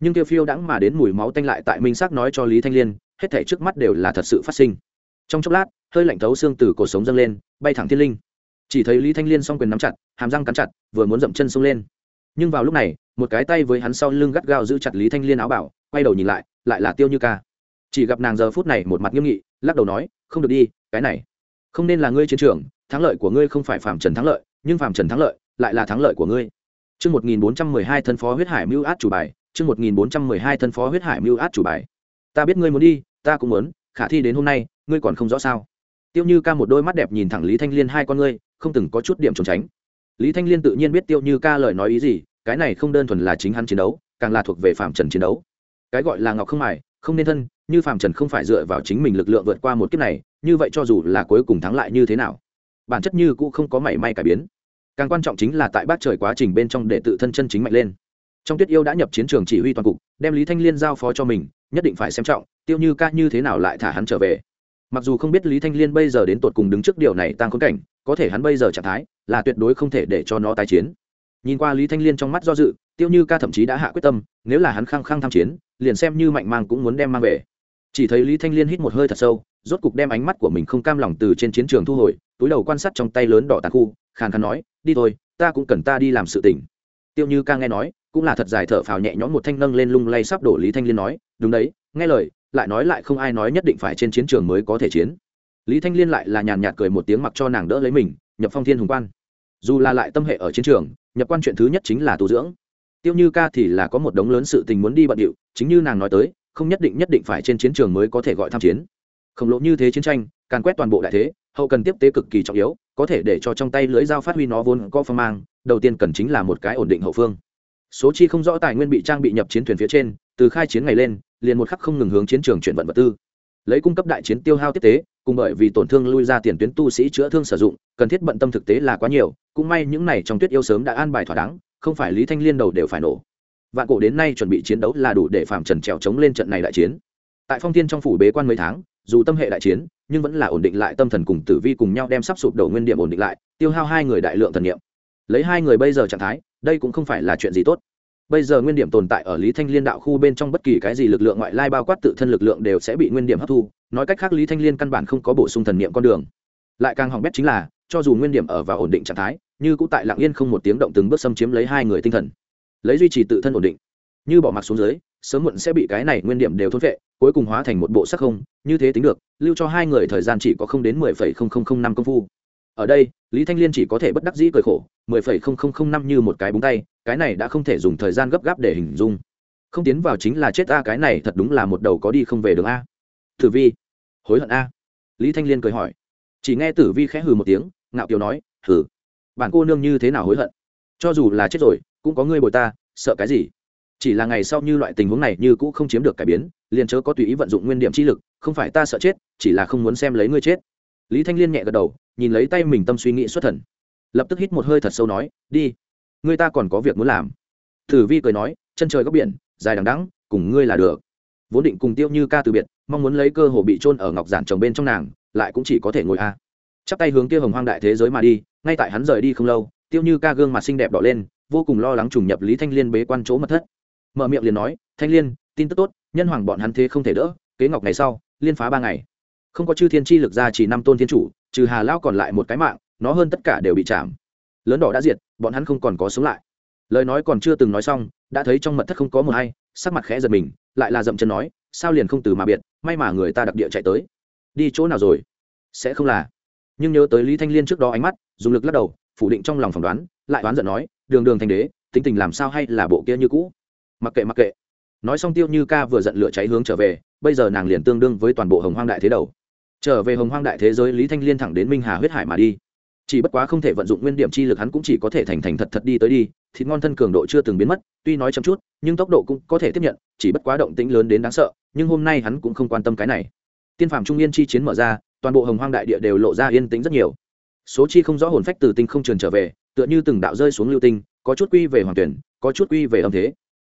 Nhưng kia phiêu đãng mà đến mùi máu tanh lại tại minh xác nói cho lý thanh liên, hết thảy trước mắt đều là thật sự phát sinh. Trong chốc lát, hơi lạnh thấu xương từ cổ sống dâng lên, bay thẳng thiên linh. Chỉ thấy lý thanh liên song quyền nắm chặt, hàm răng cắn chặt, vừa muốn dậm chân xông lên. Nhưng vào lúc này, một cái tay với hắn sau lưng gắt gao giữ chặt lý thanh liên áo bảo, quay đầu nhìn lại lại là tiêu như ca. Chỉ gặp nàng giờ phút này một mặt nghiêm nghị, lắc đầu nói, không được đi cái này không nên là ngươi chiến trường thắng lợi của ngươi không phải phạm trần thắng lợi nhưng phạm trần thắng lợi lại là thắng lợi của ngươi Trước 1412 thân phó huyết hải mưu át chủ bài, trước 1412 thân phó huyết hải mưu át chủ bài. Ta biết ngươi muốn đi, ta cũng muốn, khả thi đến hôm nay, ngươi còn không rõ sao? Tiêu Như ca một đôi mắt đẹp nhìn thẳng Lý Thanh Liên hai con ngươi, không từng có chút điểm trốn tránh. Lý Thanh Liên tự nhiên biết Tiêu Như ca lời nói ý gì, cái này không đơn thuần là chính hắn chiến đấu, càng là thuộc về phạm trần chiến đấu. Cái gọi là ngọc không mài, không nên thân, như phạm trần không phải dựa vào chính mình lực lượng vượt qua một kiếp này, như vậy cho dù là cuối cùng thắng lại như thế nào, bản chất như cũng không có mảy may cải biến. Càng quan trọng chính là tại bát trời quá trình bên trong để tự thân chân chính mạnh lên. Trong tuyết yêu đã nhập chiến trường chỉ huy toàn cục đem lý thanh liên giao phó cho mình nhất định phải xem trọng tiêu như ca như thế nào lại thả hắn trở về. Mặc dù không biết lý thanh liên bây giờ đến tột cùng đứng trước điều này tăng khốn cảnh có thể hắn bây giờ trạng thái là tuyệt đối không thể để cho nó tái chiến. Nhìn qua lý thanh liên trong mắt do dự tiêu như ca thậm chí đã hạ quyết tâm nếu là hắn khăng khăng tham chiến liền xem như mạnh mang cũng muốn đem mang về chỉ thấy lý thanh liên hít một hơi thật sâu, rốt cục đem ánh mắt của mình không cam lòng từ trên chiến trường thu hồi, túi đầu quan sát trong tay lớn đỏ tàn khu, khàn khàn nói, đi thôi, ta cũng cần ta đi làm sự tỉnh tiêu như ca nghe nói, cũng là thật dài thở phào nhẹ nhõm một thanh nâng lên lung lay sắp đổ lý thanh liên nói, đúng đấy, nghe lời, lại nói lại không ai nói nhất định phải trên chiến trường mới có thể chiến. Lý thanh liên lại là nhàn nhạt cười một tiếng mặc cho nàng đỡ lấy mình, nhập phong thiên hùng quan. Dù là lại tâm hệ ở chiến trường, nhập quan chuyện thứ nhất chính là tu dưỡng. Tiêu như ca thì là có một đống lớn sự tình muốn đi bận điệu, chính như nàng nói tới không nhất định nhất định phải trên chiến trường mới có thể gọi tham chiến. Khổng lồ như thế chiến tranh, càn quét toàn bộ đại thế, hậu cần tiếp tế cực kỳ trọng yếu, có thể để cho trong tay lưỡi dao phát huy nó vốn có phong mang, đầu tiên cần chính là một cái ổn định hậu phương. Số chi không rõ tài nguyên bị trang bị nhập chiến thuyền phía trên, từ khai chiến ngày lên, liền một khắc không ngừng hướng chiến trường chuyển vận vật tư. Lấy cung cấp đại chiến tiêu hao tiếp tế, cùng bởi vì tổn thương lui ra tiền tuyến tu sĩ chữa thương sử dụng, cần thiết bận tâm thực tế là quá nhiều, cũng may những này trong tuyết yêu sớm đã an bài thỏa đáng, không phải lý thanh liên đầu đều phải nổ vạn cổ đến nay chuẩn bị chiến đấu là đủ để phạm trần trèo chống lên trận này đại chiến. Tại phong thiên trong phủ bế quan mấy tháng, dù tâm hệ đại chiến, nhưng vẫn là ổn định lại tâm thần cùng tử vi cùng nhau đem sắp sụp đổ nguyên điểm ổn định lại, tiêu hao hai người đại lượng thần niệm. Lấy hai người bây giờ trạng thái, đây cũng không phải là chuyện gì tốt. Bây giờ nguyên điểm tồn tại ở lý thanh liên đạo khu bên trong bất kỳ cái gì lực lượng ngoại lai bao quát tự thân lực lượng đều sẽ bị nguyên điểm hấp thu, nói cách khác lý thanh liên căn bản không có bổ sung thần niệm con đường. Lại càng hỏng bét chính là, cho dù nguyên điểm ở vào ổn định trạng thái, như cũng tại lặng yên không một tiếng động từng bước xâm chiếm lấy hai người tinh thần lấy duy trì tự thân ổn định. Như bỏ mặc xuống dưới, sớm muộn sẽ bị cái này nguyên điểm đều thôn vệ cuối cùng hóa thành một bộ sắc không, như thế tính được, lưu cho hai người thời gian chỉ có không đến mười phẩy không không không năm công phu. Ở đây, lý thanh liên chỉ có thể bất đắc dĩ cười khổ, mười phẩy không không không năm như một cái búng tay, cái này đã không thể dùng thời gian gấp gáp để hình dung. Không tiến vào chính là chết a, cái này thật đúng là một đầu có đi không về đường a. Tử vi, hối hận a. Lý thanh liên cười hỏi. Chỉ nghe tử vi khẽ hừ một tiếng, ngạo kiều nói, hừ, bản cô nương như thế nào hối hận? Cho dù là chết rồi cũng có ngươi bồi ta, sợ cái gì? Chỉ là ngày sau như loại tình huống này như cũ không chiếm được cải biến, liền chớ có tùy ý vận dụng nguyên điểm chi lực, không phải ta sợ chết, chỉ là không muốn xem lấy ngươi chết. Lý thanh liên nhẹ gật đầu, nhìn lấy tay mình tâm suy nghĩ xuất thần. Lập tức hít một hơi thật sâu nói, đi, ngươi ta còn có việc muốn làm. Thử vi cười nói, chân trời góc biển, dài đằng đắng cùng ngươi là được. Vốn định cùng tiêu như ca từ biệt, mong muốn lấy cơ hồ bị trôn ở ngọc giản chồng bên trong nàng, lại cũng chỉ có thể ngồi a. Chắp tay hướng kia hồng hoang đại thế giới mà đi, ngay tại hắn rời đi không lâu, tiêu như ca gương mặt xinh đẹp đỏ lên vô cùng lo lắng trùng nhập lý thanh liên bế quan chỗ mật thất. Mở miệng liền nói, thanh liên, tin tức tốt, nhân hoàng bọn hắn thế không thể đỡ, kế ngọc ngày sau, liên phá ba ngày. Không có chư thiên chi lực ra chỉ năm tôn thiên chủ, trừ hà lao còn lại một cái mạng, nó hơn tất cả đều bị chạm. Lớn đỏ đã diệt, bọn hắn không còn có sống lại. Lời nói còn chưa từng nói xong, đã thấy trong mật thất không có một hay sắc mặt khẽ giật mình, lại là dậm chân nói, sao liền không từ mà biệt, may mà người ta đặc địa chạy tới. Đi chỗ nào rồi? Sẽ không là. Nhưng nhớ tới lý thanh liên trước đó ánh mắt, dùng lực lắc đầu, phủ định trong lòng phỏng đoán lại oán giận nói, đường đường thành đế, tính tình làm sao hay là bộ kia như cũ? Mặc kệ mặc kệ. Nói xong tiêu như ca vừa giận lửa cháy hướng trở về, bây giờ nàng liền tương đương với toàn bộ hồng hoang đại thế đầu. Trở về hồng hoang đại thế giới, lý thanh liên thẳng đến minh hà huyết hải mà đi. Chỉ bất quá không thể vận dụng nguyên điểm chi lực hắn cũng chỉ có thể thành thành thật thật đi tới đi, thịt ngon thân cường độ chưa từng biến mất, tuy nói chậm chút, nhưng tốc độ cũng có thể tiếp nhận, chỉ bất quá động tĩnh lớn đến đáng sợ, nhưng hôm nay hắn cũng không quan tâm cái này. Tiên phạm trung yên chi chiến mở ra, toàn bộ hồng hoang đại địa đều lộ ra yên tĩnh rất nhiều. Số chi không rõ hồn phách từ tinh không trường trở về tựa như từng đạo rơi xuống lưu tinh, có chút quy về hoàng tuyển, có chút quy về âm thế.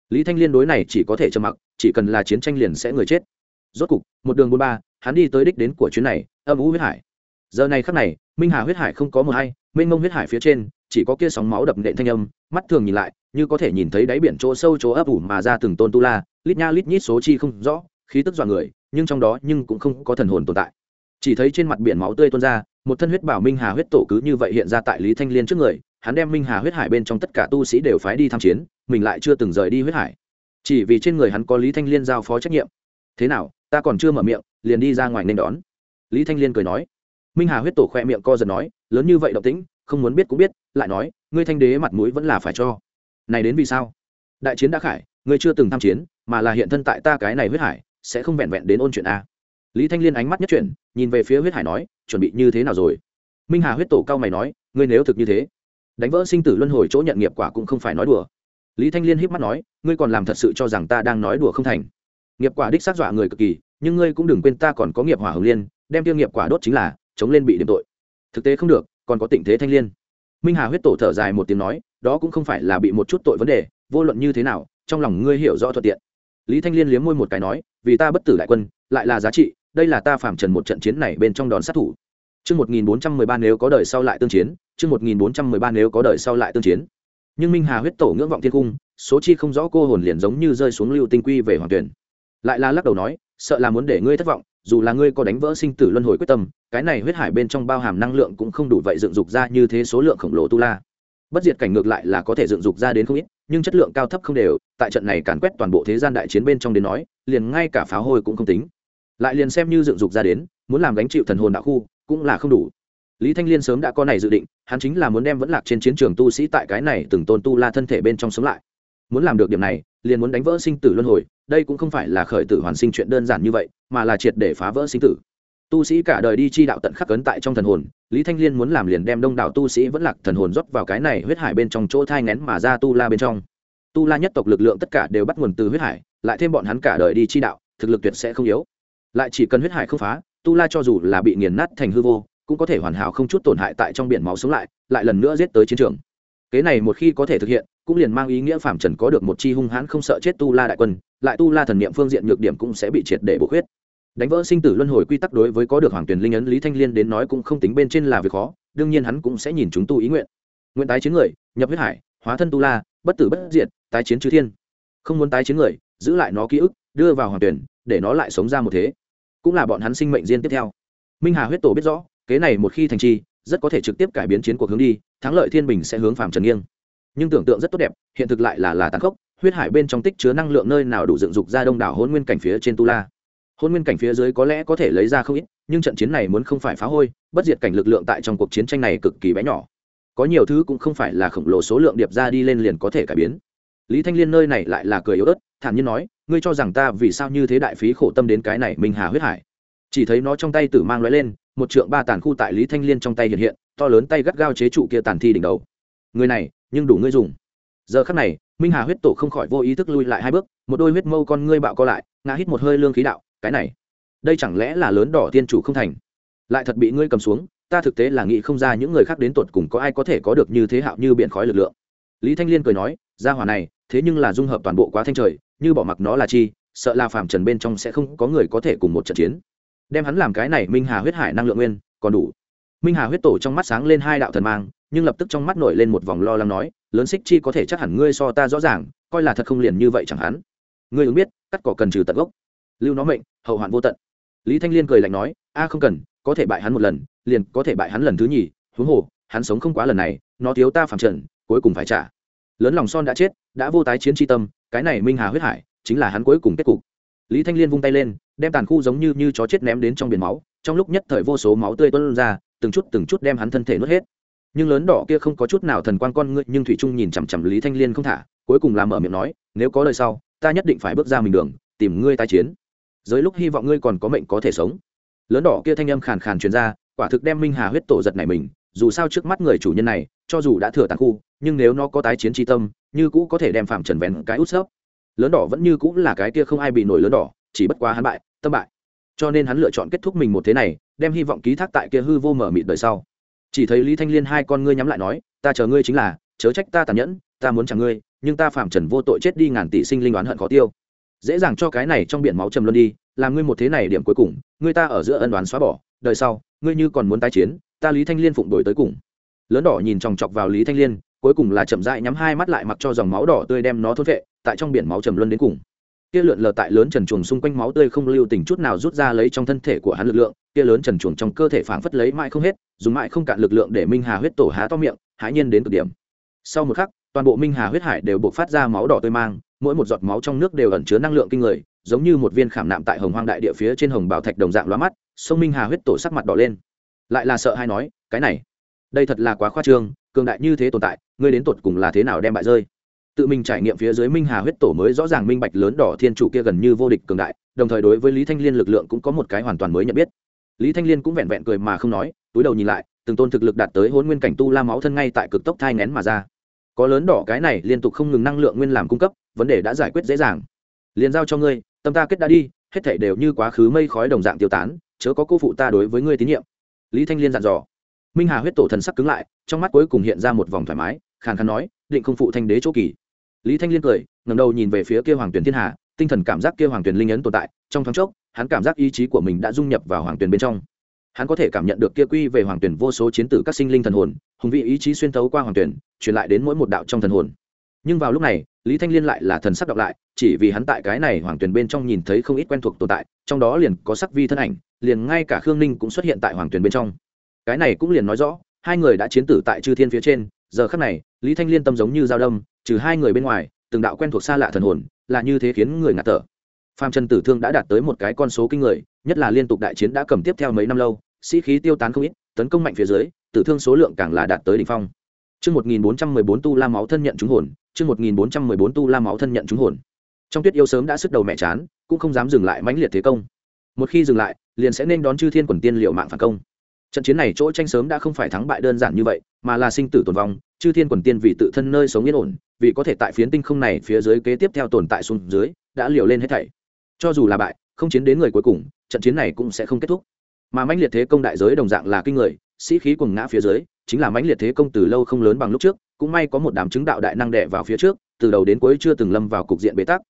Lý thanh liên đối này chỉ có thể trầm mặc, chỉ cần là chiến tranh liền sẽ người chết. Rốt cục, một đường bốn ba, hắn đi tới đích đến của chuyến này, âm u huyết hải. Giờ này khắc này, minh hà huyết hải không có mờ hay, mênh mông huyết hải phía trên, chỉ có kia sóng máu đập nện thanh âm, mắt thường nhìn lại, như có thể nhìn thấy đáy biển chỗ sâu chỗ ấp ủ mà ra từng tôn tu la, lít nha lít nhít số chi không rõ, khí tức dọa người, nhưng trong đó nhưng cũng không có thần hồn tồn tại. Chỉ thấy trên mặt biển máu tươi tuôn ra, một thân huyết bảo minh hà huyết tổ cứ như vậy hiện ra tại lý thanh liên trước người hắn đem minh hà huyết hải bên trong tất cả tu sĩ đều phái đi tham chiến, mình lại chưa từng rời đi huyết hải. Chỉ vì trên người hắn có lý thanh liên giao phó trách nhiệm. Thế nào, ta còn chưa mở miệng, liền đi ra ngoài nên đón. Lý thanh liên cười nói. Minh hà huyết tổ khoe miệng co giật nói, lớn như vậy động tĩnh, không muốn biết cũng biết, lại nói, ngươi thanh đế mặt mũi vẫn là phải cho. Này đến vì sao? Đại chiến đã khải, ngươi chưa từng tham chiến, mà là hiện thân tại ta cái này huyết hải, sẽ không vẹn vẹn đến ôn chuyện a. Lý thanh liên ánh mắt nhất chuyển, nhìn về phía huyết hải nói, chuẩn bị như thế nào rồi? Minh hà huyết tổ cao mày nói, ngươi nếu thực như thế đánh vỡ sinh tử luân hồi chỗ nhận nghiệp quả cũng không phải nói đùa. Lý thanh liên híp mắt nói ngươi còn làm thật sự cho rằng ta đang nói đùa không thành. Nghiệp quả đích xác dọa người cực kỳ nhưng ngươi cũng đừng quên ta còn có nghiệp hỏa hồng liên đem tiêu nghiệp quả đốt chính là chống lên bị điểm tội. Thực tế không được còn có tình thế thanh liên. Minh hà huyết tổ thở dài một tiếng nói đó cũng không phải là bị một chút tội vấn đề vô luận như thế nào trong lòng ngươi hiểu rõ thuận tiện. Lý thanh liên liếm môi một cái nói vì ta bất tử đại quân lại là giá trị đây là ta phạm trần một trận chiến này bên trong đòn sát thủ. Trước 1413 nếu có đời sau lại tương chiến, chương 1413 nếu có đời sau lại tương chiến. Nhưng Minh Hà huyết tổ ngưỡng vọng thiên cung, số chi không rõ cô hồn liền giống như rơi xuống lưu tinh quy về hoàng tuyển. Lại là lắc đầu nói, sợ là muốn để ngươi thất vọng, dù là ngươi có đánh vỡ sinh tử luân hồi quyết tâm, cái này huyết hải bên trong bao hàm năng lượng cũng không đủ vậy dựng dục ra như thế số lượng khổng lồ tu la. Bất diệt cảnh ngược lại là có thể dựng dục ra đến không ít, nhưng chất lượng cao thấp không đều, tại trận này càn quét toàn bộ thế gian đại chiến bên trong đến nói, liền ngay cả pháo hôi cũng không tính. Lại liền xem như dựng dục ra đến, muốn làm gánh chịu thần hồn đạo khu, cũng là không đủ lý thanh liên sớm đã có này dự định, hắn chính là muốn đem vẫn lạc trên chiến trường tu sĩ tại cái này từng tôn tu la thân thể bên trong sống lại. Muốn làm được điểm này, liền muốn đánh vỡ sinh tử luân hồi, đây cũng không phải là khởi tử hoàn sinh chuyện đơn giản như vậy, mà là triệt để phá vỡ sinh tử. Tu sĩ cả đời đi chi đạo tận khắc cấn tại trong thần hồn, lý thanh liên muốn làm liền đem đông đảo tu sĩ vẫn lạc thần hồn rót vào cái này huyết hải bên trong chỗ thai ngén mà ra tu la bên trong. Tu la nhất tộc lực lượng tất cả đều bắt nguồn từ huyết hải, lại thêm bọn hắn cả đời đi chi đạo, thực lực tuyệt sẽ không yếu. Lại chỉ cần huyết hải không phá, tu la cho dù là bị nghiền nát thành hư vô cũng có thể hoàn hảo không chút tổn hại tại trong biển máu sống lại lại lần nữa giết tới chiến trường. Kế này một khi có thể thực hiện, cũng liền mang ý nghĩa phạm trần có được một chi hung hãn không sợ chết tu la đại quân, lại tu la thần niệm phương diện nhược điểm cũng sẽ bị triệt để bổ khuyết. Đánh vỡ sinh tử luân hồi quy tắc đối với có được hoàng tuyển linh ấn lý thanh liên đến nói cũng không tính bên trên là việc khó, đương nhiên hắn cũng sẽ nhìn chúng tu ý nguyện. Nguyện tái chiến người, nhập huyết hải, hóa thân tu la, bất tử bất diệt, tái chiến chư thiên. Không muốn tái chiến người, giữ lại nó ký ức, đưa vào hoàng tuyển để nó lại sống ra một thế. Cũng là bọn hắn sinh mệnh riêng tiếp theo. Minh hà huyết tổ biết rõ kế này một khi thành chi, rất có thể trực tiếp cải biến chiến cuộc hướng đi, thắng lợi thiên bình sẽ hướng phạm trần nghiêng. Nhưng tưởng tượng rất tốt đẹp, hiện thực lại là là tàn khốc, huyết hải bên trong tích chứa năng lượng nơi nào đủ dựng dục ra đông đảo hôn nguyên cảnh phía trên tu la. Hôn nguyên cảnh phía dưới có lẽ có thể lấy ra không ít, nhưng trận chiến này muốn không phải phá hôi, bất diệt cảnh lực lượng tại trong cuộc chiến tranh này cực kỳ bé nhỏ. Có nhiều thứ cũng không phải là khổng lồ số lượng điệp ra đi lên liền có thể cải biến. Lý thanh liên nơi này lại là cười yếu ớt, thản nhiên nói, ngươi cho rằng ta vì sao như thế đại phí khổ tâm đến cái này minh hà huyết hải? Chỉ thấy nó trong tay tử mang l lên, một trượng ba tàn khu tại lý thanh liên trong tay hiện hiện, to lớn tay gắt gao chế trụ kia tàn thi đỉnh đầu. Người này, nhưng đủ ngươi dùng. Giờ khắc này, minh hà huyết tổ không khỏi vô ý thức lui lại hai bước, một đôi huyết mâu con ngươi bạo co lại, ngã hít một hơi lương khí đạo, cái này, đây chẳng lẽ là lớn đỏ tiên chủ không thành? Lại thật bị ngươi cầm xuống, ta thực tế là nghĩ không ra những người khác đến tột cùng có ai có thể có được như thế hạo như biện khói lực lượng. Lý thanh liên cười nói ra hỏa này, thế nhưng là dung hợp toàn bộ quá thanh trời, như bỏ mặc nó là chi, sợ là phàm trần bên trong sẽ không có người có thể cùng một trận chiến đem hắn làm cái này minh hà huyết hải năng lượng nguyên, còn đủ. Minh hà huyết tổ trong mắt sáng lên hai đạo thần mang, nhưng lập tức trong mắt nổi lên một vòng lo lắng nói, lớn xích chi có thể chắc hẳn ngươi so ta rõ ràng, coi là thật không liền như vậy chẳng hắn. Ngươi ứng biết, cắt cỏ cần trừ tận gốc. Lưu nó mệnh, hậu hoạn vô tận. Lý thanh liên cười lạnh nói, a, không cần, có thể bại hắn một lần, liền có thể bại hắn lần thứ nhì, huống hồ, hắn sống không quá lần này, nó thiếu ta phạm trần, cuối cùng phải trả. Lớn lòng son đã chết, đã vô tái chiến tri tâm, cái này minh hà huyết hải, chính là hắn cuối cùng kết cục. Lý thanh liên vung tay lên đem tàn khu giống như như chó chết ném đến trong biển máu trong lúc nhất thời vô số máu tươi tuôn ra từng chút từng chút đem hắn thân thể nuốt hết. Nhưng lớn đỏ kia không có chút nào thần quan con ngươi nhưng thủy trung nhìn chằm chằm lý thanh liên không thả cuối cùng làm mở miệng nói nếu có lời sau ta nhất định phải bước ra mình đường tìm ngươi tái chiến. Dưới lúc hy vọng ngươi còn có mệnh có thể sống. Lớn đỏ kia thanh âm khàn khàn truyền ra quả thực đem minh hà huyết tổ giật này mình dù sao trước mắt người chủ nhân này cho dù đã thừa tàn khu nhưng nếu nó có tái chiến tri tâm như cũ có thể đem phạm trần vén cái út sấp, lớn đỏ vẫn như cũ là cái kia không ai bị nổi lớn đỏ chỉ bất quá hắn bại, tâm bại. Cho nên hắn lựa chọn kết thúc mình một thế này, đem hy vọng ký thác tại kia hư vô mở mịt đời sau. Chỉ thấy lý thanh liên hai con ngươi nhắm lại nói, ta chờ ngươi chính là, chớ trách ta tàn nhẫn, ta muốn chẳng ngươi, nhưng ta phạm trần vô tội chết đi ngàn tỷ sinh linh oán hận khó tiêu. Dễ dàng cho cái này trong biển máu trầm luân đi, làm ngươi một thế này điểm cuối cùng, ngươi ta ở giữa ân đoán xóa bỏ, đời sau, ngươi như còn muốn tái chiến, ta lý thanh liên phụng đổi tới cùng. Lớn đỏ nhìn chòng chọc vào lý thanh liên, cuối cùng là chậm rãi nhắm hai mắt lại mặc cho dòng máu đỏ tươi đem nó thốt vệ tại trong biển máu trầm luân đến cùng kia lượn lờ tại lớn trần chuồng xung quanh máu tươi không lưu tình chút nào rút ra lấy trong thân thể của hắn lực lượng, kia lớn trần chuồng trong cơ thể phảng phất lấy mãi không hết, dùng mãi không cạn lực lượng để minh hà huyết tổ há to miệng, hãi nhiên đến cực điểm. Sau một khắc, toàn bộ minh hà huyết hải đều buộc phát ra máu đỏ tươi mang, mỗi một giọt máu trong nước đều ẩn chứa năng lượng kinh người, giống như một viên khảm nạm tại hồng hoang đại địa phía trên hồng bảo thạch đồng dạng lóa mắt, sông minh hà huyết tổ sắc mặt đỏ lên. Lại là sợ hay nói, cái này, đây thật là quá khoa trương, cường đại như thế tồn tại, ngươi đến tột cùng là thế nào đem bại rơi? Tự mình trải nghiệm phía dưới minh hà huyết tổ mới rõ ràng minh bạch lớn đỏ thiên chủ kia gần như vô địch cường đại, đồng thời đối với lý thanh liên lực lượng cũng có một cái hoàn toàn mới nhận biết. Lý thanh liên cũng vẹn vẹn cười mà không nói, túi đầu nhìn lại, từng tôn thực lực đạt tới hôn nguyên cảnh tu la máu thân ngay tại cực tốc thai ngén mà ra. Có lớn đỏ cái này liên tục không ngừng năng lượng nguyên làm cung cấp, vấn đề đã giải quyết dễ dàng. Liền giao cho ngươi, tâm ta kết đã đi, hết thể đều như quá khứ mây khói đồng dạng tiêu tán, chớ có cô phụ ta đối với ngươi tín nhiệm. Lý thanh liên dặn dò. Minh hà huyết tổ thần sắc cứng lại, trong mắt cuối cùng hiện ra một vòng thoải mái, khàn khàn nói, định không phụ thanh đế chỗ kỳ lý thanh liên cười ngầm đầu nhìn về phía kia hoàng tuyển thiên hà, tinh thần cảm giác kia hoàng tuyển linh ấn tồn tại, trong thoáng chốc, hắn cảm giác ý chí của mình đã dung nhập vào hoàng tuyển bên trong. Hắn có thể cảm nhận được kia quy về hoàng tuyển vô số chiến tử các sinh linh thần hồn, hùng vị ý chí xuyên thấu qua hoàng tuyển truyền lại đến mỗi một đạo trong thần hồn. Nhưng vào lúc này, lý thanh liên lại là thần sắc đọc lại, chỉ vì hắn tại cái này hoàng tuyển bên trong nhìn thấy không ít quen thuộc tồn tại, trong đó liền có sắc vi thân ảnh, liền ngay cả khương ninh cũng xuất hiện tại hoàng tuyển bên trong. Cái này cũng liền nói rõ, hai người đã chiến tử tại chư thiên phía trên giờ khắc này lý thanh liên tâm giống như dao đâm trừ hai người bên ngoài từng đạo quen thuộc xa lạ thần hồn là như thế khiến người ngạt thở phạm trần tử thương đã đạt tới một cái con số kinh người nhất là liên tục đại chiến đã cầm tiếp theo mấy năm lâu sĩ khí tiêu tán không ít tấn công mạnh phía dưới tử thương số lượng càng là đạt tới đỉnh phong Chương 1414 tu la máu thân nhận chúng hồn, chương 1414 tu la máu thân nhận chúng hồn. Trong Tuyết yêu sớm đã sức đầu mẹ chán, cũng không dám dừng lại mãnh liệt thế công. Một khi dừng lại, liền sẽ nên đón chư thiên quần tiên liệu mạng phản công. Trận chiến này chỗ tranh sớm đã không phải thắng bại đơn giản như vậy, mà là sinh tử tồn vong, chư thiên quần tiên vì tự thân nơi sống yên ổn, vì có thể tại phiến tinh không này phía dưới kế tiếp theo tồn tại xuống dưới, đã liều lên hết thảy. Cho dù là bại, không chiến đến người cuối cùng, trận chiến này cũng sẽ không kết thúc. Mà mãnh liệt thế công đại giới đồng dạng là kinh người, sĩ khí cuồng ngã phía dưới, chính là mãnh liệt thế công từ lâu không lớn bằng lúc trước cũng may có một đám chứng đạo đại năng đệ vào phía trước từ đầu đến cuối chưa từng lâm vào cục diện bế tắc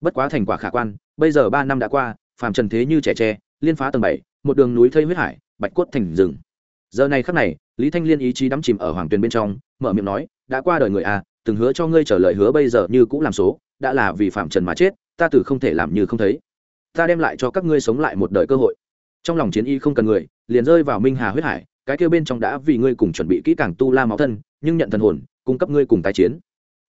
bất quá thành quả khả quan bây giờ ba năm đã qua phàm trần thế như trẻ tre liên phá tầng bảy một đường núi thây huyết hải bạch cốt thành rừng. Giờ này khắc này, lý thanh liên ý chí đắm chìm ở hoàng tuyền bên trong, mở miệng nói, đã qua đời người à từng hứa cho ngươi trở lời hứa bây giờ như cũng làm số, đã là vì phạm trần mà chết, ta từ không thể làm như không thấy. Ta đem lại cho các ngươi sống lại một đời cơ hội. Trong lòng chiến y không cần người, liền rơi vào minh hà huyết hải, cái kêu bên trong đã vì ngươi cùng chuẩn bị kỹ càng tu la máu thân, nhưng nhận thần hồn, cung cấp ngươi cùng tái chiến.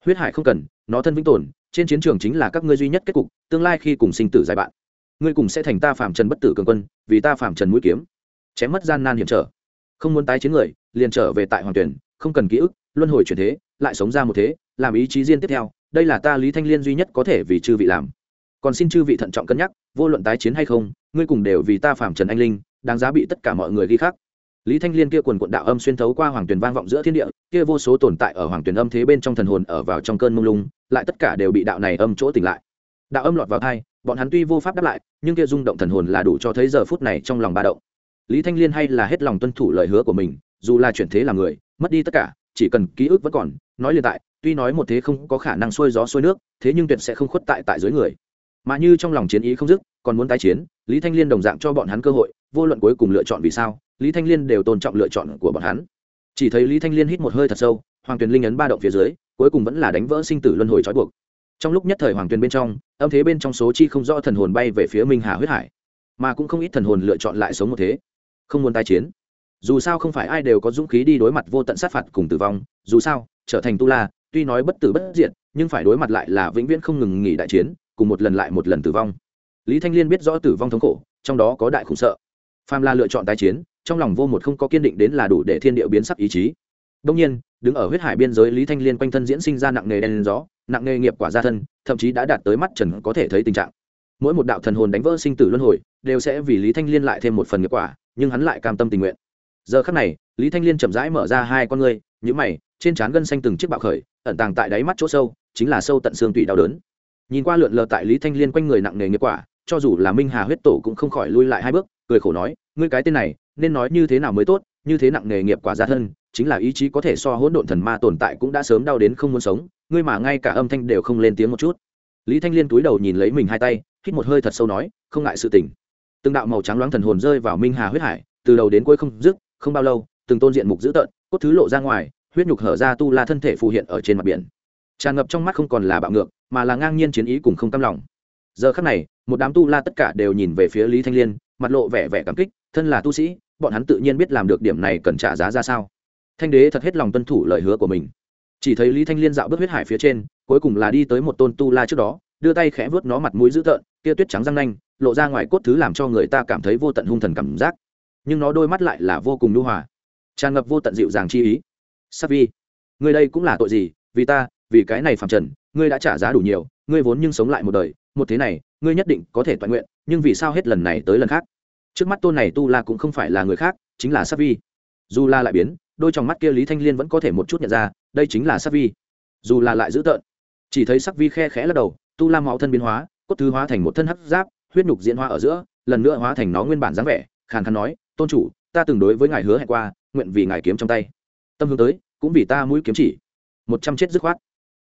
Huyết hải không cần, nó thân vĩnh tồn, trên chiến trường chính là các ngươi duy nhất kết cục, tương lai khi cùng sinh tử dài bạn, ngươi cùng sẽ thành ta phạm trần bất tử cường quân, vì ta phạm trần mũi kiếm chém mất gian nan hiểm trở. Không muốn tái chiến người, liền trở về tại hoàng tuyển, không cần ký ức, luân hồi chuyển thế, lại sống ra một thế, làm ý chí riêng tiếp theo, đây là ta lý thanh liên duy nhất có thể vì chư vị làm. Còn xin chư vị thận trọng cân nhắc, vô luận tái chiến hay không, ngươi cùng đều vì ta phạm trần anh linh, đáng giá bị tất cả mọi người ghi khắc. Lý thanh liên kia quần quận đạo âm xuyên thấu qua hoàng tuyền vang vọng giữa thiên địa, kia vô số tồn tại ở hoàng tuyền âm thế bên trong thần hồn ở vào trong cơn mông lung, lại tất cả đều bị đạo này âm chỗ tỉnh lại. Đạo âm lọt vào thai bọn hắn tuy vô pháp đáp lại, nhưng kia rung động thần hồn là đủ cho thấy giờ phút này trong lòng ba động lý thanh liên hay là hết lòng tuân thủ lời hứa của mình, dù là chuyển thế làm người, mất đi tất cả, chỉ cần ký ức vẫn còn, nói liền tại, tuy nói một thế không có khả năng xuôi gió xuôi nước, thế nhưng tuyệt sẽ không khuất tại tại dưới người. Mà như trong lòng chiến ý không dứt, còn muốn tái chiến, lý thanh liên đồng dạng cho bọn hắn cơ hội, vô luận cuối cùng lựa chọn vì sao, lý thanh liên đều tôn trọng lựa chọn của bọn hắn. Chỉ thấy lý thanh liên hít một hơi thật sâu, hoàng tuyền linh ấn ba động phía dưới, cuối cùng vẫn là đánh vỡ sinh tử luân hồi trói buộc. Trong lúc nhất thời hoàng tuyền bên trong, âm thế bên trong số chi không rõ thần hồn bay về phía minh hà huyết hải, mà cũng không ít thần hồn lựa chọn lại sống một thế không muốn tái chiến. Dù sao không phải ai đều có dũng khí đi đối mặt vô tận sát phạt cùng tử vong, dù sao, trở thành tu la, tuy nói bất tử bất diệt, nhưng phải đối mặt lại là vĩnh viễn không ngừng nghỉ đại chiến, cùng một lần lại một lần tử vong. Lý thanh liên biết rõ tử vong thống khổ, trong đó có đại khủng sợ. Pham la lựa chọn tái chiến, trong lòng vô một không có kiên định đến là đủ để thiên địa biến sắc ý chí. Đông nhiên, đứng ở huyết hải biên giới lý thanh liên quanh thân diễn sinh ra nặng nề đen gió, nặng nề nghiệp quả gia thân, thậm chí đã đạt tới mắt trần có thể thấy tình trạng. Mỗi một đạo thần hồn đánh vỡ sinh tử luân hồi, đều sẽ vì lý thanh liên lại thêm một phần nghiệp quả nhưng hắn lại cam tâm tình nguyện. Giờ khắc này, lý thanh liên chậm rãi mở ra hai con ngươi nhữ mày, trên trán gân xanh từng chiếc bạo khởi, ẩn tàng tại đáy mắt chỗ sâu, chính là sâu tận xương tủy đau đớn. Nhìn qua lượn lờ tại lý thanh liên quanh người nặng nề nghiệp quả, cho dù là minh hà huyết tổ cũng không khỏi lui lại hai bước, cười khổ nói, ngươi cái tên này, nên nói như thế nào mới tốt, như thế nặng nề nghiệp quả ra thân, chính là ý chí có thể so hỗn độn thần ma tồn tại cũng đã sớm đau đến không muốn sống, ngươi mà ngay cả âm thanh đều không lên tiếng một chút. Lý thanh liên túi đầu nhìn lấy mình hai tay, hít một hơi thật sâu nói, không ngại sự tỉnh từng đạo màu trắng loáng thần hồn rơi vào minh hà huyết hải, từ đầu đến cuối không dứt, không bao lâu, từng tôn diện mục dữ tợn, cốt thứ lộ ra ngoài, huyết nhục hở ra tu la thân thể phù hiện ở trên mặt biển. Tràn ngập trong mắt không còn là bạo ngược, mà là ngang nhiên chiến ý cùng không cam lòng. Giờ khắc này, một đám tu la tất cả đều nhìn về phía lý thanh liên, mặt lộ vẻ vẻ cảm kích, thân là tu sĩ, bọn hắn tự nhiên biết làm được điểm này cần trả giá ra sao. Thanh đế thật hết lòng tuân thủ lời hứa của mình. Chỉ thấy lý thanh liên dạo bước huyết hải phía trên, cuối cùng là đi tới một tôn tu la trước đó, đưa tay khẽ vớt nó mặt mũi dữ tợn kia tuyết trắng răng nanh lộ ra ngoài cốt thứ làm cho người ta cảm thấy vô tận hung thần cảm giác. Nhưng nó đôi mắt lại là vô cùng nhu hòa. Tràn ngập vô tận dịu dàng chi ý. Sắc vi người đây cũng là tội gì? Vì ta, vì cái này phạm trần, ngươi đã trả giá đủ nhiều, ngươi vốn nhưng sống lại một đời, một thế này, ngươi nhất định có thể toàn nguyện, nhưng vì sao hết lần này tới lần khác? Trước mắt tôn này tu la cũng không phải là người khác, chính là sắc vi. Dù la lại biến, đôi trong mắt kia lý thanh liên vẫn có thể một chút nhận ra, đây chính là sắc vi. Dù là lại dữ tợn. Chỉ thấy sắc vi khe khẽ lắc đầu, tu la máu thân biến hóa, cốt thứ hóa thành một thân hắc giáp huyết nhục diễn hóa ở giữa, lần nữa hóa thành nó nguyên bản dáng vẻ, khàn khàn nói, tôn chủ, ta từng đối với ngài hứa hẹn qua, nguyện vì ngài kiếm trong tay. Tâm hướng tới, cũng vì ta mũi kiếm chỉ. Một trăm chết dứt khoát.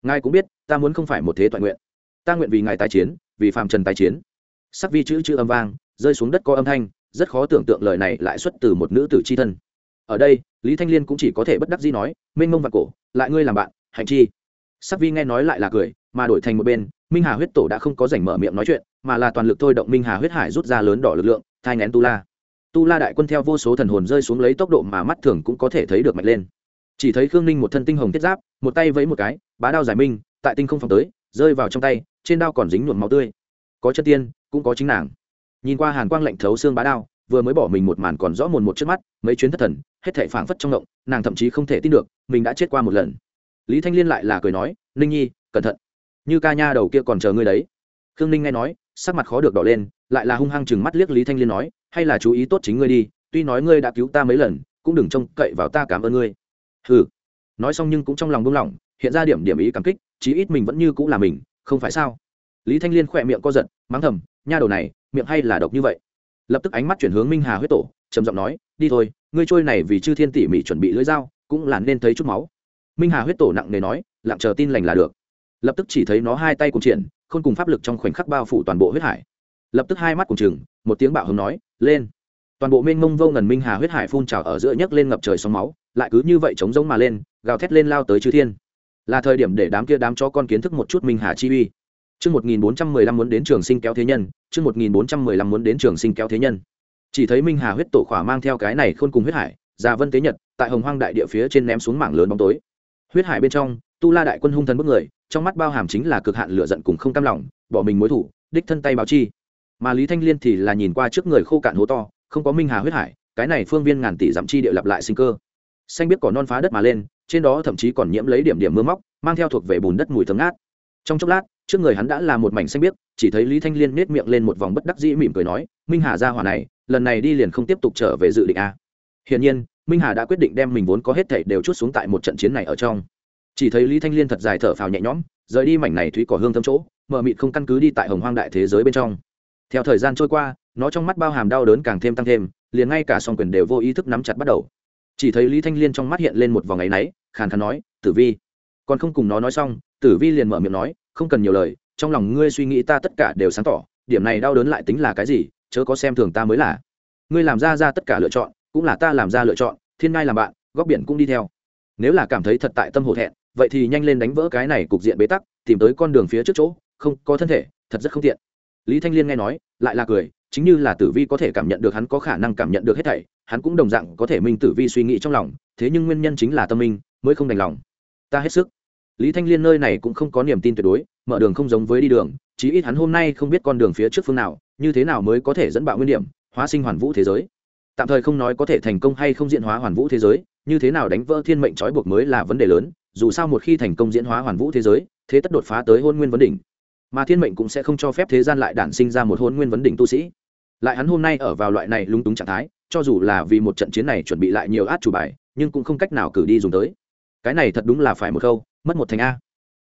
Ngài cũng biết, ta muốn không phải một thế toàn nguyện. Ta nguyện vì ngài tái chiến, vì phạm trần tái chiến. Sắc vi chữ chữ âm vang, rơi xuống đất có âm thanh, rất khó tưởng tượng lời này lại xuất từ một nữ tử c h i thân. Ở đây, lý thanh liên cũng chỉ có thể bất đắc dĩ nói mênh mông và cổ, lại ngươi làm bạn hành chi. Sắc vi nghe nói lại là cười, mà đổi thành một bên minh hà huyết tổ đã không có rảnh mở miệng nói chuyện, mà là toàn lực thôi động minh hà huyết hải rút ra lớn đỏ lực lượng, thai ngén tu la. Tu la đại quân theo vô số thần hồn rơi xuống lấy tốc độ mà mắt thường cũng có thể thấy được mạnh lên. Chỉ thấy khương ninh một thân tinh hồng thiết giáp, một tay vẫy một cái, bá đao giải minh, tại tinh không phòng tới, rơi vào trong tay, trên đao còn dính nhuộm máu tươi. Có chất tiên, cũng có chính nàng. Nhìn qua hàn quang lạnh thấu xương bá đao, vừa mới bỏ mình một màn còn rõ mồn một trước mắt, mấy chuyến thất thần, hết thảy phảng phất trong động, nàng thậm chí không thể tin được, mình đã chết qua một lần. Lý thanh liên lại là cười nói, ninh nhi, cẩn thận như ca nha đầu kia còn chờ ngươi đấy. Khương ninh nghe nói, sắc mặt khó được đỏ lên, lại là hung hăng chừng mắt liếc lý thanh liên nói, hay là chú ý tốt chính ngươi đi, tuy nói ngươi đã cứu ta mấy lần, cũng đừng trông cậy vào ta cảm ơn ngươi. Ừ nói xong nhưng cũng trong lòng buông lỏng, hiện ra điểm điểm ý cảm kích, chí ít mình vẫn như cũng là mình, không phải sao? Lý thanh liên khỏe miệng co giật, mắng thầm, nha đầu này, miệng hay là độc như vậy? Lập tức ánh mắt chuyển hướng minh hà huyết tổ, trầm giọng nói, đi thôi, ngươi trôi này vì chư thiên tỉ mỉ chuẩn bị lưỡi dao, cũng là nên thấy chút máu. Minh hà huyết tổ nặng nề nói, lặng chờ tin lành là được lập tức chỉ thấy nó hai tay cùng triển không cùng pháp lực trong khoảnh khắc bao phủ toàn bộ huyết hải lập tức hai mắt cùng chừng một tiếng bạo hứng nói lên toàn bộ mênh mông vô ngần minh hà huyết hải phun trào ở giữa nhấc lên ngập trời sóng máu lại cứ như vậy chống giống mà lên gào thét lên lao tới chư thiên là thời điểm để đám kia đám cho con kiến thức một chút minh hà chi uy Chương 1415 muốn đến trường sinh kéo thế nhân, chương 1415 muốn đến trường sinh kéo thế nhân. Chỉ thấy Minh Hà huyết tổ khỏa mang theo cái này khôn cùng huyết hải, Già Vân Tế Nhật, tại Hồng Hoang đại địa phía trên ném xuống mảng lớn bóng tối. Huyết hải bên trong, Tu La đại quân hung thần bức người, trong mắt bao hàm chính là cực hạn lửa giận cùng không cam lòng, bỏ mình mối thủ, đích thân tay báo chi. Mà Lý Thanh Liên thì là nhìn qua trước người khô cạn hố to, không có Minh Hà huyết hải, cái này phương viên ngàn tỷ giảm chi địa lập lại sinh cơ. Xanh biết cỏ non phá đất mà lên, trên đó thậm chí còn nhiễm lấy điểm điểm mưa móc, mang theo thuộc về bùn đất mùi thơm ngát. Trong chốc lát, trước người hắn đã là một mảnh xanh biếc chỉ thấy lý thanh liên nết miệng lên một vòng bất đắc dĩ mỉm cười nói minh hà ra hỏa này lần này đi liền không tiếp tục trở về dự định a hiển nhiên minh hà đã quyết định đem mình vốn có hết thảy đều chút xuống tại một trận chiến này ở trong chỉ thấy lý thanh liên thật dài thở phào nhẹ nhõm, rời đi mảnh này thúy cỏ hương thâm chỗ mờ mịt không căn cứ đi tại hồng hoang đại thế giới bên trong. Theo thời gian trôi qua, nó trong mắt bao hàm đau đớn càng thêm tăng thêm, liền ngay cả song quyền đều vô ý thức nắm chặt bắt đầu. Chỉ thấy lý thanh liên trong mắt hiện lên một vòng áy náy, khàn khàn nói, tử vi. Còn không cùng nó nói xong, tử vi liền mở miệng nói, không cần nhiều lời, trong lòng ngươi suy nghĩ ta tất cả đều sáng tỏ, điểm này đau đớn lại tính là cái gì, chớ có xem thường ta mới là. Ngươi làm ra ra tất cả lựa chọn, cũng là ta làm ra lựa chọn, thiên ngai làm bạn, góc biển cũng đi theo. Nếu là cảm thấy thật tại tâm hổ thẹn vậy thì nhanh lên đánh vỡ cái này cục diện bế tắc, tìm tới con đường phía trước chỗ, không, có thân thể, thật rất không tiện. Lý thanh liên nghe nói, lại là cười, chính như là tử vi có thể cảm nhận được hắn có khả năng cảm nhận được hết thảy, hắn cũng đồng dạng có thể minh tử vi suy nghĩ trong lòng, thế nhưng nguyên nhân chính là tâm minh, mới không đành lòng. Ta hết sức. Lý thanh liên nơi này cũng không có niềm tin tuyệt đối, mở đường không giống với đi đường, chí ít hắn hôm nay không biết con đường phía trước phương nào, như thế nào mới có thể dẫn bạo nguyên điểm, hóa sinh hoàn vũ thế giới. Tạm thời không nói có thể thành công hay không diễn hóa hoàn vũ thế giới, như thế nào đánh vỡ thiên mệnh trói buộc mới là vấn đề lớn dù sao một khi thành công diễn hóa hoàn vũ thế giới, thế tất đột phá tới hôn nguyên vấn đỉnh. Mà thiên mệnh cũng sẽ không cho phép thế gian lại đản sinh ra một hôn nguyên vấn đỉnh tu sĩ. Lại hắn hôm nay ở vào loại này lúng túng trạng thái, cho dù là vì một trận chiến này chuẩn bị lại nhiều át chủ bài, nhưng cũng không cách nào cử đi dùng tới. Cái này thật đúng là phải một khâu mất một thành a.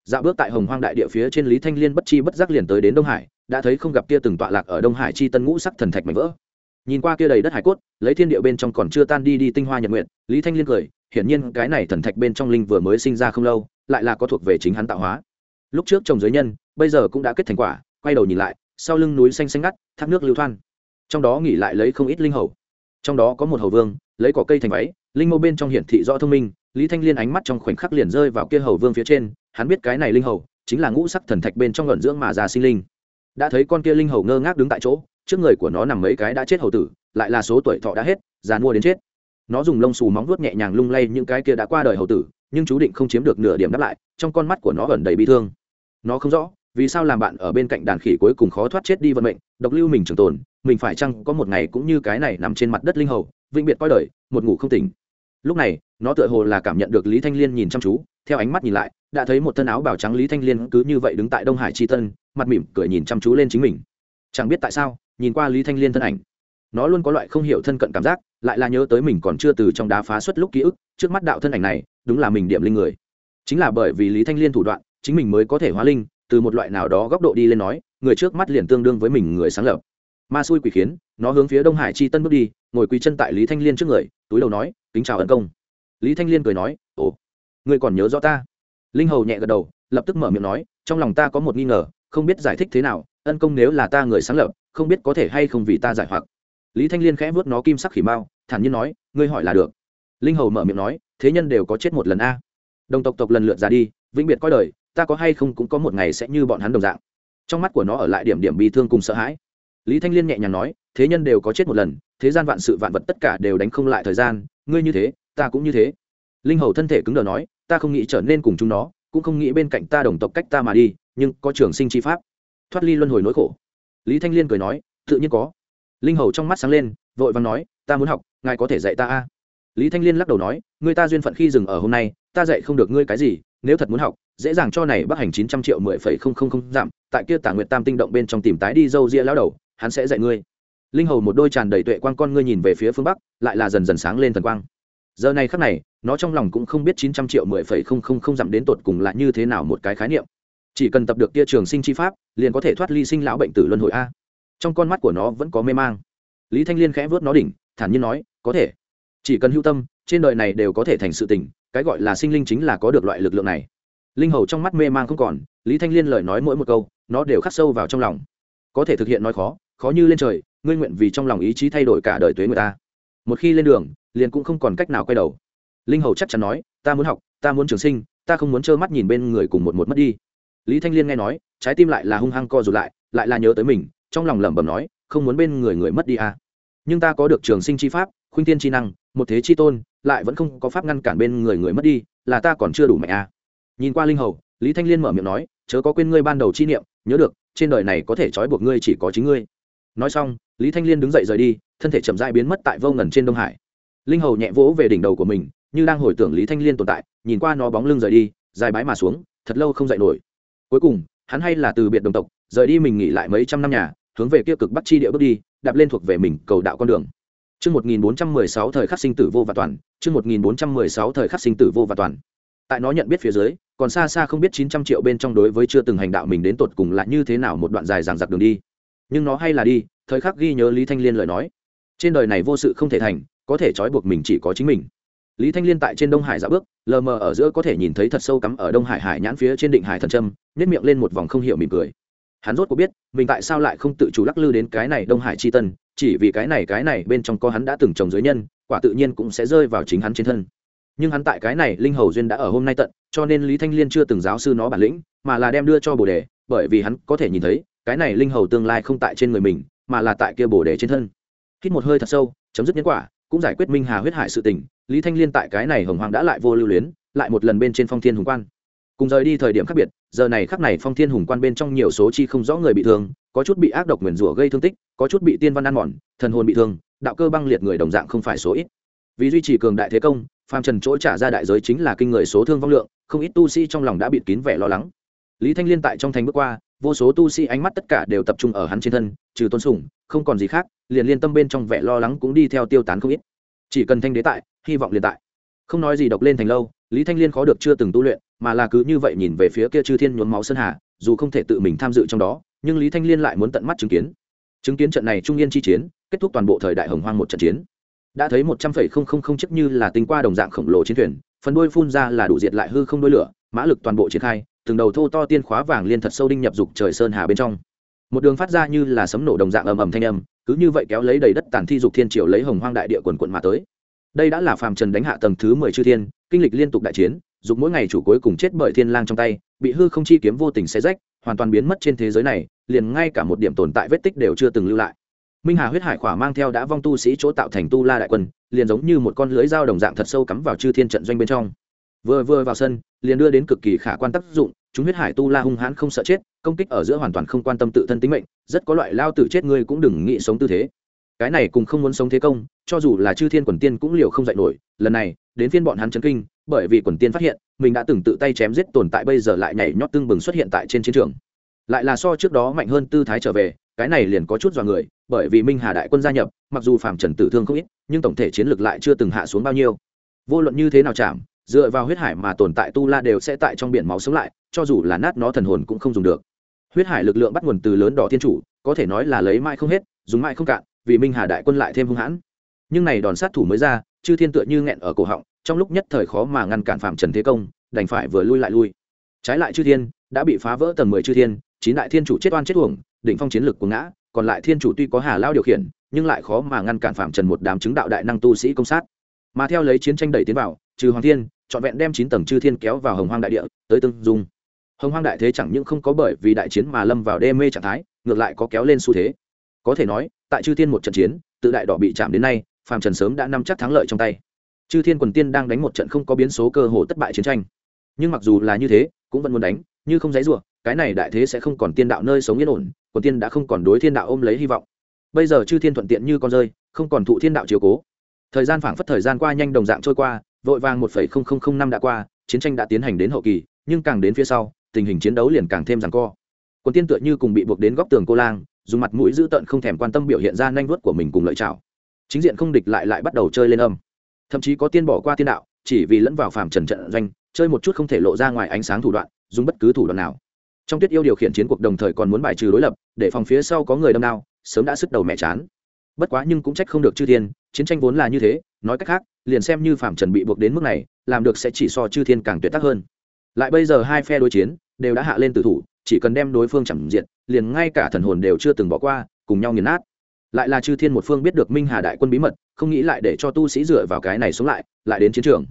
Dạo bước tại hồng hoang đại địa phía trên lý thanh liên bất chi bất giác liền tới đến đông hải, đã thấy không gặp kia từng tọa lạc ở đông hải chi tân ngũ sắc thần thạch mảnh vỡ. Nhìn qua kia đầy đất hải cốt, lấy thiên địa bên trong còn chưa tan đi đi tinh hoa nhật nguyện, lý thanh liên cười hiển nhiên cái này thần thạch bên trong linh vừa mới sinh ra không lâu, lại là có thuộc về chính hắn tạo hóa. Lúc trước trồng giới nhân, bây giờ cũng đã kết thành quả, quay đầu nhìn lại, sau lưng núi xanh xanh ngắt, thác nước lưu thoan. Trong đó nghỉ lại lấy không ít linh hầu. Trong đó có một hầu vương, lấy cỏ cây thành váy, linh mâu bên trong hiển thị rõ thông minh, lý thanh liên ánh mắt trong khoảnh khắc liền rơi vào kia hầu vương phía trên, hắn biết cái này linh hầu, chính là ngũ sắc thần thạch bên trong luận dưỡng mà già sinh linh. Đã thấy con kia linh hầu ngơ ngác đứng tại chỗ, trước người của nó nằm mấy cái đã chết hầu tử, lại là số tuổi thọ đã hết, già mua đến chết nó dùng lông xù móng vuốt nhẹ nhàng lung lay những cái kia đã qua đời hầu tử, nhưng chú định không chiếm được nửa điểm đáp lại, trong con mắt của nó ẩn đầy bi thương. Nó không rõ, vì sao làm bạn ở bên cạnh đàn khỉ cuối cùng khó thoát chết đi vận mệnh, độc lưu mình trường tồn, mình phải chăng có một ngày cũng như cái này nằm trên mặt đất linh hầu, vĩnh biệt coi đời, một ngủ không tỉnh. Lúc này, nó tựa hồ là cảm nhận được lý thanh liên nhìn chăm chú, theo ánh mắt nhìn lại, đã thấy một thân áo bảo trắng lý thanh liên cứ như vậy đứng tại đông hải tri tân, mặt mỉm cười nhìn chăm chú lên chính mình. Chẳng biết tại sao, nhìn qua lý thanh liên thân ảnh nó luôn có loại không hiểu thân cận cảm giác, lại là nhớ tới mình còn chưa từ trong đá phá xuất lúc ký ức, trước mắt đạo thân ảnh này, đúng là mình điểm linh người. Chính là bởi vì lý thanh liên thủ đoạn, chính mình mới có thể hóa linh, từ một loại nào đó góc độ đi lên nói, người trước mắt liền tương đương với mình người sáng lập. Ma xui quỷ khiến, nó hướng phía đông hải chi tân bước đi, ngồi quỳ chân tại lý thanh liên trước người, túi đầu nói, kính chào ấn công. Lý thanh liên cười nói, ồ, ngươi còn nhớ rõ ta? Linh hầu nhẹ gật đầu, lập tức mở miệng nói, trong lòng ta có một nghi ngờ, không biết giải thích thế nào, ân công nếu là ta người sáng lập, không biết có thể hay không vì ta giải hoặc lý thanh liên khẽ vớt nó kim sắc khỉ mao thản nhiên nói, ngươi hỏi là được. Linh hầu mở miệng nói, thế nhân đều có chết một lần a. Đồng tộc tộc lần lượt ra đi, vĩnh biệt coi đời, ta có hay không cũng có một ngày sẽ như bọn hắn đồng dạng. Trong mắt của nó ở lại điểm điểm bi thương cùng sợ hãi. Lý thanh liên nhẹ nhàng nói, thế nhân đều có chết một lần, thế gian vạn sự vạn vật tất cả đều đánh không lại thời gian, ngươi như thế, ta cũng như thế. Linh hầu thân thể cứng đờ nói, ta không nghĩ trở nên cùng chúng nó, cũng không nghĩ bên cạnh ta đồng tộc cách ta mà đi, nhưng có trường sinh chi pháp. Thoát ly luân hồi nỗi khổ. Lý thanh liên cười nói, tự nhiên có linh hầu trong mắt sáng lên, vội vàng nói, ta muốn học, ngài có thể dạy ta a? Lý thanh liên lắc đầu nói người ta duyên phận khi dừng ở hôm nay, ta dạy không được ngươi cái gì, nếu thật muốn học, dễ dàng cho này bắc hành chín trăm triệu mười phẩy không không không giảm, tại kia tả nguyệt tam tinh động bên trong tìm tái đi dâu ria lao đầu, hắn sẽ dạy ngươi. Linh hầu một đôi tràn đầy tuệ quang con ngươi nhìn về phía phương bắc, lại là dần dần sáng lên thần quang. Giờ này khắc này, nó trong lòng cũng không biết chín trăm triệu mười phẩy không không không giảm đến tột cùng là như thế nào một cái khái niệm. Chỉ cần tập được kia trường sinh chi pháp, liền có thể thoát ly sinh lão bệnh tử luân hồi a trong con mắt của nó vẫn có mê mang. Lý thanh liên khẽ vớt nó đỉnh, thản nhiên nói, có thể. Chỉ cần hưu tâm, trên đời này đều có thể thành sự tình, cái gọi là sinh linh chính là có được loại lực lượng này. Linh hầu trong mắt mê mang không còn, lý thanh liên lời nói mỗi một câu, nó đều khắc sâu vào trong lòng. Có thể thực hiện nói khó khó như lên trời, ngươi nguyện vì trong lòng ý chí thay đổi cả đời tuế người ta. Một khi lên đường, liền cũng không còn cách nào quay đầu. Linh hầu chắc chắn nói, ta muốn học, ta muốn trường sinh, ta không muốn trơ mắt nhìn bên người cùng một một mất đi. Lý thanh liên nghe nói, trái tim lại là hung hăng co rụt lại lại là nhớ tới mình trong lòng lẩm bẩm nói, không muốn bên người người mất đi à. nhưng ta có được trường sinh chi pháp, khuynh tiên chi năng, một thế chi tôn, lại vẫn không có pháp ngăn cản bên người người mất đi, là ta còn chưa đủ mạnh à. nhìn qua linh hầu, lý thanh liên mở miệng nói, chớ có quên ngươi ban đầu chi niệm, nhớ được, trên đời này có thể trói buộc ngươi chỉ có chính ngươi nói xong, lý thanh liên đứng dậy rời đi, thân thể chậm dại biến mất tại vô ngần trên đông hải linh hầu nhẹ vỗ về đỉnh đầu của mình, như đang hồi tưởng lý thanh liên tồn tại, nhìn qua nó bóng lưng rời đi, dài bái mà xuống, thật lâu không dậy nổi cuối cùng, hắn hay là từ biệt đồng tộc rời đi mình nghỉ lại mấy trăm năm nhà hướng về kia cực bắc chi địa bước đi đạp lên thuộc về mình cầu đạo con đường Chương 1416 thời khắc sinh tử vô và toàn, chương 1416 thời khắc sinh tử vô và toàn. Tại nó nhận biết phía dưới, còn xa xa không biết 900 triệu bên trong đối với chưa từng hành đạo mình đến tột cùng là như thế nào một đoạn dài dằng dặc đường đi. Nhưng nó hay là đi, thời khắc ghi nhớ Lý Thanh Liên lời nói. Trên đời này vô sự không thể thành, có thể trói buộc mình chỉ có chính mình. Lý Thanh Liên tại trên Đông Hải dạo bước, lờ mờ ở giữa có thể nhìn thấy thật sâu cắm ở Đông Hải hải nhãn phía trên định hải thần trâm, nhếch miệng lên một vòng không hiểu mỉm cười hắn rốt có biết, mình tại sao lại không tự chủ lắc lư đến cái này đông hải chi tân, chỉ vì cái này cái này bên trong có hắn đã từng trồng giới nhân, quả tự nhiên cũng sẽ rơi vào chính hắn trên thân. Nhưng hắn tại cái này linh hầu duyên đã ở hôm nay tận, cho nên lý thanh liên chưa từng giáo sư nó bản lĩnh, mà là đem đưa cho bồ đề, bởi vì hắn có thể nhìn thấy, cái này linh hầu tương lai không tại trên người mình, mà là tại kia bồ đề trên thân. Hít một hơi thật sâu, chấm dứt nhân quả, cũng giải quyết minh hà huyết hại sự tình, lý thanh liên tại cái này hồng hoàng đã lại vô lưu luyến, lại một lần bên trên phong thiên hùng quan cùng rời đi thời điểm khác biệt, giờ này khắc này phong thiên hùng quan bên trong nhiều số chi không rõ người bị thương, có chút bị ác độc nguyền rủa gây thương tích, có chút bị tiên văn ăn mòn, thần hồn bị thương, đạo cơ băng liệt người đồng dạng không phải số ít. Vì duy trì cường đại thế công, phàm trần chỗ trả ra đại giới chính là kinh người số thương vong lượng, không ít tu sĩ trong lòng đã bịt kín vẻ lo lắng. Lý thanh liên tại trong thành bước qua, vô số tu sĩ ánh mắt tất cả đều tập trung ở hắn trên thân, trừ tôn sùng, không còn gì khác, liền liên tâm bên trong vẻ lo lắng cũng đi theo tiêu tán không ít. Chỉ cần thanh đế tại, hy vọng liền tại. Không nói gì độc lên thành lâu lý thanh liên khó được chưa từng tu luyện, mà là cứ như vậy nhìn về phía kia chư thiên nhuốm máu sơn hà, dù không thể tự mình tham dự trong đó, nhưng lý thanh liên lại muốn tận mắt chứng kiến. Chứng kiến trận này trung yên chi chiến, kết thúc toàn bộ thời đại hồng hoang một trận chiến. Đã thấy một trăm phẩy không không không chiếc như là tinh qua đồng dạng khổng lồ chiến thuyền, phần đuôi phun ra là đủ diệt lại hư không đuôi lửa, mã lực toàn bộ triển khai, từng đầu thô to tiên khóa vàng liên thật sâu đinh nhập dục trời sơn hà bên trong. Một đường phát ra như là sấm nổ đồng dạng ầm ầm thanh âm, cứ như vậy kéo lấy đầy đất tàn thi dục thiên triều lấy hồng hoang đại địa quần quận mà tới đây đã là phàm trần đánh hạ tầng thứ mười chư thiên, kinh lịch liên tục đại chiến, dục mỗi ngày chủ cuối cùng chết bởi thiên lang trong tay, bị hư không chi kiếm vô tình xé rách, hoàn toàn biến mất trên thế giới này, liền ngay cả một điểm tồn tại vết tích đều chưa từng lưu lại. Minh hà huyết hải khỏa mang theo đã vong tu sĩ chỗ tạo thành tu la đại quân, liền giống như một con lưới dao đồng dạng thật sâu cắm vào chư thiên trận doanh bên trong. Vừa vừa vào sân, liền đưa đến cực kỳ khả quan tác dụng, chúng huyết hải tu la hung hãn không sợ chết, công kích ở giữa hoàn toàn không quan tâm tự thân tính mệnh, rất có loại lao tử chết ngươi cũng đừng nghĩ sống tư thế cái này cùng không muốn sống thế công, cho dù là chư thiên quần tiên cũng liều không dạy nổi. Lần này, đến phiên bọn hắn chấn kinh, bởi vì quần tiên phát hiện, mình đã từng tự tay chém giết tồn tại bây giờ lại nhảy nhót tương bừng xuất hiện tại trên chiến trường. Lại là so trước đó mạnh hơn tư thái trở về, cái này liền có chút dọa người, bởi vì minh hà đại quân gia nhập, mặc dù phạm trần tử thương không ít, nhưng tổng thể chiến lược lại chưa từng hạ xuống bao nhiêu. Vô luận như thế nào chạm, dựa vào huyết hải mà tồn tại tu la đều sẽ tại trong biển máu sống lại, cho dù là nát nó thần hồn cũng không dùng được. Huyết hải lực lượng bắt nguồn từ lớn đỏ thiên chủ, có thể nói là lấy mãi không hết, dùng mãi không cạn vì minh hà đại quân lại thêm hung hãn. Nhưng này đòn sát thủ mới ra, chư thiên tựa như nghẹn ở cổ họng, trong lúc nhất thời khó mà ngăn cản phạm trần thế công, đành phải vừa lui lại lui. Trái lại chư thiên, đã bị phá vỡ tầng mười chư thiên, chín đại thiên chủ chết oan chết uổng, đỉnh phong chiến lực của ngã, còn lại thiên chủ tuy có hà lao điều khiển, nhưng lại khó mà ngăn cản phạm trần một đám chứng đạo đại năng tu sĩ công sát. Mà theo lấy chiến tranh đẩy tiến vào, trừ hoàng thiên, trọn vẹn đem chín tầng chư thiên kéo vào hồng hoang đại địa, tới tương dung. Hồng hoang đại thế chẳng những không có bởi vì đại chiến mà lâm vào đê mê trạng thái, ngược lại có kéo lên xu thế. Có thể nói tại chư thiên một trận chiến, tự đại đỏ bị chạm đến nay phạm trần sớm đã nắm chắc thắng lợi trong tay. Chư thiên quần tiên đang đánh một trận không có biến số cơ hồ thất bại chiến tranh. Nhưng mặc dù là như thế, cũng vẫn muốn đánh, như không dãy rủa, cái này đại thế sẽ không còn tiên đạo nơi sống yên ổn, quần tiên đã không còn đối thiên đạo ôm lấy hy vọng. Bây giờ chư thiên thuận tiện như con rơi, không còn thụ thiên đạo chiều cố. Thời gian phảng phất thời gian qua nhanh đồng dạng trôi qua, vội vàng một phẩy không không không năm đã qua, chiến tranh đã tiến hành đến hậu kỳ, nhưng càng đến phía sau, tình hình chiến đấu liền càng thêm rằng co. Quần tiên tựa như cùng bị buộc đến góc tường cô lang dùng mặt mũi dữ tợn không thèm quan tâm biểu hiện ra nhanh vuốt của mình cùng lợi chảo. Chính diện không địch lại lại bắt đầu chơi lên âm. Thậm chí có tiên bỏ qua tiên đạo, chỉ vì lẫn vào phàm trần trận doanh, chơi một chút không thể lộ ra ngoài ánh sáng thủ đoạn, dùng bất cứ thủ đoạn nào. Trong tuyết yêu điều khiển chiến cuộc đồng thời còn muốn bài trừ đối lập, để phòng phía sau có người đâm đao, sớm đã sức đầu mẹ chán. Bất quá nhưng cũng trách không được chư thiên, chiến tranh vốn là như thế, nói cách khác, liền xem như phạm trần bị buộc đến mức này, làm được sẽ chỉ so chư thiên càng tuyệt tác hơn. Lại bây giờ hai phe đối chiến đều đã hạ lên tử thủ, chỉ cần đem đối phương chẳng diện liền ngay cả thần hồn đều chưa từng bỏ qua, cùng nhau nghiền nát. Lại là chư thiên một phương biết được minh hà đại quân bí mật, không nghĩ lại để cho tu sĩ dựa vào cái này xuống lại lại đến chiến trường.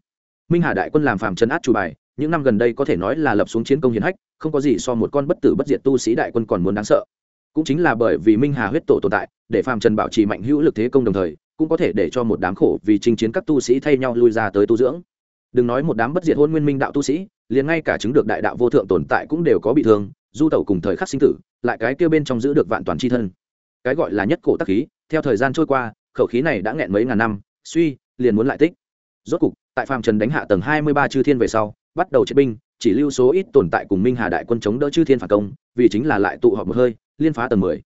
Minh hà đại quân làm phàm chấn át chủ bài, những năm gần đây có thể nói là lập xuống chiến công hiển hách, không có gì so một con bất tử bất diệt tu sĩ đại quân còn muốn đáng sợ. Cũng chính là bởi vì minh hà huyết tổ tồn tại, để phàm trần bảo trì mạnh hữu lực thế công đồng thời, cũng có thể để cho một đám khổ vì chinh chiến các tu sĩ thay nhau lui ra tới tu dưỡng. Đừng nói một đám bất diệt hôn nguyên minh đạo tu sĩ liền ngay cả chứng được đại đạo vô thượng tồn tại cũng đều có bị thương, du tẩu cùng thời khắc sinh tử, lại cái kêu bên trong giữ được vạn toàn c h i thân. Cái gọi là nhất cổ tắc khí, theo thời gian trôi qua, khẩu khí này đã nghẹn mấy ngàn năm, suy, liền muốn lại tích. Rốt cục, tại phàm trần đánh hạ tầng hai mươi ba chư thiên về sau, bắt đầu chế binh, chỉ lưu số ít tồn tại cùng minh hà đại quân chống đỡ chư thiên phản công, vì chính là lại tụ họp một hơi, liên phá tầng mười.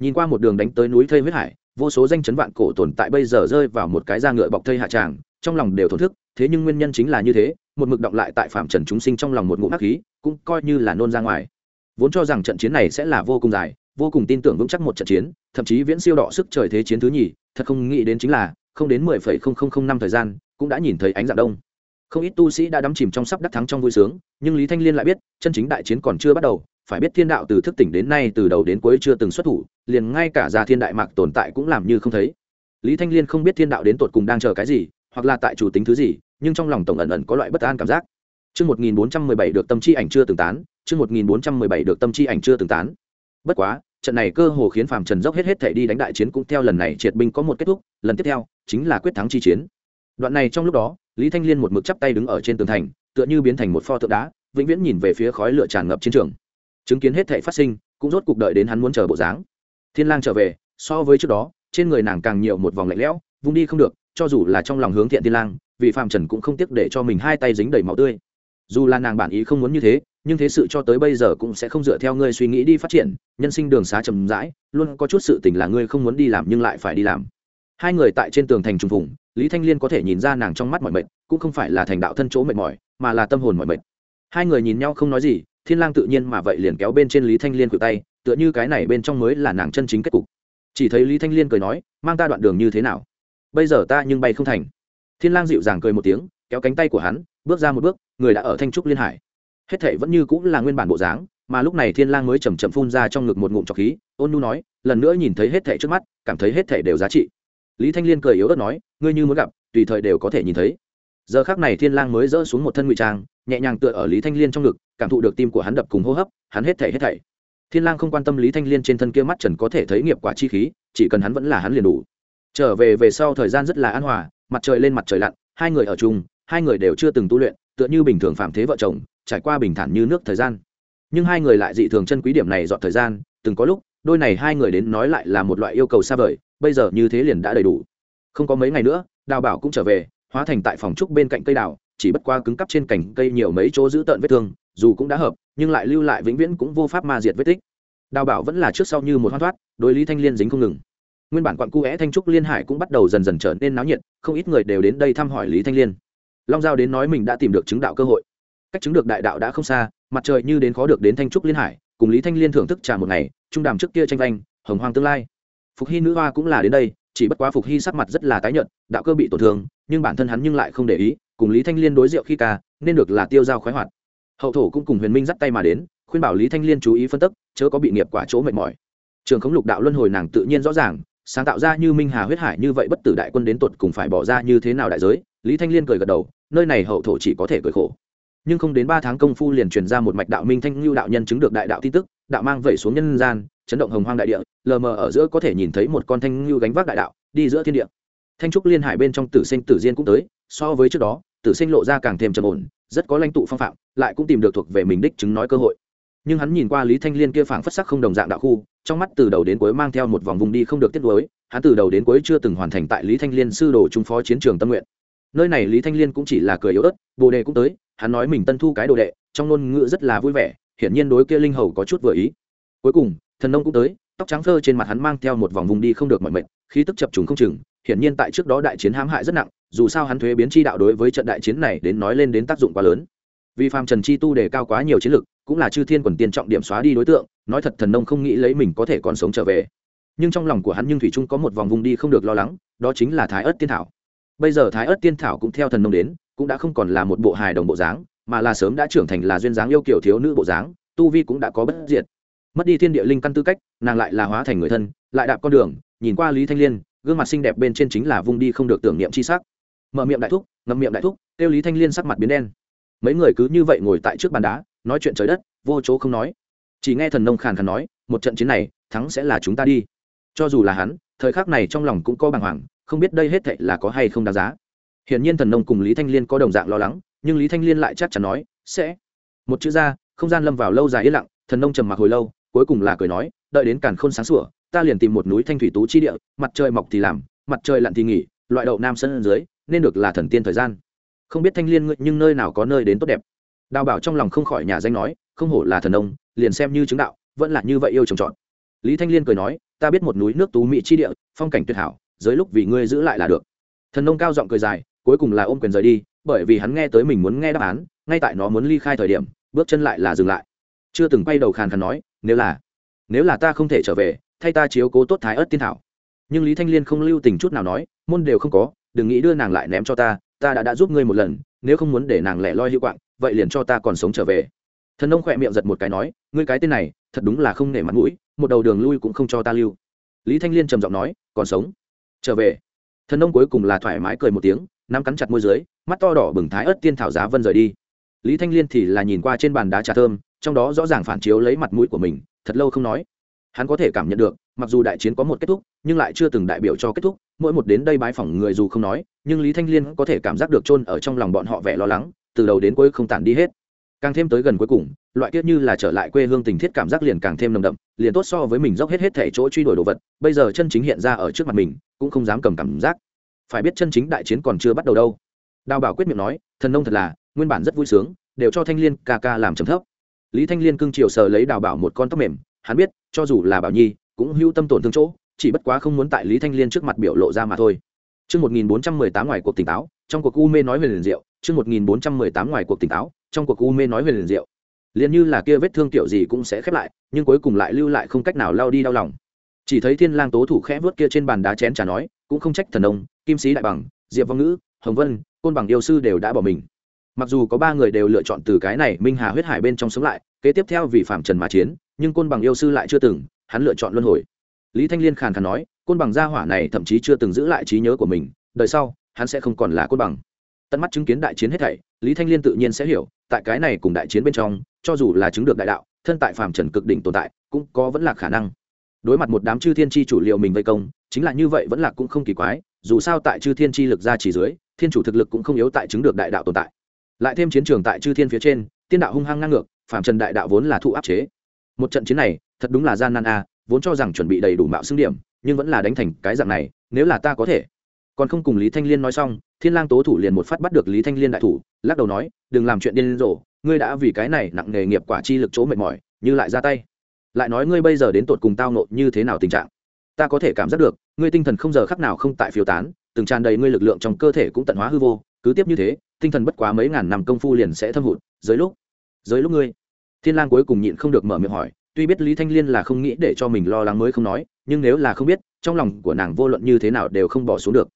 Nhìn qua một đường đánh tới núi thây huyết hải, vô số danh chấn vạn cổ tồn tại bây giờ rơi vào một cái da ngựa bọc thây hạ tràng trong lòng đều thổn thức, thế nhưng nguyên nhân chính là như thế, một mực động lại tại phạm trần chúng sinh trong lòng một ngụm hắc khí, cũng coi như là nôn ra ngoài. Vốn cho rằng trận chiến này sẽ là vô cùng dài, vô cùng tin tưởng vững chắc một trận chiến, thậm chí viễn siêu đỏ sức trời thế chiến thứ nhì, thật không nghĩ đến chính là, không đến mười phẩy không không không năm thời gian, cũng đã nhìn thấy ánh dạng đông. Không ít tu sĩ đã đắm chìm trong sắp đắc thắng trong vui sướng, nhưng lý thanh liên lại biết, chân chính đại chiến còn chưa bắt đầu, phải biết thiên đạo từ thức tỉnh đến nay từ đầu đến cuối chưa từng xuất thủ, liền ngay cả gia thiên đại mạc tồn tại cũng làm như không thấy. Lý thanh liên không biết thiên đạo đến tột cùng đang chờ cái gì hoặc là tại chủ tính thứ gì nhưng trong lòng tổng ẩn ẩn có loại bất an cảm giác Trước 1417 được tâm chi ảnh chưa từng tán, trước 1417 được tâm chi ảnh chưa từng tán. Bất quá, trận này cơ hồ khiến Phàm Trần dốc hết hết thể đi đánh đại chiến cũng theo lần này triệt binh có một kết thúc, lần tiếp theo chính là quyết thắng chi chiến. Đoạn này trong lúc đó, Lý Thanh Liên một mực chắp tay đứng ở trên tường thành, tựa như biến thành một pho tượng đá, vĩnh viễn nhìn về phía khói lửa tràn ngập chiến trường chứng kiến hết thể phát sinh cũng rốt cuộc đợi đến hắn muốn chờ bộ dáng thiên lang trở về so với trước đó trên người nàng càng nhiều một vòng lạnh lẽo vung đi không được cho dù là trong lòng hướng thiện tiên lang, vì phạm trần cũng không tiếc để cho mình hai tay dính đầy máu tươi. Dù là nàng bản ý không muốn như thế, nhưng thế sự cho tới bây giờ cũng sẽ không dựa theo ngươi suy nghĩ đi phát triển, nhân sinh đường xá chầm rãi, luôn có chút sự tình là ngươi không muốn đi làm nhưng lại phải đi làm. Hai người tại trên tường thành trùng phùng, lý thanh liên có thể nhìn ra nàng trong mắt mọi mệt, cũng không phải là thành đạo thân chỗ mệt mỏi, mà là tâm hồn mọi mệt. Hai người nhìn nhau không nói gì, thiên lang tự nhiên mà vậy liền kéo bên trên lý thanh liên cử tay, tựa như cái này bên trong mới là nàng chân chính kết cục. Chỉ thấy lý thanh liên cười nói, mang ta đoạn đường như thế nào? Bây giờ ta nhưng bay không thành. Thiên lang dịu dàng cười một tiếng, kéo cánh tay của hắn, bước ra một bước, người đã ở thanh trúc liên hải. Hết thảy vẫn như cũng là nguyên bản bộ dáng, mà lúc này thiên lang mới chậm chậm phun ra trong ngực một ngụm trọc khí, ôn nhu nói, lần nữa nhìn thấy hết thảy trước mắt, cảm thấy hết thảy đều giá trị. Lý thanh liên cười yếu ớt nói, ngươi như muốn gặp, tùy thời đều có thể nhìn thấy. Giờ khắc này thiên lang mới dỡ xuống một thân ngụy trang, nhẹ nhàng tựa ở lý thanh liên trong ngực, cảm thụ được tim của hắn đập cùng hô hấp, hắn hết thảy hết thảy. Thiên lang không quan tâm lý thanh liên trên thân kia mắt trần có thể thấy nghiệp quả chi khí, chỉ cần hắn vẫn là hắn liền đủ trở về về sau thời gian rất là an hòa, mặt trời lên mặt trời lặn, hai người ở chung, hai người đều chưa từng tu luyện, tựa như bình thường phạm thế vợ chồng, trải qua bình thản như nước thời gian. Nhưng hai người lại dị thường chân quý điểm này dọn thời gian, từng có lúc, đôi này hai người đến nói lại là một loại yêu cầu xa vời, bây giờ như thế liền đã đầy đủ. Không có mấy ngày nữa, đào bảo cũng trở về, hóa thành tại phòng trúc bên cạnh cây đào, chỉ bất qua cứng cắp trên cành cây nhiều mấy chỗ giữ tợn vết thương, dù cũng đã hợp, nhưng lại lưu lại vĩnh viễn cũng vô pháp ma diệt vết tích. Đào bảo vẫn là trước sau như một hoan thoát, đối lý thanh liên dính không ngừng nguyên bản quặn cu é thanh trúc liên hải cũng bắt đầu dần dần trở nên náo nhiệt, không ít người đều đến đây thăm hỏi lý thanh liên. Long giao đến nói mình đã tìm được chứng đạo cơ hội. Cách chứng được đại đạo đã không xa, mặt trời như đến khó được đến thanh trúc liên hải, cùng lý thanh liên thưởng thức trà một ngày, trung đàm trước kia tranh danh hồng hoang tương lai. Phục hy nữ hoa cũng là đến đây, chỉ bất quá phục hy sắc mặt rất là tái nhợt, đạo cơ bị tổn thương, nhưng bản thân hắn nhưng lại không để ý, cùng lý thanh liên đối diệu khi ca, nên được là tiêu dao khoái hoạt. Hậu thổ cũng cùng huyền minh dắt tay mà đến, khuyên bảo lý thanh liên chú ý phân tích chớ có bị nghiệp quả chỗ mệt mỏi. Trường khống lục đạo luân hồi nàng tự nhiên rõ ràng sáng tạo ra như minh hà huyết hải như vậy bất tử đại quân đến tuột cùng phải bỏ ra như thế nào đại giới, lý thanh liên cười gật đầu, nơi này hậu thổ chỉ có thể cười khổ. Nhưng không đến ba tháng công phu liền truyền ra một mạch đạo minh thanh lưu đạo nhân chứng được đại đạo tin tức, đạo mang vẩy xuống nhân gian, chấn động hồng hoang đại địa, lờ mờ ở giữa có thể nhìn thấy một con thanh lưu gánh vác đại đạo, đi giữa thiên địa. Thanh trúc liên hải bên trong tử sinh tử diên cũng tới, so với trước đó, tử sinh lộ ra càng thêm trầm ổn, rất có lãnh tụ phong phạm, lại cũng tìm được thuộc về mình đích chứng nói cơ hội nhưng hắn nhìn qua lý thanh liên kia phảng phất sắc không đồng dạng đạo khu, trong mắt từ đầu đến cuối mang theo một vòng vùng đi không được tiết đối hắn từ đầu đến cuối chưa từng hoàn thành tại lý thanh liên sư đồ trung phó chiến trường tâm nguyện. Nơi này lý thanh liên cũng chỉ là cười yếu ớt, bồ đề cũng tới, hắn nói mình tân thu cái đồ đệ, trong ngôn ngữ rất là vui vẻ, hiển nhiên đối kia linh hầu có chút vừa ý. Cuối cùng, thần nông cũng tới, tóc trắng phơ trên mặt hắn mang theo một vòng vùng đi không được mọi mệnh khí tức chập trùng không chừng, hiển nhiên tại trước đó đại chiến hãm hại rất nặng, dù sao hắn thuế biến chi đạo đối với trận đại chiến này đến nói lên đến tác dụng quá lớn. Vì phàm trần chi tu đề cao quá nhiều chiến lực cũng là chư thiên quần tiên trọng điểm xóa đi đối tượng, nói thật thần nông không nghĩ lấy mình có thể còn sống trở về. Nhưng trong lòng của hắn nhưng thủy trung có một vòng vùng đi không được lo lắng, đó chính là thái ớt tiên thảo. Bây giờ thái ớt tiên thảo cũng theo thần nông đến, cũng đã không còn là một bộ hài đồng bộ dáng, mà là sớm đã trưởng thành là duyên dáng yêu kiểu thiếu nữ bộ dáng, tu vi cũng đã có bất diệt. Mất đi thiên địa linh căn tư cách, nàng lại là hóa thành người thân, lại đạp con đường, nhìn qua lý thanh liên, gương mặt xinh đẹp bên trên chính là vung đi không được tưởng niệm chi sắc. Mở miệng đại thúc, ngậm miệng đại thúc, kêu lý thanh liên sắc mặt biến đen. Mấy người cứ như vậy ngồi tại trước bàn đá nói chuyện trời đất, vô chỗ không nói. Chỉ nghe thần nông khàn khàn nói, một trận chiến này, thắng sẽ là chúng ta đi. Cho dù là hắn, thời khắc này trong lòng cũng có bàng hoàng, không biết đây hết thệ là có hay không đáng giá. Hiển nhiên thần nông cùng lý thanh liên có đồng dạng lo lắng, nhưng lý thanh liên lại chắc chắn nói, sẽ. Một chữ ra, không gian lâm vào lâu dài yên lặng, thần nông trầm mặc hồi lâu, cuối cùng là cười nói, đợi đến càn khôn sáng sủa, ta liền tìm một núi thanh thủy tú chi địa, mặt trời mọc thì làm, mặt trời lặn thì nghỉ, loại đậu nam sân dưới, nên được là thần tiên thời gian. Không biết thanh liên ngươi nhưng nơi nào có nơi đến tốt đẹp đào bảo trong lòng không khỏi nhà danh nói, không hổ là thần ông, liền xem như chứng đạo, vẫn là như vậy yêu trồng trọt. Lý thanh liên cười nói, ta biết một núi nước tú mỹ chi địa, phong cảnh tuyệt hảo dưới lúc vì ngươi giữ lại là được. Thần nông cao giọng cười dài, cuối cùng là ôm quyền rời đi, bởi vì hắn nghe tới mình muốn nghe đáp án, ngay tại nó muốn ly khai thời điểm, bước chân lại là dừng lại. Chưa từng quay đầu khàn khàn nói, nếu là nếu là ta không thể trở về, thay ta chiếu cố tốt thái ớt tiên thảo. Nhưng lý thanh liên không lưu tình chút nào nói, môn đều không có, đừng nghĩ đưa nàng lại ném cho ta ta đã đã giúp ngươi một lần, nếu không muốn để nàng lẻ loi hữu quạng, vậy liền cho ta còn sống trở về. Thần nông khỏe miệng giật một cái nói, ngươi cái tên này, thật đúng là không nể mặt mũi, một đầu đường lui cũng không cho ta lưu. Lý thanh liên trầm giọng nói, còn sống? Trở về. Thần nông cuối cùng là thoải mái cười một tiếng, nắm cắn chặt môi dưới, mắt to đỏ bừng thái ớt tiên thảo giá vân rời đi. Lý thanh liên thì là nhìn qua trên bàn đá trà thơm, trong đó rõ ràng phản chiếu lấy mặt mũi của mình, thật lâu không nói hắn có thể cảm nhận được, mặc dù đại chiến có một kết thúc, nhưng lại chưa từng đại biểu cho kết thúc. Mỗi một đến đây bái phỏng người dù không nói, nhưng lý thanh liên có thể cảm giác được chôn ở trong lòng bọn họ vẻ lo lắng, từ đầu đến cuối không tản đi hết. Càng thêm tới gần cuối cùng, loại kiết như là trở lại quê hương tình thiết cảm giác liền càng thêm nồng đậm, liền tốt so với mình dốc hết hết thể chỗ truy đuổi đồ vật, bây giờ chân chính hiện ra ở trước mặt mình, cũng không dám cầm cảm giác. Phải biết chân chính đại chiến còn chưa bắt đầu đâu. Đào bảo quyết miệng nói, thần nông thật là, nguyên bản rất vui sướng, đều cho thanh liên ca ca làm trầm thấp. Lý thanh liên cưng chiều sờ lấy đào bảo một con tóc mềm hắn biết cho dù là bảo nhi cũng hữu tâm tổn thương chỗ chỉ bất quá không muốn tại lý thanh liên trước mặt biểu lộ ra mà thôi Trước 1418 ngoài cuộc tỉnh táo, trong cuộc u mê nói về liền diệu, trước 1418 ngoài cuộc tỉnh táo, trong cuộc u mê nói về liền diệu. Liên như là kia vết thương kiểu gì cũng sẽ khép lại, nhưng cuối cùng lại lưu lại không cách nào lao đi đau lòng. Chỉ thấy Thiên Lang tố thủ khẽ vớt kia trên bàn đá chén trà nói, cũng không trách thần ông, Kim Sĩ đại bằng, Diệp Vong Ngữ, Hồng Vân, Côn Bằng yêu sư đều đã bỏ mình. Mặc dù có ba người đều lựa chọn từ cái này Minh Hà huyết hải bên trong sống lại, kế tiếp theo vì phạm trần mà chiến, nhưng Côn Bằng yêu sư lại chưa từng, hắn lựa chọn luân hồi. Lý Thanh Liên khàn khàn nói, Côn Bằng gia hỏa này thậm chí chưa từng giữ lại trí nhớ của mình, đời sau, hắn sẽ không còn là Côn Bằng. Tận mắt chứng kiến đại chiến hết thảy, Lý Thanh Liên tự nhiên sẽ hiểu, tại cái này cùng đại chiến bên trong, cho dù là chứng được đại đạo, thân tại phàm trần cực đỉnh tồn tại, cũng có vẫn là khả năng. Đối mặt một đám chư thiên chi chủ liệu mình vây công, chính là như vậy vẫn là cũng không kỳ quái, dù sao tại chư thiên chi lực ra chỉ dưới, thiên chủ thực lực cũng không yếu tại chứng được đại đạo tồn tại. Lại thêm chiến trường tại chư thiên phía trên, tiên đạo hung hăng ngang ngược, phàm trần đại đạo vốn là thụ áp chế. Một trận chiến này, thật đúng là gian nan a, vốn cho rằng chuẩn bị đầy đủ mạo xưng điểm nhưng vẫn là đánh thành cái dạng này nếu là ta có thể. Còn không cùng lý thanh liên nói xong thiên lang tố thủ liền một phát bắt được lý thanh liên đại thủ lắc đầu nói đừng làm chuyện điên rồ ngươi đã vì cái này nặng nghề nghiệp quả chi lực chỗ mệt mỏi như lại ra tay. Lại nói ngươi bây giờ đến tột cùng tao nộ như thế nào tình trạng? Ta có thể cảm giác được ngươi tinh thần không giờ khắc nào không tại phiêu tán từng tràn đầy ngươi lực lượng trong cơ thể cũng tận hóa hư vô cứ tiếp như thế tinh thần bất quá mấy ngàn năm công phu liền sẽ thâm hụt dưới lúc dưới lúc ngươi thiên lang cuối cùng nhịn không được mở miệng hỏi, tuy biết lý thanh liên là không nghĩ để cho mình lo lắng mới không nói, nhưng nếu là không biết, trong lòng của nàng vô luận như thế nào đều không bỏ xuống được.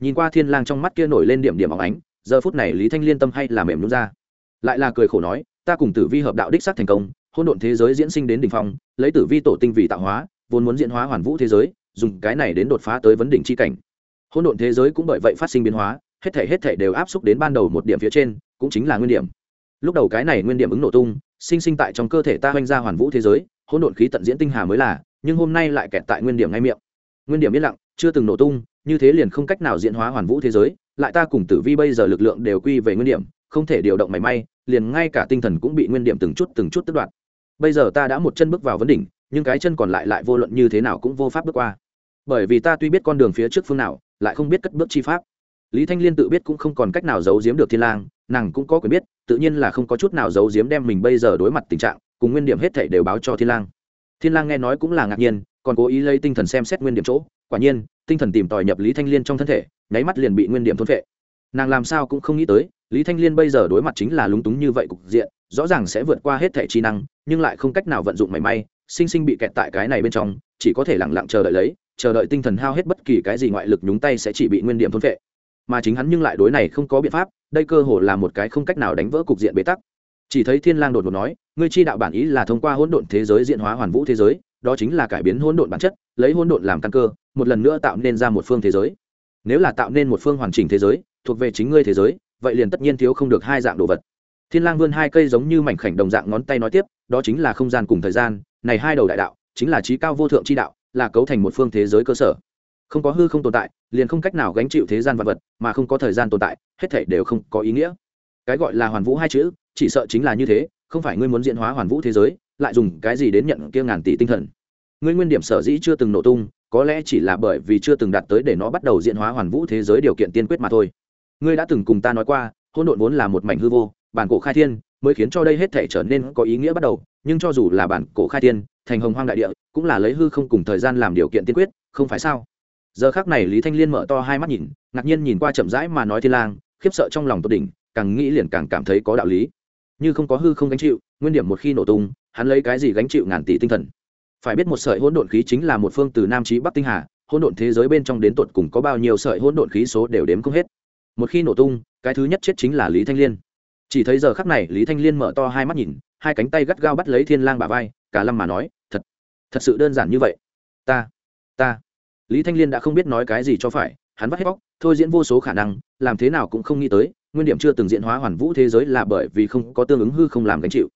Nhìn qua thiên lang trong mắt kia nổi lên điểm điểm óng ánh, giờ phút này lý thanh liên tâm hay là mềm nhún ra. Lại là cười khổ nói, ta cùng tử vi hợp đạo đích xác thành công hôn độn thế giới diễn sinh đến đỉnh phong, lấy tử vi tổ tinh vì tạo hóa, vốn muốn diễn hóa hoàn vũ thế giới, dùng cái này đến đột phá tới vấn đỉnh chi cảnh. Hôn độn thế giới cũng bởi vậy phát sinh biến hóa, hết thể hết thể đều áp xúc đến ban đầu một điểm phía trên, cũng chính là nguyên điểm lúc đầu cái này nguyên điểm ứng nổ tung, sinh sinh tại trong cơ thể ta hoành ra hoàn vũ thế giới, hỗn độn khí tận diễn tinh hà mới là, nhưng hôm nay lại kẹt tại nguyên điểm ngay miệng. Nguyên điểm yên lặng, chưa từng nổ tung, như thế liền không cách nào diễn hóa hoàn vũ thế giới, lại ta cùng tử vi bây giờ lực lượng đều quy về nguyên điểm, không thể điều động mảy may, liền ngay cả tinh thần cũng bị nguyên điểm từng chút từng chút tức đoạt. Bây giờ ta đã một chân bước vào vấn đỉnh, nhưng cái chân còn lại lại vô luận như thế nào cũng vô pháp bước qua. Bởi vì ta tuy biết con đường phía trước phương nào, lại không biết cất bước chi pháp lý thanh liên tự biết cũng không còn cách nào giấu giếm được thiên lang, nàng cũng có quyền biết, tự nhiên là không có chút nào giấu giếm đem mình bây giờ đối mặt tình trạng, cùng nguyên điểm hết thảy đều báo cho thiên lang. Thiên lang nghe nói cũng là ngạc nhiên, còn cố ý lấy tinh thần xem xét nguyên điểm chỗ, quả nhiên, tinh thần tìm tòi nhập lý thanh liên trong thân thể, nháy mắt liền bị nguyên điểm thôn phệ. Nàng làm sao cũng không nghĩ tới, lý thanh liên bây giờ đối mặt chính là lúng túng như vậy cục diện, rõ ràng sẽ vượt qua hết thảy trí năng, nhưng lại không cách nào vận dụng mảy may, sinh sinh bị kẹt tại cái này bên trong, chỉ có thể lặng lặng chờ đợi lấy, chờ đợi tinh thần hao hết bất kỳ cái gì ngoại lực nhúng tay sẽ chỉ bị nguyên điểm thôn phệ mà chính hắn nhưng lại đối này không có biện pháp, đây cơ hồ là một cái không cách nào đánh vỡ cục diện bế tắc. Chỉ thấy thiên lang đột ngột nói, ngươi chi đạo bản ý là thông qua hỗn độn thế giới diện hóa hoàn vũ thế giới, đó chính là cải biến hỗn độn bản chất, lấy hỗn độn làm căn cơ, một lần nữa tạo nên ra một phương thế giới. Nếu là tạo nên một phương hoàn chỉnh thế giới, thuộc về chính ngươi thế giới, vậy liền tất nhiên thiếu không được hai dạng đồ vật. Thiên lang vươn hai cây giống như mảnh khảnh đồng dạng ngón tay nói tiếp, đó chính là không gian cùng thời gian, này hai đầu đại đạo, chính là trí cao vô thượng chi đạo, là cấu thành một phương thế giới cơ sở không có hư không tồn tại, liền không cách nào gánh chịu thế gian vật vật, mà không có thời gian tồn tại, hết thể đều không có ý nghĩa. Cái gọi là hoàn vũ hai chữ, chỉ sợ chính là như thế, không phải ngươi muốn diễn hóa hoàn vũ thế giới, lại dùng cái gì đến nhận kia ngàn tỷ tinh thần. Ngươi nguyên điểm sở dĩ chưa từng nổ tung, có lẽ chỉ là bởi vì chưa từng đạt tới để nó bắt đầu diễn hóa hoàn vũ thế giới điều kiện tiên quyết mà thôi. Ngươi đã từng cùng ta nói qua hôn độn vốn là một mảnh hư vô, bản cổ khai thiên, mới khiến cho đây hết thể trở nên có ý nghĩa bắt đầu, nhưng cho dù là bản cổ khai thiên, thành hồng hoang đại địa, cũng là lấy hư không cùng thời gian làm điều kiện tiên quyết, không phải sao? Giờ khác này lý thanh liên mở to hai mắt nhìn, ngạc nhiên nhìn qua chậm rãi mà nói thiên lang, khiếp sợ trong lòng tốt đỉnh, càng nghĩ liền càng cảm thấy có đạo lý. Như không có hư không gánh chịu, nguyên điểm một khi nổ tung, hắn lấy cái gì gánh chịu ngàn tỷ tinh thần? Phải biết một sợi hỗn độn khí chính là một phương từ nam chí bắc tinh hà, hỗn độn thế giới bên trong đến tột cùng có bao nhiêu sợi hỗn độn khí số đều đếm không hết. Một khi nổ tung, cái thứ nhất chết chính là lý thanh liên. Chỉ thấy giờ khắc này lý thanh liên mở to hai mắt nhìn, hai cánh tay gắt gao bắt lấy thiên lang bà vai, cả lâm mà nói, thật thật sự đơn giản như vậy. Ta ta lý thanh liên đã không biết nói cái gì cho phải, hắn vắt hết bóc thôi diễn vô số khả năng, làm thế nào cũng không nghĩ tới, nguyên điểm chưa từng diễn hóa hoàn vũ thế giới là bởi vì không có tương ứng hư không làm gánh chịu.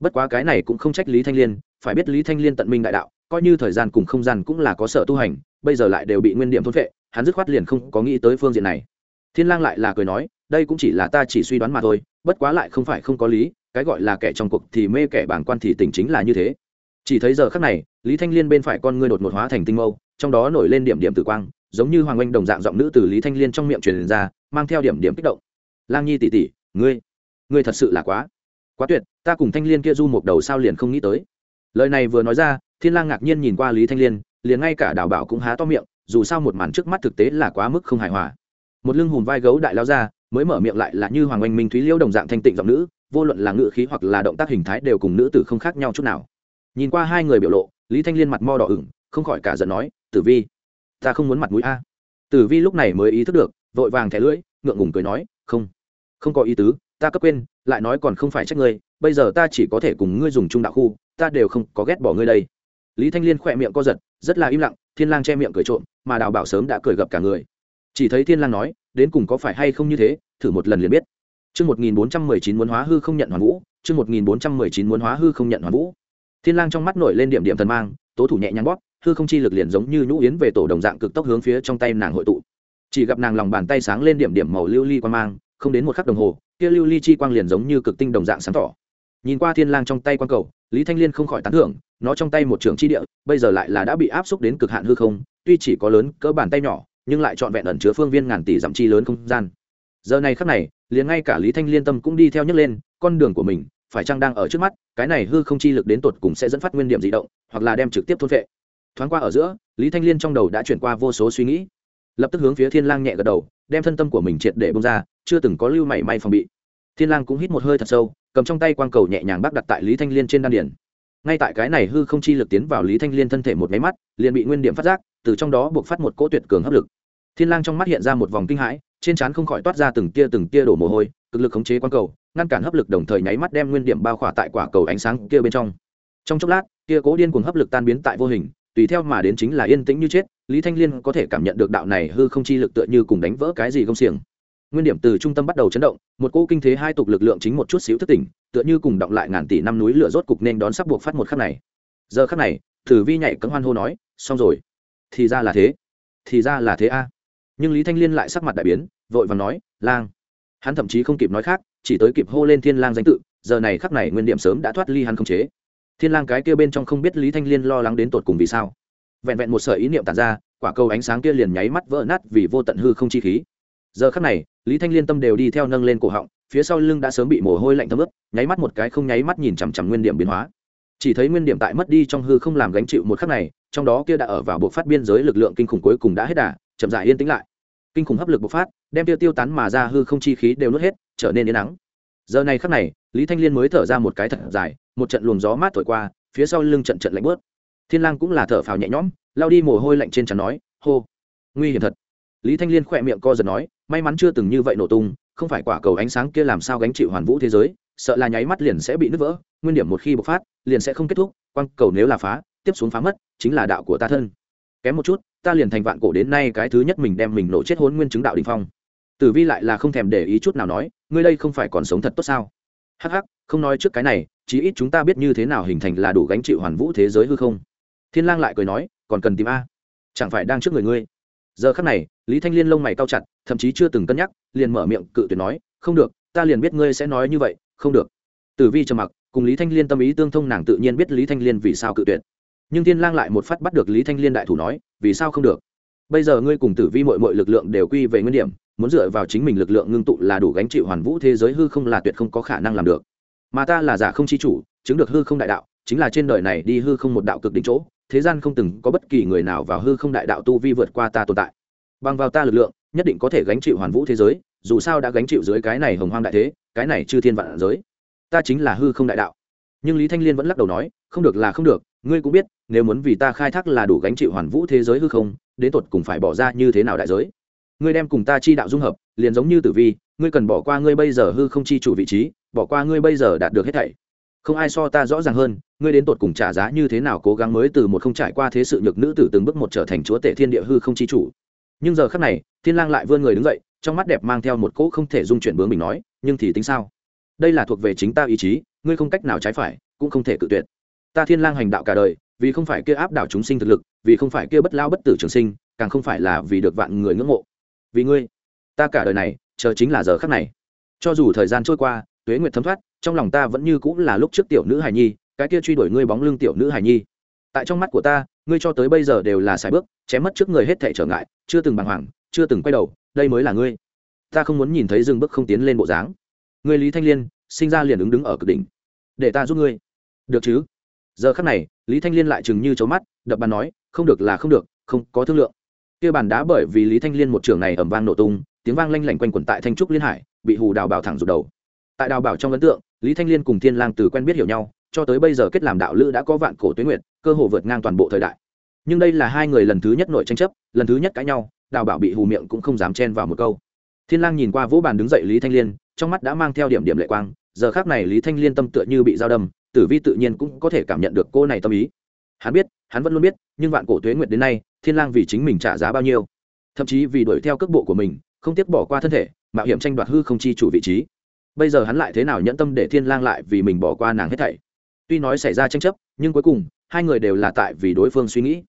Bất quá cái này cũng không trách lý thanh liên, phải biết lý thanh liên tận minh đại đạo, coi như thời gian cùng không gian cũng là có sở tu hành, bây giờ lại đều bị nguyên điểm thôn vệ hắn dứt khoát liền không có nghĩ tới phương diện này. Thiên lang lại là cười nói, đây cũng chỉ là ta chỉ suy đoán mà thôi, bất quá lại không phải không có lý, cái gọi là kẻ trong cuộc thì mê kẻ bảng quan thì tình chính là như thế. Chỉ thấy giờ khắc này, lý thanh liên bên phải con ngươi đột ngột hóa thành tinh mâu trong đó nổi lên điểm điểm tử quang, giống như hoàng oanh đồng dạng giọng nữ từ lý thanh liên trong miệng truyền ra, mang theo điểm điểm kích động. Lang nhi tỷ tỷ, ngươi ngươi thật sự là quá quá tuyệt, ta cùng thanh liên kia du một đầu sao liền không nghĩ tới. Lời này vừa nói ra, thiên lang ngạc nhiên nhìn qua lý thanh liên, liền ngay cả đào bảo cũng há to miệng, dù sao một màn trước mắt thực tế là quá mức không hài hòa. Một lưng hùm vai gấu đại lao ra, mới mở miệng lại là như hoàng oanh minh thúy liêu đồng dạng thanh tịnh giọng nữ, vô luận là ngữ khí hoặc là động tác hình thái đều cùng nữ tử không khác nhau chút nào. Nhìn qua hai người biểu lộ, lý thanh liên mặt mo đỏ ửng không khỏi cả giận nói, tử vi, ta không muốn mặt mũi a. Tử vi lúc này mới ý thức được, vội vàng thẻ lưỡi, ngượng ngùng cười nói, không không có ý tứ, ta cấp quên, lại nói còn không phải trách ngươi, bây giờ ta chỉ có thể cùng ngươi dùng trung đạo khu, ta đều không có ghét bỏ ngươi đây. Lý thanh liên khỏe miệng co giật, rất là im lặng, thiên lang che miệng cười trộm, mà đào bảo sớm đã cười gập cả người. Chỉ thấy thiên lang nói, đến cùng có phải hay không như thế, thử một lần liền biết. Chương một nghìn bốn trăm mười chín muốn hóa hư không nhận hoàn vũ, chương một nghìn bốn trăm mười chín muốn hóa hư không nhận hoàn vũ. Thiên lang trong mắt nổi lên điểm điểm thần mang, tố thủ nhẹ nhàng bóp hư không chi lực liền giống như nhũ yến về tổ đồng dạng cực tốc hướng phía trong tay nàng hội tụ. Chỉ gặp nàng lòng bàn tay sáng lên điểm điểm màu lưu ly quan mang, không đến một khắc đồng hồ, kia lưu ly chi quang liền giống như cực tinh đồng dạng sáng tỏ. Nhìn qua thiên lang trong tay quan cầu, lý thanh liên không khỏi tán thưởng, nó trong tay một trường chi địa, bây giờ lại là đã bị áp xúc đến cực hạn hư không, tuy chỉ có lớn, cỡ bàn tay nhỏ, nhưng lại trọn vẹn ẩn chứa phương viên ngàn tỷ dặm chi lớn không gian. Giờ này khắc này, liền ngay cả lý thanh liên tâm cũng đi theo nhấc lên, con đường của mình, phải chăng đang ở trước mắt, cái này hư không chi lực đến tột cùng sẽ dẫn phát nguyên điểm di động, hoặc là đem trực tiếp thôn vệ thoáng qua ở giữa, lý thanh liên trong đầu đã chuyển qua vô số suy nghĩ. Lập tức hướng phía thiên lang nhẹ gật đầu, đem thân tâm của mình triệt để bông ra, chưa từng có lưu mảy may phòng bị. Thiên lang cũng hít một hơi thật sâu, cầm trong tay quang cầu nhẹ nhàng bắc đặt tại lý thanh liên trên đan điển ngay tại cái này hư không chi lực tiến vào lý thanh liên thân thể một máy mắt, liền bị nguyên điểm phát giác, từ trong đó buộc phát một cỗ tuyệt cường hấp lực. Thiên lang trong mắt hiện ra một vòng kinh hãi, trên trán không khỏi toát ra từng tia từng tia đổ mồ hôi, cực lực khống chế quang cầu, ngăn cản hấp lực đồng thời nháy mắt đem nguyên điểm bao khỏa tại quả cầu ánh sáng kia bên trong. Trong chốc lát, kia cố điên cuồng hấp lực tan biến tại vô hình tùy theo mà đến chính là yên tĩnh như chết, lý thanh liên có thể cảm nhận được đạo này hư không chi lực tựa như cùng đánh vỡ cái gì gông xiềng. Nguyên điểm từ trung tâm bắt đầu chấn động, một cỗ kinh thế hai tục lực lượng chính một chút xíu thất tỉnh, tựa như cùng động lại ngàn tỷ năm núi lửa rốt cục nên đón sắp buộc phát một khắc này. Giờ khắc này, thử vi nhảy cấm hoan hô nói, xong rồi. Thì ra là thế. Thì ra là thế a. Nhưng lý thanh liên lại sắc mặt đại biến, vội và nói, lang. Hắn thậm chí không kịp nói khác, chỉ tới kịp hô lên thiên lang danh tự, giờ này khắc này nguyên điểm sớm đã thoát ly hắn không chế thiên lang cái kia bên trong không biết lý thanh liên lo lắng đến tột cùng vì sao. Vẹn vẹn một sợi ý niệm tản ra, quả cầu ánh sáng kia liền nháy mắt vỡ nát vì vô tận hư không chi khí. Giờ khắc này, lý thanh liên tâm đều đi theo nâng lên cổ họng, phía sau lưng đã sớm bị mồ hôi lạnh thấm ướt, nháy mắt một cái không nháy mắt nhìn chằm chằm nguyên điểm biến hóa. Chỉ thấy nguyên điểm tại mất đi trong hư không làm gánh chịu một khắc này, trong đó kia đã ở vào buộc phát biên giới lực lượng kinh khủng cuối cùng đã hết đà, chậm dại yên tĩnh lại. Kinh khủng hấp lực bộc phát, đem tiêu tiêu tán mà ra hư không chi khí đều nuốt hết, trở nên yên nắng giờ này khắc này, lý thanh liên mới thở ra một cái thật dài một trận luồng gió mát thổi qua, phía sau lưng trận trận lạnh bớt thiên lang cũng là thở phào nhẹ nhõm, lao đi mồ hôi lạnh trên trán nói, hô, nguy hiểm thật. Lý thanh liên khỏe miệng co giật nói, may mắn chưa từng như vậy nổ tung, không phải quả cầu ánh sáng kia làm sao gánh chịu hoàn vũ thế giới, sợ là nháy mắt liền sẽ bị nứt vỡ, nguyên điểm một khi bộc phát, liền sẽ không kết thúc, quang cầu nếu là phá, tiếp xuống phá mất, chính là đạo của ta thân. Kém một chút, ta liền thành vạn cổ đến nay cái thứ nhất mình đem mình nổ chết hồn nguyên chứng đạo đình phong. Tử vi lại là không thèm để ý chút nào nói, ngươi đây không phải còn sống thật tốt sao? Hắc hắc, không nói trước cái này chí ít chúng ta biết như thế nào hình thành là đủ gánh chịu hoàn vũ thế giới hư không. Thiên lang lại cười nói, còn cần tìm a? Chẳng phải đang trước người ngươi? Giờ khắc này, lý thanh liên lông mày cao chặt, thậm chí chưa từng cân nhắc, liền mở miệng cự tuyệt nói, không được, ta liền biết ngươi sẽ nói như vậy, không được. Tử vi trầm mặc, cùng lý thanh liên tâm ý tương thông nàng tự nhiên biết lý thanh liên vì sao cự tuyệt. Nhưng thiên lang lại một phát bắt được lý thanh liên đại thủ nói, vì sao không được? Bây giờ ngươi cùng tử vi mọi mọi lực lượng đều quy về nguyên điểm, muốn dựa vào chính mình lực lượng ngưng tụ là đủ gánh chịu hoàn vũ thế giới hư không là tuyệt không có khả năng làm được mà ta là giả không chi chủ, chứng được hư không đại đạo, chính là trên đời này đi hư không một đạo cực đỉnh chỗ, thế gian không từng có bất kỳ người nào vào hư không đại đạo tu vi vượt qua ta tồn tại. Bằng vào ta lực lượng, nhất định có thể gánh chịu hoàn vũ thế giới, dù sao đã gánh chịu dưới cái này hồng hoang đại thế, cái này chư thiên vạn giới. Ta chính là hư không đại đạo. Nhưng lý thanh liên vẫn lắc đầu nói, không được là không được, ngươi cũng biết, nếu muốn vì ta khai thác là đủ gánh chịu hoàn vũ thế giới hư không, đến tột cùng phải bỏ ra như thế nào đại giới. Ngươi đem cùng ta chi đạo dung hợp, liền giống như tử vi ngươi cần bỏ qua ngươi bây giờ hư không chi chủ vị trí, bỏ qua ngươi bây giờ đạt được hết thảy. Không ai so ta rõ ràng hơn, ngươi đến tột cùng trả giá như thế nào cố gắng mới từ một không trải qua thế sự nhược nữ tử từng bước một trở thành chúa tể thiên địa hư không chi chủ. Nhưng giờ khắc này, thiên lang lại vươn người đứng dậy, trong mắt đẹp mang theo một cỗ không thể dung chuyển bướng mình nói, nhưng thì tính sao? Đây là thuộc về chính ta ý chí, ngươi không cách nào trái phải, cũng không thể cự tuyệt. Ta thiên lang hành đạo cả đời, vì không phải kia áp đảo chúng sinh thực lực, vì không phải kia bất lao bất tử trường sinh, càng không phải là vì được vạn người ngưỡng mộ. Vì ngươi, ta cả đời này chờ chính là giờ khắc này. Cho dù thời gian trôi qua, tuế nguyệt thấm thoát, trong lòng ta vẫn như cũng là lúc trước tiểu nữ hài nhi, cái kia truy đuổi ngươi bóng lưng tiểu nữ hài nhi. Tại trong mắt của ta, ngươi cho tới bây giờ đều là sải bước, chém mất trước người hết thể trở ngại, chưa từng bàng hoàng, chưa từng quay đầu, đây mới là ngươi. Ta không muốn nhìn thấy dừng bước không tiến lên bộ dáng. Ngươi lý thanh liên, sinh ra liền ứng đứng ở cực đỉnh. Để ta giúp ngươi. Được chứ? Giờ khắc này, lý thanh liên lại chừng như chấu mắt, đập bàn nói, không được là không được, không có thương lượng. Kia bàn đá bởi vì lý thanh liên một trường này ẩm vang nổ tung tiếng vang lanh lảnh quanh quẩn tại thanh trúc liên hải, bị hù đào bảo thẳng rụt đầu. Tại đào bảo trong ấn tượng, lý thanh liên cùng thiên lang từ quen biết hiểu nhau, cho tới bây giờ kết làm đạo lữ đã có vạn cổ tuyến nguyện cơ hồ vượt ngang toàn bộ thời đại. Nhưng đây là hai người lần thứ nhất nội tranh chấp, lần thứ nhất cãi nhau, đào bảo bị hù miệng cũng không dám chen vào một câu. Thiên lang nhìn qua vỗ bàn đứng dậy lý thanh liên, trong mắt đã mang theo điểm điểm lệ quang, giờ khác này lý thanh liên tâm tựa như bị dao đâm, tử vi tự nhiên cũng có thể cảm nhận được cô này tâm ý. Hắn biết, hắn vẫn luôn biết, nhưng vạn cổ tuế nguyệt đến nay, thiên lang vì chính mình trả giá bao nhiêu? Thậm chí vì đuổi theo cước bộ của mình không tiếc bỏ qua thân thể, mạo hiểm tranh đoạt hư không chi chủ vị trí. Bây giờ hắn lại thế nào nhẫn tâm để thiên lang lại vì mình bỏ qua nàng hết thảy? Tuy nói xảy ra tranh chấp, nhưng cuối cùng, hai người đều là tại vì đối phương suy nghĩ.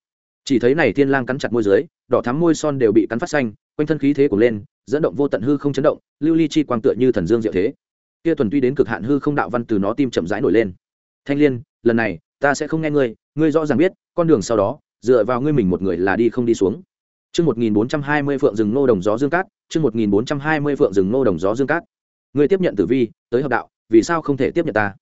Chỉ thấy này thiên lang cắn chặt môi dưới, đỏ thắm môi son đều bị cắn phát xanh, quanh thân khí thế của lên, dẫn động vô tận hư không chấn động, lưu ly chi quang tựa như thần dương diệu thế. Kia thuần tuy đến cực hạn hư không đạo văn từ nó tim chậm rãi nổi lên. Thanh liên, lần này, ta sẽ không nghe ngươi ngươi rõ ràng biết, con đường sau đó, dựa vào ngươi mình một người là đi không đi xuống. Chương 1420 Phượng rừng nô đồng gió dương cát, chương 1420 Phượng rừng nô đồng gió dương cát. Ngươi tiếp nhận tử vi, tới hợp đạo, vì sao không thể tiếp nhận ta?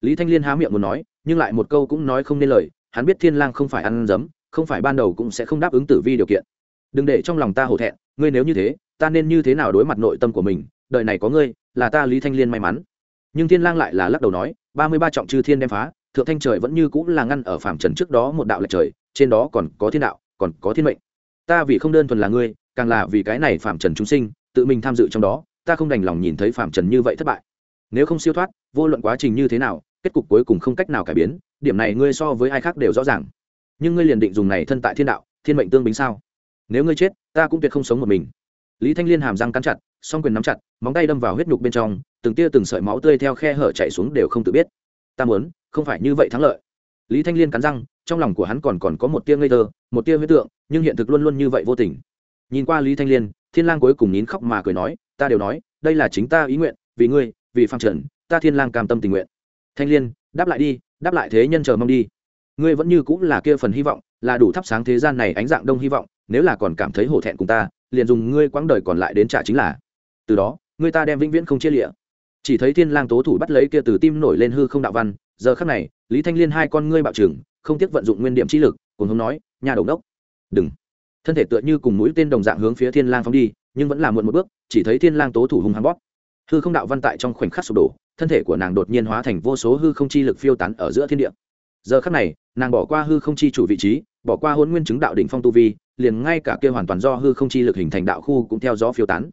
Lý Thanh Liên há miệng muốn nói, nhưng lại một câu cũng nói không nên lời, hắn biết Thiên Lang không phải ăn dấm, không phải ban đầu cũng sẽ không đáp ứng tử vi điều kiện. Đừng để trong lòng ta hổ thẹn, ngươi nếu như thế, ta nên như thế nào đối mặt nội tâm của mình, đời này có ngươi, là ta Lý Thanh Liên may mắn. Nhưng Thiên Lang lại là lắc đầu nói, ba mươi ba trọng chư thiên đem phá, thượng thanh trời vẫn như cũng là ngăn ở phàm trần trước đó một đạo lệch trời, trên đó còn có thiên đạo, còn có thiên mệnh ta vì không đơn thuần là ngươi, càng là vì cái này phạm trần chúng sinh, tự mình tham dự trong đó, ta không đành lòng nhìn thấy phạm trần như vậy thất bại. Nếu không siêu thoát, vô luận quá trình như thế nào, kết cục cuối cùng không cách nào cải biến, điểm này ngươi so với ai khác đều rõ ràng. Nhưng ngươi liền định dùng này thân tại thiên đạo, thiên mệnh tương bính sao? Nếu ngươi chết, ta cũng tuyệt không sống một mình. Lý thanh liên hàm răng cắn chặt, song quyền nắm chặt, móng tay đâm vào huyết nhục bên trong, từng tia từng sợi máu tươi theo khe hở chạy xuống đều không tự biết. Ta muốn, không phải như vậy thắng lợi. Lý thanh liên cắn răng trong lòng của hắn còn còn có một tia ngây thơ, một tia huyết tượng, nhưng hiện thực luôn luôn như vậy vô tình. Nhìn qua lý thanh liên, thiên lang cuối cùng nín khóc mà cười nói, ta đều nói, đây là chính ta ý nguyện, vì ngươi, vì phạm trần, ta thiên lang cam tâm tình nguyện. Thanh liên, đáp lại đi, đáp lại thế nhân chờ mong đi. Ngươi vẫn như cũng là kia phần hy vọng, là đủ thắp sáng thế gian này ánh dạng đông hy vọng, nếu là còn cảm thấy hổ thẹn cùng ta, liền dùng ngươi quãng đời còn lại đến trả chính là. Từ đó, ngươi ta đem vĩnh viễn không chia lịa. Chỉ thấy thiên lang tố thủ bắt lấy kia từ tim nổi lên hư không đạo văn giờ khắc này, lý thanh liên hai con ngươi bạo trừng, không tiếc vận dụng nguyên điểm chi lực, cùng hướng nói, nhà đầu đốc, đừng. Thân thể tựa như cùng mũi tên đồng dạng hướng phía thiên lang phóng đi, nhưng vẫn là muộn một bước, chỉ thấy thiên lang tố thủ hung hăng bóp. Hư không đạo văn tại trong khoảnh khắc sụp đổ, thân thể của nàng đột nhiên hóa thành vô số hư không chi lực phiêu tán ở giữa thiên địa. Giờ khắc này, nàng bỏ qua hư không chi chủ vị trí, bỏ qua hôn nguyên chứng đạo đỉnh phong tu vi, liền ngay cả kia hoàn toàn do hư không chi lực hình thành đạo khu cũng theo gió phiêu tán.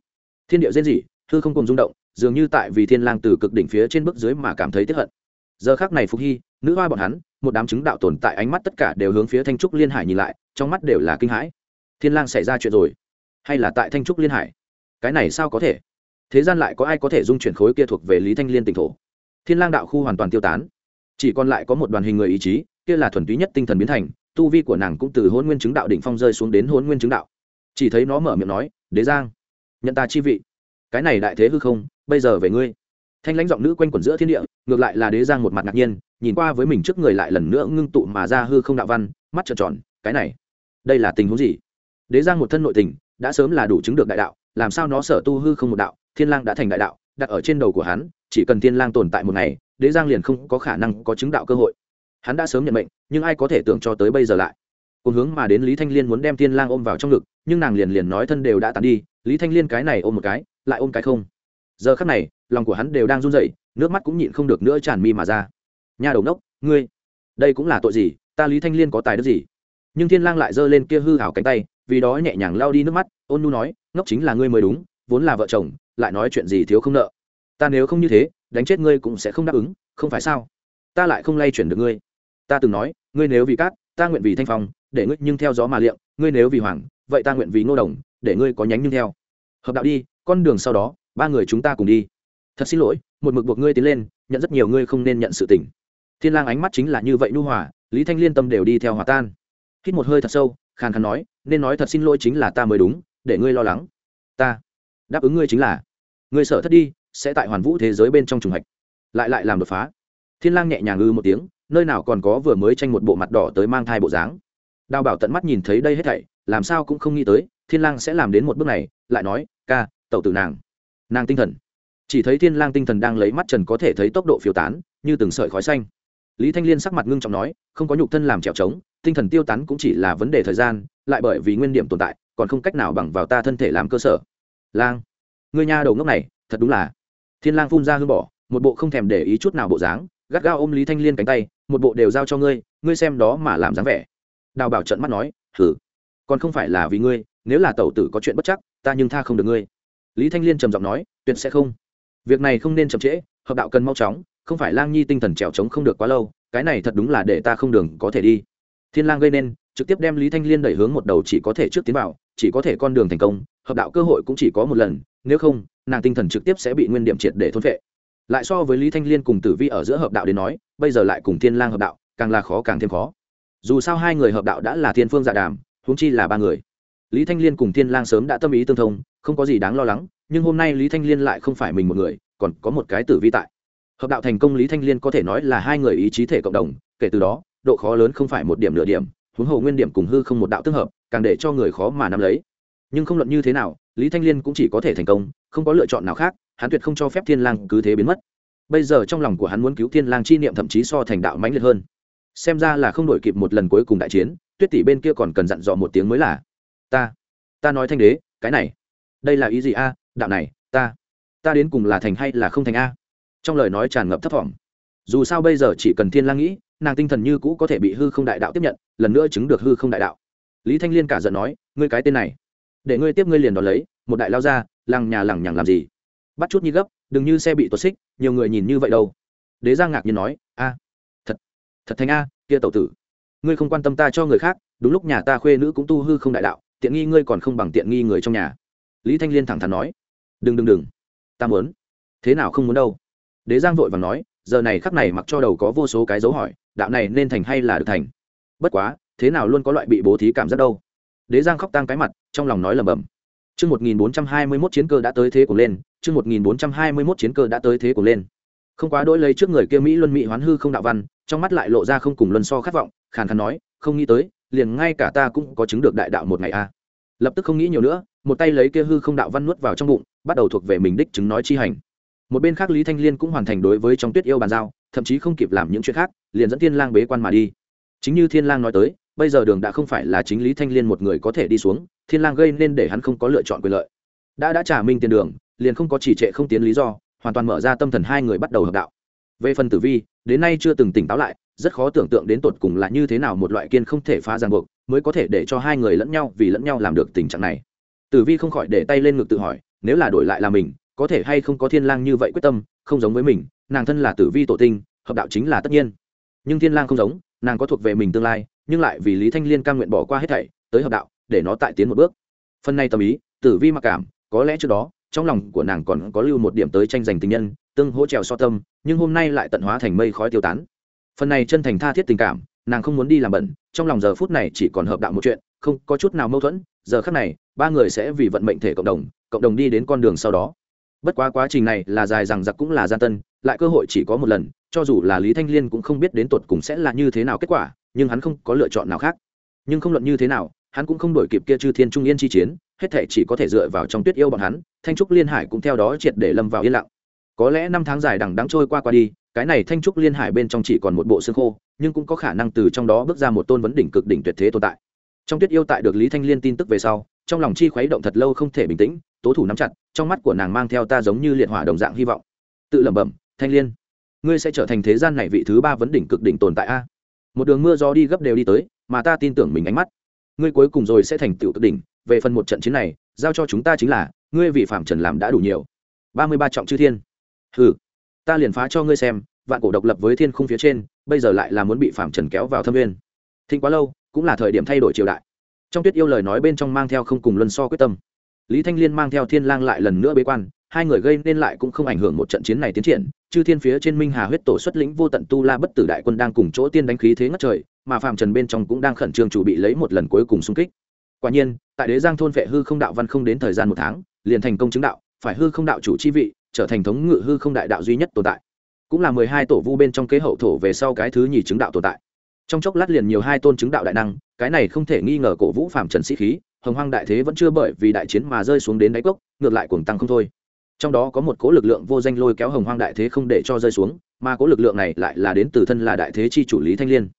Thiên địa diễn dị hư không cùng rung động, dường như tại vì thiên lang từ cực đỉnh phía trên bước dưới mà cảm thấy tiếc hận giờ khắc này phục hy, nữ hoa bọn hắn, một đám chứng đạo tồn tại ánh mắt tất cả đều hướng phía thanh trúc liên hải nhìn lại, trong mắt đều là kinh hãi. Thiên lang xảy ra chuyện rồi. Hay là tại thanh trúc liên hải? Cái này sao có thể? Thế gian lại có ai có thể dung chuyển khối kia thuộc về lý thanh liên tỉnh thổ? Thiên lang đạo khu hoàn toàn tiêu tán. Chỉ còn lại có một đoàn hình người ý chí, kia là thuần túy nhất tinh thần biến thành, tu vi của nàng cũng từ hôn nguyên chứng đạo đỉnh phong rơi xuống đến hôn nguyên chứng đạo. Chỉ thấy nó mở miệng nói, đế giang, nhận ta chi vị. Cái này đại thế hư không, bây giờ về ngươi thanh lãnh giọng nữ quanh quẩn giữa thiên địa, ngược lại là đế giang một mặt ngạc nhiên, nhìn qua với mình trước người lại lần nữa ngưng tụ mà ra hư không đạo văn, mắt trợn tròn, cái này, đây là tình huống gì? Đế giang một thân nội tình, đã sớm là đủ chứng được đại đạo, làm sao nó sở tu hư không một đạo, thiên lang đã thành đại đạo, đặt ở trên đầu của hắn, chỉ cần thiên lang tồn tại một ngày, đế giang liền không có khả năng có chứng đạo cơ hội. Hắn đã sớm nhận mệnh, nhưng ai có thể tưởng cho tới bây giờ lại? Cùng hướng mà đến lý thanh liên muốn đem thiên lang ôm vào trong ngực, nhưng nàng liền liền nói thân đều đã tàn đi, lý thanh liên cái này ôm một cái, lại ôm cái không. Giờ khắc này lòng của hắn đều đang run rẩy, nước mắt cũng nhịn không được nữa tràn mi mà ra. Nhà đầu nốc ngươi, đây cũng là tội gì? Ta lý thanh liên có tài đức gì? Nhưng thiên lang lại giơ lên kia hư hảo cánh tay, vì đó nhẹ nhàng lao đi nước mắt, ôn nu nói, ngốc chính là ngươi mới đúng, vốn là vợ chồng, lại nói chuyện gì thiếu không nợ. Ta nếu không như thế, đánh chết ngươi cũng sẽ không đáp ứng, không phải sao? Ta lại không lay chuyển được ngươi. Ta từng nói, ngươi nếu vì cát, ta nguyện vì thanh phong, để ngươi nhưng theo gió mà liệm ngươi nếu vì hoàng, vậy ta nguyện vì ngô đồng, để ngươi có nhánh nhưng theo. Hợp đạo đi, con đường sau đó, ba người chúng ta cùng đi thật xin lỗi, một mực buộc ngươi tiến lên, nhận rất nhiều ngươi không nên nhận sự tình. Thiên lang ánh mắt chính là như vậy nu hòa, lý thanh liên tâm đều đi theo hòa tan. Hít một hơi thật sâu, khàn khàn nói, nên nói thật xin lỗi chính là ta mới đúng, để ngươi lo lắng. Ta, đáp ứng ngươi chính là, ngươi sợ thất đi, sẽ tại hoàn vũ thế giới bên trong trùng hạch lại lại làm đột phá. Thiên lang nhẹ nhàng ư một tiếng, nơi nào còn có vừa mới tranh một bộ mặt đỏ tới mang thai bộ dáng. Đào bảo tận mắt nhìn thấy đây hết thảy, làm sao cũng không nghĩ tới, thiên lang sẽ làm đến một bước này, lại nói, ca, tẩu tử nàng. Nàng tinh thần chỉ thấy thiên lang tinh thần đang lấy mắt trần có thể thấy tốc độ phiêu tán, như từng sợi khói xanh. Lý thanh liên sắc mặt ngưng trọng nói, không có nhục thân làm trèo trống, tinh thần tiêu tán cũng chỉ là vấn đề thời gian, lại bởi vì nguyên điểm tồn tại, còn không cách nào bằng vào ta thân thể làm cơ sở. Lang, ngươi nhà đầu ngốc này, thật đúng là. Thiên lang phun ra hương bỏ một bộ không thèm để ý chút nào bộ dáng, gắt gao ôm lý thanh liên cánh tay, một bộ đều giao cho ngươi ngươi xem đó mà làm dáng vẻ. Đào bảo trận mắt nói thử còn không phải là vì ngươi, nếu là tẩu tử có chuyện bất chắc, ta nhưng tha không được ngươi. Lý thanh liên trầm giọng nói, tuyệt sẽ không việc này không nên chậm trễ, hợp đạo cần mau chóng, không phải lang nhi tinh thần trèo trống không được quá lâu, cái này thật đúng là để ta không đường có thể đi. Thiên lang gây nên, trực tiếp đem lý thanh liên đẩy hướng một đầu chỉ có thể trước tiến vào, chỉ có thể con đường thành công, hợp đạo cơ hội cũng chỉ có một lần, nếu không, nàng tinh thần trực tiếp sẽ bị nguyên điểm triệt để thôn phệ. Lại so với lý thanh liên cùng tử vi ở giữa hợp đạo đến nói, bây giờ lại cùng thiên lang hợp đạo, càng là khó càng thêm khó. Dù sao hai người hợp đạo đã là thiên phương dạ đàm, huống chi là ba người. Lý thanh liên cùng thiên lang sớm đã tâm ý tương thông, không có gì đáng lo lắng nhưng hôm nay lý thanh liên lại không phải mình một người, còn có một cái tử vi tại. Hợp đạo thành công lý thanh liên có thể nói là hai người ý chí thể cộng đồng, kể từ đó, độ khó lớn không phải một điểm nửa điểm, huống hồ nguyên điểm cùng hư không một đạo tương hợp, càng để cho người khó mà nắm lấy. Nhưng không luận như thế nào, lý thanh liên cũng chỉ có thể thành công, không có lựa chọn nào khác, hắn tuyệt không cho phép thiên lang cứ thế biến mất. Bây giờ trong lòng của hắn muốn cứu thiên lang chi niệm thậm chí so thành đạo mãnh liệt hơn. Xem ra là không đổi kịp một lần cuối cùng đại chiến, tuyết tỷ bên kia còn cần dặn dò một tiếng mới là, ta ta nói thanh đế, cái này, đây là ý gì a? Đạo này, ta ta đến cùng là thành hay là không thành a? Trong lời nói tràn ngập thấp thỏm. Dù sao bây giờ chỉ cần thiên lang nghĩ, nàng tinh thần như cũ có thể bị hư không đại đạo tiếp nhận, lần nữa chứng được hư không đại đạo. Lý thanh liên cả giận nói, ngươi cái tên này, để ngươi tiếp ngươi liền đón lấy, một đại lao ra, lằng nhà lằng nhằng làm gì? Bắt chút như gấp, đừng như xe bị tuột xích, nhiều người nhìn như vậy đâu. Đế giang ngạc nhiên nói, a, thật thật thành a, kia tẩu tử. Ngươi không quan tâm ta cho người khác, đúng lúc nhà ta khuê nữ cũng tu hư không đại đạo, tiện nghi ngươi còn không bằng tiện nghi người trong nhà. Lý thanh liên thẳng thắn nói đừng đừng đừng. Ta muốn. Thế nào không muốn đâu? Đế giang vội và nói giờ này khắc này mặc cho đầu có vô số cái dấu hỏi đạo này nên thành hay là được thành? Bất quá thế nào luôn có loại bị bố thí cảm giác đâu? Đế giang khóc tang cái mặt trong lòng nói lầm bầm Chương 1421 chiến cơ đã tới thế của lên, chương 1421 chiến cơ đã tới thế của lên. Không quá đối lấy trước người kia Mỹ Luân Mỹ Hoán hư không đạo văn, trong mắt lại lộ ra không cùng luân so khát vọng, khàn khàn nói, không nghĩ tới, liền ngay cả ta cũng có chứng được đại đạo một ngày a. Lập tức không nghĩ nhiều nữa, một tay lấy kia hư không đạo văn nuốt vào trong bụng, bắt đầu thuộc về mình đích chứng nói chi hành. Một bên khác Lý Thanh Liên cũng hoàn thành đối với trong Tuyết yêu bàn giao, thậm chí không kịp làm những chuyện khác, liền dẫn Thiên Lang bế quan mà đi. Chính như Thiên Lang nói tới, bây giờ đường đã không phải là chính Lý Thanh Liên một người có thể đi xuống, thiên lang gây nên để hắn không có lựa chọn quyền lợi đã đã trả minh tiền đường liền không có chỉ trệ không tiến lý do hoàn toàn mở ra tâm thần hai người bắt đầu hợp đạo về phần tử vi đến nay chưa từng tỉnh táo lại rất khó tưởng tượng đến tột cùng là như thế nào một loại kiên không thể phá ràng buộc mới có thể để cho hai người lẫn nhau vì lẫn nhau làm được tình trạng này tử vi không khỏi để tay lên ngực tự hỏi, nếu là đổi lại là mình, có thể hay không có thiên lang như vậy quyết tâm, không giống với mình, nàng thân là tử vi tổ tinh, hợp đạo chính là tất nhiên. Nhưng thiên lang không giống, nàng có thuộc về mình tương lai, nhưng lại vì lý thanh liên cam nguyện bỏ qua hết thảy, tới hợp đạo, để nó tại tiến một bước. Phần này tâm ý, tử vi mặc cảm, có lẽ trước đó, trong lòng của nàng còn có lưu một điểm tới tranh giành tình nhân, tương hỗ trèo so tâm, nhưng hôm nay lại tận hóa thành mây khói tiêu tán. Phần này chân thành tha thiết tình cảm, nàng không muốn đi làm bẩn, trong lòng giờ phút này chỉ còn hợp đạo một chuyện, không có chút nào mâu thuẫn giờ khắc này, ba người sẽ vì vận mệnh thể cộng đồng cộng đồng đi đến con đường sau đó. Bất quá quá trình này là dài rằng giặc cũng là gian tân, lại cơ hội chỉ có một lần, cho dù là lý thanh liên cũng không biết đến tột cùng sẽ là như thế nào kết quả, nhưng hắn không có lựa chọn nào khác. Nhưng không luận như thế nào, hắn cũng không đổi kịp kia chư thiên trung yên chi chiến, hết thể chỉ có thể dựa vào trong tuyết yêu bọn hắn, thanh trúc liên hải cũng theo đó triệt để lâm vào yên lặng. Có lẽ năm tháng dài đằng đắng trôi qua qua đi, cái này thanh trúc liên hải bên trong chỉ còn một bộ xương khô, nhưng cũng có khả năng từ trong đó bước ra một tôn vấn đỉnh cực đỉnh tuyệt thế tồn tại trong tuyết yêu tại được lý thanh liên tin tức về sau, trong lòng chi khuấy động thật lâu không thể bình tĩnh, tố thủ nắm chặt, trong mắt của nàng mang theo ta giống như liệt hỏa đồng dạng hy vọng. Tự lẩm bẩm, thanh liên, ngươi sẽ trở thành thế gian này vị thứ ba vấn đỉnh cực đỉnh tồn tại a? Một đường mưa gió đi gấp đều đi tới, mà ta tin tưởng mình ánh mắt. Ngươi cuối cùng rồi sẽ thành tựu cực đỉnh. Về phần một trận chiến này, giao cho chúng ta chính là, ngươi vì phạm trần làm đã đủ nhiều. Ba mươi ba trọng chư thiên. Ừ ta liền phá cho ngươi xem, vạn cổ độc lập với thiên khung phía trên, bây giờ lại là muốn bị phạm trần kéo vào thâm viên. Thịnh quá lâu cũng là thời điểm thay đổi triều đại. Trong tuyết yêu lời nói bên trong mang theo không cùng luân so quyết tâm. Lý thanh liên mang theo thiên lang lại lần nữa bế quan, hai người gây nên lại cũng không ảnh hưởng một trận chiến này tiến triển, chư thiên phía trên minh hà huyết tổ xuất lĩnh vô tận tu la bất tử đại quân đang cùng chỗ tiên đánh khí thế ngất trời, mà phạm trần bên trong cũng đang khẩn trương chủ bị lấy một lần cuối cùng xung kích. Quả nhiên, tại đế giang thôn vệ hư không đạo văn không đến thời gian một tháng, liền thành công chứng đạo, phải hư không đạo chủ chi vị, trở thành thống ngự hư không đại đạo duy nhất tồn tại. Cũng là mười hai tổ vu bên trong kế hậu thổ về sau cái thứ nhì chứng đạo tồn tại trong chốc lát liền nhiều hai tôn chứng đạo đại năng, cái này không thể nghi ngờ cổ vũ phạm trần sĩ khí, hồng hoang đại thế vẫn chưa bởi vì đại chiến mà rơi xuống đến đáy cốc, ngược lại cuồng tăng không thôi. Trong đó có một cố lực lượng vô danh lôi kéo hồng hoang đại thế không để cho rơi xuống, mà cố lực lượng này lại là đến từ thân là đại thế chi chủ lý thanh liên.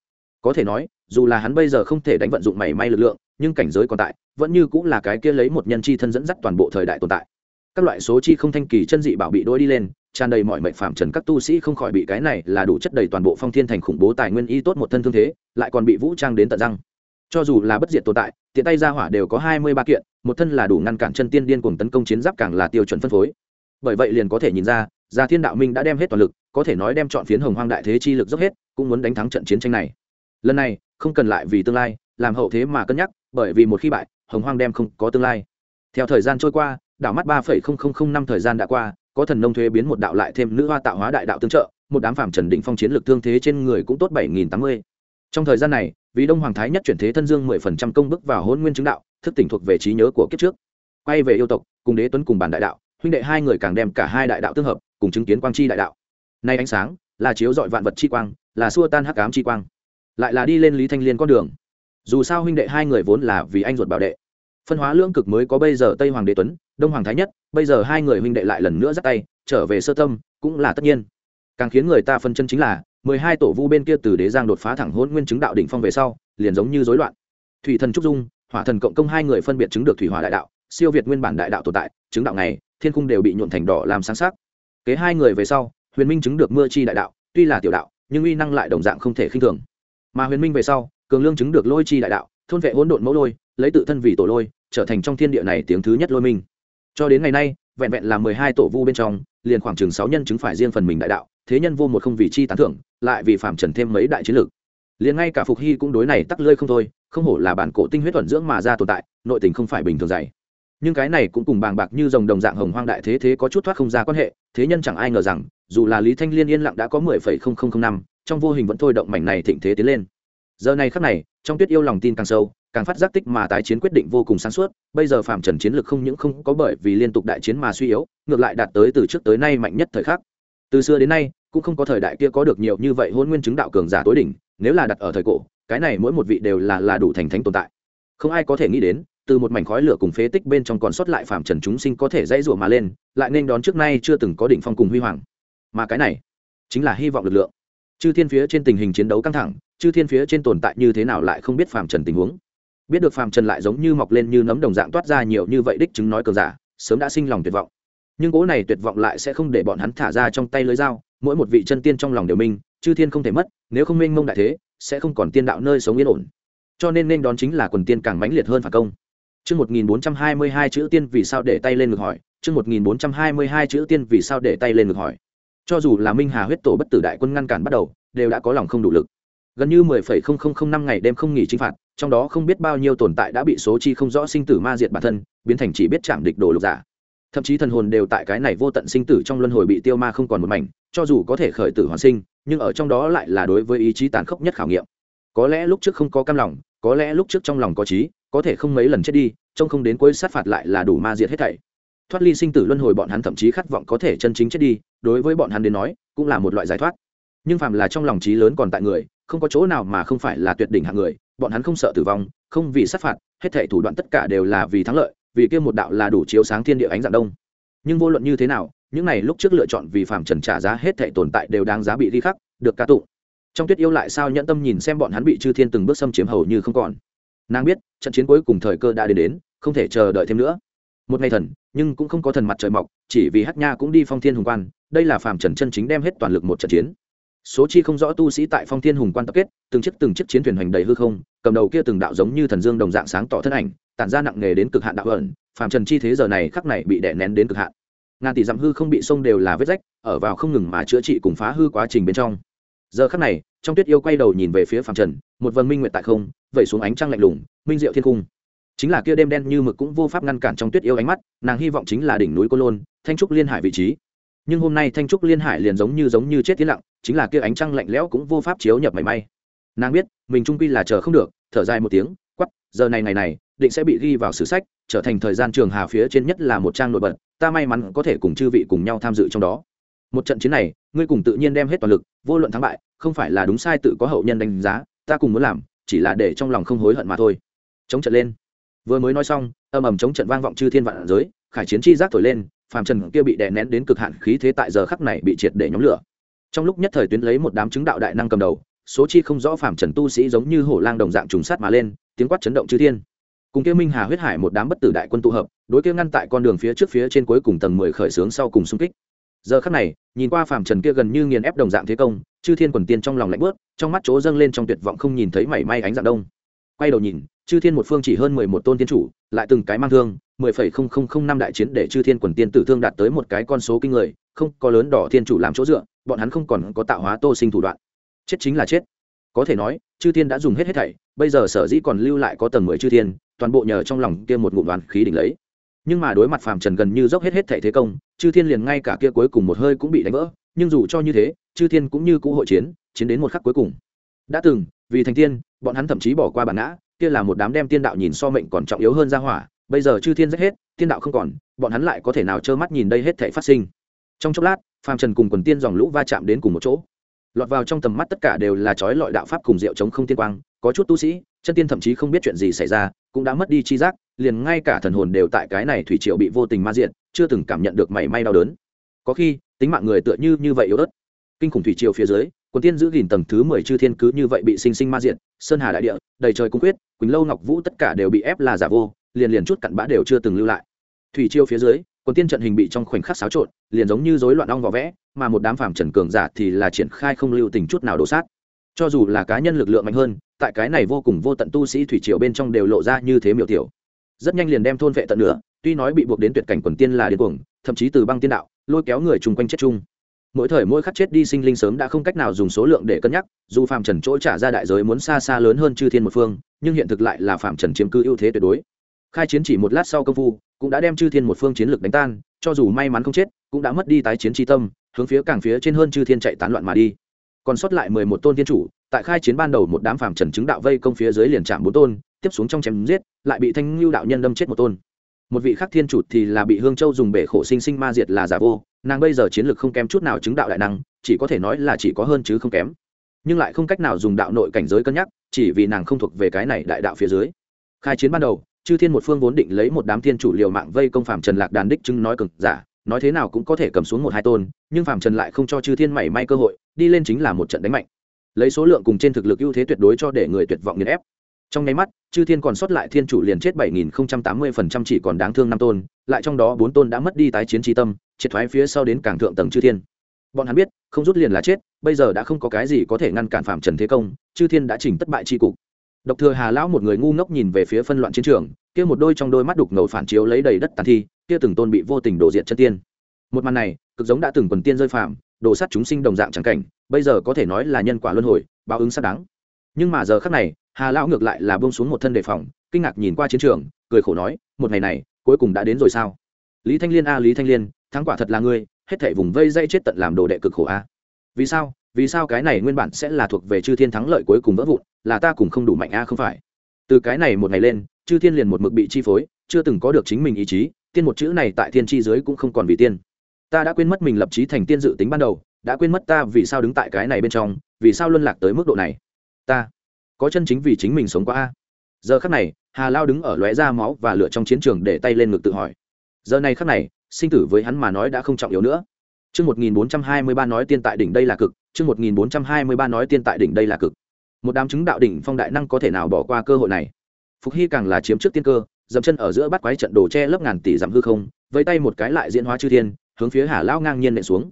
Có thể nói, dù là hắn bây giờ không thể đánh vận dụng mảy may lực lượng, nhưng cảnh giới còn tại, vẫn như cũng là cái kia lấy một nhân chi thân dẫn dắt toàn bộ thời đại tồn tại các loại số chi không thanh kỳ chân dị bảo bị đôi đi lên, tràn đầy mọi mệnh phạm trần các tu sĩ không khỏi bị cái này là đủ chất đầy toàn bộ phong thiên thành khủng bố tài nguyên y tốt một thân thương thế, lại còn bị vũ trang đến tận răng. Cho dù là bất diệt tồn tại, tiện tay ra hỏa đều có hai mươi ba kiện, một thân là đủ ngăn cản chân tiên điên cuồng tấn công chiến giáp càng là tiêu chuẩn phân phối. Bởi vậy liền có thể nhìn ra, gia thiên đạo minh đã đem hết toàn lực, có thể nói đem chọn phiến hồng hoang đại thế chi lực dốc hết, cũng muốn đánh thắng trận chiến tranh này. Lần này, không cần lại vì tương lai, làm hậu thế mà cân nhắc, bởi vì một khi bại, hồng hoang đem không có tương lai. Theo thời gian trôi qua đảo mắt ba phẩy không không không năm thời gian đã qua, có thần nông thuế biến một đạo lại thêm nữ hoa tạo hóa đại đạo tương trợ, một đám phàm trần đỉnh phong chiến lực thương thế trên người cũng tốt bảy nghìn tám mươi. Trong thời gian này, vì đông hoàng thái nhất chuyển thế thân dương mười phần trăm công bước vào hôn nguyên chứng đạo, thức tỉnh thuộc về trí nhớ của kiếp trước. Quay về yêu tộc, cùng đế tuấn cùng bản đại đạo, huynh đệ hai người càng đem cả hai đại đạo tương hợp, cùng chứng kiến quang chi đại đạo. Nay ánh sáng, là chiếu dọi vạn vật chi quang, là xua tan hắc ám chi quang, lại là đi lên lý thanh liên con đường. Dù sao huynh đệ hai người vốn là vì anh ruột bảo đệ phân hóa lưỡng cực mới có bây giờ tây hoàng đế tuấn, đông hoàng thái nhất, bây giờ hai người huynh đệ lại lần nữa dắt tay, trở về sơ tâm, cũng là tất nhiên. Càng khiến người ta phân chân chính là, mười hai tổ vu bên kia từ đế giang đột phá thẳng hôn nguyên chứng đạo đỉnh phong về sau, liền giống như rối loạn. Thủy thần trúc dung, hỏa thần cộng công hai người phân biệt chứng được thủy hỏa đại đạo, siêu việt nguyên bản đại đạo tồn tại, chứng đạo này, thiên cung đều bị nhuộn thành đỏ làm sáng sắc. Kế hai người về sau, huyền minh chứng được mưa chi đại đạo, tuy là tiểu đạo, nhưng uy năng lại đồng dạng không thể khinh thường. Mà huyền minh về sau, cường lương chứng được lôi chi đại đạo, thôn vệ hỗn độn mẫu lôi lấy tự thân vì tổ lôi, trở thành trong thiên địa này tiếng thứ nhất lôi minh. Cho đến ngày nay, vẹn vẹn là mười hai tổ vu bên trong, liền khoảng chừng sáu nhân chứng phải riêng phần mình đại đạo, thế nhân vô một không vì chi tán thưởng, lại vì phạm trần thêm mấy đại chiến lược. Liền ngay cả phục hy cũng đối này tắc lơi không thôi, không hổ là bản cổ tinh huyết thuận dưỡng mà ra tồn tại, nội tình không phải bình thường dày nhưng cái này cũng cùng bàng bạc như dòng đồng dạng hồng hoang đại thế thế có chút thoát không ra quan hệ, thế nhân chẳng ai ngờ rằng, dù là lý thanh liên yên lặng đã có mười phẩy không không không năm, trong vô hình vẫn thôi động mảnh này thịnh thế tiến lên. Giờ này khắc này, trong tuyết yêu lòng tin càng sâu càng phát giác tích mà tái chiến quyết định vô cùng sáng suốt, bây giờ phạm trần chiến lược không những không có bởi vì liên tục đại chiến mà suy yếu, ngược lại đạt tới từ trước tới nay mạnh nhất thời khắc. Từ xưa đến nay, cũng không có thời đại kia có được nhiều như vậy hôn nguyên chứng đạo cường giả tối đỉnh, nếu là đặt ở thời cổ, cái này mỗi một vị đều là là đủ thành thánh tồn tại. Không ai có thể nghĩ đến, từ một mảnh khói lửa cùng phế tích bên trong còn sót lại phạm trần chúng sinh có thể dãy rủa mà lên, lại nên đón trước nay chưa từng có đỉnh phong cùng huy hoàng. Mà cái này, chính là hy vọng lực lượng. Chư thiên phía trên tình hình chiến đấu căng thẳng, chư thiên phía trên tồn tại như thế nào lại không biết phạm trần tình huống biết được phàm trần lại giống như mọc lên như nấm đồng dạng toát ra nhiều như vậy đích chứng nói cường giả sớm đã sinh lòng tuyệt vọng nhưng gỗ này tuyệt vọng lại sẽ không để bọn hắn thả ra trong tay lưới dao mỗi một vị chân tiên trong lòng đều minh chư thiên không thể mất nếu không minh mông đại thế sẽ không còn tiên đạo nơi sống yên ổn cho nên nên đón chính là quần tiên càng mãnh liệt hơn phản công Chương 1422 chữ tiên vì sao để tay lên ngực hỏi, chương 1422 chữ tiên vì sao để tay lên ngực hỏi. Cho dù là Minh Hà huyết tổ bất tử đại quân ngăn cản bắt đầu, đều đã có lòng không đủ lực. Gần như 10.0005 ngày đêm không nghỉ chinh phạt, trong đó không biết bao nhiêu tồn tại đã bị số chi không rõ sinh tử ma diệt bản thân, biến thành chỉ biết chạm địch đồ lục giả. Thậm chí thần hồn đều tại cái này vô tận sinh tử trong luân hồi bị tiêu ma không còn một mảnh, cho dù có thể khởi tử hoàn sinh, nhưng ở trong đó lại là đối với ý chí tàn khốc nhất khảo nghiệm. Có lẽ lúc trước không có cam lòng, có lẽ lúc trước trong lòng có trí, có thể không mấy lần chết đi trông không đến cuối sát phạt lại là đủ ma diệt hết thảy thoát ly sinh tử luân hồi bọn hắn thậm chí khát vọng có thể chân chính chết đi đối với bọn hắn đến nói cũng là một loại giải thoát nhưng phàm là trong lòng trí lớn còn tại người không có chỗ nào mà không phải là tuyệt đỉnh hạng người, bọn hắn không sợ tử vong, không vì sát phạt, hết thể thủ đoạn tất cả đều là vì thắng lợi, vì kia một đạo là đủ chiếu sáng thiên địa ánh dạng đông. Nhưng vô luận như thế nào, những này lúc trước lựa chọn vì phàm trần trả giá hết thể tồn tại đều đáng giá bị đi khắc, được ca tụng. Trong tuyết yêu lại sao nhẫn tâm nhìn xem bọn hắn bị chư thiên từng bước xâm chiếm hầu như không còn. Nàng biết, trận chiến cuối cùng thời cơ đã đến đến, không thể chờ đợi thêm nữa. Một ngày thần, nhưng cũng không có thần mặt trời mọc, chỉ vì hát nha cũng đi phong thiên hùng quan, đây là phạm trần chân chính đem hết toàn lực một trận chiến số chi không rõ tu sĩ tại phong thiên hùng quan tập kết, từng chiếc từng chiếc chiến thuyền hoành đầy hư không, cầm đầu kia từng đạo giống như thần dương đồng dạng sáng tỏ thân ảnh, tản ra nặng nề đến cực hạn đạo ẩn phạm trần chi thế giờ này khắc này bị đè nén đến cực hạn. Ngàn tỷ dặm hư không bị sông đều là vết rách, ở vào không ngừng mà chữa trị cùng phá hư quá trình bên trong. Giờ khắc này, trong tuyết yêu quay đầu nhìn về phía phạm trần, một vần minh nguyện tại không, vẩy xuống ánh trăng lạnh lùng, minh diệu thiên cung. Chính là kia đêm đen như mực cũng vô pháp ngăn cản trong tuyết yêu ánh mắt, nàng hy vọng chính là đỉnh núi cô lôn, thanh trúc liên hải vị trí nhưng hôm nay thanh trúc liên hải liền giống như giống như chết tiến lặng, chính là kia ánh trăng lạnh lẽo cũng vô pháp chiếu nhập mảy may. Nàng biết, mình trung quy là chờ không được, thở dài một tiếng quắp giờ này ngày này, định sẽ bị ghi vào sử sách, trở thành thời gian trường hà phía trên nhất là một trang nổi bật, ta may mắn có thể cùng chư vị cùng nhau tham dự trong đó. Một trận chiến này, ngươi cùng tự nhiên đem hết toàn lực, vô luận thắng bại, không phải là đúng sai tự có hậu nhân đánh giá, ta cùng muốn làm, chỉ là để trong lòng không hối hận mà thôi. Chống trận lên. Vừa mới nói xong, âm ầm chống trận vang vọng chư thiên vạn giới, khải chiến chi giác thổi lên phàm trần kia bị đè nén đến cực hạn khí thế tại giờ khắc này bị triệt để nhóm lửa. Trong lúc nhất thời tuyến lấy một đám chứng đạo đại năng cầm đầu, số chi không rõ phàm trần tu sĩ giống như hổ lang đồng dạng trùng sát mà lên, tiếng quát chấn động chư thiên. Cùng kia minh hà huyết hải một đám bất tử đại quân tụ hợp, đối kia ngăn tại con đường phía trước phía trên cuối cùng tầng mười khởi xướng sau cùng xung kích. Giờ khắc này, nhìn qua phàm trần kia gần như nghiền ép đồng dạng thế công, chư thiên quần tiên trong lòng lạnh bớt trong mắt chỗ dâng lên trong tuyệt vọng không nhìn thấy mảy may ánh dạng đông. Quay đầu nhìn, chư thiên một phương chỉ hơn mười một tôn tiên chủ, lại từng cái mang thương mười phẩy không không không năm đại chiến để chư thiên quần tiên tử thương đạt tới một cái con số kinh người, không có lớn đỏ thiên chủ làm chỗ dựa, bọn hắn không còn có tạo hóa tô sinh thủ đoạn. Chết chính là chết. Có thể nói, chư thiên đã dùng hết hết thảy, bây giờ sở dĩ còn lưu lại có tầng mười chư thiên, toàn bộ nhờ trong lòng kia một ngụm đoàn khí đỉnh lấy. Nhưng mà đối mặt phàm trần gần như dốc hết hết thảy thế công, chư thiên liền ngay cả kia cuối cùng một hơi cũng bị đánh vỡ, nhưng dù cho như thế, chư thiên cũng như cũ hội chiến chiến đến một khắc cuối cùng. Đã từng, vì thành tiên, bọn hắn thậm chí bỏ qua bản ngã, kia là một đám đem tiên đạo nhìn so mệnh còn trọng yếu hơn ra hỏa bây giờ chư thiên rách hết, thiên đạo không còn, bọn hắn lại có thể nào trơ mắt nhìn đây hết thể phát sinh? Trong chốc lát, phàm trần cùng quần tiên dòng lũ va chạm đến cùng một chỗ. Lọt vào trong tầm mắt tất cả đều là trói lọi đạo pháp cùng rượu chống không tiên quang, có chút tu sĩ, chân tiên thậm chí không biết chuyện gì xảy ra, cũng đã mất đi chi giác, liền ngay cả thần hồn đều tại cái này thủy triệu bị vô tình ma diện chưa từng cảm nhận được mảy may đau đớn. Có khi, tính mạng người tựa như như vậy yếu ớt. Kinh khủng thủy triều phía dưới, quần tiên giữ gìn tầng thứ mười chư thiên cứ như vậy bị sinh sinh ma diện sơn hà đại địa, đầy trời cung quyết, quỳnh lâu ngọc vũ tất cả đều bị ép là giả vô liền liền chút cặn bã đều chưa từng lưu lại. Thủy chiêu phía dưới, quần tiên trận hình bị trong khoảnh khắc xáo trộn, liền giống như rối loạn ong vỏ vẽ, mà một đám phàm trần cường giả thì là triển khai không lưu tình chút nào đổ sát. Cho dù là cá nhân lực lượng mạnh hơn, tại cái này vô cùng vô tận tu sĩ thủy triều bên trong đều lộ ra như thế miểu tiểu. Rất nhanh liền đem thôn vệ tận nữa tuy nói bị buộc đến tuyệt cảnh quần tiên là điên cuồng, thậm chí từ băng tiên đạo, lôi kéo người chung quanh chết chung. Mỗi thời mỗi khắc chết đi sinh linh sớm đã không cách nào dùng số lượng để cân nhắc, dù phạm trần chỗ trả ra đại giới muốn xa xa lớn hơn chư thiên một phương, nhưng hiện thực lại là phạm trần chiếm cư ưu thế tuyệt đối khai chiến chỉ một lát sau công phu, cũng đã đem chư thiên một phương chiến lược đánh tan, cho dù may mắn không chết, cũng đã mất đi tái chiến tri tâm, hướng phía càng phía trên hơn chư thiên chạy tán loạn mà đi. Còn sót lại mười một tôn thiên chủ, tại khai chiến ban đầu một đám phàm trần chứng đạo vây công phía dưới liền chạm bốn tôn, tiếp xuống trong chém giết, lại bị thanh lưu đạo nhân đâm chết một tôn. Một vị khác thiên chủ thì là bị hương châu dùng bể khổ sinh sinh ma diệt là giả vô, nàng bây giờ chiến lược không kém chút nào chứng đạo đại năng, chỉ có thể nói là chỉ có hơn chứ không kém. Nhưng lại không cách nào dùng đạo nội cảnh giới cân nhắc, chỉ vì nàng không thuộc về cái này đại đạo phía dưới. Khai chiến ban đầu chư thiên một phương vốn định lấy một đám thiên chủ liều mạng vây công phạm trần lạc đàn đích chứng nói cực giả, nói thế nào cũng có thể cầm xuống một hai tôn, nhưng phạm trần lại không cho chư thiên mảy may cơ hội, đi lên chính là một trận đánh mạnh. Lấy số lượng cùng trên thực lực ưu thế tuyệt đối cho để người tuyệt vọng nghiền ép. Trong nháy mắt, chư thiên còn sót lại thiên chủ liền chết bảy nghìn tám mươi phần trăm chỉ còn đáng thương năm tôn, lại trong đó bốn tôn đã mất đi tái chiến tri tâm, triệt thoái phía sau đến càng thượng tầng chư thiên. Bọn hắn biết, không rút liền là chết, bây giờ đã không có cái gì có thể ngăn cản phạm trần thế công, chư thiên đã chỉnh tất bại tri cục độc thừa hà lão một người ngu ngốc nhìn về phía phân loạn chiến trường, kia một đôi trong đôi mắt đục ngầu phản chiếu lấy đầy đất tàn thi, kia từng tôn bị vô tình đổ diệt chân tiên. Một màn này, cực giống đã từng quần tiên rơi phạm đổ sát chúng sinh đồng dạng trắng cảnh, bây giờ có thể nói là nhân quả luân hồi, báo ứng xác đáng. Nhưng mà giờ khắc này, hà lão ngược lại là buông xuống một thân đề phòng, kinh ngạc nhìn qua chiến trường, cười khổ nói, một ngày này, cuối cùng đã đến rồi sao? Lý thanh liên a, lý thanh liên, thắng quả thật là ngươi, hết thảy vùng vây dây chết tận làm đồ đệ cực khổ a. Vì sao? Vì sao cái này nguyên bản sẽ là thuộc về chư thiên thắng lợi cuối cùng vỡ vụn là ta cùng không đủ mạnh a không phải. Từ cái này một ngày lên chư thiên liền một mực bị chi phối chưa từng có được chính mình ý chí tiên một chữ này tại thiên chi giới cũng không còn vì tiên. Ta đã quên mất mình lập trí thành tiên dự tính ban đầu đã quên mất ta vì sao đứng tại cái này bên trong vì sao luân lạc tới mức độ này. Ta có chân chính vì chính mình sống qua a. Giờ khắc này hà lao đứng ở lóe da máu và lửa trong chiến trường để tay lên ngực tự hỏi. Giờ này khắc này sinh tử với hắn mà nói đã không trọng yếu nữa. Chương 1423 nói tiên tại đỉnh đây là cực, chương 1423 nói tiên tại đỉnh đây là cực. Một đám chứng đạo đỉnh phong đại năng có thể nào bỏ qua cơ hội này. Phục Hy càng là chiếm trước tiên cơ, dậm chân ở giữa bắt quái trận đồ che lớp ngàn tỷ giảm hư không, vẫy tay một cái lại diễn hóa chư thiên, hướng phía Hà lão ngang nhiên nện xuống.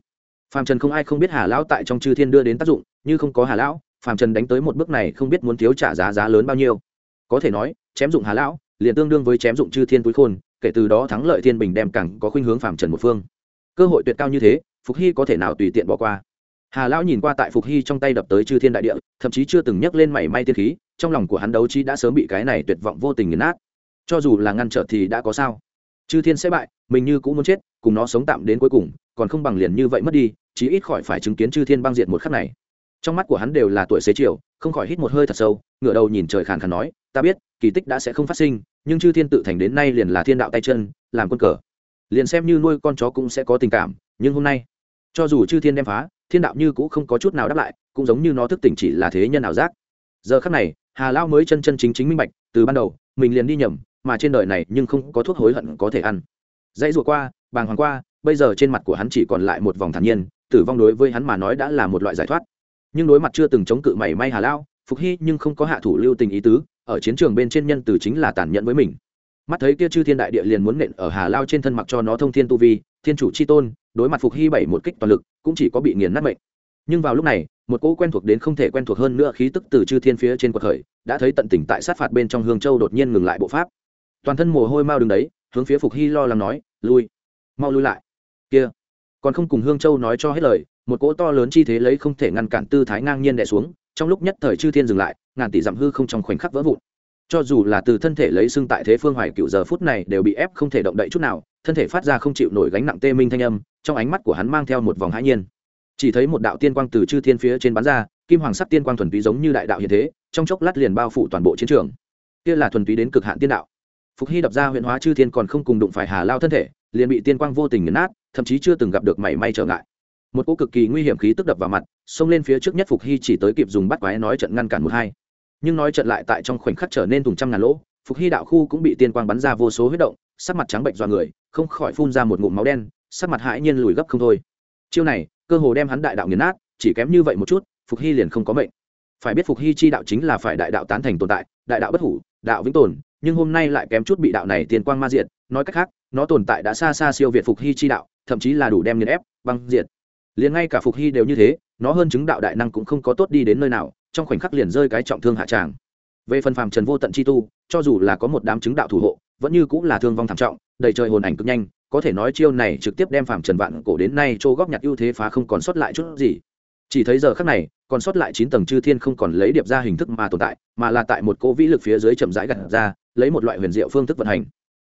Phàm Trần không ai không biết Hà lão tại trong chư thiên đưa đến tác dụng, như không có Hà lão, Phàm Trần đánh tới một bước này không biết muốn thiếu trả giá giá lớn bao nhiêu. Có thể nói, chém dụng Hà lão, liền tương đương với chém dụng chư thiên túi khôn, kể từ đó thắng lợi thiên bình đem càng có khuynh hướng Phàm Trần một phương cơ hội tuyệt cao như thế phục hy có thể nào tùy tiện bỏ qua hà lão nhìn qua tại phục hy trong tay đập tới chư thiên đại địa, thậm chí chưa từng nhắc lên mảy may tiên khí, trong lòng của hắn đấu trí đã sớm bị cái này tuyệt vọng vô tình nghiền nát. Cho dù là ngăn trở thì đã có sao? Chư thiên sẽ bại, mình như cũng muốn chết, cùng nó sống tạm đến cuối cùng, còn không bằng liền như vậy mất đi, chí ít khỏi phải chứng kiến chư thiên băng diệt một khắc này. Trong mắt của hắn đều là tuổi xế chiều, không khỏi hít một hơi thật sâu, ngửa đầu nhìn trời khàn khàn nói, ta biết, kỳ tích đã sẽ không phát sinh, nhưng chư thiên tự thành đến nay liền là thiên đạo tay chân, làm quân cờ. Liền xem như nuôi con chó cũng sẽ có tình cảm, nhưng hôm nay, cho dù chư thiên đem phá thiên đạo như cũng không có chút nào đáp lại, cũng giống như nó thức tỉnh chỉ là thế nhân ảo giác. Giờ khắc này, hà lao mới chân chân chính chính minh bạch, từ ban đầu, mình liền đi nhầm, mà trên đời này nhưng không có thuốc hối hận có thể ăn. Dãy ruột qua, bàng hoàng qua, bây giờ trên mặt của hắn chỉ còn lại một vòng thản nhiên, tử vong đối với hắn mà nói đã là một loại giải thoát. Nhưng đối mặt chưa từng chống cự mảy may hà lao, phục hy nhưng không có hạ thủ lưu tình ý tứ, ở chiến trường bên trên nhân từ chính là tàn nhẫn với mình. Mắt thấy kia chư thiên đại địa liền muốn nện ở hà lao trên thân mặc cho nó thông thiên tu vi thiên chủ c h i tôn, đối mặt phục hy bảy một kích toàn lực, cũng chỉ có bị nghiền nát mệnh. Nhưng vào lúc này, một cỗ quen thuộc đến không thể quen thuộc hơn nữa khí tức từ chư thiên phía trên quật khởi, đã thấy tận tỉnh tại sát phạt bên trong hương châu đột nhiên ngừng lại bộ pháp. Toàn thân mồ hôi mau đứng đấy, hướng phía phục hy lo lắng nói, lui, mau lui lại. Kia, còn không cùng hương châu nói cho hết lời, một cỗ to lớn chi thế lấy không thể ngăn cản tư thái ngang nhiên đẻ xuống, trong lúc nhất thời chư thiên dừng lại, ngàn tỷ dặm hư không trong khoảnh khắc vỡ vụn. Cho dù là từ thân thể lấy xưng tại thế phương hoài cựu giờ phút này đều bị ép không thể động đậy chút nào thân thể phát ra không chịu nổi gánh nặng tê minh thanh âm, trong ánh mắt của hắn mang theo một vòng hãi nhiên. Chỉ thấy một đạo tiên quang từ chư thiên phía trên bắn ra, kim hoàng sắc tiên quang thuần túy giống như đại đạo hiện thế, trong chốc lát liền bao phủ toàn bộ chiến trường. Kia là thuần túy đến cực hạn tiên đạo. Phục hy đập ra huyện hóa chư thiên còn không cùng đụng phải hà lao thân thể, liền bị tiên quang vô tình nhấn nát, thậm chí chưa từng gặp được mảy may trở ngại. Một cỗ cực kỳ nguy hiểm khí tức đập vào mặt, xông lên phía trước nhất phục hy chỉ tới kịp dùng bắt quái nói trận ngăn cản một hai. Nhưng nói trận lại tại trong khoảnh khắc trở nên thùng trăm ngàn lỗ, phục hy đạo khu cũng bị tiên quang bắn ra vô số huyết động, sắc mặt trắng bệnh do người không khỏi phun ra một ngụm máu đen, sắc mặt hãi nhiên lùi gấp không thôi. Chiêu này, cơ hồ đem hắn đại đạo nghiền nát, chỉ kém như vậy một chút, phục hy liền không có mệnh. Phải biết phục hy chi đạo chính là phải đại đạo tán thành tồn tại, đại đạo bất hủ, đạo vĩnh tồn, nhưng hôm nay lại kém chút bị đạo này tiền quang ma diệt, nói cách khác, nó tồn tại đã xa xa siêu việt phục hy chi đạo, thậm chí là đủ đem nghiền ép, băng diệt. Liền ngay cả phục hy đều như thế, nó hơn chứng đạo đại năng cũng không có tốt đi đến nơi nào, trong khoảnh khắc liền rơi cái trọng thương hạ tràng. Về phần phàm trần vô tận chi tu, cho dù là có một đám chứng đạo thủ hộ, vẫn như cũng là thương vong thảm trọng đầy trời hồn ảnh cực nhanh, có thể nói chiêu này trực tiếp đem phàm trần vạn cổ đến nay chỗ góp nhặt ưu thế phá không còn sót lại chút gì. Chỉ thấy giờ khắc này, còn sót lại chín tầng chư thiên không còn lấy điệp ra hình thức mà tồn tại, mà là tại một cỗ vĩ lực phía dưới chậm rãi gặt ra, lấy một loại huyền diệu phương thức vận hành.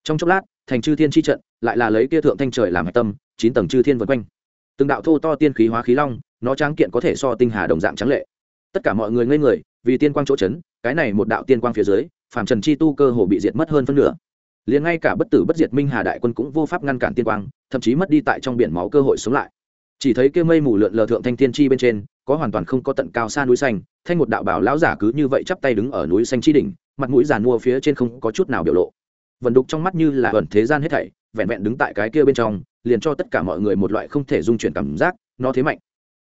Trong chốc lát, thành chư thiên chi trận, lại là lấy kia thượng thanh trời làm hạch tâm, chín tầng chư thiên vân quanh. Từng đạo thô to tiên khí hóa khí long, nó tráng kiện có thể so tinh hà đồng dạng trắng lệ. Tất cả mọi người ngây người, vì tiên quang chỗ chấn, cái này một đạo tiên quang phía dưới phàm trần chi tu cơ hồ bị diệt mất hơn phân nửa liền ngay cả bất tử bất diệt minh hà đại quân cũng vô pháp ngăn cản tiên quang, thậm chí mất đi tại trong biển máu cơ hội sống lại. Chỉ thấy kia mây mù lượn lờ thượng thanh thiên chi bên trên, có hoàn toàn không có tận cao xa núi xanh, thanh một đạo bảo lão giả cứ như vậy chắp tay đứng ở núi xanh chi đỉnh, mặt mũi giàn mua phía trên không có chút nào biểu lộ. Vần đục trong mắt như là vần thế gian hết thảy, vẹn vẹn đứng tại cái kia bên trong, liền cho tất cả mọi người một loại không thể dung chuyển cảm giác, nó thế mạnh.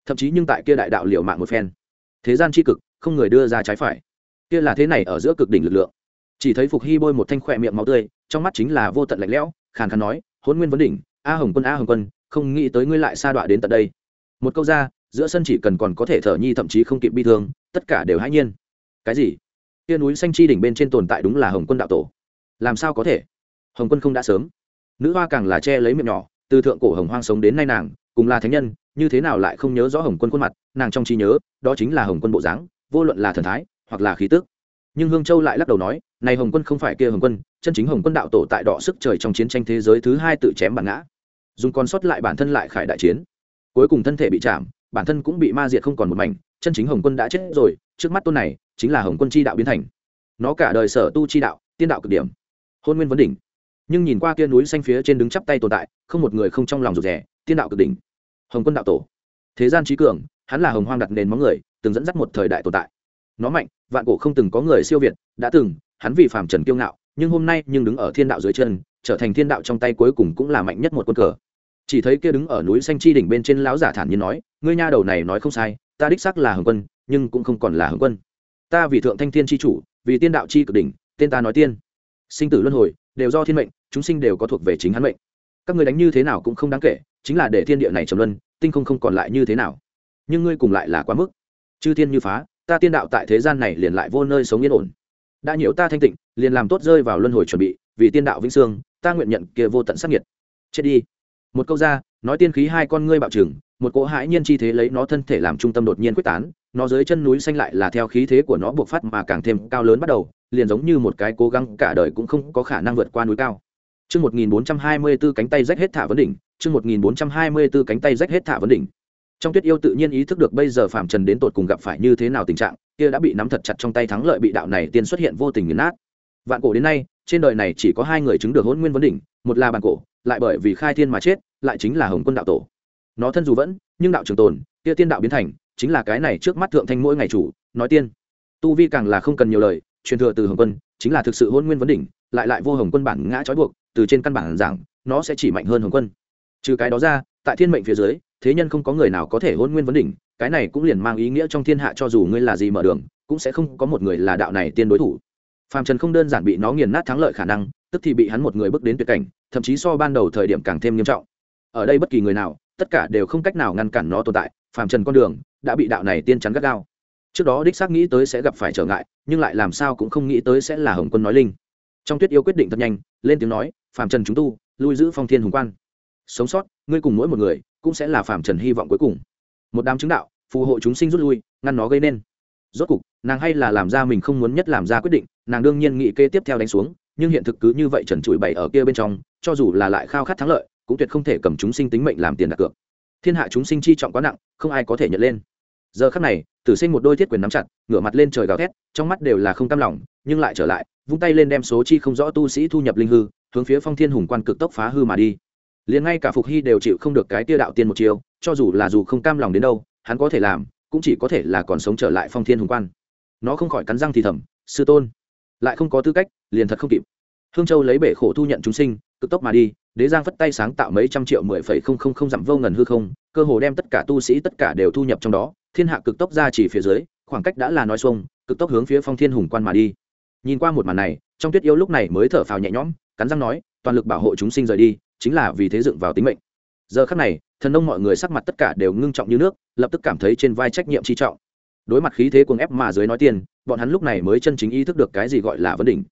Thậm chí nhưng tại kia đại đạo liều mạng một phen. Thế gian chi cực, không người đưa ra trái phải. Kia là thế này ở giữa cực đỉnh lực lượng. Chỉ thấy phục hy bôi một thanh khỏe miệng máu tươi trong mắt chính là vô tận lạnh lẽo, khàn khàn nói hôn nguyên vấn đỉnh, a hồng quân, a hồng quân, không nghĩ tới ngươi lại sa đọa đến tận đây. Một câu ra, giữa sân chỉ cần còn có thể thở nhi thậm chí không kịp bi thương, tất cả đều hãy nhiên. Cái gì? Kia núi xanh chi đỉnh bên trên tồn tại đúng là hồng quân đạo tổ. Làm sao có thể? Hồng quân không đã sớm. Nữ hoa càng là che lấy miệng nhỏ, từ thượng cổ hồng hoang sống đến nay nàng, cùng là thánh nhân, như thế nào lại không nhớ rõ hồng quân khuôn mặt, nàng trong trí nhớ, đó chính là hồng quân bộ dáng, vô luận là thần thái, hoặc là khí tức nhưng hương châu lại lắc đầu nói, này hồng quân không phải kia hồng quân, chân chính hồng quân đạo tổ tại đỏ sức trời trong chiến tranh thế giới thứ hai tự chém bản ngã. Dùng con sót lại bản thân lại khải đại chiến. Cuối cùng thân thể bị chạm, bản thân cũng bị ma diệt không còn một mảnh, chân chính hồng quân đã chết rồi, trước mắt tôn này chính là hồng quân chi đạo biến thành. Nó cả đời sở tu chi đạo, tiên đạo cực điểm. Hôn nguyên vấn đỉnh. Nhưng nhìn qua kia núi xanh phía trên đứng chắp tay tồn tại, không một người không trong lòng rụt rè, tiên đạo cực đỉnh. Hồng quân đạo tổ. Thế gian trí cường, hắn là hồng hoang đặt nền móng người, từng dẫn dắt một thời đại tồn tại nó mạnh, vạn cổ không từng có người siêu việt, đã từng, hắn vì phàm trần kiêu ngạo, nhưng hôm nay nhưng đứng ở thiên đạo dưới chân, trở thành thiên đạo trong tay cuối cùng cũng là mạnh nhất một quân cờ. Chỉ thấy kia đứng ở núi xanh chi đỉnh bên trên lão giả thản nhiên nói, ngươi nha đầu này nói không sai, ta đích xác là hồng quân, nhưng cũng không còn là hồng quân. Ta vì thượng thanh thiên chi chủ, vì tiên đạo chi cực đỉnh, tên ta nói tiên. Sinh tử luân hồi, đều do thiên mệnh, chúng sinh đều có thuộc về chính hắn mệnh. Các ngươi đánh như thế nào cũng không đáng kể, chính là để thiên địa này trầm luân, tinh không không còn lại như thế nào. Nhưng ngươi cùng lại là quá mức. Chư thiên như phá ta tiên đạo tại thế gian này liền lại vô nơi sống yên ổn. Đã nhiễu ta thanh tịnh liền làm tốt rơi vào luân hồi chuẩn bị vì tiên đạo vĩnh sương ta nguyện nhận kia vô tận sắc nhiệt. Chết đi. Một câu ra nói tiên khí hai con ngươi bạo trừng một cỗ hãi nhiên chi thế lấy nó thân thể làm trung tâm đột nhiên quyết tán nó dưới chân núi xanh lại là theo khí thế của nó buộc phát mà càng thêm cao lớn bắt đầu liền giống như một cái cố gắng cả đời cũng không có khả năng vượt qua núi cao. Chương 1424 cánh tay rách hết thả vấn đỉnh, chương 1424 cánh tay rách hết thả vấn đỉnh. Trong Tuyết Yêu tự nhiên ý thức được bây giờ Phạm Trần đến tột cùng gặp phải như thế nào tình trạng, kia đã bị nắm thật chặt trong tay thắng lợi bị đạo này tiên xuất hiện vô tình nghiền nát. vạn cổ đến nay trên đời này chỉ có hai người chứng được hôn nguyên vấn đỉnh một là bản cổ lại bởi vì khai thiên mà chết lại chính là hồng quân đạo tổ. Nó thân dù vẫn nhưng đạo trường tồn kia tiên đạo biến thành chính là cái này trước mắt thượng thanh mỗi ngày chủ nói tiên. Tu vi càng là không cần nhiều lời truyền thừa từ hồng quân chính là thực sự hôn nguyên vấn đỉnh lại lại vô hồng quân bản ngã trói buộc từ trên căn bản giảng nó sẽ chỉ mạnh hơn hồng quân. Trừ cái đó ra tại thiên mệnh phía dưới thế nhân không có người nào có thể hôn nguyên vấn đỉnh, cái này cũng liền mang ý nghĩa trong thiên hạ cho dù ngươi là gì mở đường, cũng sẽ không có một người là đạo này tiên đối thủ. Phàm trần không đơn giản bị nó nghiền nát thắng lợi khả năng, tức thì bị hắn một người bước đến tuyệt cảnh, thậm chí so ban đầu thời điểm càng thêm nghiêm trọng. Ở đây bất kỳ người nào, tất cả đều không cách nào ngăn cản nó tồn tại, phàm trần con đường đã bị đạo này tiên chắn gắt gao. Trước đó đích xác nghĩ tới sẽ gặp phải trở ngại, nhưng lại làm sao cũng không nghĩ tới sẽ là hồng quân nói linh. Trong tuyết yêu quyết định thật nhanh, lên tiếng nói, phàm trần chúng tu, lui giữ phong thiên hùng quan. Sống sót, ngươi cùng mỗi một người cũng sẽ là phàm trần hy vọng cuối cùng. Một đám chứng đạo, phù hộ chúng sinh rút lui, ngăn nó gây nên. Rốt cục, nàng hay là làm ra mình không muốn nhất làm ra quyết định, nàng đương nhiên nghị kê tiếp theo đánh xuống, nhưng hiện thực cứ như vậy trần trụi bày ở kia bên trong, cho dù là lại khao khát thắng lợi, cũng tuyệt không thể cầm chúng sinh tính mệnh làm tiền đặt cược. Thiên hạ chúng sinh chi trọng quá nặng, không ai có thể nhận lên. Giờ khắc này, tử sinh một đôi thiết quyền nắm chặt, ngửa mặt lên trời gào thét, trong mắt đều là không cam lòng, nhưng lại trở lại, vung tay lên đem số chi không rõ tu sĩ thu nhập linh hư, hướng phía phong thiên hùng quan cực tốc phá hư mà đi liền ngay cả phục hy đều chịu không được cái tia đạo tiên một chiều cho dù là dù không cam lòng đến đâu, hắn có thể làm, cũng chỉ có thể là còn sống trở lại phong thiên hùng quan. Nó không khỏi cắn răng thì thầm, sư tôn, lại không có tư cách, liền thật không kịp. Hương châu lấy bể khổ thu nhận chúng sinh, cực tốc mà đi, đế giang phất tay sáng tạo mấy trăm triệu mười phẩy không không không dặm vô ngần hư không, cơ hồ đem tất cả tu sĩ tất cả đều thu nhập trong đó, thiên hạ cực tốc ra chỉ phía dưới, khoảng cách đã là nói xuông, cực tốc hướng phía phong thiên hùng quan mà đi. Nhìn qua một màn này, trong tuyết yêu lúc này mới thở phào nhẹ nhõm, cắn răng nói, toàn lực bảo hộ chúng sinh rời đi chính là vì thế dựng vào tính mệnh. Giờ khắc này, thần nông mọi người sắc mặt tất cả đều ngưng trọng như nước, lập tức cảm thấy trên vai trách nhiệm chi trọng. Đối mặt khí thế cuồng ép mà dưới nói tiền, bọn hắn lúc này mới chân chính ý thức được cái gì gọi là vấn đỉnh.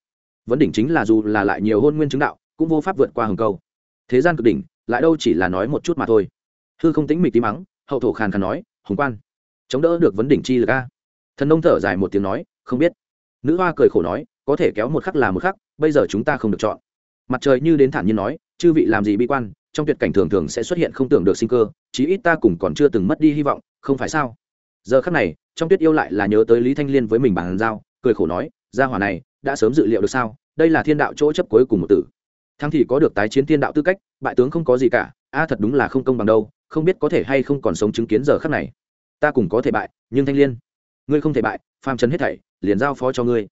Vấn đỉnh chính là dù là lại nhiều hôn nguyên chứng đạo, cũng vô pháp vượt qua hừng câu. Thế gian cực đỉnh, lại đâu chỉ là nói một chút mà thôi. Hư không tính mịch tí mắng, hậu thổ khàn khàn nói, hùng quan, chống đỡ được vấn đỉnh chi lực a. Thần nông thở dài một tiếng nói, không biết. Nữ hoa cười khổ nói, có thể kéo một khắc là một khắc, bây giờ chúng ta không được chọn. Mặt trời như đến thản nhiên nói chư vị làm gì bi quan, trong tuyệt cảnh thường thường sẽ xuất hiện không tưởng được sinh cơ, chí ít ta cùng còn chưa từng mất đi hy vọng, không phải sao? Giờ khắc này, trong tuyết yêu lại là nhớ tới lý thanh liên với mình bàn giao, cười khổ nói, gia hỏa này, đã sớm dự liệu được sao? Đây là thiên đạo chỗ chấp cuối cùng một tử. Thắng thì có được tái chiến thiên đạo tư cách, bại tướng không có gì cả, a à, thật đúng là không công bằng đâu, không biết có thể hay không còn sống chứng kiến giờ khắc này. Ta cùng có thể bại, nhưng thanh liên, ngươi không thể bại, phàm trần hết thảy, liền giao phó cho ngươi.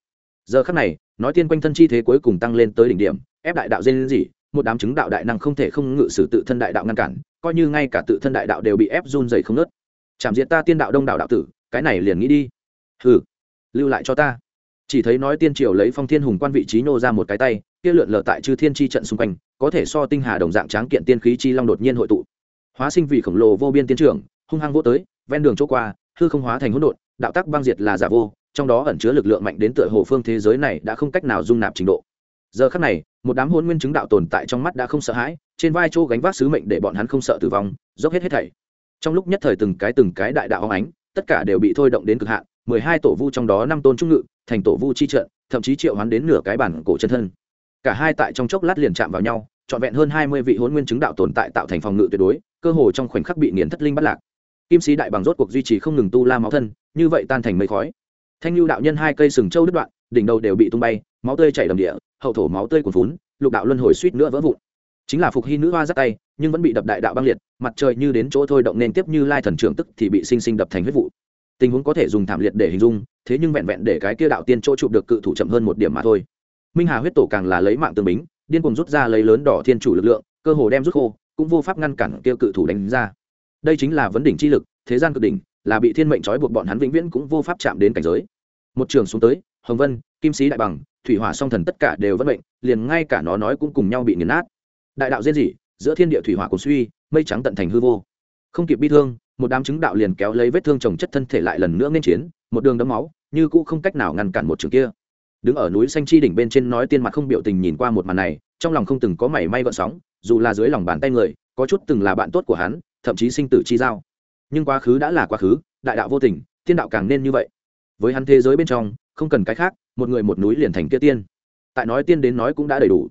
Giờ khắc này, nói tiên quanh thân chi thế cuối cùng tăng lên tới đỉnh điểm, ép đại đạo dên gì một đám chứng đạo đại năng không thể không ngự sử tự thân đại đạo ngăn cản, coi như ngay cả tự thân đại đạo đều bị ép run dày không nớt. Chạm diện ta tiên đạo đông đạo đạo tử, cái này liền nghĩ đi. Hừ, lưu lại cho ta. Chỉ thấy nói tiên triều lấy phong thiên hùng quan vị trí nô ra một cái tay, kia lượn lờ tại chư thiên chi trận xung quanh, có thể so tinh hà đồng dạng tráng kiện tiên khí chi long đột nhiên hội tụ. Hóa sinh vị khổng lồ vô biên tiến trưởng, hung hăng vô tới, ven đường chỗ qua, hư không hóa thành hỗn độn, đạo tắc băng diệt là giả vô, trong đó ẩn chứa lực lượng mạnh đến tựa hồ phương thế giới này đã không cách nào dung nạp trình độ. Giờ khắc này một đám hôn nguyên chứng đạo tồn tại trong mắt đã không sợ hãi, trên vai chỗ gánh vác sứ mệnh để bọn hắn không sợ tử vong, dốc hết hết thảy. Trong lúc nhất thời từng cái từng cái đại đạo hóng ánh, tất cả đều bị thôi động đến cực hạn, mười hai tổ vu trong đó năm tôn trung ngự, thành tổ vu chi trận, thậm chí triệu hoán đến nửa cái bản cổ chân thân. Cả hai tại trong chốc lát liền chạm vào nhau, trọn vẹn hơn hai mươi vị hôn nguyên chứng đạo tồn tại tạo thành phòng ngự tuyệt đối, cơ hồ trong khoảnh khắc bị nghiền thất linh bắt lạc. Kim sĩ đại bằng rốt cuộc duy trì không ngừng tu la máu thân, như vậy tan thành mây khói. Thanh lưu đạo nhân hai cây sừng châu đứt đoạn, đỉnh đầu đều bị tung bay, máu tươi chảy đầm địa hậu thổ máu tươi cuồn phún, lục đạo luân hồi suýt nữa vỡ vụn. Chính là phục hy nữ hoa giắt tay, nhưng vẫn bị đập đại đạo băng liệt, mặt trời như đến chỗ thôi động nên tiếp như lai thần trưởng tức thì bị sinh sinh đập thành huyết vụ. Tình huống có thể dùng thảm liệt để hình dung, thế nhưng vẹn vẹn để cái kia đạo tiên chỗ chụp được cự thủ chậm hơn một điểm mà thôi. Minh hà huyết tổ càng là lấy mạng tương bính, điên cuồng rút ra lấy lớn đỏ thiên chủ lực lượng, cơ hồ đem rút khô, cũng vô pháp ngăn cản kia cự thủ đánh ra. Đây chính là vấn đỉnh chi lực, thế gian cực đỉnh, là bị thiên mệnh trói buộc bọn hắn vĩnh viễn cũng vô pháp chạm đến cảnh giới. Một trường xuống tới, hồng vân, kim sĩ đại bằng thủy hỏa song thần tất cả đều vẫn bệnh, liền ngay cả nó nói cũng cùng nhau bị nghiền nát. Đại đạo diễn dị giữa thiên địa thủy hỏa cùng suy, mây trắng tận thành hư vô. Không kịp bi thương, một đám chứng đạo liền kéo lấy vết thương trồng chất thân thể lại lần nữa nên chiến, một đường đấm máu, như cũ không cách nào ngăn cản một trường kia. Đứng ở núi xanh chi đỉnh bên trên nói tiên mặt không biểu tình nhìn qua một màn này, trong lòng không từng có mảy may gợn sóng, dù là dưới lòng bàn tay người, có chút từng là bạn tốt của hắn, thậm chí sinh tử chi giao. Nhưng quá khứ đã là quá khứ, đại đạo vô tình thiên đạo càng nên như vậy. Với hắn thế giới bên trong, không cần cái khác một người một núi liền thành kia tiên. Tại nói tiên đến nói cũng đã đầy đủ.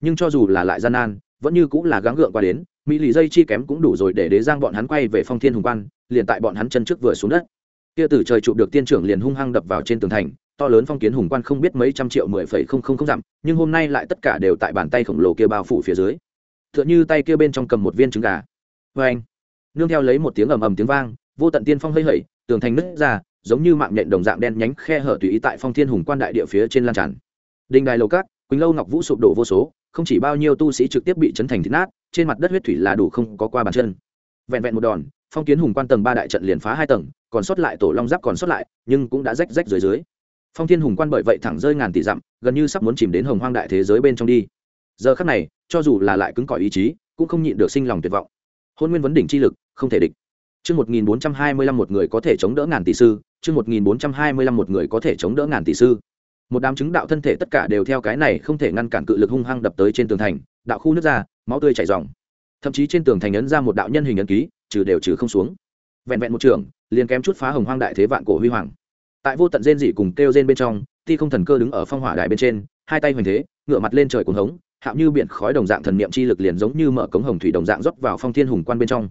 Nhưng cho dù là lại gian nan, vẫn như cũng là gắng gượng qua đến, mỹ lì dây chi kém cũng đủ rồi để đế giang bọn hắn quay về phong thiên hùng quan, liền tại bọn hắn chân trước vừa xuống đất. Kia từ trời chụp được tiên trưởng liền hung hăng đập vào trên tường thành, to lớn phong kiến hùng quan không biết mấy trăm triệu mười phẩy không không không dặm, nhưng hôm nay lại tất cả đều tại bàn tay khổng lồ kia bao phủ phía dưới. T h ư ợ n h ư tay kia bên trong cầm một viên trứng gà. Vê anh nương theo lấy một tiếng ầm ầm tiếng vang, vô tận tiên phong hơi hẩy, tường thành nứt ra giống như mạng nhện đồng dạng đen nhánh khe hở tùy ý tại phong thiên hùng quan đại địa phía trên lan tràn. Đình đài lầu cát quỳnh lâu ngọc vũ sụp đổ vô số, không chỉ bao nhiêu tu sĩ trực tiếp bị chấn thành thịt nát, trên mặt đất huyết thủy là đủ không có qua bàn chân. Vẹn vẹn một đòn, phong kiến hùng quan tầng ba đại trận liền phá hai tầng, còn sót lại tổ long giáp còn sót lại, nhưng cũng đã rách rách dưới dưới. Phong thiên hùng quan bởi vậy thẳng rơi ngàn tỷ dặm, gần như sắp muốn chìm đến hồng hoang đại thế giới bên trong đi. Giờ khắc này, cho dù là lại cứng cỏi ý chí, cũng không nhịn được sinh lòng tuyệt vọng. Hôn nguyên vấn đỉnh chi lực, không thể địch. Chương 1425 một người có thể chống đỡ ngàn tỷ sư, chương 1425 một người có thể chống đỡ ngàn tỷ sư. Một đám chứng đạo thân thể tất cả đều theo cái này không thể ngăn cản cự lực hung hăng đập tới trên tường thành, đạo khu nước ra, máu tươi chảy ròng. Thậm chí trên tường thành ấn ra một đạo nhân hình ấn ký, trừ đều trừ không xuống. Vẹn vẹn một trường, liền kém chút phá hồng hoang đại thế vạn cổ huy hoàng tại vô tận rên dị cùng kêu rên bên trong ti không thần cơ đứng ở phong hỏa đại bên trên hai tay hoành thế ngửa mặt lên trời cuồng hống hạo như biển khói đồng dạng thần niệm chi lực liền giống như mở cống hồng thủy đồng dạng rót vào phong thiên hùng quan bên trong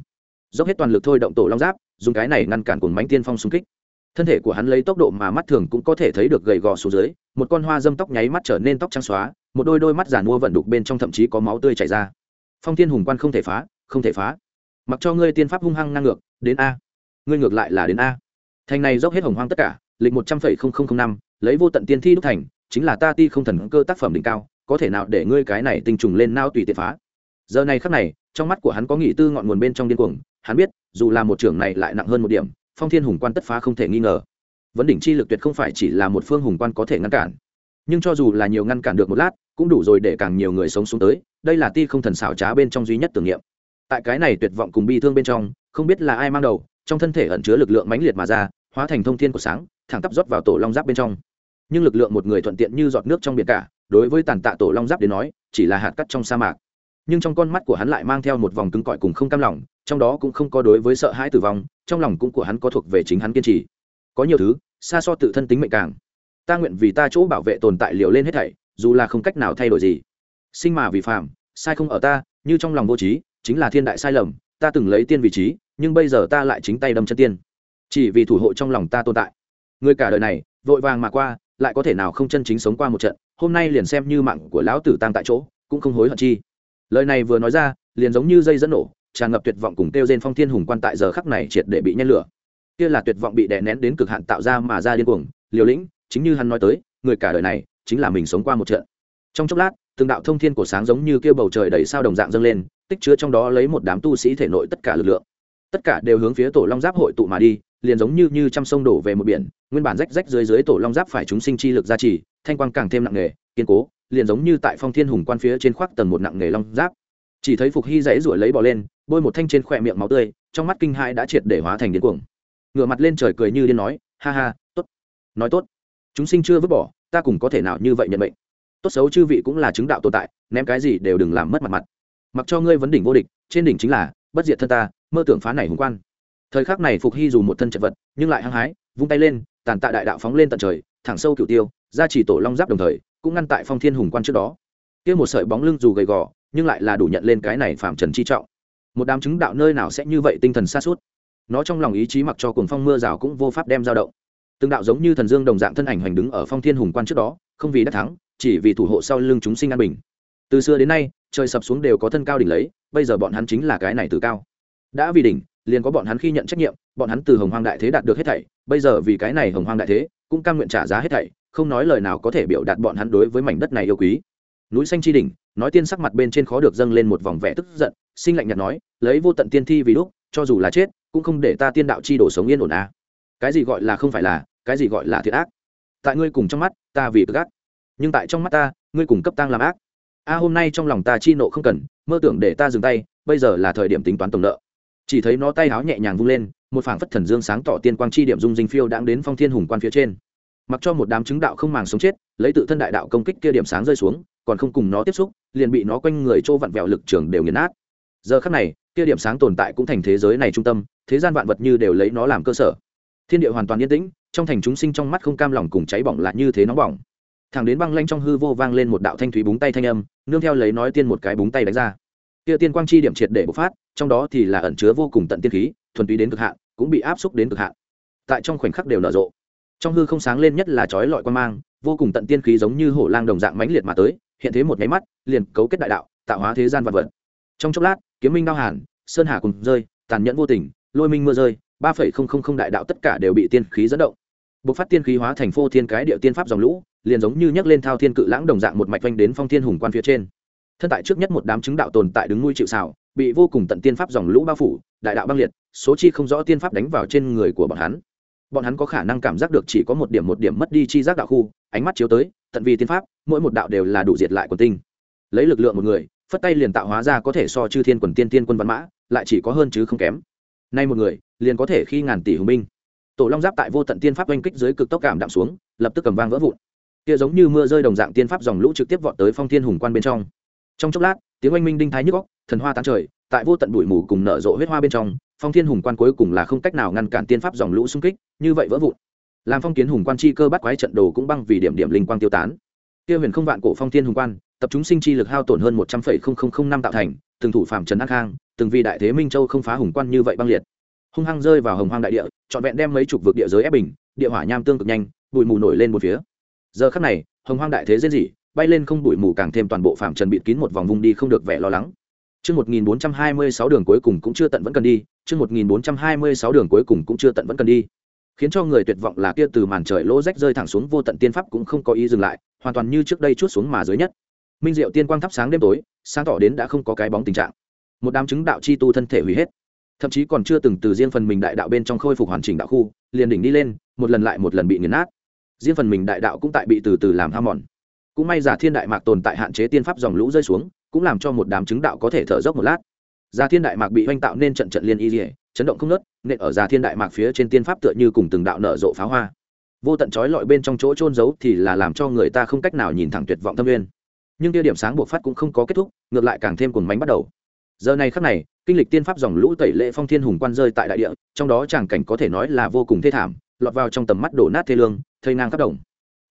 dốc hết toàn lực thôi động tổ long giáp, dùng cái này ngăn cản cuồng mánh tiên phong xung kích. Thân thể của hắn lấy tốc độ mà mắt thường cũng có thể thấy được gầy gò xuống dưới, một con hoa dâm tóc nháy mắt trở nên tóc trắng xóa, một đôi đôi mắt giả mua vận đục bên trong thậm chí có máu tươi chảy ra. Phong tiên hùng quan không thể phá, không thể phá. Mặc cho ngươi tiên pháp hung hăng ngang ngược, đến a. Ngươi ngược lại là đến a. Thành này dốc hết hồng hoang tất cả, lịch một trăm phẩy không không không năm, lấy vô tận tiên thi đúc thành, chính là ta ti không thần cơ tác phẩm đỉnh cao, có thể nào để ngươi cái này tinh trùng lên nao tùy tiện phá? Giờ này khắc này, trong mắt của hắn có nghỉ tư ngọn nguồn bên trong điên cuồng hắn biết, dù là một trưởng này lại nặng hơn một điểm, phong thiên hùng quan tất phá không thể nghi ngờ. Vấn đỉnh chi lực tuyệt không phải chỉ là một phương hùng quan có thể ngăn cản. Nhưng cho dù là nhiều ngăn cản được một lát, cũng đủ rồi để càng nhiều người sống xuống tới, đây là ti không thần xảo trá bên trong duy nhất tưởng niệm. Tại cái này tuyệt vọng cùng bi thương bên trong, không biết là ai mang đầu, trong thân thể ẩn chứa lực lượng mãnh liệt mà ra, hóa thành thông thiên của sáng, thẳng tắp rót vào tổ long giáp bên trong. Nhưng lực lượng một người thuận tiện như giọt nước trong biển cả, đối với tàn tạ tổ long giáp đến nói, chỉ là hạt cắt trong sa mạc. Nhưng trong con mắt của hắn lại mang theo một vòng cứng cỏi cùng không cam lòng trong đó cũng không có đối với sợ hãi tử vong, trong lòng cũng của hắn có thuộc về chính hắn kiên trì. Có nhiều thứ, xa so tự thân tính mệnh càng. Ta nguyện vì ta chỗ bảo vệ tồn tại liều lên hết thảy, dù là không cách nào thay đổi gì. Sinh mà vì phạm sai không ở ta, như trong lòng vô trí, chính là thiên đại sai lầm, ta từng lấy tiên vị trí, nhưng bây giờ ta lại chính tay đâm chân tiên. Chỉ vì thủ hộ trong lòng ta tồn tại. Người cả đời này, vội vàng mà qua, lại có thể nào không chân chính sống qua một trận, hôm nay liền xem như mạng của lão tử tăng tại chỗ, cũng không hối hận chi. Lời này vừa nói ra, liền giống như dây dẫn nổ tràn ngập tuyệt vọng cùng kêu trên phong thiên hùng quan tại giờ khắc này triệt để bị nhen lửa. Kia là tuyệt vọng bị đè nén đến cực hạn tạo ra mà ra điên cuồng, liều lĩnh, chính như hắn nói tới, người cả đời này chính là mình sống qua một trận. Trong chốc lát, từng đạo thông thiên của sáng giống như kêu bầu trời đầy sao đồng dạng dâng lên, tích chứa trong đó lấy một đám tu sĩ thể nội tất cả lực lượng. Tất cả đều hướng phía tổ long giáp hội tụ mà đi, liền giống như như trăm sông đổ về một biển, nguyên bản rách rách dưới dưới tổ long giáp phải chúng sinh chi lực gia trì, thanh quang càng thêm nặng nghề kiên cố, liền giống như tại phong thiên hùng quan phía trên khoác tầng một nặng nghề long giáp chỉ thấy phục hy dãy ruổi lấy bỏ lên, bôi một thanh trên khỏe miệng máu tươi, trong mắt kinh hãi đã triệt để hóa thành điên cuồng. Ngửa mặt lên trời cười như điên nói, ha ha, tốt. Nói tốt. Chúng sinh chưa vứt bỏ, ta cùng có thể nào như vậy nhận mệnh? Tốt xấu chư vị cũng là chứng đạo tồn tại, ném cái gì đều đừng làm mất mặt mặt. Mặc cho ngươi vấn đỉnh vô địch, trên đỉnh chính là, bất diệt thân ta, mơ tưởng phá này hùng quan. Thời khắc này phục hy dù một thân chật vật, nhưng lại hăng hái, vung tay lên, tàn tạ đại đạo phóng lên tận trời, thẳng sâu cửu tiêu ra chỉ tổ long giáp đồng thời, cũng ngăn tại phong thiên hùng quan trước đó. Kia một sợi bóng lưng dù gầy gò nhưng lại là đủ nhận lên cái này phạm trần chi trọng. Một đám chứng đạo nơi nào sẽ như vậy tinh thần xa suốt nó trong lòng ý chí mặc cho cuồng phong mưa rào cũng vô pháp đem dao động. Từng đạo giống như thần dương đồng dạng thân ảnh hoành đứng ở phong thiên hùng quan trước đó, không vì đắc thắng, chỉ vì thủ hộ sau lưng chúng sinh an bình. Từ xưa đến nay, trời sập xuống đều có thân cao đỉnh lấy, bây giờ bọn hắn chính là cái này từ cao. Đã vì đỉnh, liền có bọn hắn khi nhận trách nhiệm, bọn hắn từ hồng hoang đại thế đạt được hết thảy, bây giờ vì cái này hồng hoang đại thế, cũng cam nguyện trả giá hết thảy, không nói lời nào có thể biểu đạt bọn hắn đối với mảnh đất này yêu quý núi xanh chi đỉnh, nói tiên sắc mặt bên trên khó được dâng lên một vòng vẻ tức giận, sinh lạnh nhạt nói, lấy vô tận tiên thi vì đúc, cho dù là chết, cũng không để ta tiên đạo chi đổ sống yên ổn à. cái gì gọi là không phải là, cái gì gọi là thiệt ác? Tại ngươi cùng trong mắt, ta vì cực ác. Nhưng tại trong mắt ta, ngươi cùng cấp tăng làm ác. A, hôm nay trong lòng ta chi nộ không cần, mơ tưởng để ta dừng tay, bây giờ là thời điểm tính toán tổng nợ. Chỉ thấy nó tay háo nhẹ nhàng vung lên, một phảng phất thần dương sáng tỏ tiên quang chi điểm dung dinh phiêu đang đến phong thiên hùng quan phía trên. Mặc cho một đám chứng đạo không màng sống chết, lấy tự thân đại đạo công kích kia điểm sáng rơi xuống còn không cùng nó tiếp xúc, liền bị nó quanh người chỗ vặn vẹo lực trường đều nghiền nát. Giờ khắc này, kia điểm sáng tồn tại cũng thành thế giới này trung tâm, thế gian vạn vật như đều lấy nó làm cơ sở. Thiên địa hoàn toàn yên tĩnh, trong thành chúng sinh trong mắt không cam lòng cùng cháy bỏng lại như thế nóng bỏng. Thẳng đến băng lanh trong hư vô vang lên một đạo thanh thúy búng tay thanh âm, nương theo lấy nói tiên một cái búng tay đánh ra. Kia tiên quang chi điểm triệt để bộc phát, trong đó thì là ẩn chứa vô cùng tận tiên khí, thuần túy đến cực hạn, cũng bị áp xúc đến cực hạn. Tại trong khoảnh khắc đều nở rộ. Trong hư không sáng lên nhất là chói lọi quan mang, vô cùng tận tiên khí giống như hổ lang đồng dạng mãnh liệt mà tới hiện thế một nháy mắt, liền cấu kết đại đạo, tạo hóa thế gian vật vật. Trong chốc lát, kiếm minh đao hàn, sơn hà cùng rơi, tàn nhẫn vô tình, lôi minh mưa rơi, ba phẩy không không không đại đạo tất cả đều bị tiên khí dẫn động. Bộc phát tiên khí hóa thành phô thiên cái địa tiên pháp dòng lũ, liền giống như nhấc lên thao thiên cự lãng đồng dạng một mạch vanh đến phong thiên hùng quan phía trên. Thân tại trước nhất một đám chứng đạo tồn tại đứng nuôi chịu xào bị vô cùng tận tiên pháp dòng lũ bao phủ, đại đạo băng liệt, số chi không rõ tiên pháp đánh vào trên người của bọn hắn. Bọn hắn có khả năng cảm giác được chỉ có một điểm một điểm mất đi chi giác đạo khu, ánh mắt chiếu tới tận vì tiên pháp, mỗi một đạo đều là đủ diệt lại quần tinh. Lấy lực lượng một người, phất tay liền tạo hóa ra có thể so chư thiên quần tiên tiên quân văn mã, lại chỉ có hơn chứ không kém. Nay một người, liền có thể khi ngàn tỷ hùng binh. Tổ long giáp tại vô tận tiên pháp oanh kích dưới cực tốc cảm đạm xuống, lập tức cầm vang vỡ vụn. Kia giống như mưa rơi đồng dạng tiên pháp dòng lũ trực tiếp vọt tới phong thiên hùng quan bên trong. Trong chốc lát, tiếng oanh minh đinh thái nhức góc thần hoa tán trời, tại vô tận bụi mù cùng nở rộ huyết hoa bên trong, phong thiên hùng quan cuối cùng là không cách nào ngăn cản tiên pháp dòng lũ xung kích, như vậy vỡ vụn làm phong kiến hùng quan chi cơ bắt quái trận đồ cũng băng vì điểm điểm linh quang tiêu tán. Kia huyền không vạn cổ phong thiên hùng quan tập chúng sinh chi lực hao tổn hơn một trăm phẩy không không không năm tạo thành từng thủ phạm trần ác khang từng vì đại thế minh châu không phá hùng quan như vậy băng liệt. Hung hăng rơi vào hồng hoang đại địa trọn vẹn đem mấy chục vực địa giới ép bình địa hỏa nham tương cực nhanh bụi mù nổi lên một phía. Giờ khắc này hồng hoang đại thế diễn dị bay lên không bụi mù càng thêm toàn bộ phạm trần bịt kín một vòng vùng đi không được vẻ lo lắng. Chương 1426 đường cuối cùng cũng chưa tận vẫn cần đi, chương 1426 đường cuối cùng cũng chưa tận vẫn cần đi. Khiến cho người tuyệt vọng là kia từ màn trời lỗ rách rơi thẳng xuống vô tận tiên pháp cũng không có ý dừng lại, hoàn toàn như trước đây chuốt xuống mà dưới nhất. Minh Diệu tiên quang thắp sáng đêm tối, sáng tỏ đến đã không có cái bóng tình trạng. Một đám chứng đạo chi tu thân thể hủy hết, thậm chí còn chưa từng từ riêng phần mình đại đạo bên trong khôi phục hoàn chỉnh đạo khu, liền đỉnh đi lên, một lần lại một lần bị nghiền nát. Riêng phần mình đại đạo cũng tại bị từ từ làm hao mòn. Cũng may giả thiên đại mạc tồn tại hạn chế tiên pháp dòng lũ rơi xuống, cũng làm cho một đám chứng đạo có thể thở dốc một lát giả thiên đại mạc bị oanh tạo nên trận trận liên y dỉa chấn động không nớt, nện ở già thiên đại mạc phía trên tiên pháp tựa như cùng từng đạo nở rộ pháo hoa. Vô tận trói lọi bên trong chỗ trôn giấu thì là làm cho người ta không cách nào nhìn thẳng tuyệt vọng tâm nguyên. Nhưng tiêu điểm sáng buộc phát cũng không có kết thúc, ngược lại càng thêm cuồng mánh bắt đầu. Giờ này khắc này, kinh lịch tiên pháp dòng lũ tẩy lệ phong thiên hùng quan rơi tại đại địa, trong đó tràng cảnh có thể nói là vô cùng thê thảm, lọt vào trong tầm mắt đổ nát thê lương, thây ngang khắp đồng.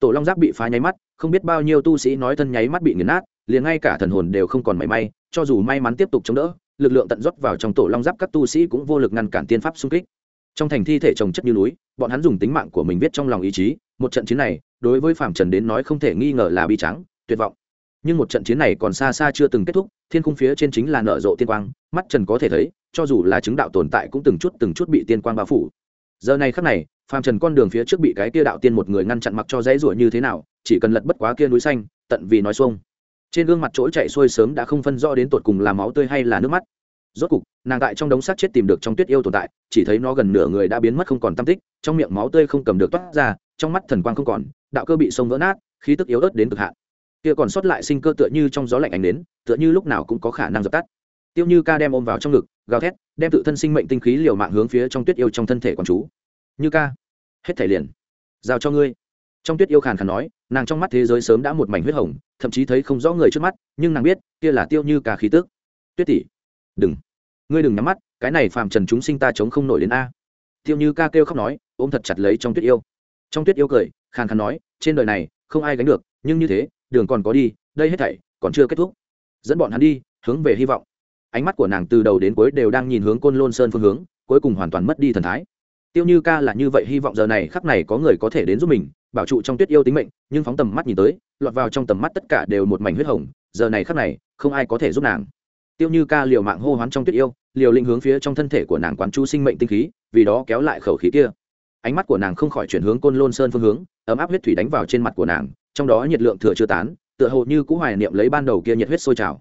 Tổ long giáp bị phá nháy mắt, không biết bao nhiêu tu sĩ nói thân nháy mắt bị nghiền nát, liền ngay cả thần hồn đều không còn mảy may, cho dù may mắn tiếp tục chống đỡ lực lượng tận rót vào trong tổ long giáp các tu sĩ cũng vô lực ngăn cản tiên pháp xung kích. Trong thành thi thể trồng chất như núi, bọn hắn dùng tính mạng của mình viết trong lòng ý chí, một trận chiến này, đối với phạm trần đến nói không thể nghi ngờ là bi trắng tuyệt vọng. Nhưng một trận chiến này còn xa xa chưa từng kết thúc, thiên khung phía trên chính là nở rộ tiên quang, mắt trần có thể thấy, cho dù là chứng đạo tồn tại cũng từng chút từng chút bị tiên quang bao phủ. Giờ này khắc này phàm trần con đường phía trước bị cái kia đạo tiên một người ngăn chặn mặc cho dãy rủa như thế nào, chỉ cần lật bất quá kia núi xanh, tận vì nói xuông trên gương mặt trỗi chạy xuôi sớm đã không phân rõ đến tột cùng là máu tươi hay là nước mắt. Rốt cục, nàng tại trong đống xác chết tìm được trong tuyết yêu tồn tại, chỉ thấy nó gần nửa người đã biến mất không còn tam tích, trong miệng máu tươi không cầm được toát ra, trong mắt thần quang không còn, đạo cơ bị sông vỡ nát, khí tức yếu ớt đến cực hạn. Kia còn sót lại sinh cơ tựa như trong gió lạnh ánh đến, tựa như lúc nào cũng có khả năng dập tắt. Tiêu như ca đem ôm vào trong ngực, gào thét, đem tự thân sinh mệnh tinh khí liều mạng hướng phía trong tuyết yêu trong thân thể quán chú. Như ca, hết thể liền, giao cho ngươi. Trong tuyết yêu khàn khàn nói nàng trong mắt thế giới sớm đã một mảnh huyết hồng, thậm chí thấy không rõ người trước mắt, nhưng nàng biết, kia là tiêu như ca khí tức. Tuyết tỷ, đừng, ngươi đừng nhắm mắt, cái này phàm trần chúng sinh ta chống không nổi đến a. Tiêu như ca kêu khóc nói, ôm thật chặt lấy trong tuyết yêu. Trong tuyết yêu cười, khàn khàn nói, trên đời này, không ai gánh được, nhưng như thế, đường còn có đi, đây hết thảy, còn chưa kết thúc. Dẫn bọn hắn đi, hướng về hy vọng. Ánh mắt của nàng từ đầu đến cuối đều đang nhìn hướng côn lôn sơn phương hướng, cuối cùng hoàn toàn mất đi thần thái. Tiêu như ca là như vậy, hy vọng giờ này khắc này có người có thể đến giúp mình bảo trụ trong tuyết yêu tính mệnh, nhưng phóng tầm mắt nhìn tới, lọt vào trong tầm mắt tất cả đều một mảnh huyết hồng, giờ này khắc này, không ai có thể giúp nàng. Tiêu như ca liều mạng hô hoán trong tuyết yêu, liều linh hướng phía trong thân thể của nàng quán chú sinh mệnh tinh khí, vì đó kéo lại khẩu khí kia. Ánh mắt của nàng không khỏi chuyển hướng côn lôn sơn phương hướng, ấm áp huyết thủy đánh vào trên mặt của nàng, trong đó nhiệt lượng thừa chưa tán, tựa hồ như cũ hoài niệm lấy ban đầu kia nhiệt huyết sôi trào.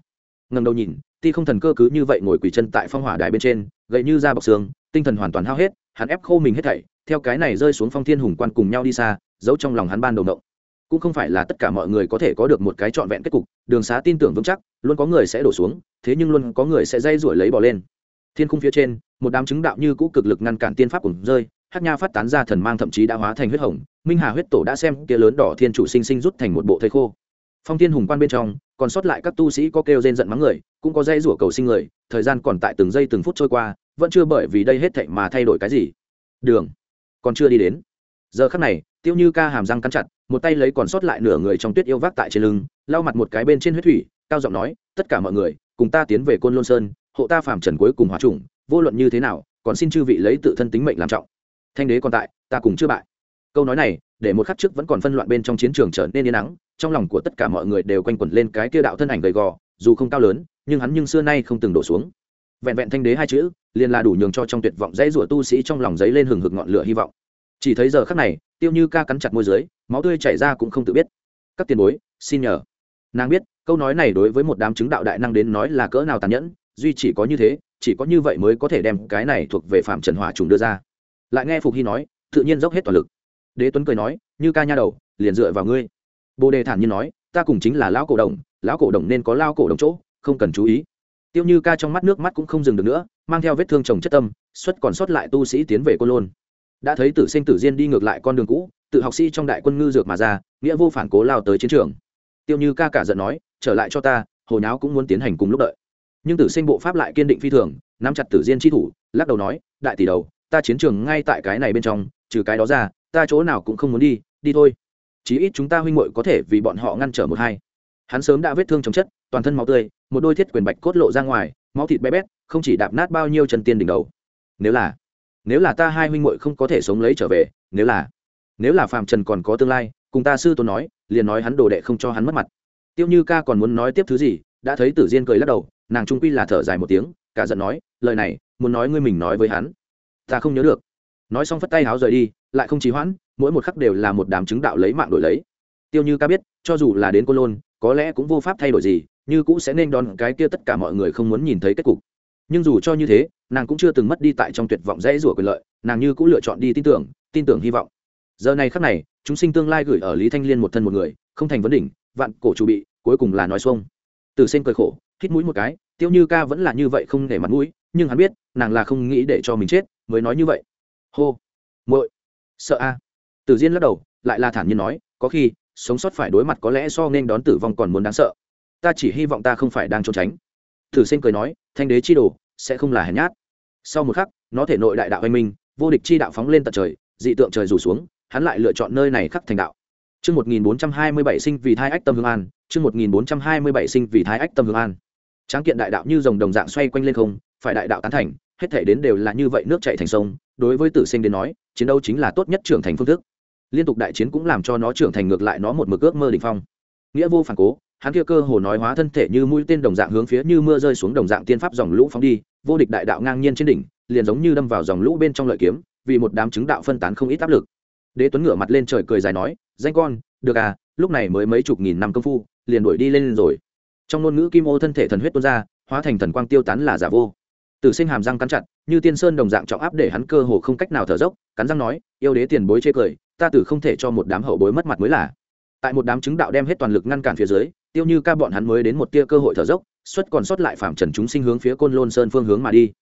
Ngầm đầu nhìn, ti không thần cơ cứ như vậy ngồi quỳ chân tại phong hỏa đài bên trên, gậy như da bọc xương, tinh thần hoàn toàn hao hết, hắn ép khô mình hết thảy, theo cái này rơi xuống phong thiên hùng quan cùng nhau đi xa giấu trong lòng hắn ban đầu động cũng không phải là tất cả mọi người có thể có được một cái trọn vẹn kết cục, đường xá tin tưởng vững chắc, luôn có người sẽ đổ xuống, thế nhưng luôn có người sẽ dây rủi lấy bỏ lên. Thiên khung phía trên, một đám chứng đạo như cũ cực lực ngăn cản tiên pháp cùng rơi hát nha phát tán ra thần mang thậm chí đã hóa thành huyết hồng, minh hà huyết tổ đã xem kia lớn đỏ thiên chủ sinh sinh rút thành một bộ thây khô. Phong thiên hùng quan bên trong, còn sót lại các tu sĩ có kêu rên giận mắng người, cũng có dây rủa cầu sinh người, thời gian còn tại từng giây từng phút trôi qua, vẫn chưa bởi vì đây hết thảy mà thay đổi cái gì. Đường, còn chưa đi đến. Giờ khắc này tiêu như ca hàm răng cắn chặt, một tay lấy còn sót lại nửa người trong tuyết yêu vác tại trên lưng, lau mặt một cái bên trên huyết thủy, cao giọng nói, tất cả mọi người, cùng ta tiến về côn lôn sơn, hộ ta phàm trần cuối cùng hòa trùng vô luận như thế nào, còn xin chư vị lấy tự thân tính mệnh làm trọng. Thanh đế còn tại, ta cùng chưa bại. Câu nói này, để một khắc trước vẫn còn phân loạn bên trong chiến trường trở nên yên nắng, trong lòng của tất cả mọi người đều quanh quẩn lên cái kia đạo thân ảnh gầy gò, dù không cao lớn, nhưng hắn nhưng xưa nay không từng đổ xuống. Vẹn vẹn thanh đế hai chữ, liền là đủ nhường cho trong tuyệt vọng dãy rủa tu sĩ trong lòng giấy lên hừng hực ngọn lửa hy vọng. Chỉ thấy giờ khắc này tiêu như ca cắn chặt môi dưới, máu tươi chảy ra cũng không tự biết. Các tiền bối, xin nhờ. Nàng biết, câu nói này đối với một đám chứng đạo đại năng đến nói là cỡ nào tàn nhẫn, duy chỉ có như thế, chỉ có như vậy mới có thể đem cái này thuộc về phạm trần hỏa trùng đưa ra. Lại nghe phục hy nói, tự nhiên dốc hết toàn lực. Đế tuấn cười nói, như ca nha đầu, liền dựa vào ngươi. Bồ đề thản nhiên nói, ta cùng chính là lão cổ đồng, lão cổ đồng nên có lao cổ đồng chỗ, không cần chú ý. Tiêu như ca trong mắt nước mắt cũng không dừng được nữa, mang theo vết thương chồng chất tâm, xuất còn sót lại tu sĩ tiến về côn lôn đã thấy tử sinh tử diên đi ngược lại con đường cũ, tự học sĩ trong đại quân ngư dược mà ra, nghĩa vô phản cố lao tới chiến trường. Tiêu như ca cả giận nói, trở lại cho ta hồi nháo cũng muốn tiến hành cùng lúc đợi. Nhưng tử sinh bộ pháp lại kiên định phi thường, nắm chặt tử diên tri thủ, lắc đầu nói, đại tỷ đầu, ta chiến trường ngay tại cái này bên trong, trừ cái đó ra, ta chỗ nào cũng không muốn đi đi thôi. Chí ít chúng ta huynh muội có thể vì bọn họ ngăn trở một hai. Hắn sớm đã vết thương chồng chất, toàn thân máu tươi, một đôi thiết quyền bạch cốt lộ ra ngoài, máu thịt bé bét, không chỉ đạp nát bao nhiêu chân tiên đỉnh đầu. Nếu là nếu là ta hai huynh muội không có thể sống lấy trở về, nếu là nếu là phạm trần còn có tương lai, cùng ta sư tôn nói, liền nói hắn đồ đệ không cho hắn mất mặt. Tiêu như ca còn muốn nói tiếp thứ gì, đã thấy tử diên cười lắc đầu, nàng trung quy là thở dài một tiếng, cả giận nói, lời này, muốn nói ngươi mình nói với hắn. Ta không nhớ được. Nói xong phất tay háo rời đi, lại không trì hoãn, mỗi một khắc đều là một đám chứng đạo lấy mạng đổi lấy. Tiêu như ca biết, cho dù là đến cô lôn, có lẽ cũng vô pháp thay đổi gì, như cũ sẽ nên đón cái kia tất cả mọi người không muốn nhìn thấy kết cục nhưng dù cho như thế, nàng cũng chưa từng mất đi tại trong tuyệt vọng dễ rủa quyền lợi, nàng như cũng lựa chọn đi tin tưởng tin tưởng hy vọng. Giờ này khắc này, chúng sinh tương lai gửi ở lý thanh liên một thân một người, không thành vấn đỉnh, vạn cổ chủ bị, cuối cùng là nói xuông. Từ sinh cười khổ, hít mũi một cái, tiêu như ca vẫn là như vậy không để mặt mũi, nhưng hắn biết, nàng là không nghĩ để cho mình chết, mới nói như vậy. Hô, muội, sợ a. À. tử diên lắc đầu, lại là thản nhiên nói, có khi, sống sót phải đối mặt có lẽ so nên đón tử vong còn muốn đáng sợ. Ta chỉ hy vọng ta không phải đang trốn tránh. Thử sinh cười nói thanh đế chi đồ sẽ không là hèn nhát sau một khắc nó thể nội đại đạo anh minh vô địch chi đạo phóng lên tận trời dị tượng trời rủ xuống hắn lại lựa chọn nơi này khắc thành đạo Trước 1427 sinh vì thai ách tâm hương an, trước 1427 sinh vì thai ách tâm hương an. Tráng kiện đại đạo như dòng đồng dạng xoay quanh lên không, phải đại đạo tán thành, hết thể đến đều là như vậy nước chảy thành sông, đối với tử sinh đến nói, chiến đấu chính là tốt nhất trưởng thành phương thức. Liên tục đại chiến cũng làm cho nó trưởng thành ngược lại nó một mực ước mơ đỉnh phong. Nghĩa vô phản cố, hắn kia cơ hồ nói hóa thân thể như mũi tên đồng dạng hướng phía như mưa rơi xuống đồng dạng tiên pháp dòng lũ phóng đi, vô địch đại đạo ngang nhiên trên đỉnh, liền giống như đâm vào dòng lũ bên trong lợi kiếm, vì một đám chứng đạo phân tán không ít áp lực. Đế Tuấn ngửa mặt lên trời cười dài nói, "Danh con, được à, lúc này mới mấy chục nghìn năm công phu, liền đuổi đi lên rồi." Trong ngôn ngữ kim ô thân thể thần huyết tuôn ra, hóa thành thần quang tiêu tán là giả vô. Tử Sinh hàm răng cắn chặt, như tiên sơn đồng dạng trọng áp để hắn cơ hồ không cách nào thở dốc, cắn răng nói, "Yêu đế tiền bối chê cười, ta tử không thể cho một đám hậu bối mất mặt mới là." Tại một đám chứng đạo đem hết toàn lực ngăn cản phía dưới, tiêu như ca bọn hắn mới đến một tia cơ hội thở dốc xuất còn sót lại phạm trần chúng sinh hướng phía côn lôn sơn phương hướng mà đi.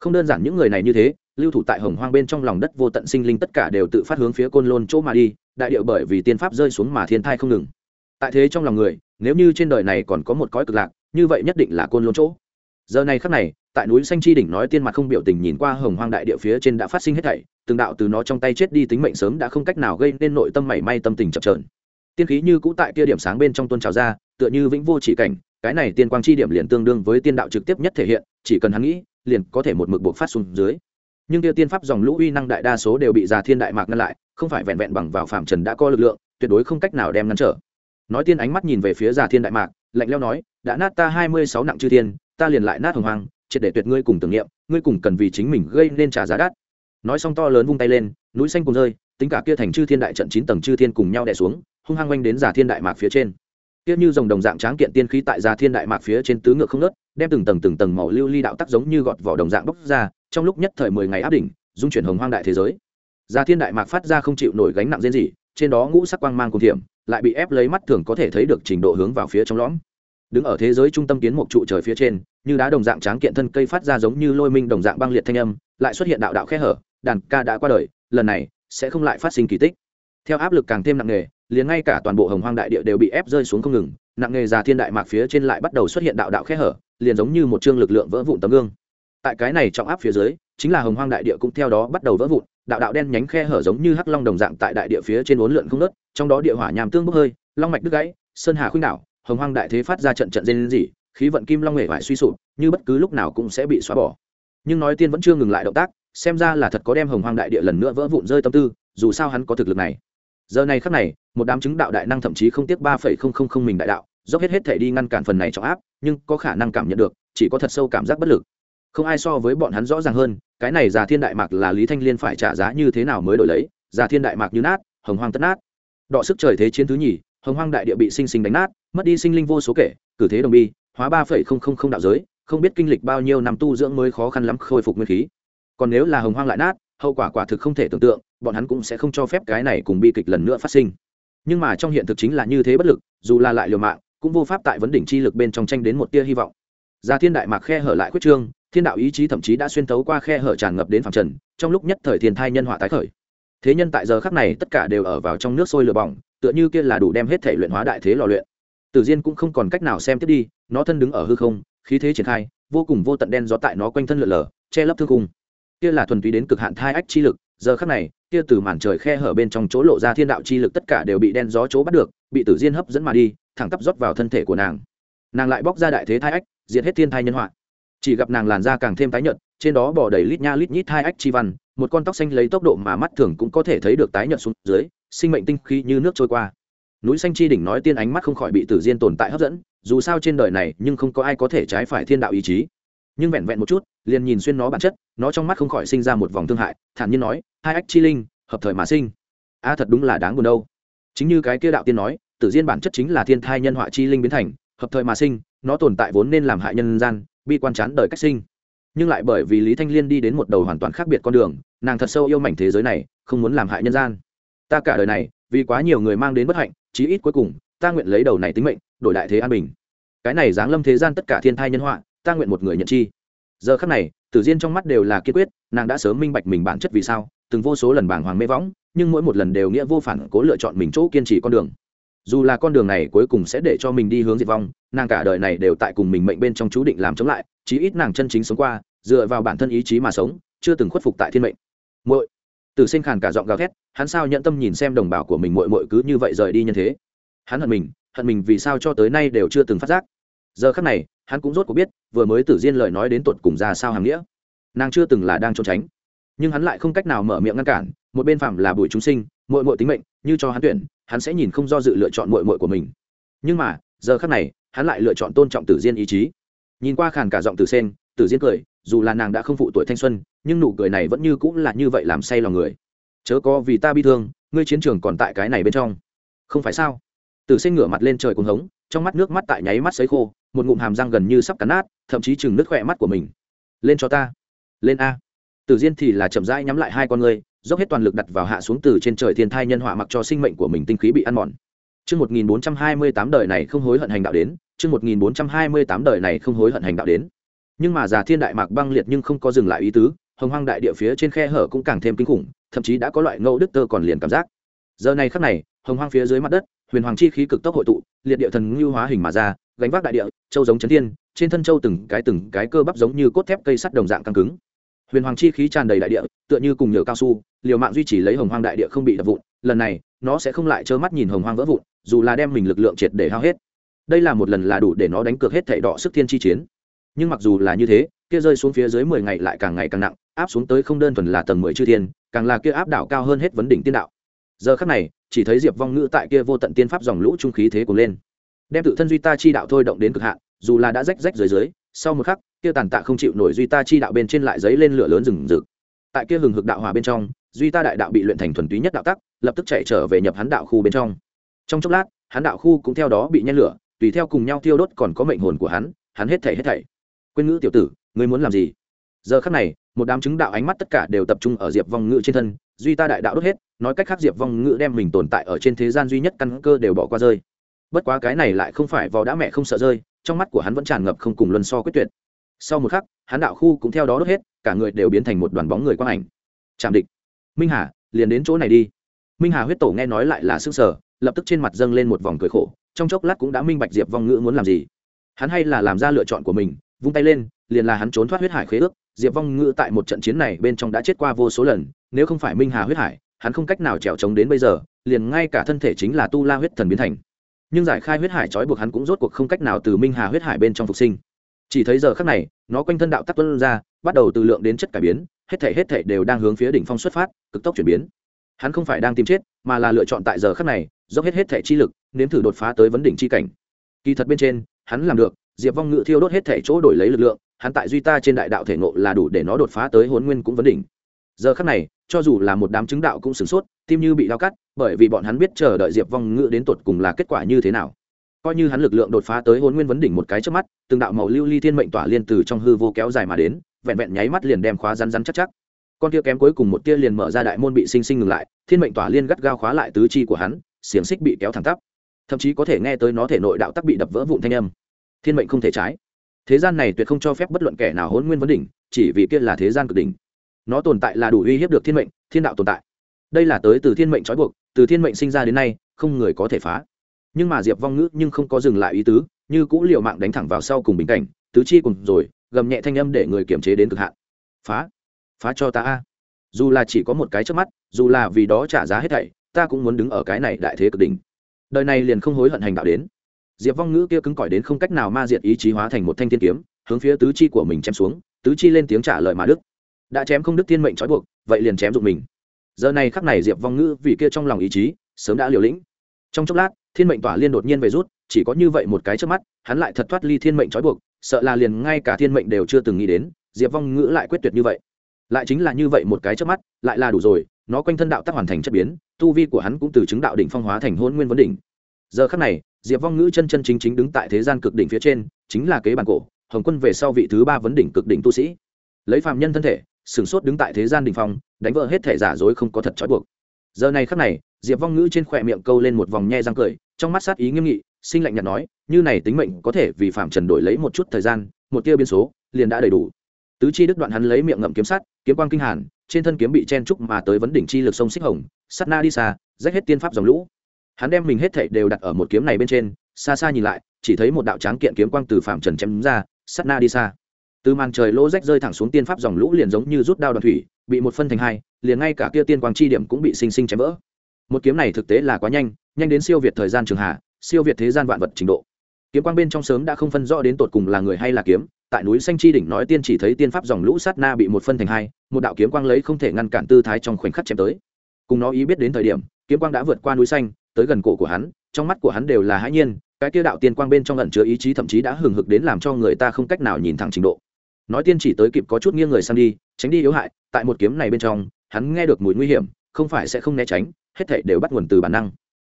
Không đơn giản những người này như thế, lưu thủ tại hồng hoang bên trong lòng đất vô tận sinh linh tất cả đều tự phát hướng phía côn lôn chỗ mà đi, đại điệu bởi vì tiên pháp rơi xuống mà thiên thai không ngừng. Tại thế trong lòng người, nếu như trên đời này còn có một cõi cực lạc, như vậy nhất định là côn lôn chỗ. Giờ này khắc này, tại núi xanh chi đỉnh nói tiên mặt không biểu tình nhìn qua hồng hoang đại địa phía trên đã phát sinh hết thảy, từng đạo từ nó trong tay chết đi tính mệnh sớm đã không cách nào gây nên nội tâm mảy may tâm tình chập trờn tiên khí như cũ tại kia điểm sáng bên trong tôn trào ra tựa như vĩnh vô chỉ cảnh, cái này tiên quang chi điểm liền tương đương với tiên đạo trực tiếp nhất thể hiện, chỉ cần hắn nghĩ, liền có thể một mực buộc phát xuống dưới. Nhưng kia tiên pháp dòng lũ uy năng đại đa số đều bị già thiên đại mạc ngăn lại, không phải vẹn vẹn bằng vào phạm trần đã có lực lượng, tuyệt đối không cách nào đem ngăn trở. Nói tiên ánh mắt nhìn về phía già thiên đại mạc, lạnh leo nói, đã nát ta hai mươi sáu nặng chư thiên, ta liền lại nát hồng hoang, triệt để tuyệt ngươi cùng tưởng niệm, ngươi cùng cần vì chính mình gây nên trả giá đắt. Nói xong to lớn vung tay lên, núi xanh cùng rơi, tính cả kia thành chư thiên đại trận chín tầng chư thiên cùng nhau đè xuống, hung hăng quanh đến giả thiên đại mạc phía trên kia như dòng đồng dạng tráng kiện tiên khí tại gia thiên đại mạc phía trên tứ ngược không nớt, đem từng tầng từng tầng màu lưu ly đạo tắc giống như gọt vỏ đồng dạng bốc ra, trong lúc nhất thời mười ngày áp đỉnh, dung chuyển hồng hoang đại thế giới. Gia thiên đại mạc phát ra không chịu nổi gánh nặng riêng gì trên đó ngũ sắc quang mang cùng thiểm, lại bị ép lấy mắt thường có thể thấy được trình độ hướng vào phía trong lõm. Đứng ở thế giới trung tâm kiến một trụ trời phía trên, như đá đồng dạng tráng kiện thân cây phát ra giống như lôi minh đồng dạng băng liệt thanh âm, lại xuất hiện đạo đạo khe hở, đàn ca đã qua đời, lần này sẽ không lại phát sinh kỳ tích. Theo áp lực càng thêm nặng nề liền ngay cả toàn bộ hồng hoang đại địa đều bị ép rơi xuống không ngừng, nặng nề già thiên đại mạc phía trên lại bắt đầu xuất hiện đạo đạo khe hở, liền giống như một chương lực lượng vỡ vụn tấm gương. Tại cái này trọng áp phía dưới, chính là hồng hoang đại địa cũng theo đó bắt đầu vỡ vụn, đạo đạo đen nhánh khe hở giống như hắc long đồng dạng tại đại địa phía trên uốn lượn không nớt trong đó địa hỏa nhàm tương bốc hơi, long mạch đứt gãy, sơn hà khuynh đảo, hồng hoang đại thế phát ra trận trận dên dỉ khí vận kim long hề phải suy sụp, như bất cứ lúc nào cũng sẽ bị xóa bỏ. Nhưng nói tiên vẫn chưa ngừng lại động tác, xem ra là thật có đem hồng hoang đại địa lần nữa vỡ vụn rơi tâm tư, dù sao hắn có thực lực này giờ này khắc này, một đám chứng đạo đại năng thậm chí không tiếc ba phẩy không không không mình đại đạo, dốc hết hết thể đi ngăn cản phần này trọng áp, nhưng có khả năng cảm nhận được, chỉ có thật sâu cảm giác bất lực. Không ai so với bọn hắn rõ ràng hơn, cái này già thiên đại mạc là lý thanh liên phải trả giá như thế nào mới đổi lấy, già thiên đại mạc như nát, hồng hoang tất nát. Đọ sức trời thế chiến thứ nhì, hồng hoang đại địa bị sinh sinh đánh nát, mất đi sinh linh vô số kể, cử thế đồng bi, hóa ba phẩy không không không đạo giới, không biết kinh lịch bao nhiêu năm tu dưỡng mới khó khăn lắm khôi phục nguyên khí. Còn nếu là hồng hoang lại nát hậu quả quả thực không thể tưởng tượng, bọn hắn cũng sẽ không cho phép cái này cùng bi kịch lần nữa phát sinh. Nhưng mà trong hiện thực chính là như thế bất lực, dù là lại liều mạng, cũng vô pháp tại vấn đỉnh chi lực bên trong tranh đến một tia hy vọng. Ra thiên đại mạc khe hở lại quyết trương, thiên đạo ý chí thậm chí đã xuyên tấu qua khe hở tràn ngập đến phạm trần, trong lúc nhất thời thiên thai nhân họa tái khởi. Thế nhân tại giờ khắc này tất cả đều ở vào trong nước sôi lửa bỏng, tựa như kia là đủ đem hết thể luyện hóa đại thế lò luyện. Tử diên cũng không còn cách nào xem tiếp đi, nó thân đứng ở hư không, khí thế triển khai, vô cùng vô tận đen gió tại nó quanh thân lượn lờ, che lấp thương cung kia là thuần túy đến cực hạn thai ách chi lực, giờ khắc này, kia từ màn trời khe hở bên trong chỗ lộ ra thiên đạo chi lực tất cả đều bị đen gió chỗ bắt được, bị tử diên hấp dẫn mà đi, thẳng tắp rót vào thân thể của nàng. Nàng lại bóc ra đại thế thai ách, diệt hết thiên thai nhân họa. Chỉ gặp nàng làn da càng thêm tái nhợt, trên đó bỏ đầy lít nha lít nhít thai ách chi văn, một con tóc xanh lấy tốc độ mà mắt thường cũng có thể thấy được tái nhợt xuống dưới, sinh mệnh tinh khí như nước trôi qua. Núi xanh chi đỉnh nói tiên ánh mắt không khỏi bị tử diên tồn tại hấp dẫn, dù sao trên đời này nhưng không có ai có thể trái phải thiên đạo ý chí nhưng vẹn vẹn một chút, liền nhìn xuyên nó bản chất, nó trong mắt không khỏi sinh ra một vòng thương hại, thản nhiên nói, hai ách chi linh, hợp thời mà sinh. A, thật đúng là đáng buồn đâu. Chính như cái kia đạo tiên nói, tử diên bản chất chính là thiên thai nhân họa chi linh biến thành, hợp thời mà sinh, nó tồn tại vốn nên làm hại nhân gian, bi quan chán đời cách sinh. Nhưng lại bởi vì lý thanh liên đi đến một đầu hoàn toàn khác biệt con đường, nàng thật sâu yêu mảnh thế giới này, không muốn làm hại nhân gian. Ta cả đời này, vì quá nhiều người mang đến bất hạnh, chí ít cuối cùng, ta nguyện lấy đầu này tính mệnh, đổi đại thế an bình. Cái này giáng lâm thế gian tất cả thiên thai nhân họa ta nguyện một người nhận chi. Giờ khắc này, tử diên trong mắt đều là kiên quyết, nàng đã sớm minh bạch mình bản chất vì sao, từng vô số lần bảng hoàng mê võng, nhưng mỗi một lần đều nghĩa vô phản cố lựa chọn mình chỗ kiên trì con đường. Dù là con đường này cuối cùng sẽ để cho mình đi hướng diệt vong, nàng cả đời này đều tại cùng mình mệnh bên trong chú định làm chống lại, chí ít nàng chân chính sống qua, dựa vào bản thân ý chí mà sống, chưa từng khuất phục tại thiên mệnh. Muội. Tử sinh khàn cả giọng gào thét, hắn sao nhận tâm nhìn xem đồng bào của mình muội muội cứ như vậy rời đi như thế? Hắn hận mình hận mình vì sao cho tới nay đều chưa từng phát giác. Giờ khắc này hắn cũng rốt cuộc biết, vừa mới tử diên lời nói đến tột cùng ra sao hàm nghĩa. Nàng chưa từng là đang trốn tránh. Nhưng hắn lại không cách nào mở miệng ngăn cản, một bên phạm là bùi chúng sinh, muội muội tính mệnh, như cho hắn tuyển, hắn sẽ nhìn không do dự lựa chọn muội muội của mình. Nhưng mà, giờ khắc này, hắn lại lựa chọn tôn trọng tử diên ý chí. Nhìn qua khàn cả giọng tử sen, tử diên cười, dù là nàng đã không phụ tuổi thanh xuân, nhưng nụ cười này vẫn như cũng là như vậy làm say lòng người. Chớ có vì ta bi thương, ngươi chiến trường còn tại cái này bên trong. Không phải sao? Tử sen ngửa mặt lên trời cuồng hống trong mắt nước mắt tại nháy mắt sấy khô một ngụm hàm răng gần như sắp cắn nát thậm chí chừng nước khỏe mắt của mình lên cho ta lên a tử diên thì là chậm rãi nhắm lại hai con người, dốc hết toàn lực đặt vào hạ xuống từ trên trời thiên thai nhân họa mặc cho sinh mệnh của mình tinh khí bị ăn mòn Chương 1428 đời này không hối hận hành đạo đến, chương 1428 đời này không hối hận hành đạo đến. Nhưng mà già thiên đại mạc băng liệt nhưng không có dừng lại ý tứ, hồng hoang đại địa phía trên khe hở cũng càng thêm kinh khủng, thậm chí đã có loại ngâu đức tơ còn liền cảm giác. Giờ này khắc này, hồng hoang phía dưới mặt đất, huyền hoàng chi khí cực tốc hội tụ, liệt địa thần ngưu hóa hình mà ra, gánh vác đại địa, châu giống chấn thiên, trên thân châu từng cái từng cái cơ bắp giống như cốt thép cây sắt đồng dạng căng cứng. Huyền hoàng chi khí tràn đầy đại địa, tựa như cùng nhựa cao su, liều mạng duy trì lấy hồng hoang đại địa không bị đập vụn, lần này, nó sẽ không lại trơ mắt nhìn hồng hoang vỡ vụn, dù là đem mình lực lượng triệt để hao hết. Đây là một lần là đủ để nó đánh cược hết thảy đỏ sức thiên chi chiến. Nhưng mặc dù là như thế kia rơi xuống phía dưới mười ngày lại càng ngày càng nặng áp xuống tới không đơn thuần là tầng mười chư thiên càng là kia áp đảo cao hơn hết vấn đỉnh tiên đạo giờ khắc này, chỉ thấy diệp vong ngữ tại kia vô tận tiên pháp dòng lũ trung khí thế cuồng lên. Đem tự thân duy ta chi đạo thôi động đến cực hạn, dù là đã rách rách dưới dưới, sau một khắc, kia tàn tạ không chịu nổi duy ta chi đạo bên trên lại giấy lên lửa lớn rừng rực. Tại kia hừng hực đạo hòa bên trong, duy ta đại đạo bị luyện thành thuần túy nhất đạo tắc, lập tức chạy trở về nhập hắn đạo khu bên trong. Trong chốc lát, hắn đạo khu cũng theo đó bị nhen lửa, tùy theo cùng nhau thiêu đốt còn có mệnh hồn của hắn hắn hết thảy hết thảy. Quên ngữ tiểu tử, ngươi muốn làm gì? Giờ khắc này, một đám chứng đạo ánh mắt tất cả đều tập trung ở diệp vong ngữ trên thân duy ta đại đạo đốt hết, nói cách khác diệp vong ngữ đem mình tồn tại ở trên thế gian duy nhất căn cơ đều bỏ qua rơi. Bất quá cái này lại không phải vò đã mẹ không sợ rơi, trong mắt của hắn vẫn tràn ngập không cùng luân so quyết tuyệt. Sau một khắc, hắn đạo khu cũng theo đó đốt hết, cả người đều biến thành một đoàn bóng người quang ảnh. Chạm địch. Minh hà, liền đến chỗ này đi. Minh hà huyết tổ nghe nói lại là sức sở, lập tức trên mặt dâng lên một vòng cười khổ, trong chốc lát cũng đã minh bạch diệp vong ngữ muốn làm gì. Hắn hay là làm ra lựa chọn của mình, vung tay lên, liền là hắn trốn thoát huyết hải khế ước. Diệp vong ngữ tại một trận chiến này bên trong đã chết qua vô số lần nếu không phải minh hà huyết hải hắn không cách nào trèo trống đến bây giờ liền ngay cả thân thể chính là tu la huyết thần biến thành nhưng giải khai huyết hải trói buộc hắn cũng rốt cuộc không cách nào từ minh hà huyết hải bên trong phục sinh chỉ thấy giờ khắc này nó quanh thân đạo tắc tuân ra bắt đầu từ lượng đến chất cải biến hết thể hết thể đều đang hướng phía đỉnh phong xuất phát cực tốc chuyển biến hắn không phải đang tìm chết mà là lựa chọn tại giờ khắc này dốc hết hết thể chi lực nếm thử đột phá tới vấn đỉnh chi cảnh kỳ thật bên trên hắn làm được diệp vong ngự thiêu đốt hết thể chỗ đổi lấy lực lượng hắn tại duy ta trên đại đạo thể nộ là đủ để nó đột phá tới hôn nguyên cũng vấn đỉnh giờ khắc này, cho dù là một đám chứng đạo cũng sửng sốt, tim như bị đau cắt, bởi vì bọn hắn biết chờ đợi diệp vong ngự đến tột cùng là kết quả như thế nào. Coi như hắn lực lượng đột phá tới hôn nguyên vấn đỉnh một cái trước mắt, từng đạo màu lưu ly thiên mệnh tỏa liên từ trong hư vô kéo dài mà đến, vẹn vẹn nháy mắt liền đem khóa rắn rắn chắc chắc. Con tia kém cuối cùng một tia liền mở ra đại môn bị sinh sinh ngừng lại, thiên mệnh tỏa liên gắt gao khóa lại tứ chi của hắn, xiềng xích bị kéo thẳng tắp. Thậm chí có thể nghe tới nó thể nội đạo tắc bị đập vỡ vụn thanh âm. Thiên mệnh không thể trái. Thế gian này tuyệt không cho phép bất luận kẻ nào hôn nguyên vấn đỉnh, chỉ vì kia là thế gian cực đỉnh nó tồn tại là đủ uy hiếp được thiên mệnh, thiên đạo tồn tại. Đây là tới từ thiên mệnh trói buộc, từ thiên mệnh sinh ra đến nay, không người có thể phá. Nhưng mà diệp vong ngữ nhưng không có dừng lại ý tứ, như cũ liệu mạng đánh thẳng vào sau cùng bình cảnh, tứ chi cùng rồi, gầm nhẹ thanh âm để người kiềm chế đến cực hạn. Phá. Phá cho ta a. Dù là chỉ có một cái trước mắt, dù là vì đó trả giá hết thảy, ta cũng muốn đứng ở cái này đại thế cực đỉnh. Đời này liền không hối hận hành đạo đến. Diệp vong ngữ kia cứng cỏi đến không cách nào ma diệt ý chí hóa thành một thanh thiên kiếm, hướng phía tứ chi của mình chém xuống, tứ chi lên tiếng trả lời mà đức đã chém không đức thiên mệnh trói buộc, vậy liền chém dụng mình. Giờ này khắc này diệp vong ngữ vì kia trong lòng ý chí, sớm đã liều lĩnh. Trong chốc lát, thiên mệnh tỏa liên đột nhiên về rút, chỉ có như vậy một cái trước mắt, hắn lại thật thoát ly thiên mệnh trói buộc, sợ là liền ngay cả thiên mệnh đều chưa từng nghĩ đến, diệp vong ngữ lại quyết tuyệt như vậy. Lại chính là như vậy một cái trước mắt, lại là đủ rồi, nó quanh thân đạo tác hoàn thành chất biến, tu vi của hắn cũng từ chứng đạo đỉnh phong hóa thành hôn nguyên vấn đỉnh. Giờ khắc này, diệp vong ngữ chân chân chính chính đứng tại thế gian cực đỉnh phía trên, chính là kế bản cổ, hồng quân về sau vị thứ ba vấn đỉnh cực đỉnh tu sĩ. Lấy phạm nhân thân thể sửng sốt đứng tại thế gian đình phong, đánh vỡ hết thể giả dối không có thật trói buộc. Giờ này khắc này, diệp vong ngữ trên khỏe miệng câu lên một vòng nhe răng cười, trong mắt sát ý nghiêm nghị sinh lạnh nhạt nói, như này tính mệnh có thể vì phạm trần đổi lấy một chút thời gian, một tia biên số, liền đã đầy đủ. Tứ chi đức đoạn hắn lấy miệng ngậm kiếm sắt, kiếm quang kinh hàn, trên thân kiếm bị chen trúc mà tới vấn đỉnh chi lực sông xích hồng sắt na đi xa, rách hết tiên pháp dòng lũ. Hắn đem mình hết thảy đều đặt ở một kiếm này bên trên, xa xa nhìn lại, chỉ thấy một đạo tráng kiện kiếm quang từ phạm trần chém ra sắt na đi xa từ màn trời lỗ rách rơi thẳng xuống tiên pháp dòng lũ liền giống như rút đao đoàn thủy, bị một phân thành hai, liền ngay cả kia tiên quang chi điểm cũng bị sinh sinh chém vỡ. Một kiếm này thực tế là quá nhanh nhanh đến siêu việt thời gian trường hạ, siêu việt thế gian vạn vật trình độ. Kiếm quang bên trong sớm đã không phân rõ đến tột cùng là người hay là kiếm, tại núi xanh chi đỉnh nói tiên chỉ thấy tiên pháp dòng lũ sát na bị một phân thành hai, một đạo kiếm quang lấy không thể ngăn cản tư thái trong khoảnh khắc chém tới. Cùng nó ý biết đến thời điểm, kiếm quang đã vượt qua núi xanh, tới gần cổ của hắn, trong mắt của hắn đều là hãi nhiên, cái kia đạo tiên quang bên trong ẩn chứa ý chí thậm chí đã hừng hực đến làm cho người ta không cách nào nhìn thẳng trình độ nói tiên chỉ tới kịp có chút nghiêng người sang đi, tránh đi yếu hại, tại một kiếm này bên trong, hắn nghe được mùi nguy hiểm, không phải sẽ không né tránh, hết thảy đều bắt nguồn từ bản năng.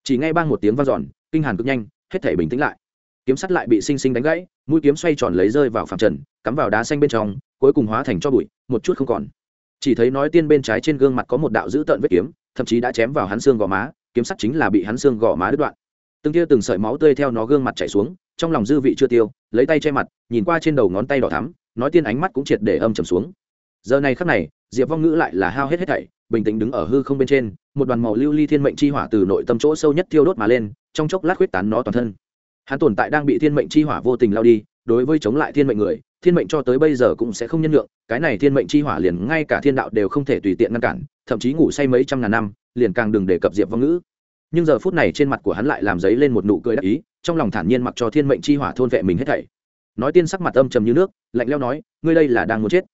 Chỉ nghe bang một tiếng vang dọn, kinh hàn cực nhanh, hết thảy bình tĩnh lại. Kiếm sắt lại bị sinh sinh đánh gãy, mũi kiếm xoay tròn lấy rơi vào phạm trần, cắm vào đá xanh bên trong, cuối cùng hóa thành cho bụi, một chút không còn. Chỉ thấy nói tiên bên trái trên gương mặt có một đạo dữ tợn vết kiếm, thậm chí đã chém vào hắn xương gò má, kiếm sắt chính là bị hắn xương gò má đứt đoạn. Từng tia từng sợi máu tươi theo nó gương mặt chảy xuống trong lòng dư vị chưa tiêu, lấy tay che mặt, nhìn qua trên đầu ngón tay đỏ thắm, nói tiên ánh mắt cũng triệt để âm trầm xuống. Giờ này khắc này, diệp vong ngữ lại là hao hết hết thảy, bình tĩnh đứng ở hư không bên trên, một đoàn màu lưu ly thiên mệnh chi hỏa từ nội tâm chỗ sâu nhất thiêu đốt mà lên, trong chốc lát huyết tán nó toàn thân. Hắn tồn tại đang bị thiên mệnh chi hỏa vô tình lao đi, đối với chống lại thiên mệnh người, thiên mệnh cho tới bây giờ cũng sẽ không nhân lượng cái này thiên mệnh chi hỏa liền ngay cả thiên đạo đều không thể tùy tiện ngăn cản, thậm chí ngủ say mấy trăm ngàn năm, liền càng đừng đề cập diệp vong ngữ. Nhưng giờ phút này trên mặt của hắn lại làm giấy lên một nụ cười đắc ý trong lòng thản nhiên mặc cho thiên mệnh chi hỏa thôn vệ mình hết thảy. Nói tiên sắc mặt âm trầm như nước, lạnh leo nói, ngươi đây là đang muốn chết.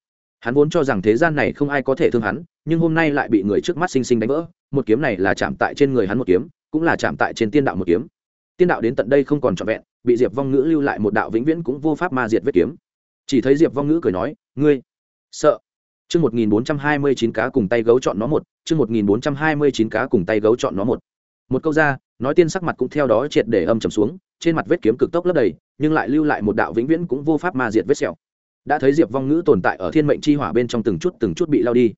Hắn vốn cho rằng thế gian này không ai có thể thương hắn, nhưng hôm nay lại bị người trước mắt xinh xinh đánh vỡ. Một kiếm này là chạm tại trên người hắn một kiếm, cũng là chạm tại trên tiên đạo một kiếm. Tiên đạo đến tận đây không còn trọn vẹn, bị diệp vong ngữ lưu lại một đạo vĩnh viễn cũng vô pháp ma diệt vết kiếm. Chỉ thấy diệp vong ngữ cười nói, ngươi, sợ. Chương một nghìn bốn trăm hai mươi chín cá cùng tay gấu chọn nó một, chương một nghìn bốn trăm hai mươi chín cá cùng tay gấu chọn nó một một câu ra, nói tiên sắc mặt cũng theo đó triệt để âm trầm xuống, trên mặt vết kiếm cực tốc lấp đầy, nhưng lại lưu lại một đạo vĩnh viễn cũng vô pháp ma diệt vết sẹo. Đã thấy diệp vong ngữ tồn tại ở thiên mệnh chi hỏa bên trong từng chút từng chút bị lao đi.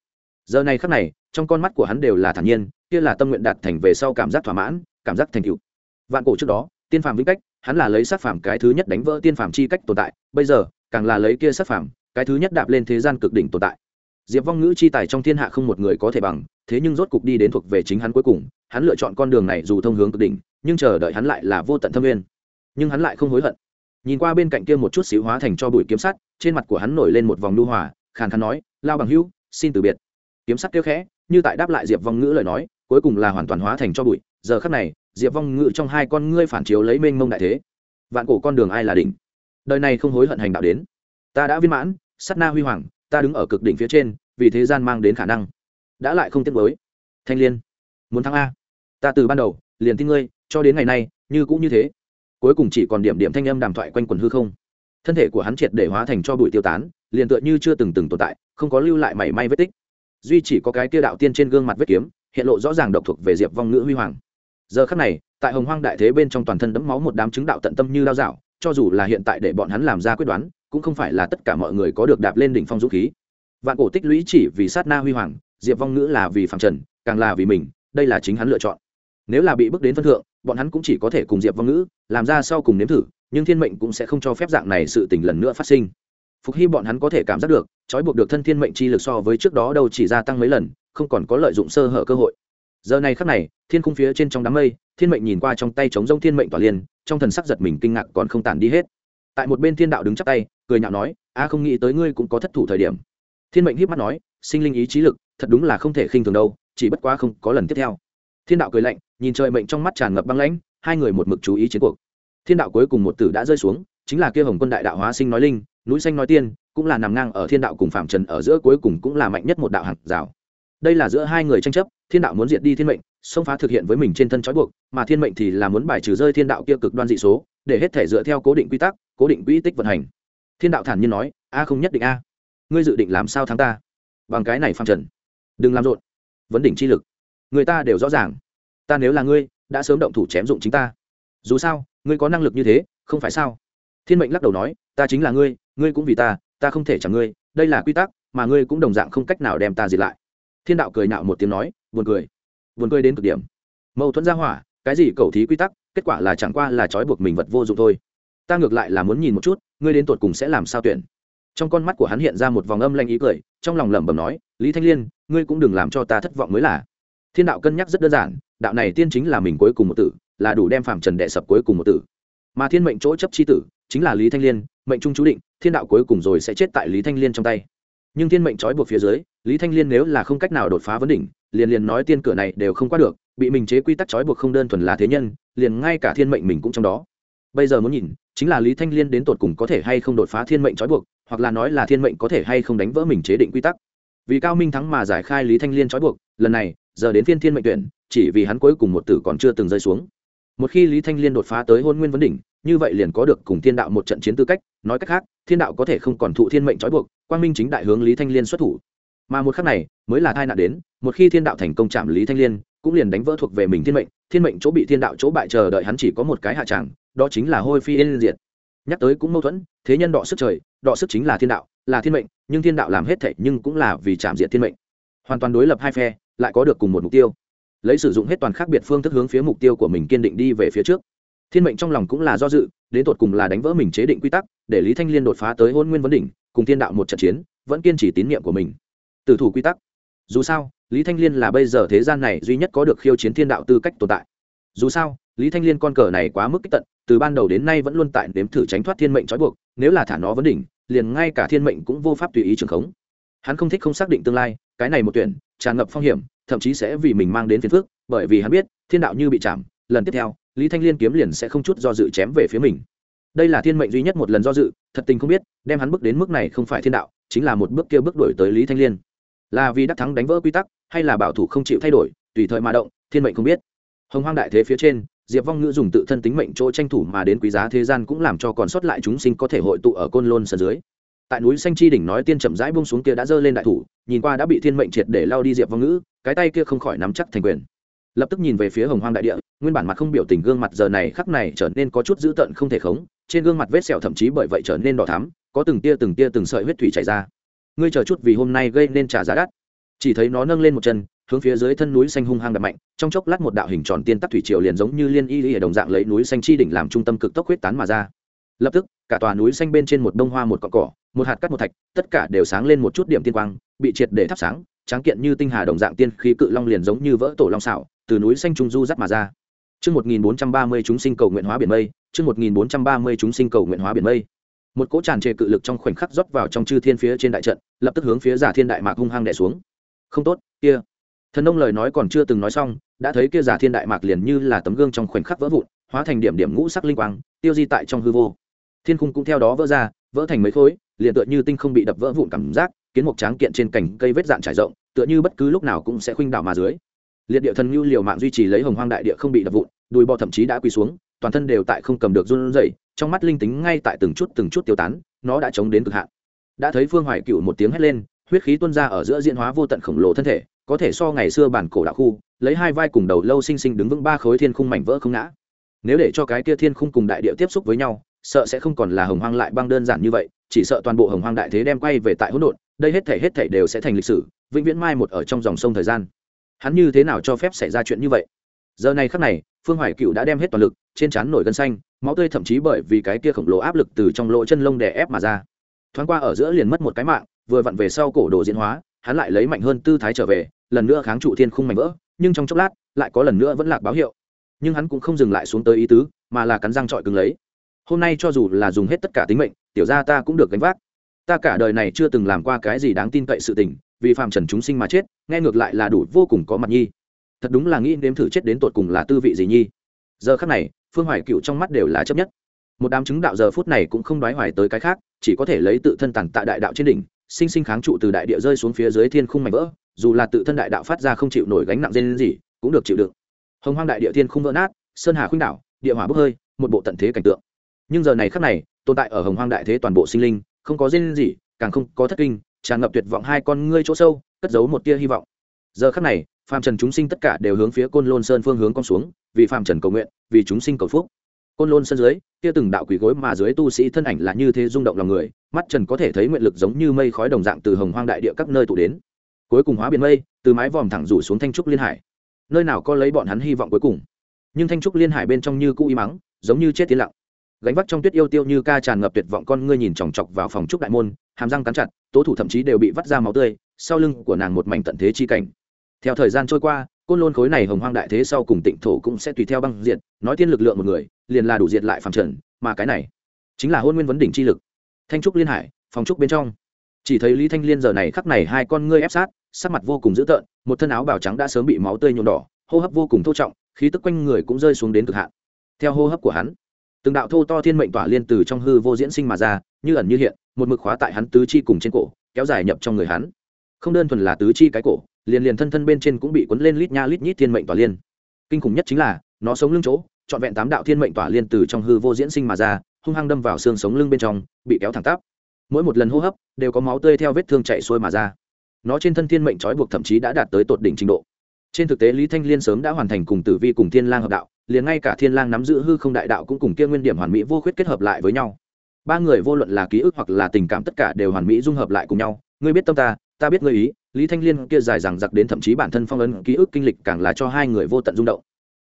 Giờ này khắc này, trong con mắt của hắn đều là thản nhiên, kia là tâm nguyện đạt thành về sau cảm giác thỏa mãn, cảm giác thành cựu vạn cổ trước đó, tiên phàm vĩnh cách, hắn là lấy sát phàm cái thứ nhất đánh vỡ tiên phàm chi cách tồn tại, bây giờ, càng là lấy kia sát phàm, cái thứ nhất đạp lên thế gian cực đỉnh tồn tại diệp vong ngữ chi tài trong thiên hạ không một người có thể bằng, thế nhưng rốt cục đi đến thuộc về chính hắn cuối cùng, hắn lựa chọn con đường này dù thông hướng cực đỉnh, nhưng chờ đợi hắn lại là vô tận thâm nguyên. Nhưng hắn lại không hối hận. Nhìn qua bên cạnh kia một chút xíu hóa thành cho bụi kiếm sắt, trên mặt của hắn nổi lên một vòng nu hòa, khàn khàn nói, lao bằng hữu, xin từ biệt. Kiếm sắt kêu khẽ, như tại đáp lại diệp vong ngữ lời nói, cuối cùng là hoàn toàn hóa thành cho bụi. Giờ khắc này, diệp vong ngữ trong hai con ngươi phản chiếu lấy mênh mông đại thế. Vạn cổ con đường ai là đỉnh? Đời này không hối hận hành đạo đến. Ta đã viên mãn sắt na huy hoàng ta đứng ở cực đỉnh phía trên, vì thế gian mang đến khả năng. Đã lại không tiếc mới thanh liên, muốn thắng a. Ta từ ban đầu, liền tin ngươi, cho đến ngày nay, như cũng như thế. Cuối cùng chỉ còn điểm điểm thanh âm đàm thoại quanh quần hư không. Thân thể của hắn triệt để hóa thành cho bụi tiêu tán, liền tựa như chưa từng từng tồn tại, không có lưu lại mảy may vết tích. Duy chỉ có cái kia đạo tiên trên gương mặt vết kiếm, hiện lộ rõ ràng độc thuộc về diệp vong ngữ huy hoàng. Giờ khắc này, tại hồng hoang đại thế bên trong toàn thân đẫm máu một đám chứng đạo tận tâm như lao dạo cho dù là hiện tại để bọn hắn làm ra quyết đoán, cũng không phải là tất cả mọi người có được đạp lên đỉnh phong dũng khí. Vạn cổ tích lũy chỉ vì sát na huy hoàng, diệp vong ngữ là vì phạm trần, càng là vì mình, đây là chính hắn lựa chọn. Nếu là bị bước đến phân thượng, bọn hắn cũng chỉ có thể cùng diệp vong ngữ làm ra sau cùng nếm thử, nhưng thiên mệnh cũng sẽ không cho phép dạng này sự tình lần nữa phát sinh. Phục hy bọn hắn có thể cảm giác được, trói buộc được thân thiên mệnh chi lực so với trước đó đâu chỉ gia tăng mấy lần, không còn có lợi dụng sơ hở cơ hội giờ này khắc này, thiên khung phía trên trong đám mây, thiên mệnh nhìn qua trong tay chống rông thiên mệnh tỏa liên, trong thần sắc giật mình kinh ngạc còn không tàn đi hết. Tại một bên thiên đạo đứng chắp tay, cười nhạo nói, a, không nghĩ tới ngươi cũng có thất thủ thời điểm. Thiên mệnh hiếp mắt nói, sinh linh ý trí lực, thật đúng là không thể khinh thường đâu, chỉ bất quá không có lần tiếp theo. Thiên đạo cười lạnh, nhìn trời mệnh trong mắt tràn ngập băng lãnh, hai người một mực chú ý chiến cuộc. Thiên đạo cuối cùng một tử đã rơi xuống, chính là kia hồng quân đại đạo hóa sinh nói linh, núi xanh nói tiên, cũng là nằm ngang ở thiên đạo cùng phạm trần ở giữa cuối cùng cũng là mạnh nhất một đạo hạt rào. Đây là giữa hai người tranh chấp thiên đạo muốn diệt đi thiên mệnh, xông phá thực hiện với mình trên thân trói buộc, mà thiên mệnh thì là muốn bài trừ rơi thiên đạo kia cực đoan dị số, để hết thể dựa theo cố định quy tắc, cố định quỹ tích vận hành. Thiên đạo thản nhiên nói, a không nhất định a. Ngươi dự định làm sao thắng ta? Bằng cái này phạm trần. Đừng làm rộn. Vấn đỉnh chi lực. Người ta đều rõ ràng. Ta nếu là ngươi, đã sớm động thủ chém dụng chính ta. Dù sao, ngươi có năng lực như thế, không phải sao? Thiên mệnh lắc đầu nói, ta chính là ngươi ngươi cũng vì ta ta không thể chẳng ngươi. Đây là quy tắc, mà ngươi cũng đồng dạng không cách nào đem ta diệt lại thiên đạo cười nạo một tiếng nói, buồn cười. Buồn cười đến cực điểm. Mâu thuẫn ra hỏa, cái gì cầu thí quy tắc, kết quả là chẳng qua là trói buộc mình vật vô dụng thôi. Ta ngược lại là muốn nhìn một chút, ngươi đến tột cùng sẽ làm sao tuyển. Trong con mắt của hắn hiện ra một vòng âm lanh ý cười, trong lòng lẩm bẩm nói, lý thanh liên, ngươi cũng đừng làm cho ta thất vọng mới là. Thiên đạo cân nhắc rất đơn giản, đạo này tiên chính là mình cuối cùng một tử, là đủ đem phạm trần đệ sập cuối cùng một tử. Mà thiên mệnh chỗ chấp c h i tử, chính là lý thanh liên, mệnh trung chú định, thiên đạo cuối cùng rồi sẽ chết tại lý thanh liên trong tay. Nhưng thiên mệnh trói buộc phía dưới lý thanh liên nếu là không cách nào đột phá vấn đỉnh, liền liền nói tiên cửa này đều không qua được, bị mình chế quy tắc trói buộc không đơn thuần là thế nhân, liền ngay cả thiên mệnh mình cũng trong đó. Bây giờ muốn nhìn, chính là lý thanh liên đến tột cùng có thể hay không đột phá thiên mệnh trói buộc, hoặc là nói là thiên mệnh có thể hay không đánh vỡ mình chế định quy tắc. Vì cao minh thắng mà giải khai lý thanh liên trói buộc, lần này, giờ đến phiên thiên mệnh tuyển, chỉ vì hắn cuối cùng một tử còn chưa từng rơi xuống. Một khi lý thanh liên đột phá tới hôn nguyên vấn đỉnh, như vậy liền có được cùng thiên đạo một trận chiến tư cách, nói cách khác, thiên đạo có thể không còn thụ thiên mệnh trói buộc, quang minh chính đại hướng lý thanh liên xuất thủ mà một khắc này, mới là tai nạn đến, một khi thiên đạo thành công chạm lý thanh liên, cũng liền đánh vỡ thuộc về mình thiên mệnh thiên mệnh chỗ bị thiên đạo chỗ bại chờ đợi hắn chỉ có một cái hạ tràng đó chính là hôi phi yên diệt. Nhắc tới cũng mâu thuẫn, thế nhân đọ sức trời, đọ sức chính là thiên đạo, là thiên mệnh, nhưng thiên đạo làm hết thệ nhưng cũng là vì chạm diệt thiên mệnh. Hoàn toàn đối lập hai phe, lại có được cùng một mục tiêu. Lấy sử dụng hết toàn khác biệt phương thức hướng phía mục tiêu của mình kiên định đi về phía trước. Thiên mệnh trong lòng cũng là do dự, đến tột cùng là đánh vỡ mình chế định quy tắc, để lý thanh liên đột phá tới hôn nguyên vấn đỉnh, cùng thiên đạo một trận chiến, vẫn kiên trì tín nhiệm của mình từ thủ quy tắc. Dù sao, lý thanh liên là bây giờ thế gian này duy nhất có được khiêu chiến thiên đạo tư cách tồn tại. Dù sao, lý thanh liên con cờ này quá mức kích tận, từ ban đầu đến nay vẫn luôn tại đếm thử tránh thoát thiên mệnh trói buộc, nếu là thả nó vấn đỉnh, liền ngay cả thiên mệnh cũng vô pháp tùy ý trường khống. Hắn không thích không xác định tương lai, cái này một tuyển, tràn ngập phong hiểm, thậm chí sẽ vì mình mang đến phiền phước bởi vì hắn biết, thiên đạo như bị chạm, lần tiếp theo, lý thanh liên kiếm liền sẽ không chút do dự chém về phía mình. Đây là thiên mệnh duy nhất một lần do dự, thật tình không biết, đem hắn bước đến mức này không phải thiên đạo, chính là một bước kia bước đổi tới lý thanh liên là vì đắc thắng đánh vỡ quy tắc, hay là bảo thủ không chịu thay đổi, tùy thời mà động, thiên mệnh không biết. Hồng hoang đại thế phía trên, diệp vong ngữ dùng tự thân tính mệnh chỗ tranh thủ mà đến quý giá thế gian cũng làm cho còn sót lại chúng sinh có thể hội tụ ở côn lôn sân dưới. Tại núi xanh chi đỉnh nói tiên chậm rãi buông xuống kia đã giơ lên đại thủ, nhìn qua đã bị thiên mệnh triệt để lao đi diệp vong ngữ, cái tay kia không khỏi nắm chắc thành quyền. Lập tức nhìn về phía hồng hoang đại địa, nguyên bản mặt không biểu tình gương mặt giờ này khắc này trở nên có chút dữ tợn không thể khống, trên gương mặt vết sẹo thậm chí bởi vậy trở nên đỏ thắm, có từng tia từng tia từng sợi huyết thủy chảy ra ngươi chờ chút vì hôm nay gây nên trả giá đắt. Chỉ thấy nó nâng lên một chân hướng phía dưới thân núi xanh hung hăng đập mạnh trong chốc lát một đạo hình tròn tiên tắc thủy triều liền giống như liên y ở đồng dạng lấy núi xanh chi đỉnh làm trung tâm cực tốc huyết tán mà ra. Lập tức cả tòa núi xanh bên trên một đông hoa một cọ cỏ một hạt cắt một thạch tất cả đều sáng lên một chút điểm tiên quang bị triệt để thắp sáng tráng kiện như tinh hà đồng dạng tiên khí cự long liền giống như vỡ tổ long xảo từ núi xanh trung du dắt mà ra. Chương 1430 chúng sinh cầu nguyện hóa biển mây, chương 1430 chúng sinh cầu nguyện hóa biển mây. Một cỗ tràn trề cự lực trong khoảnh khắc rót vào trong chư thiên phía trên đại trận, lập tức hướng phía Giả Thiên Đại Mạc hung hăng đẻ xuống. Không tốt, kia. Thần nông lời nói còn chưa từng nói xong, đã thấy kia Giả Thiên Đại Mạc liền như là tấm gương trong khoảnh khắc vỡ vụn, hóa thành điểm điểm ngũ sắc linh quang, tiêu di tại trong hư vô. Thiên khung cũng theo đó vỡ ra, vỡ thành mấy khối, liền tựa như tinh không bị đập vỡ vụn cảm giác, kiến mục tráng kiện trên cành cây vết dạn trải rộng, tựa như bất cứ lúc nào cũng sẽ khuynh đảo mà dưới liệt địa thần như liều mạng duy trì lấy hồng hoang đại địa không bị đập vụn đùi bò thậm chí đã quỳ xuống toàn thân đều tại không cầm được run rẩy trong mắt linh tính ngay tại từng chút từng chút tiêu tán, nó đã chống đến cực hạn. Đã thấy phương hoài cựu một tiếng hét lên, huyết khí tuôn ra ở giữa diễn hóa vô tận khổng lồ thân thể, có thể so ngày xưa bản cổ đạo khu, lấy hai vai cùng đầu lâu sinh sinh đứng vững ba khối thiên khung mảnh vỡ không ngã. Nếu để cho cái kia thiên khung cùng đại địa tiếp xúc với nhau, sợ sẽ không còn là hồng hoang lại băng đơn giản như vậy, chỉ sợ toàn bộ hồng hoang đại thế đem quay về tại hỗn độn, đây hết thể hết thể đều sẽ thành lịch sử, vĩnh viễn mai một ở trong dòng sông thời gian. Hắn như thế nào cho phép xảy ra chuyện như vậy? Giờ này khắc này, phương hoài cựu đã đem hết toàn lực, trên trán nổi gân xanh, máu tươi thậm chí bởi vì cái kia khổng lồ áp lực từ trong lỗ chân lông đè ép mà ra. Thoáng qua ở giữa liền mất một cái mạng, vừa vặn về sau cổ đồ diễn hóa, hắn lại lấy mạnh hơn tư thái trở về, lần nữa kháng trụ thiên khung mạnh vỡ, nhưng trong chốc lát, lại có lần nữa vẫn lạc báo hiệu. Nhưng hắn cũng không dừng lại xuống tới ý tứ, mà là cắn răng trọi cứng lấy. Hôm nay cho dù là dùng hết tất cả tính mệnh, tiểu ra ta cũng được gánh vác. Ta cả đời này chưa từng làm qua cái gì đáng tin cậy sự tình, vì phạm trần chúng sinh mà chết, nghe ngược lại là đủ vô cùng có mặt nhi thật đúng là nghĩ nếm thử chết đến tột cùng là tư vị gì nhi. Giờ khắc này, phương hoài cựu trong mắt đều là chấp nhất. Một đám chứng đạo giờ phút này cũng không đoái hoài tới cái khác, chỉ có thể lấy tự thân tàn tại đại đạo trên đỉnh, sinh sinh kháng trụ từ đại địa rơi xuống phía dưới thiên khung mảnh vỡ, dù là tự thân đại đạo phát ra không chịu nổi gánh nặng dên gì, cũng được chịu đựng. Hồng hoang đại địa thiên khung vỡ nát, sơn hà khuynh đảo, địa hỏa bốc hơi, một bộ tận thế cảnh tượng. Nhưng giờ này khắc này, tồn tại ở hồng hoang đại thế toàn bộ sinh linh, không có dên gì, càng không có thất kinh, tràn ngập tuyệt vọng hai con ngươi chỗ sâu, cất giấu một tia hy vọng. Giờ khắc này phàm trần chúng sinh tất cả đều hướng phía côn lôn sơn phương hướng con xuống, vì phàm trần cầu nguyện, vì chúng sinh cầu phúc. Côn lôn sơn dưới, kia từng đạo quỷ gối mà dưới tu sĩ thân ảnh là như thế rung động lòng người, mắt trần có thể thấy nguyện lực giống như mây khói đồng dạng từ hồng hoang đại địa các nơi tụ đến. Cuối cùng hóa biển mây, từ mái vòm thẳng rủ xuống thanh trúc liên hải. Nơi nào có lấy bọn hắn hy vọng cuối cùng. Nhưng thanh trúc liên hải bên trong như cũ y mắng, giống như chết tiến lặng. Gánh vác trong tuyết yêu tiêu như ca tràn ngập tuyệt vọng con ngươi nhìn chòng chọc vào phòng trúc đại môn, hàm răng cắn chặt, tố thủ thậm chí đều bị vắt ra máu tươi, sau lưng của nàng một mảnh tận thế chi cảnh theo thời gian trôi qua, côn lôn khối này hồng hoang đại thế sau cùng tịnh thổ cũng sẽ tùy theo băng diệt, nói tiên lực lượng một người, liền là đủ diệt lại phàm trần, mà cái này chính là hôn nguyên vấn đỉnh chi lực. Thanh trúc liên hải, phòng trúc bên trong. Chỉ thấy lý thanh liên giờ này khắc này hai con ngươi ép sát, sắc mặt vô cùng dữ tợn, một thân áo bào trắng đã sớm bị máu tươi nhuộm đỏ, hô hấp vô cùng thô trọng, khí tức quanh người cũng rơi xuống đến cực hạn. Theo hô hấp của hắn, từng đạo thô to thiên mệnh tỏa liên từ trong hư vô diễn sinh mà ra, như ẩn như hiện, một mực khóa tại hắn tứ chi cùng trên cổ, kéo dài nhập trong người hắn. Không đơn thuần là tứ chi cái cổ liền liền thân thân bên trên cũng bị cuốn lên lít nha lít nhít thiên mệnh tỏa liên. Kinh khủng nhất chính là, nó sống lưng chỗ, trọn vẹn tám đạo thiên mệnh tỏa liên từ trong hư vô diễn sinh mà ra, hung hăng đâm vào xương sống lưng bên trong, bị kéo thẳng tắp. Mỗi một lần hô hấp, đều có máu tươi theo vết thương chạy xuôi mà ra. Nó trên thân thiên mệnh trói buộc thậm chí đã đạt tới tột đỉnh trình độ. Trên thực tế, lý thanh liên sớm đã hoàn thành cùng tử vi cùng thiên lang hợp đạo, liền ngay cả thiên lang nắm giữ hư không đại đạo cũng cùng kia nguyên điểm hoàn mỹ vô khuyết kết hợp lại với nhau. Ba người vô luận là ký ức hoặc là tình cảm tất cả đều hoàn mỹ dung hợp lại cùng nhau. Ngươi biết tâm ta ta biết ngươi ý lý thanh liên kia dài rằng giặc đến thậm chí bản thân phong ấn ký ức kinh lịch càng là cho hai người vô tận rung động.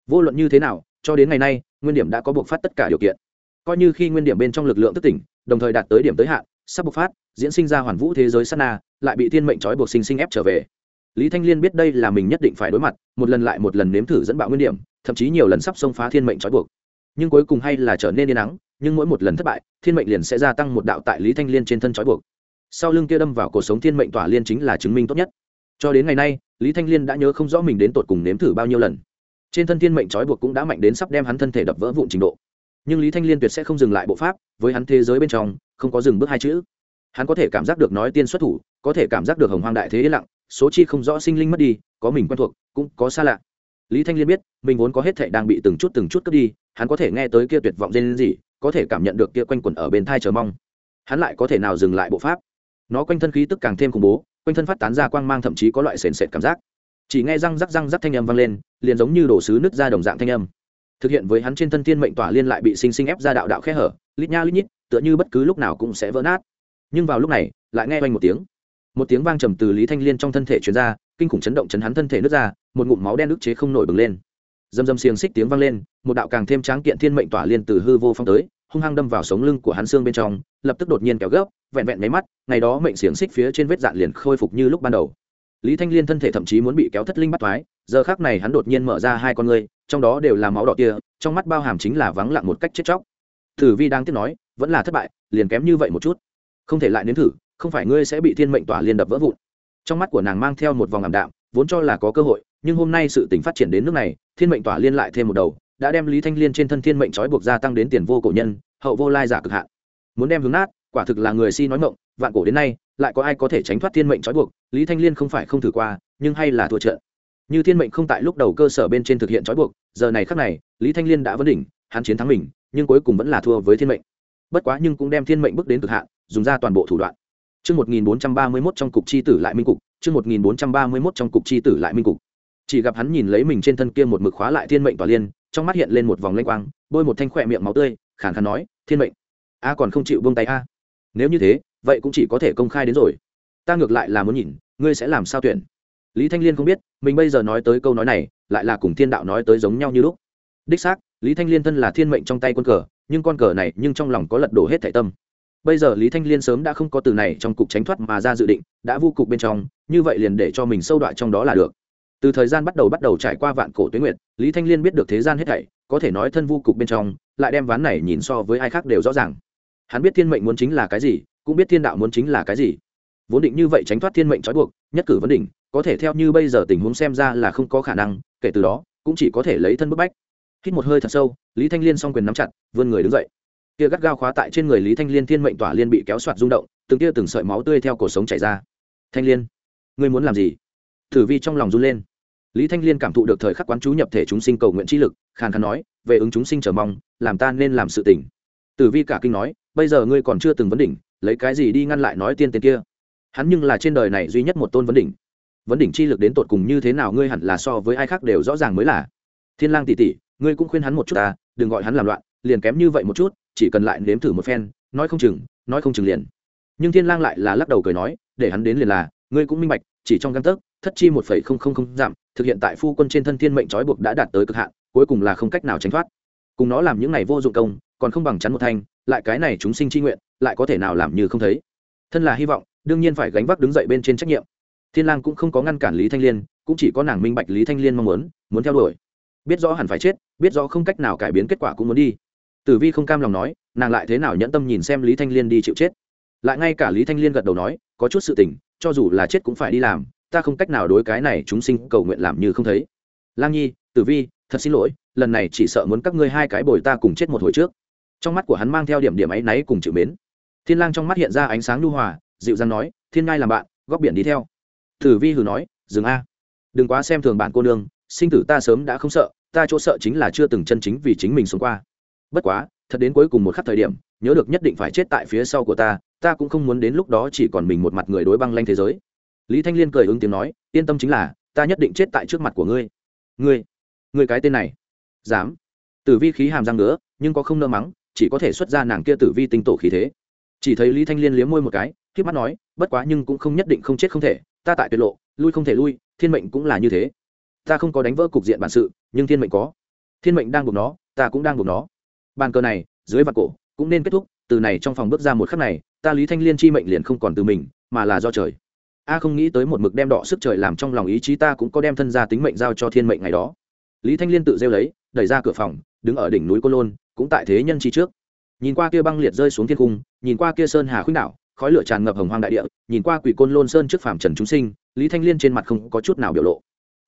Vô luận như thế nào, cho đến ngày nay, nguyên điểm đã có buộc phát tất cả điều kiện. Coi như khi nguyên điểm bên trong lực lượng thức tỉnh, đồng thời đạt tới điểm tới hạn, sắp bộc phát, diễn sinh ra hoàn vũ thế giới sana lại bị thiên mệnh trói buộc sinh sinh ép trở về. Lý thanh liên biết đây là mình nhất định phải đối mặt, một lần lại một lần nếm thử dẫn bạo nguyên điểm, thậm chí nhiều lần sắp xông phá thiên mệnh trói buộc. Nhưng cuối cùng hay là trở nên yên nắng, nhưng mỗi một lần thất bại, thiên mệnh liền sẽ gia tăng một đạo tại lý thanh liên trên thân trói buộc sau lưng kia đâm vào cuộc sống thiên mệnh tỏa liên chính là chứng minh tốt nhất. Cho đến ngày nay, lý thanh liên đã nhớ không rõ mình đến tột cùng nếm thử bao nhiêu lần. Trên thân thiên mệnh trói buộc cũng đã mạnh đến sắp đem hắn thân thể đập vỡ vụn trình độ. Nhưng lý thanh liên tuyệt sẽ không dừng lại bộ pháp, với hắn thế giới bên trong, không có dừng bước hai chữ. Hắn có thể cảm giác được nói tiên xuất thủ, có thể cảm giác được hồng hoang đại thế yên lặng, số chi không rõ sinh linh mất đi, có mình quen thuộc, cũng có xa lạ. Lý thanh liên biết, mình vốn có hết thệ đang bị từng chút từng chút cướp đi, hắn có thể nghe tới kia tuyệt vọng dên gì có thể cảm nhận được kia quanh quẩn ở bên thai chờ mong. Hắn lại có thể nào dừng lại bộ pháp? Nó quanh thân khí tức càng thêm khủng bố, quanh thân phát tán ra quang mang thậm chí có loại sền sệt cảm giác. Chỉ nghe răng rắc răng rắc thanh âm vang lên, liền giống như đổ sứ nứt ra đồng dạng thanh âm. Thực hiện với hắn trên thân thiên mệnh tỏa liên lại bị sinh sinh ép ra đạo đạo khe hở, lít nha lít nhít, tựa như bất cứ lúc nào cũng sẽ vỡ nát. Nhưng vào lúc này, lại nghe oanh một tiếng. Một tiếng vang trầm từ lý thanh liên trong thân thể truyền ra, kinh khủng chấn động chấn hắn thân thể nứt ra, một ngụm máu đen ức chế không nổi bừng lên. Dầm dầm xiềng xích tiếng vang lên, một đạo càng thêm tráng kiện thiên mệnh tỏa liên từ hư vô phong tới, hung hăng đâm vào sống lưng của hắn xương bên trong, lập tức đột nhiên kéo gấp vẹn vẹn mấy mắt, ngày đó mệnh xiềng xích phía trên vết dạn liền khôi phục như lúc ban đầu. Lý thanh liên thân thể thậm chí muốn bị kéo thất linh bắt thoái, giờ khác này hắn đột nhiên mở ra hai con ngươi, trong đó đều là máu đỏ kia, trong mắt bao hàm chính là vắng lặng một cách chết chóc. Thử vi đang tiếp nói, vẫn là thất bại, liền kém như vậy một chút. Không thể lại nếm thử, không phải ngươi sẽ bị thiên mệnh tỏa liên đập vỡ vụn. Trong mắt của nàng mang theo một vòng ảm đạm, vốn cho là có cơ hội, nhưng hôm nay sự tình phát triển đến nước này, thiên mệnh tỏa liên lại thêm một đầu, đã đem lý thanh liên trên thân thiên mệnh trói buộc gia tăng đến tiền vô cổ nhân, hậu vô lai giả cực hạn. Muốn đem hướng nát quả thực là người si nói mộng vạn cổ đến nay lại có ai có thể tránh thoát thiên mệnh trói buộc lý thanh liên không phải không thử qua nhưng hay là thua trận như thiên mệnh không tại lúc đầu cơ sở bên trên thực hiện trói buộc giờ này khắc này lý thanh liên đã vấn đỉnh hắn chiến thắng mình nhưng cuối cùng vẫn là thua với thiên mệnh bất quá nhưng cũng đem thiên mệnh bước đến cực hạn dùng ra toàn bộ thủ đoạn Trước 1431 trong cục chi tử lại minh cục, trước 1431 trong cục chi tử lại minh cục. Chỉ gặp hắn nhìn lấy mình trên thân kia một mực khóa lại thiên mệnh tỏa liên, trong mắt hiện lên một vòng lanh quang, bôi một thanh khỏe miệng máu tươi, khàn khàn nói, "Thiên mệnh, a còn không chịu buông tay a." Nếu như thế, vậy cũng chỉ có thể công khai đến rồi. Ta ngược lại là muốn nhìn, ngươi sẽ làm sao tuyển. Lý Thanh Liên không biết, mình bây giờ nói tới câu nói này, lại là cùng thiên đạo nói tới giống nhau như lúc. Đích xác, Lý Thanh Liên thân là thiên mệnh trong tay quân cờ, nhưng con cờ này nhưng trong lòng có lật đổ hết thảy tâm bây giờ lý thanh liên sớm đã không có từ này trong cục tránh thoát mà ra dự định đã vu cục bên trong như vậy liền để cho mình sâu đoạn trong đó là được từ thời gian bắt đầu bắt đầu trải qua vạn cổ tuyến nguyệt lý thanh liên biết được thế gian hết thảy có thể nói thân vu cục bên trong lại đem ván này nhìn so với ai khác đều rõ ràng hắn biết thiên mệnh muốn chính là cái gì, cũng biết thiên đạo muốn chính là cái gì. Vốn định như vậy tránh thoát thiên mệnh trói buộc, nhất cử vấn đỉnh, có thể theo như bây giờ tình huống xem ra là không có khả năng, kể từ đó, cũng chỉ có thể lấy thân bức bách. Hít một hơi thật sâu, lý thanh liên s o n g quyền nắm chặt, vươn người đứng dậy. Kia gắt gao khóa tại trên người lý thanh liên thiên mệnh tỏa liên bị kéo soạt rung động, từng tia từng sợi máu tươi theo cổ sống chảy ra. Thanh liên, ngươi muốn làm gì? Thử vi trong lòng run lên. Lý thanh liên cảm thụ được thời khắc quán chú nhập thể chúng sinh cầu nguyện trí lực, khàn khàn nói, về ứng chúng sinh chờ mong, làm ta nên làm sự tỉnh tử vi cả kinh nói bây giờ ngươi còn chưa từng vấn đỉnh, lấy cái gì đi ngăn lại nói tiên tên kia? Hắn nhưng là trên đời này duy nhất một tôn vấn đỉnh. Vấn đỉnh chi lực đến tột cùng như thế nào ngươi hẳn là so với ai khác đều rõ ràng mới là. Thiên lang tỷ tỷ, ngươi cũng khuyên hắn một chút ta, đừng gọi hắn làm loạn, liền kém như vậy một chút, chỉ cần lại nếm thử một phen, nói không chừng, nói không chừng liền. Nhưng thiên lang lại là lắc đầu cười nói, để hắn đến liền là, ngươi cũng minh bạch, chỉ trong gan tấc, thất chi một phẩy không không không giảm, thực hiện tại phu quân trên thân thiên mệnh trói buộc đã đạt tới cực hạn, cuối cùng là không cách nào tránh thoát. Cùng nó làm những này vô dụng công, còn không bằng chắn một thanh lại cái này chúng sinh chi nguyện, lại có thể nào làm như không thấy? Thân là hy vọng, đương nhiên phải gánh vác đứng dậy bên trên trách nhiệm. Thiên lang cũng không có ngăn cản lý thanh liên, cũng chỉ có nàng minh bạch lý thanh liên mong muốn muốn theo đuổi. Biết rõ hẳn phải chết, biết rõ không cách nào cải biến kết quả cũng muốn đi. Tử vi không cam lòng nói, nàng lại thế nào nhẫn tâm nhìn xem lý thanh liên đi chịu chết. Lại ngay cả lý thanh liên gật đầu nói, có chút sự tình, cho dù là chết cũng phải đi làm, ta không cách nào đối cái này chúng sinh cầu nguyện làm như không thấy. Lang nhi, tử vi, thật xin lỗi, lần này chỉ sợ muốn các ngươi hai cái bồi ta cùng chết một hồi trước trong mắt của hắn mang theo điểm điểm áy náy cùng chịu mến. Thiên lang trong mắt hiện ra ánh sáng nhu hòa, dịu dàng nói, thiên ngai làm bạn, góc biển đi theo. Tử vi hừ nói, dừng a. Đừng quá xem thường bạn cô nương, sinh tử ta sớm đã không sợ, ta chỗ sợ chính là chưa từng chân chính vì chính mình sống qua. Bất quá, thật đến cuối cùng một khắc thời điểm, nhớ được nhất định phải chết tại phía sau của ta ta cũng không muốn đến lúc đó chỉ còn mình một mặt người đối băng lanh thế giới. Lý thanh liên cười ứng tiếng nói, yên tâm chính là, ta nhất định chết tại trước mặt của ngươi. Ngươi ngươi cái tên này, dám? Tử vi khí hàm răng nữa nhưng có không nơ mắng chỉ có thể xuất ra nàng kia tử vi tinh tổ khí thế. Chỉ thấy lý thanh liên liếm môi một cái k mắt nói, bất quá nhưng cũng không nhất định không chết không thể, ta tại tuyệt lộ, lui không thể lui, thiên mệnh cũng là như thế. Ta không có đánh vỡ cục diện bản sự, nhưng thiên mệnh có. Thiên mệnh đang buộc nó, ta cũng đang buộc nó. Bàn cờ này, dưới vạt cổ, cũng nên kết thúc, từ này trong phòng bước ra một khắc này, ta lý thanh liên chi mệnh liền không còn từ mình, mà là do trời. A không nghĩ tới một mực đem đọ sức trời làm trong lòng ý chí ta cũng có đem thân ra tính mệnh giao cho thiên mệnh ngày đó. Lý thanh liên tự rêu lấy, đẩy ra cửa phòng đứng ở đỉnh núi côn lôn, cũng tại thế nhân chi trước. Nhìn qua kia băng liệt rơi xuống thiên cung, nhìn qua kia sơn hà khuynh đảo, khói lửa tràn ngập hồng hoang đại địa, nhìn qua quỷ côn lôn sơn trước phạm trần chúng sinh, lý thanh liên trên mặt không có chút nào biểu lộ.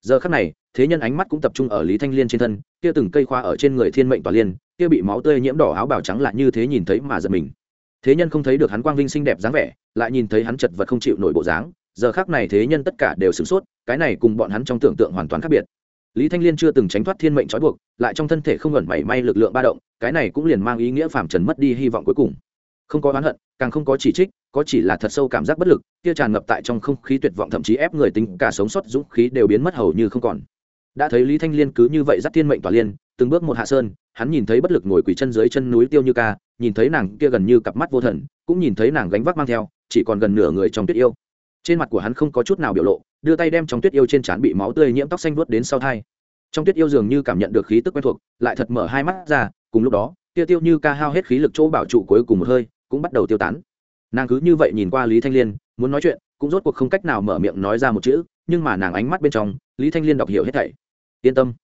Giờ khắc này, thế nhân ánh mắt cũng tập trung ở lý thanh liên trên thân, kia từng cây khoa ở trên người thiên mệnh tòa liên, kia bị máu tươi nhiễm đỏ áo bào trắng lại như thế nhìn thấy mà giật mình. Thế nhân không thấy được hắn quang vinh xinh đẹp dáng vẻ, lại nhìn thấy hắn chật vật không chịu nổi bộ dáng, giờ khác này thế nhân tất cả đều sửng sốt, cái này cùng bọn hắn trong tưởng tượng hoàn toàn khác biệt lý thanh liên chưa từng tránh thoát thiên mệnh trói buộc, lại trong thân thể không ẩn mảy may lực lượng ba động, cái này cũng liền mang ý nghĩa phạm trần mất đi hy vọng cuối cùng. Không có oán hận, càng không có chỉ trích, có chỉ là thật sâu cảm giác bất lực, kia tràn ngập tại trong không khí tuyệt vọng thậm chí ép người tính cả sống sót dũng khí đều biến mất hầu như không còn. Đã thấy lý thanh liên cứ như vậy dắt thiên mệnh tỏa liên, từng bước một hạ sơn, hắn nhìn thấy bất lực ngồi quỳ chân dưới chân núi tiêu như ca, nhìn thấy nàng kia gần như cặp mắt vô thần, cũng nhìn thấy nàng gánh vác mang theo, chỉ còn gần nửa người trong tuyết yêu trên mặt của hắn không có chút nào biểu lộ, đưa tay đem trong tuyết yêu trên trán bị máu tươi nhiễm tóc xanh vuốt đến sau thai. Trong tuyết yêu dường như cảm nhận được khí tức quen thuộc, lại thật mở hai mắt ra, cùng lúc đó, tiêu tiêu như ca hao hết khí lực chỗ bảo trụ cuối cùng một hơi, cũng bắt đầu tiêu tán. Nàng cứ như vậy nhìn qua lý thanh liên, muốn nói chuyện, cũng rốt cuộc không cách nào mở miệng nói ra một chữ, nhưng mà nàng ánh mắt bên trong, lý thanh liên đọc hiểu hết thảy. Yên tâm,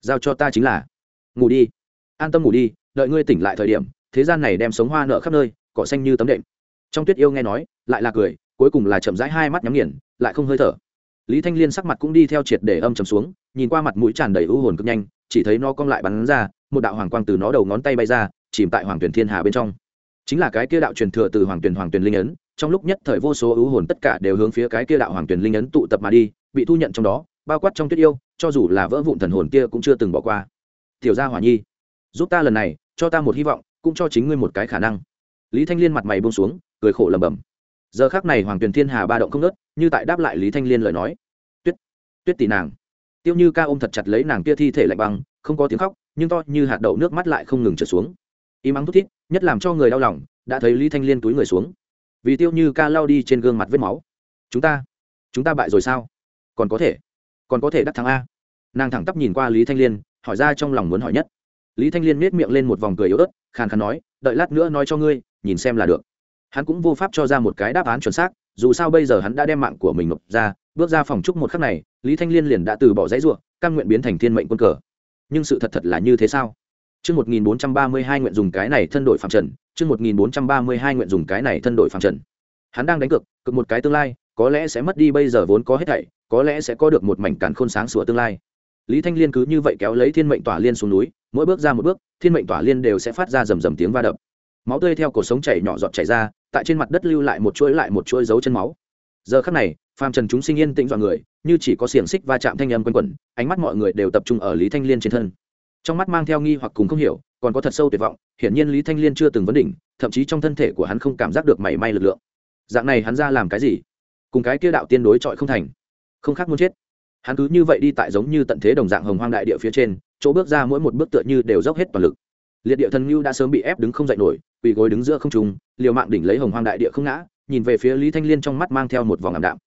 giao cho ta chính là. Ngủ đi. An tâm ngủ đi, đợi ngươi tỉnh lại thời điểm, thế gian này đem sống hoa nợ khắp nơi, cỏ xanh như tấm đệm. Trong tuyết yêu nghe nói, lại là cười cuối cùng là chậm rãi hai mắt nhắm nghiền, lại không hơi thở. Lý thanh liên sắc mặt cũng đi theo triệt để âm trầm xuống, nhìn qua mặt mũi tràn đầy ưu hồn cực nhanh, chỉ thấy nó cong lại bắn ra, một đạo hoàng quang từ nó đầu ngón tay bay ra, chìm tại hoàng tuyển thiên hà bên trong. Chính là cái kia đạo truyền thừa từ hoàng tuyển hoàng tuyển linh ấn, trong lúc nhất thời vô số ưu hồn tất cả đều hướng phía cái kia đạo hoàng tuyển linh ấn tụ tập mà đi, bị thu nhận trong đó, bao quát trong tuyết yêu, cho dù là vỡ vụn thần hồn kia cũng chưa từng bỏ qua. Tiểu gia hỏa nhi, giúp ta lần này, cho ta một hy vọng, cũng cho chính ngươi một cái khả năng. Lý thanh liên mặt mày buông xuống, cười khổ lẩm bẩm giờ khác này hoàng tuyền thiên hà ba động không nớt như tại đáp lại lý thanh liên lời nói. Tuyết tuyết tỷ nàng. Tiêu như ca ôm thật chặt lấy nàng kia thi thể lạnh băng, không có tiếng khóc, nhưng to như hạt đậu nước mắt lại không ngừng trở xuống. Im ắng thút thít, nhất làm cho người đau lòng, đã thấy lý thanh liên túi người xuống. Vì tiêu như ca lao đi trên gương mặt vết máu. Chúng ta chúng ta bại rồi sao? Còn có thể, còn có thể đắc thắng a. Nàng thẳng tắp nhìn qua lý thanh liên, hỏi ra trong lòng muốn hỏi nhất. Lý thanh liên nết miệng lên một vòng cười yếu ớt, khàn khàn nói, đợi lát nữa nói cho ngươi, nhìn xem là được hắn cũng vô pháp cho ra một cái đáp án chuẩn xác dù sao bây giờ hắn đã đem mạng của mình ngập ra bước ra phòng trúc một khắc này lý thanh liên liền đã từ bỏ dãy ruộng căn nguyện biến thành thiên mệnh quân cờ nhưng sự thật thật là như thế sao Chương 1432 nguyện dùng cái này thân đổi phạm trần, chương 1432 nguyện dùng cái này thân đổi phạm trần. Hắn đang đánh cược, cực một cái tương lai, có lẽ sẽ mất đi bây giờ vốn có hết thảy, có lẽ sẽ có được một mảnh càn khôn sáng sủa tương lai. Lý Thanh Liên cứ như vậy kéo lấy Thiên Mệnh Tỏa Liên xuống núi, mỗi bước ra một bước, Thiên Mệnh Tỏa Liên đều sẽ phát ra rầm rầm tiếng va đập. Máu tươi theo cổ sống chảy nhỏ giọt chảy ra, tại trên mặt đất lưu lại một chuỗi lại một chuỗi dấu chân máu. Giờ khắc này, phàm trần chúng sinh yên tĩnh dọa người, như chỉ có xiềng xích va chạm thanh âm quanh quẩn, ánh mắt mọi người đều tập trung ở Lý Thanh Liên trên thân. Trong mắt mang theo nghi hoặc cùng không hiểu còn có thật sâu tuyệt vọng hiển nhiên lý thanh liên chưa từng vấn đỉnh thậm chí trong thân thể của hắn không cảm giác được mảy may lực lượng. Dạng này hắn ra làm cái gì? Cùng cái kia đạo tiên đối chọi không thành. Không khác muốn chết. Hắn cứ như vậy đi tại giống như tận thế đồng dạng hồng hoang đại địa phía trên chỗ bước ra mỗi một bước tựa như đều dốc hết toàn lực liệt địa thần ngưu đã sớm bị ép đứng không dậy nổi, quỳ gối đứng giữa không trung, liều mạng đỉnh lấy hồng hoang đại địa không ngã, nhìn về phía lý thanh liên trong mắt mang theo một vòng ảm đạm.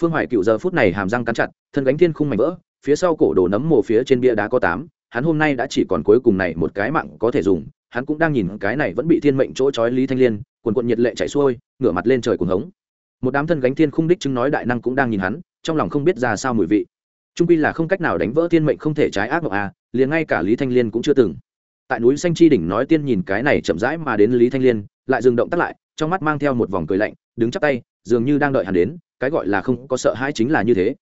Phương hoài cựu giờ phút này hàm răng cắn chặt, thân gánh thiên khung mảnh vỡ, phía sau cổ đồ nấm mồ phía trên bia đá có tám, hắn hôm nay đã chỉ còn cuối cùng này một cái mạng có thể dùng, hắn cũng đang nhìn cái này vẫn bị thiên mệnh chỗ trói lý thanh liên, quần quận nhiệt lệ chạy xuôi, ngửa mặt lên trời cuồng hống. Một đám thân gánh thiên khung đích chứng nói đại năng cũng đang nhìn hắn, trong lòng không biết ra sao mùi vị. Trung quy là không cách nào đánh vỡ thiên mệnh không thể trái ác mộng à liền ngay cả lý thanh liên cũng chưa từng tại núi xanh chi đỉnh nói tiên nhìn cái này chậm rãi mà đến lý thanh liên, lại dừng động tắt lại, trong mắt mang theo một vòng cười lạnh, đứng chắp tay, dường như đang đợi hắn đến, cái gọi là không có sợ hãi chính là như thế.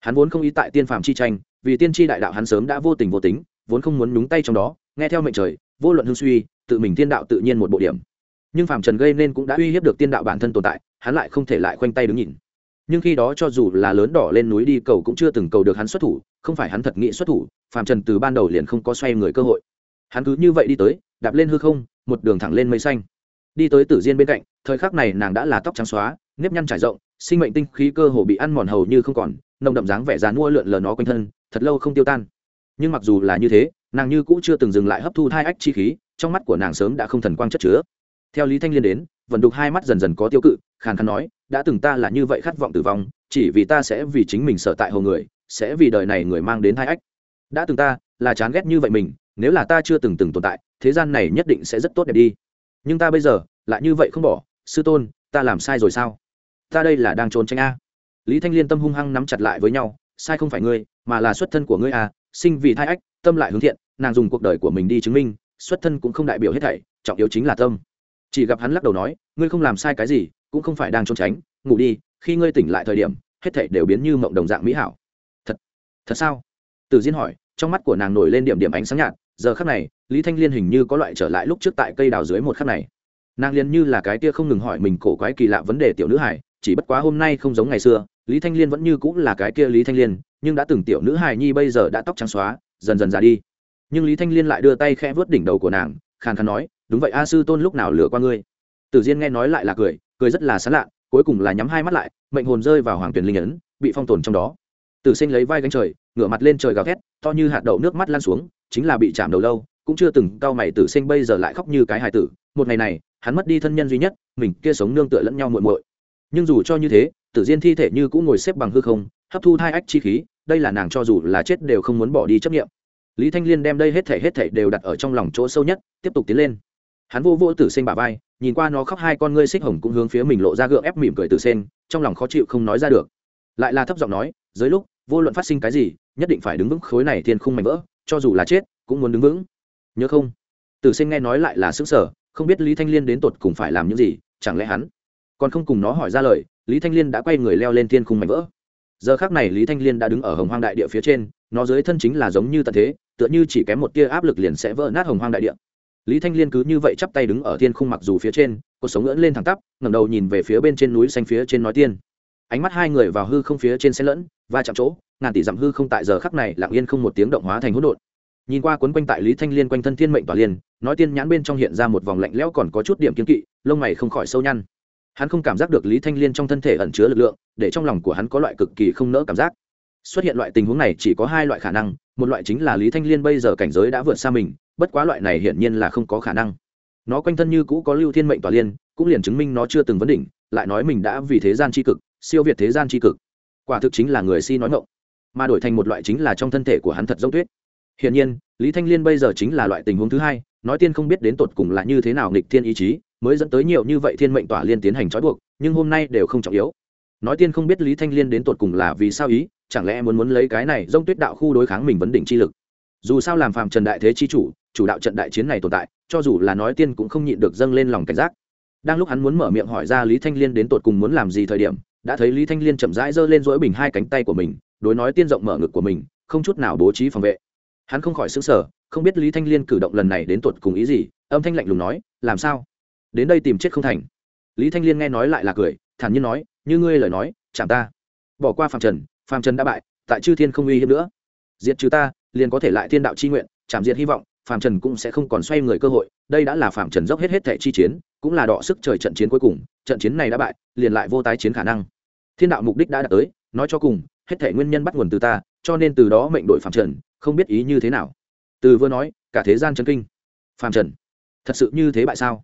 Hắn vốn không ý tại tiên phàm chi tranh, vì tiên tri đại đạo hắn sớm đã vô tình vô tính, vốn không muốn nhúng tay trong đó, nghe theo mệnh trời, vô luận hương suy, tự mình tiên đạo tự nhiên một bộ điểm. Nhưng phàm trần gây nên cũng đã uy hiếp được tiên đạo bản thân tồn tại, hắn lại không thể lại khoanh tay đứng nhìn. Nhưng khi đó cho dù là lớn đỏ lên núi đi cầu cũng chưa từng cầu được hắn xuất thủ, không phải hắn thật nghĩ xuất thủ, phàm trần từ ban đầu liền không có xoay người cơ hội hắn cứ như vậy đi tới, đạp lên hư không, một đường thẳng lên mây xanh. Đi tới tử diên bên cạnh, thời khắc này nàng đã là tóc trắng xóa, nếp nhăn trải rộng, sinh mệnh tinh khí cơ hồ bị ăn mòn hầu như không còn, nồng đậm dáng vẻ dán mua lượn lờ nó quanh thân, thật lâu không tiêu tan. Nhưng mặc dù là như thế, nàng như cũng chưa từng dừng lại hấp thu hai ách chi khí, trong mắt của nàng sớm đã không thần quang chất chứa. Theo lý thanh liên đến, vận đục hai mắt dần dần có tiêu cự, khàn khàn nói, đã từng ta là như vậy khát vọng tử vong, chỉ vì ta sẽ vì chính mình sợ tại hồ người, sẽ vì đời này người mang đến hai ách. Đã từng ta là chán ghét như vậy mình nếu là ta chưa từng từng tồn tại, thế gian này nhất định sẽ rất tốt đẹp đi. Nhưng ta bây giờ lại như vậy không bỏ. Sư tôn, ta làm sai rồi sao? Ta đây là đang trốn tránh a. Lý thanh liên tâm hung hăng nắm chặt lại với nhau. Sai không phải ngươi, mà là xuất thân của ngươi a. Sinh vì thai ách, tâm lại hướng thiện. Nàng dùng cuộc đời của mình đi chứng minh, xuất thân cũng không đại biểu hết thảy, trọng yếu chính là tâm. Chỉ gặp hắn lắc đầu nói, ngươi không làm sai cái gì, cũng không phải đang trốn tránh. Ngủ đi, khi ngươi tỉnh lại thời điểm, hết thảy đều biến như mộng đồng dạng mỹ hảo. Thật thật sao? Từ diên hỏi, trong mắt của nàng nổi lên điểm điểm ánh sáng nhạt giờ khắc này, lý thanh liên hình như có loại trở lại lúc trước tại cây đào dưới một khắc này. Nàng liền như là cái kia không ngừng hỏi mình cổ quái kỳ lạ vấn đề tiểu nữ hải chỉ bất quá hôm nay không giống ngày xưa, lý thanh liên vẫn như cũng là cái kia lý thanh liên, nhưng đã từng tiểu nữ hài nhi bây giờ đã tóc trắng xóa, dần dần già đi. Nhưng lý thanh liên lại đưa tay khẽ vớt đỉnh đầu của nàng, khàn khàn nói, đúng vậy a sư tôn lúc nào lừa qua ngươi? Tử diên nghe nói lại là cười cười rất là sán lạ, cuối cùng là nhắm hai mắt lại, mệnh hồn rơi vào hoàng tuyển linh ấn, bị phong tồn trong đó. Tử sinh lấy vai gánh trời, ngửa mặt lên trời gào thét, to như hạt đậu nước mắt lan xuống chính là bị chạm đầu lâu, cũng chưa từng cao mày tử sinh bây giờ lại khóc như cái hài tử. Một ngày này, hắn mất đi thân nhân duy nhất, mình kia sống nương tựa lẫn nhau muội muội. Nhưng dù cho như thế, tử diên thi thể như cũng ngồi xếp bằng hư không, hấp thu thai ách chi khí, đây là nàng cho dù là chết đều không muốn bỏ đi chấp nghiệm lý thanh liên đem đây hết thể hết thể đều đặt ở trong lòng chỗ sâu nhất, tiếp tục tiến lên. Hắn vô vô tử sinh bà vai, nhìn qua nó khóc hai con ngươi xích hồng cũng hướng phía mình lộ ra gượng ép mỉm cười tử sen trong lòng khó chịu không nói ra được. Lại là thấp giọng nói dưới lúc, vô luận phát sinh cái gì, nhất định phải đứng vững khối này thiên khung mảnh vỡ cho dù là chết, cũng muốn đứng vững. Nhớ không? Tử sinh nghe nói lại là xứng sở không biết lý thanh liên đến tột cùng phải làm những gì, chẳng lẽ hắn còn không cùng nó hỏi ra lời, lý thanh liên đã quay người leo lên thiên khung mảnh vỡ. Giờ khác này lý thanh liên đã đứng ở hồng hoang đại địa phía trên, nó dưới thân chính là giống như tận thế, tựa như chỉ kém một tia áp lực liền sẽ vỡ nát hồng hoang đại địa. Lý thanh liên cứ như vậy chắp tay đứng ở thiên khung mặc dù phía trên, cuộc sống ngưỡn lên thẳng tắp, ngẩng đầu nhìn về phía bên trên núi xanh phía trên nói tiên ánh mắt hai người vào hư không phía trên xe lẫn và chạm chỗ, ngàn tỷ dặm hư không tại giờ khắc này lặng yên không một tiếng động hóa thành hỗn độn. Nhìn qua quấn quanh tại lý thanh liên quanh thân thiên mệnh tỏa liên, nói tiên nhãn bên trong hiện ra một vòng lạnh lẽo còn có chút điểm kiên kỵ, lông mày không khỏi sâu nhăn. Hắn không cảm giác được lý thanh liên trong thân thể ẩn chứa lực lượng, để trong lòng của hắn có loại cực kỳ không nỡ cảm giác. Xuất hiện loại tình huống này chỉ có hai loại khả năng, một loại chính là lý thanh liên bây giờ cảnh giới đã vượt xa mình, bất quá loại này hiển nhiên là không có khả năng. Nó quanh thân như cũ có lưu thiên mệnh tỏa liên, cũng liền chứng minh nó chưa từng vấn đỉnh, lại nói mình đã vì thế gian tri cực siêu việt thế gian c h i cực. Quả thực chính là người si nói ngộng mà đổi thành một loại chính là trong thân thể của hắn thật giống tuyết. Hiển nhiên, lý thanh liên bây giờ chính là loại tình huống thứ hai, nói tiên không biết đến tột cùng là như thế nào nghịch thiên ý chí, mới dẫn tới nhiều như vậy thiên mệnh tỏa liên tiến hành trói buộc, nhưng hôm nay đều không trọng yếu. Nói tiên không biết lý thanh liên đến tột cùng là vì sao ý, chẳng lẽ muốn muốn lấy cái này dông tuyết đạo khu đối kháng mình vấn đỉnh chi lực. Dù sao làm phàm trần đại thế chi chủ chủ đạo trận đại chiến này tồn tại, cho dù là nói tiên cũng không nhịn được dâng lên lòng cảnh giác. Đang lúc hắn muốn mở miệng hỏi ra lý thanh liên đến tột cùng muốn làm gì thời điểm đã thấy lý thanh liên chậm rãi giơ lên dỗi bình hai cánh tay của mình, đối nói tiên rộng mở ngực của mình, không chút nào bố trí phòng vệ. Hắn không khỏi xứng sở không biết lý thanh liên cử động lần này đến tuột cùng ý gì, âm thanh lạnh lùng nói, làm sao? Đến đây tìm chết không thành. Lý thanh liên nghe nói lại là cười, thản nhiên nói, như ngươi lời nói, chạm ta. Bỏ qua phạm trần phạm trần đã bại, tại chư thiên không uy hiếp nữa. Diệt trừ ta, liền có thể lại thiên đạo chi nguyện, chạm diệt hy vọng, phạm trần cũng sẽ không còn xoay người cơ hội, đây đã là phạm trần dốc hết hết thẻ chi chiến, cũng là đọ sức trời trận chiến cuối cùng, trận chiến này đã bại, liền lại vô tái chiến khả năng thiên đạo mục đích đã đạt tới, nói cho cùng, hết thể nguyên nhân bắt nguồn từ ta, cho nên từ đó mệnh đội phạm trần, không biết ý như thế nào. Từ vừa nói, cả thế gian chân kinh. Phạm trần, thật sự như thế bại sao?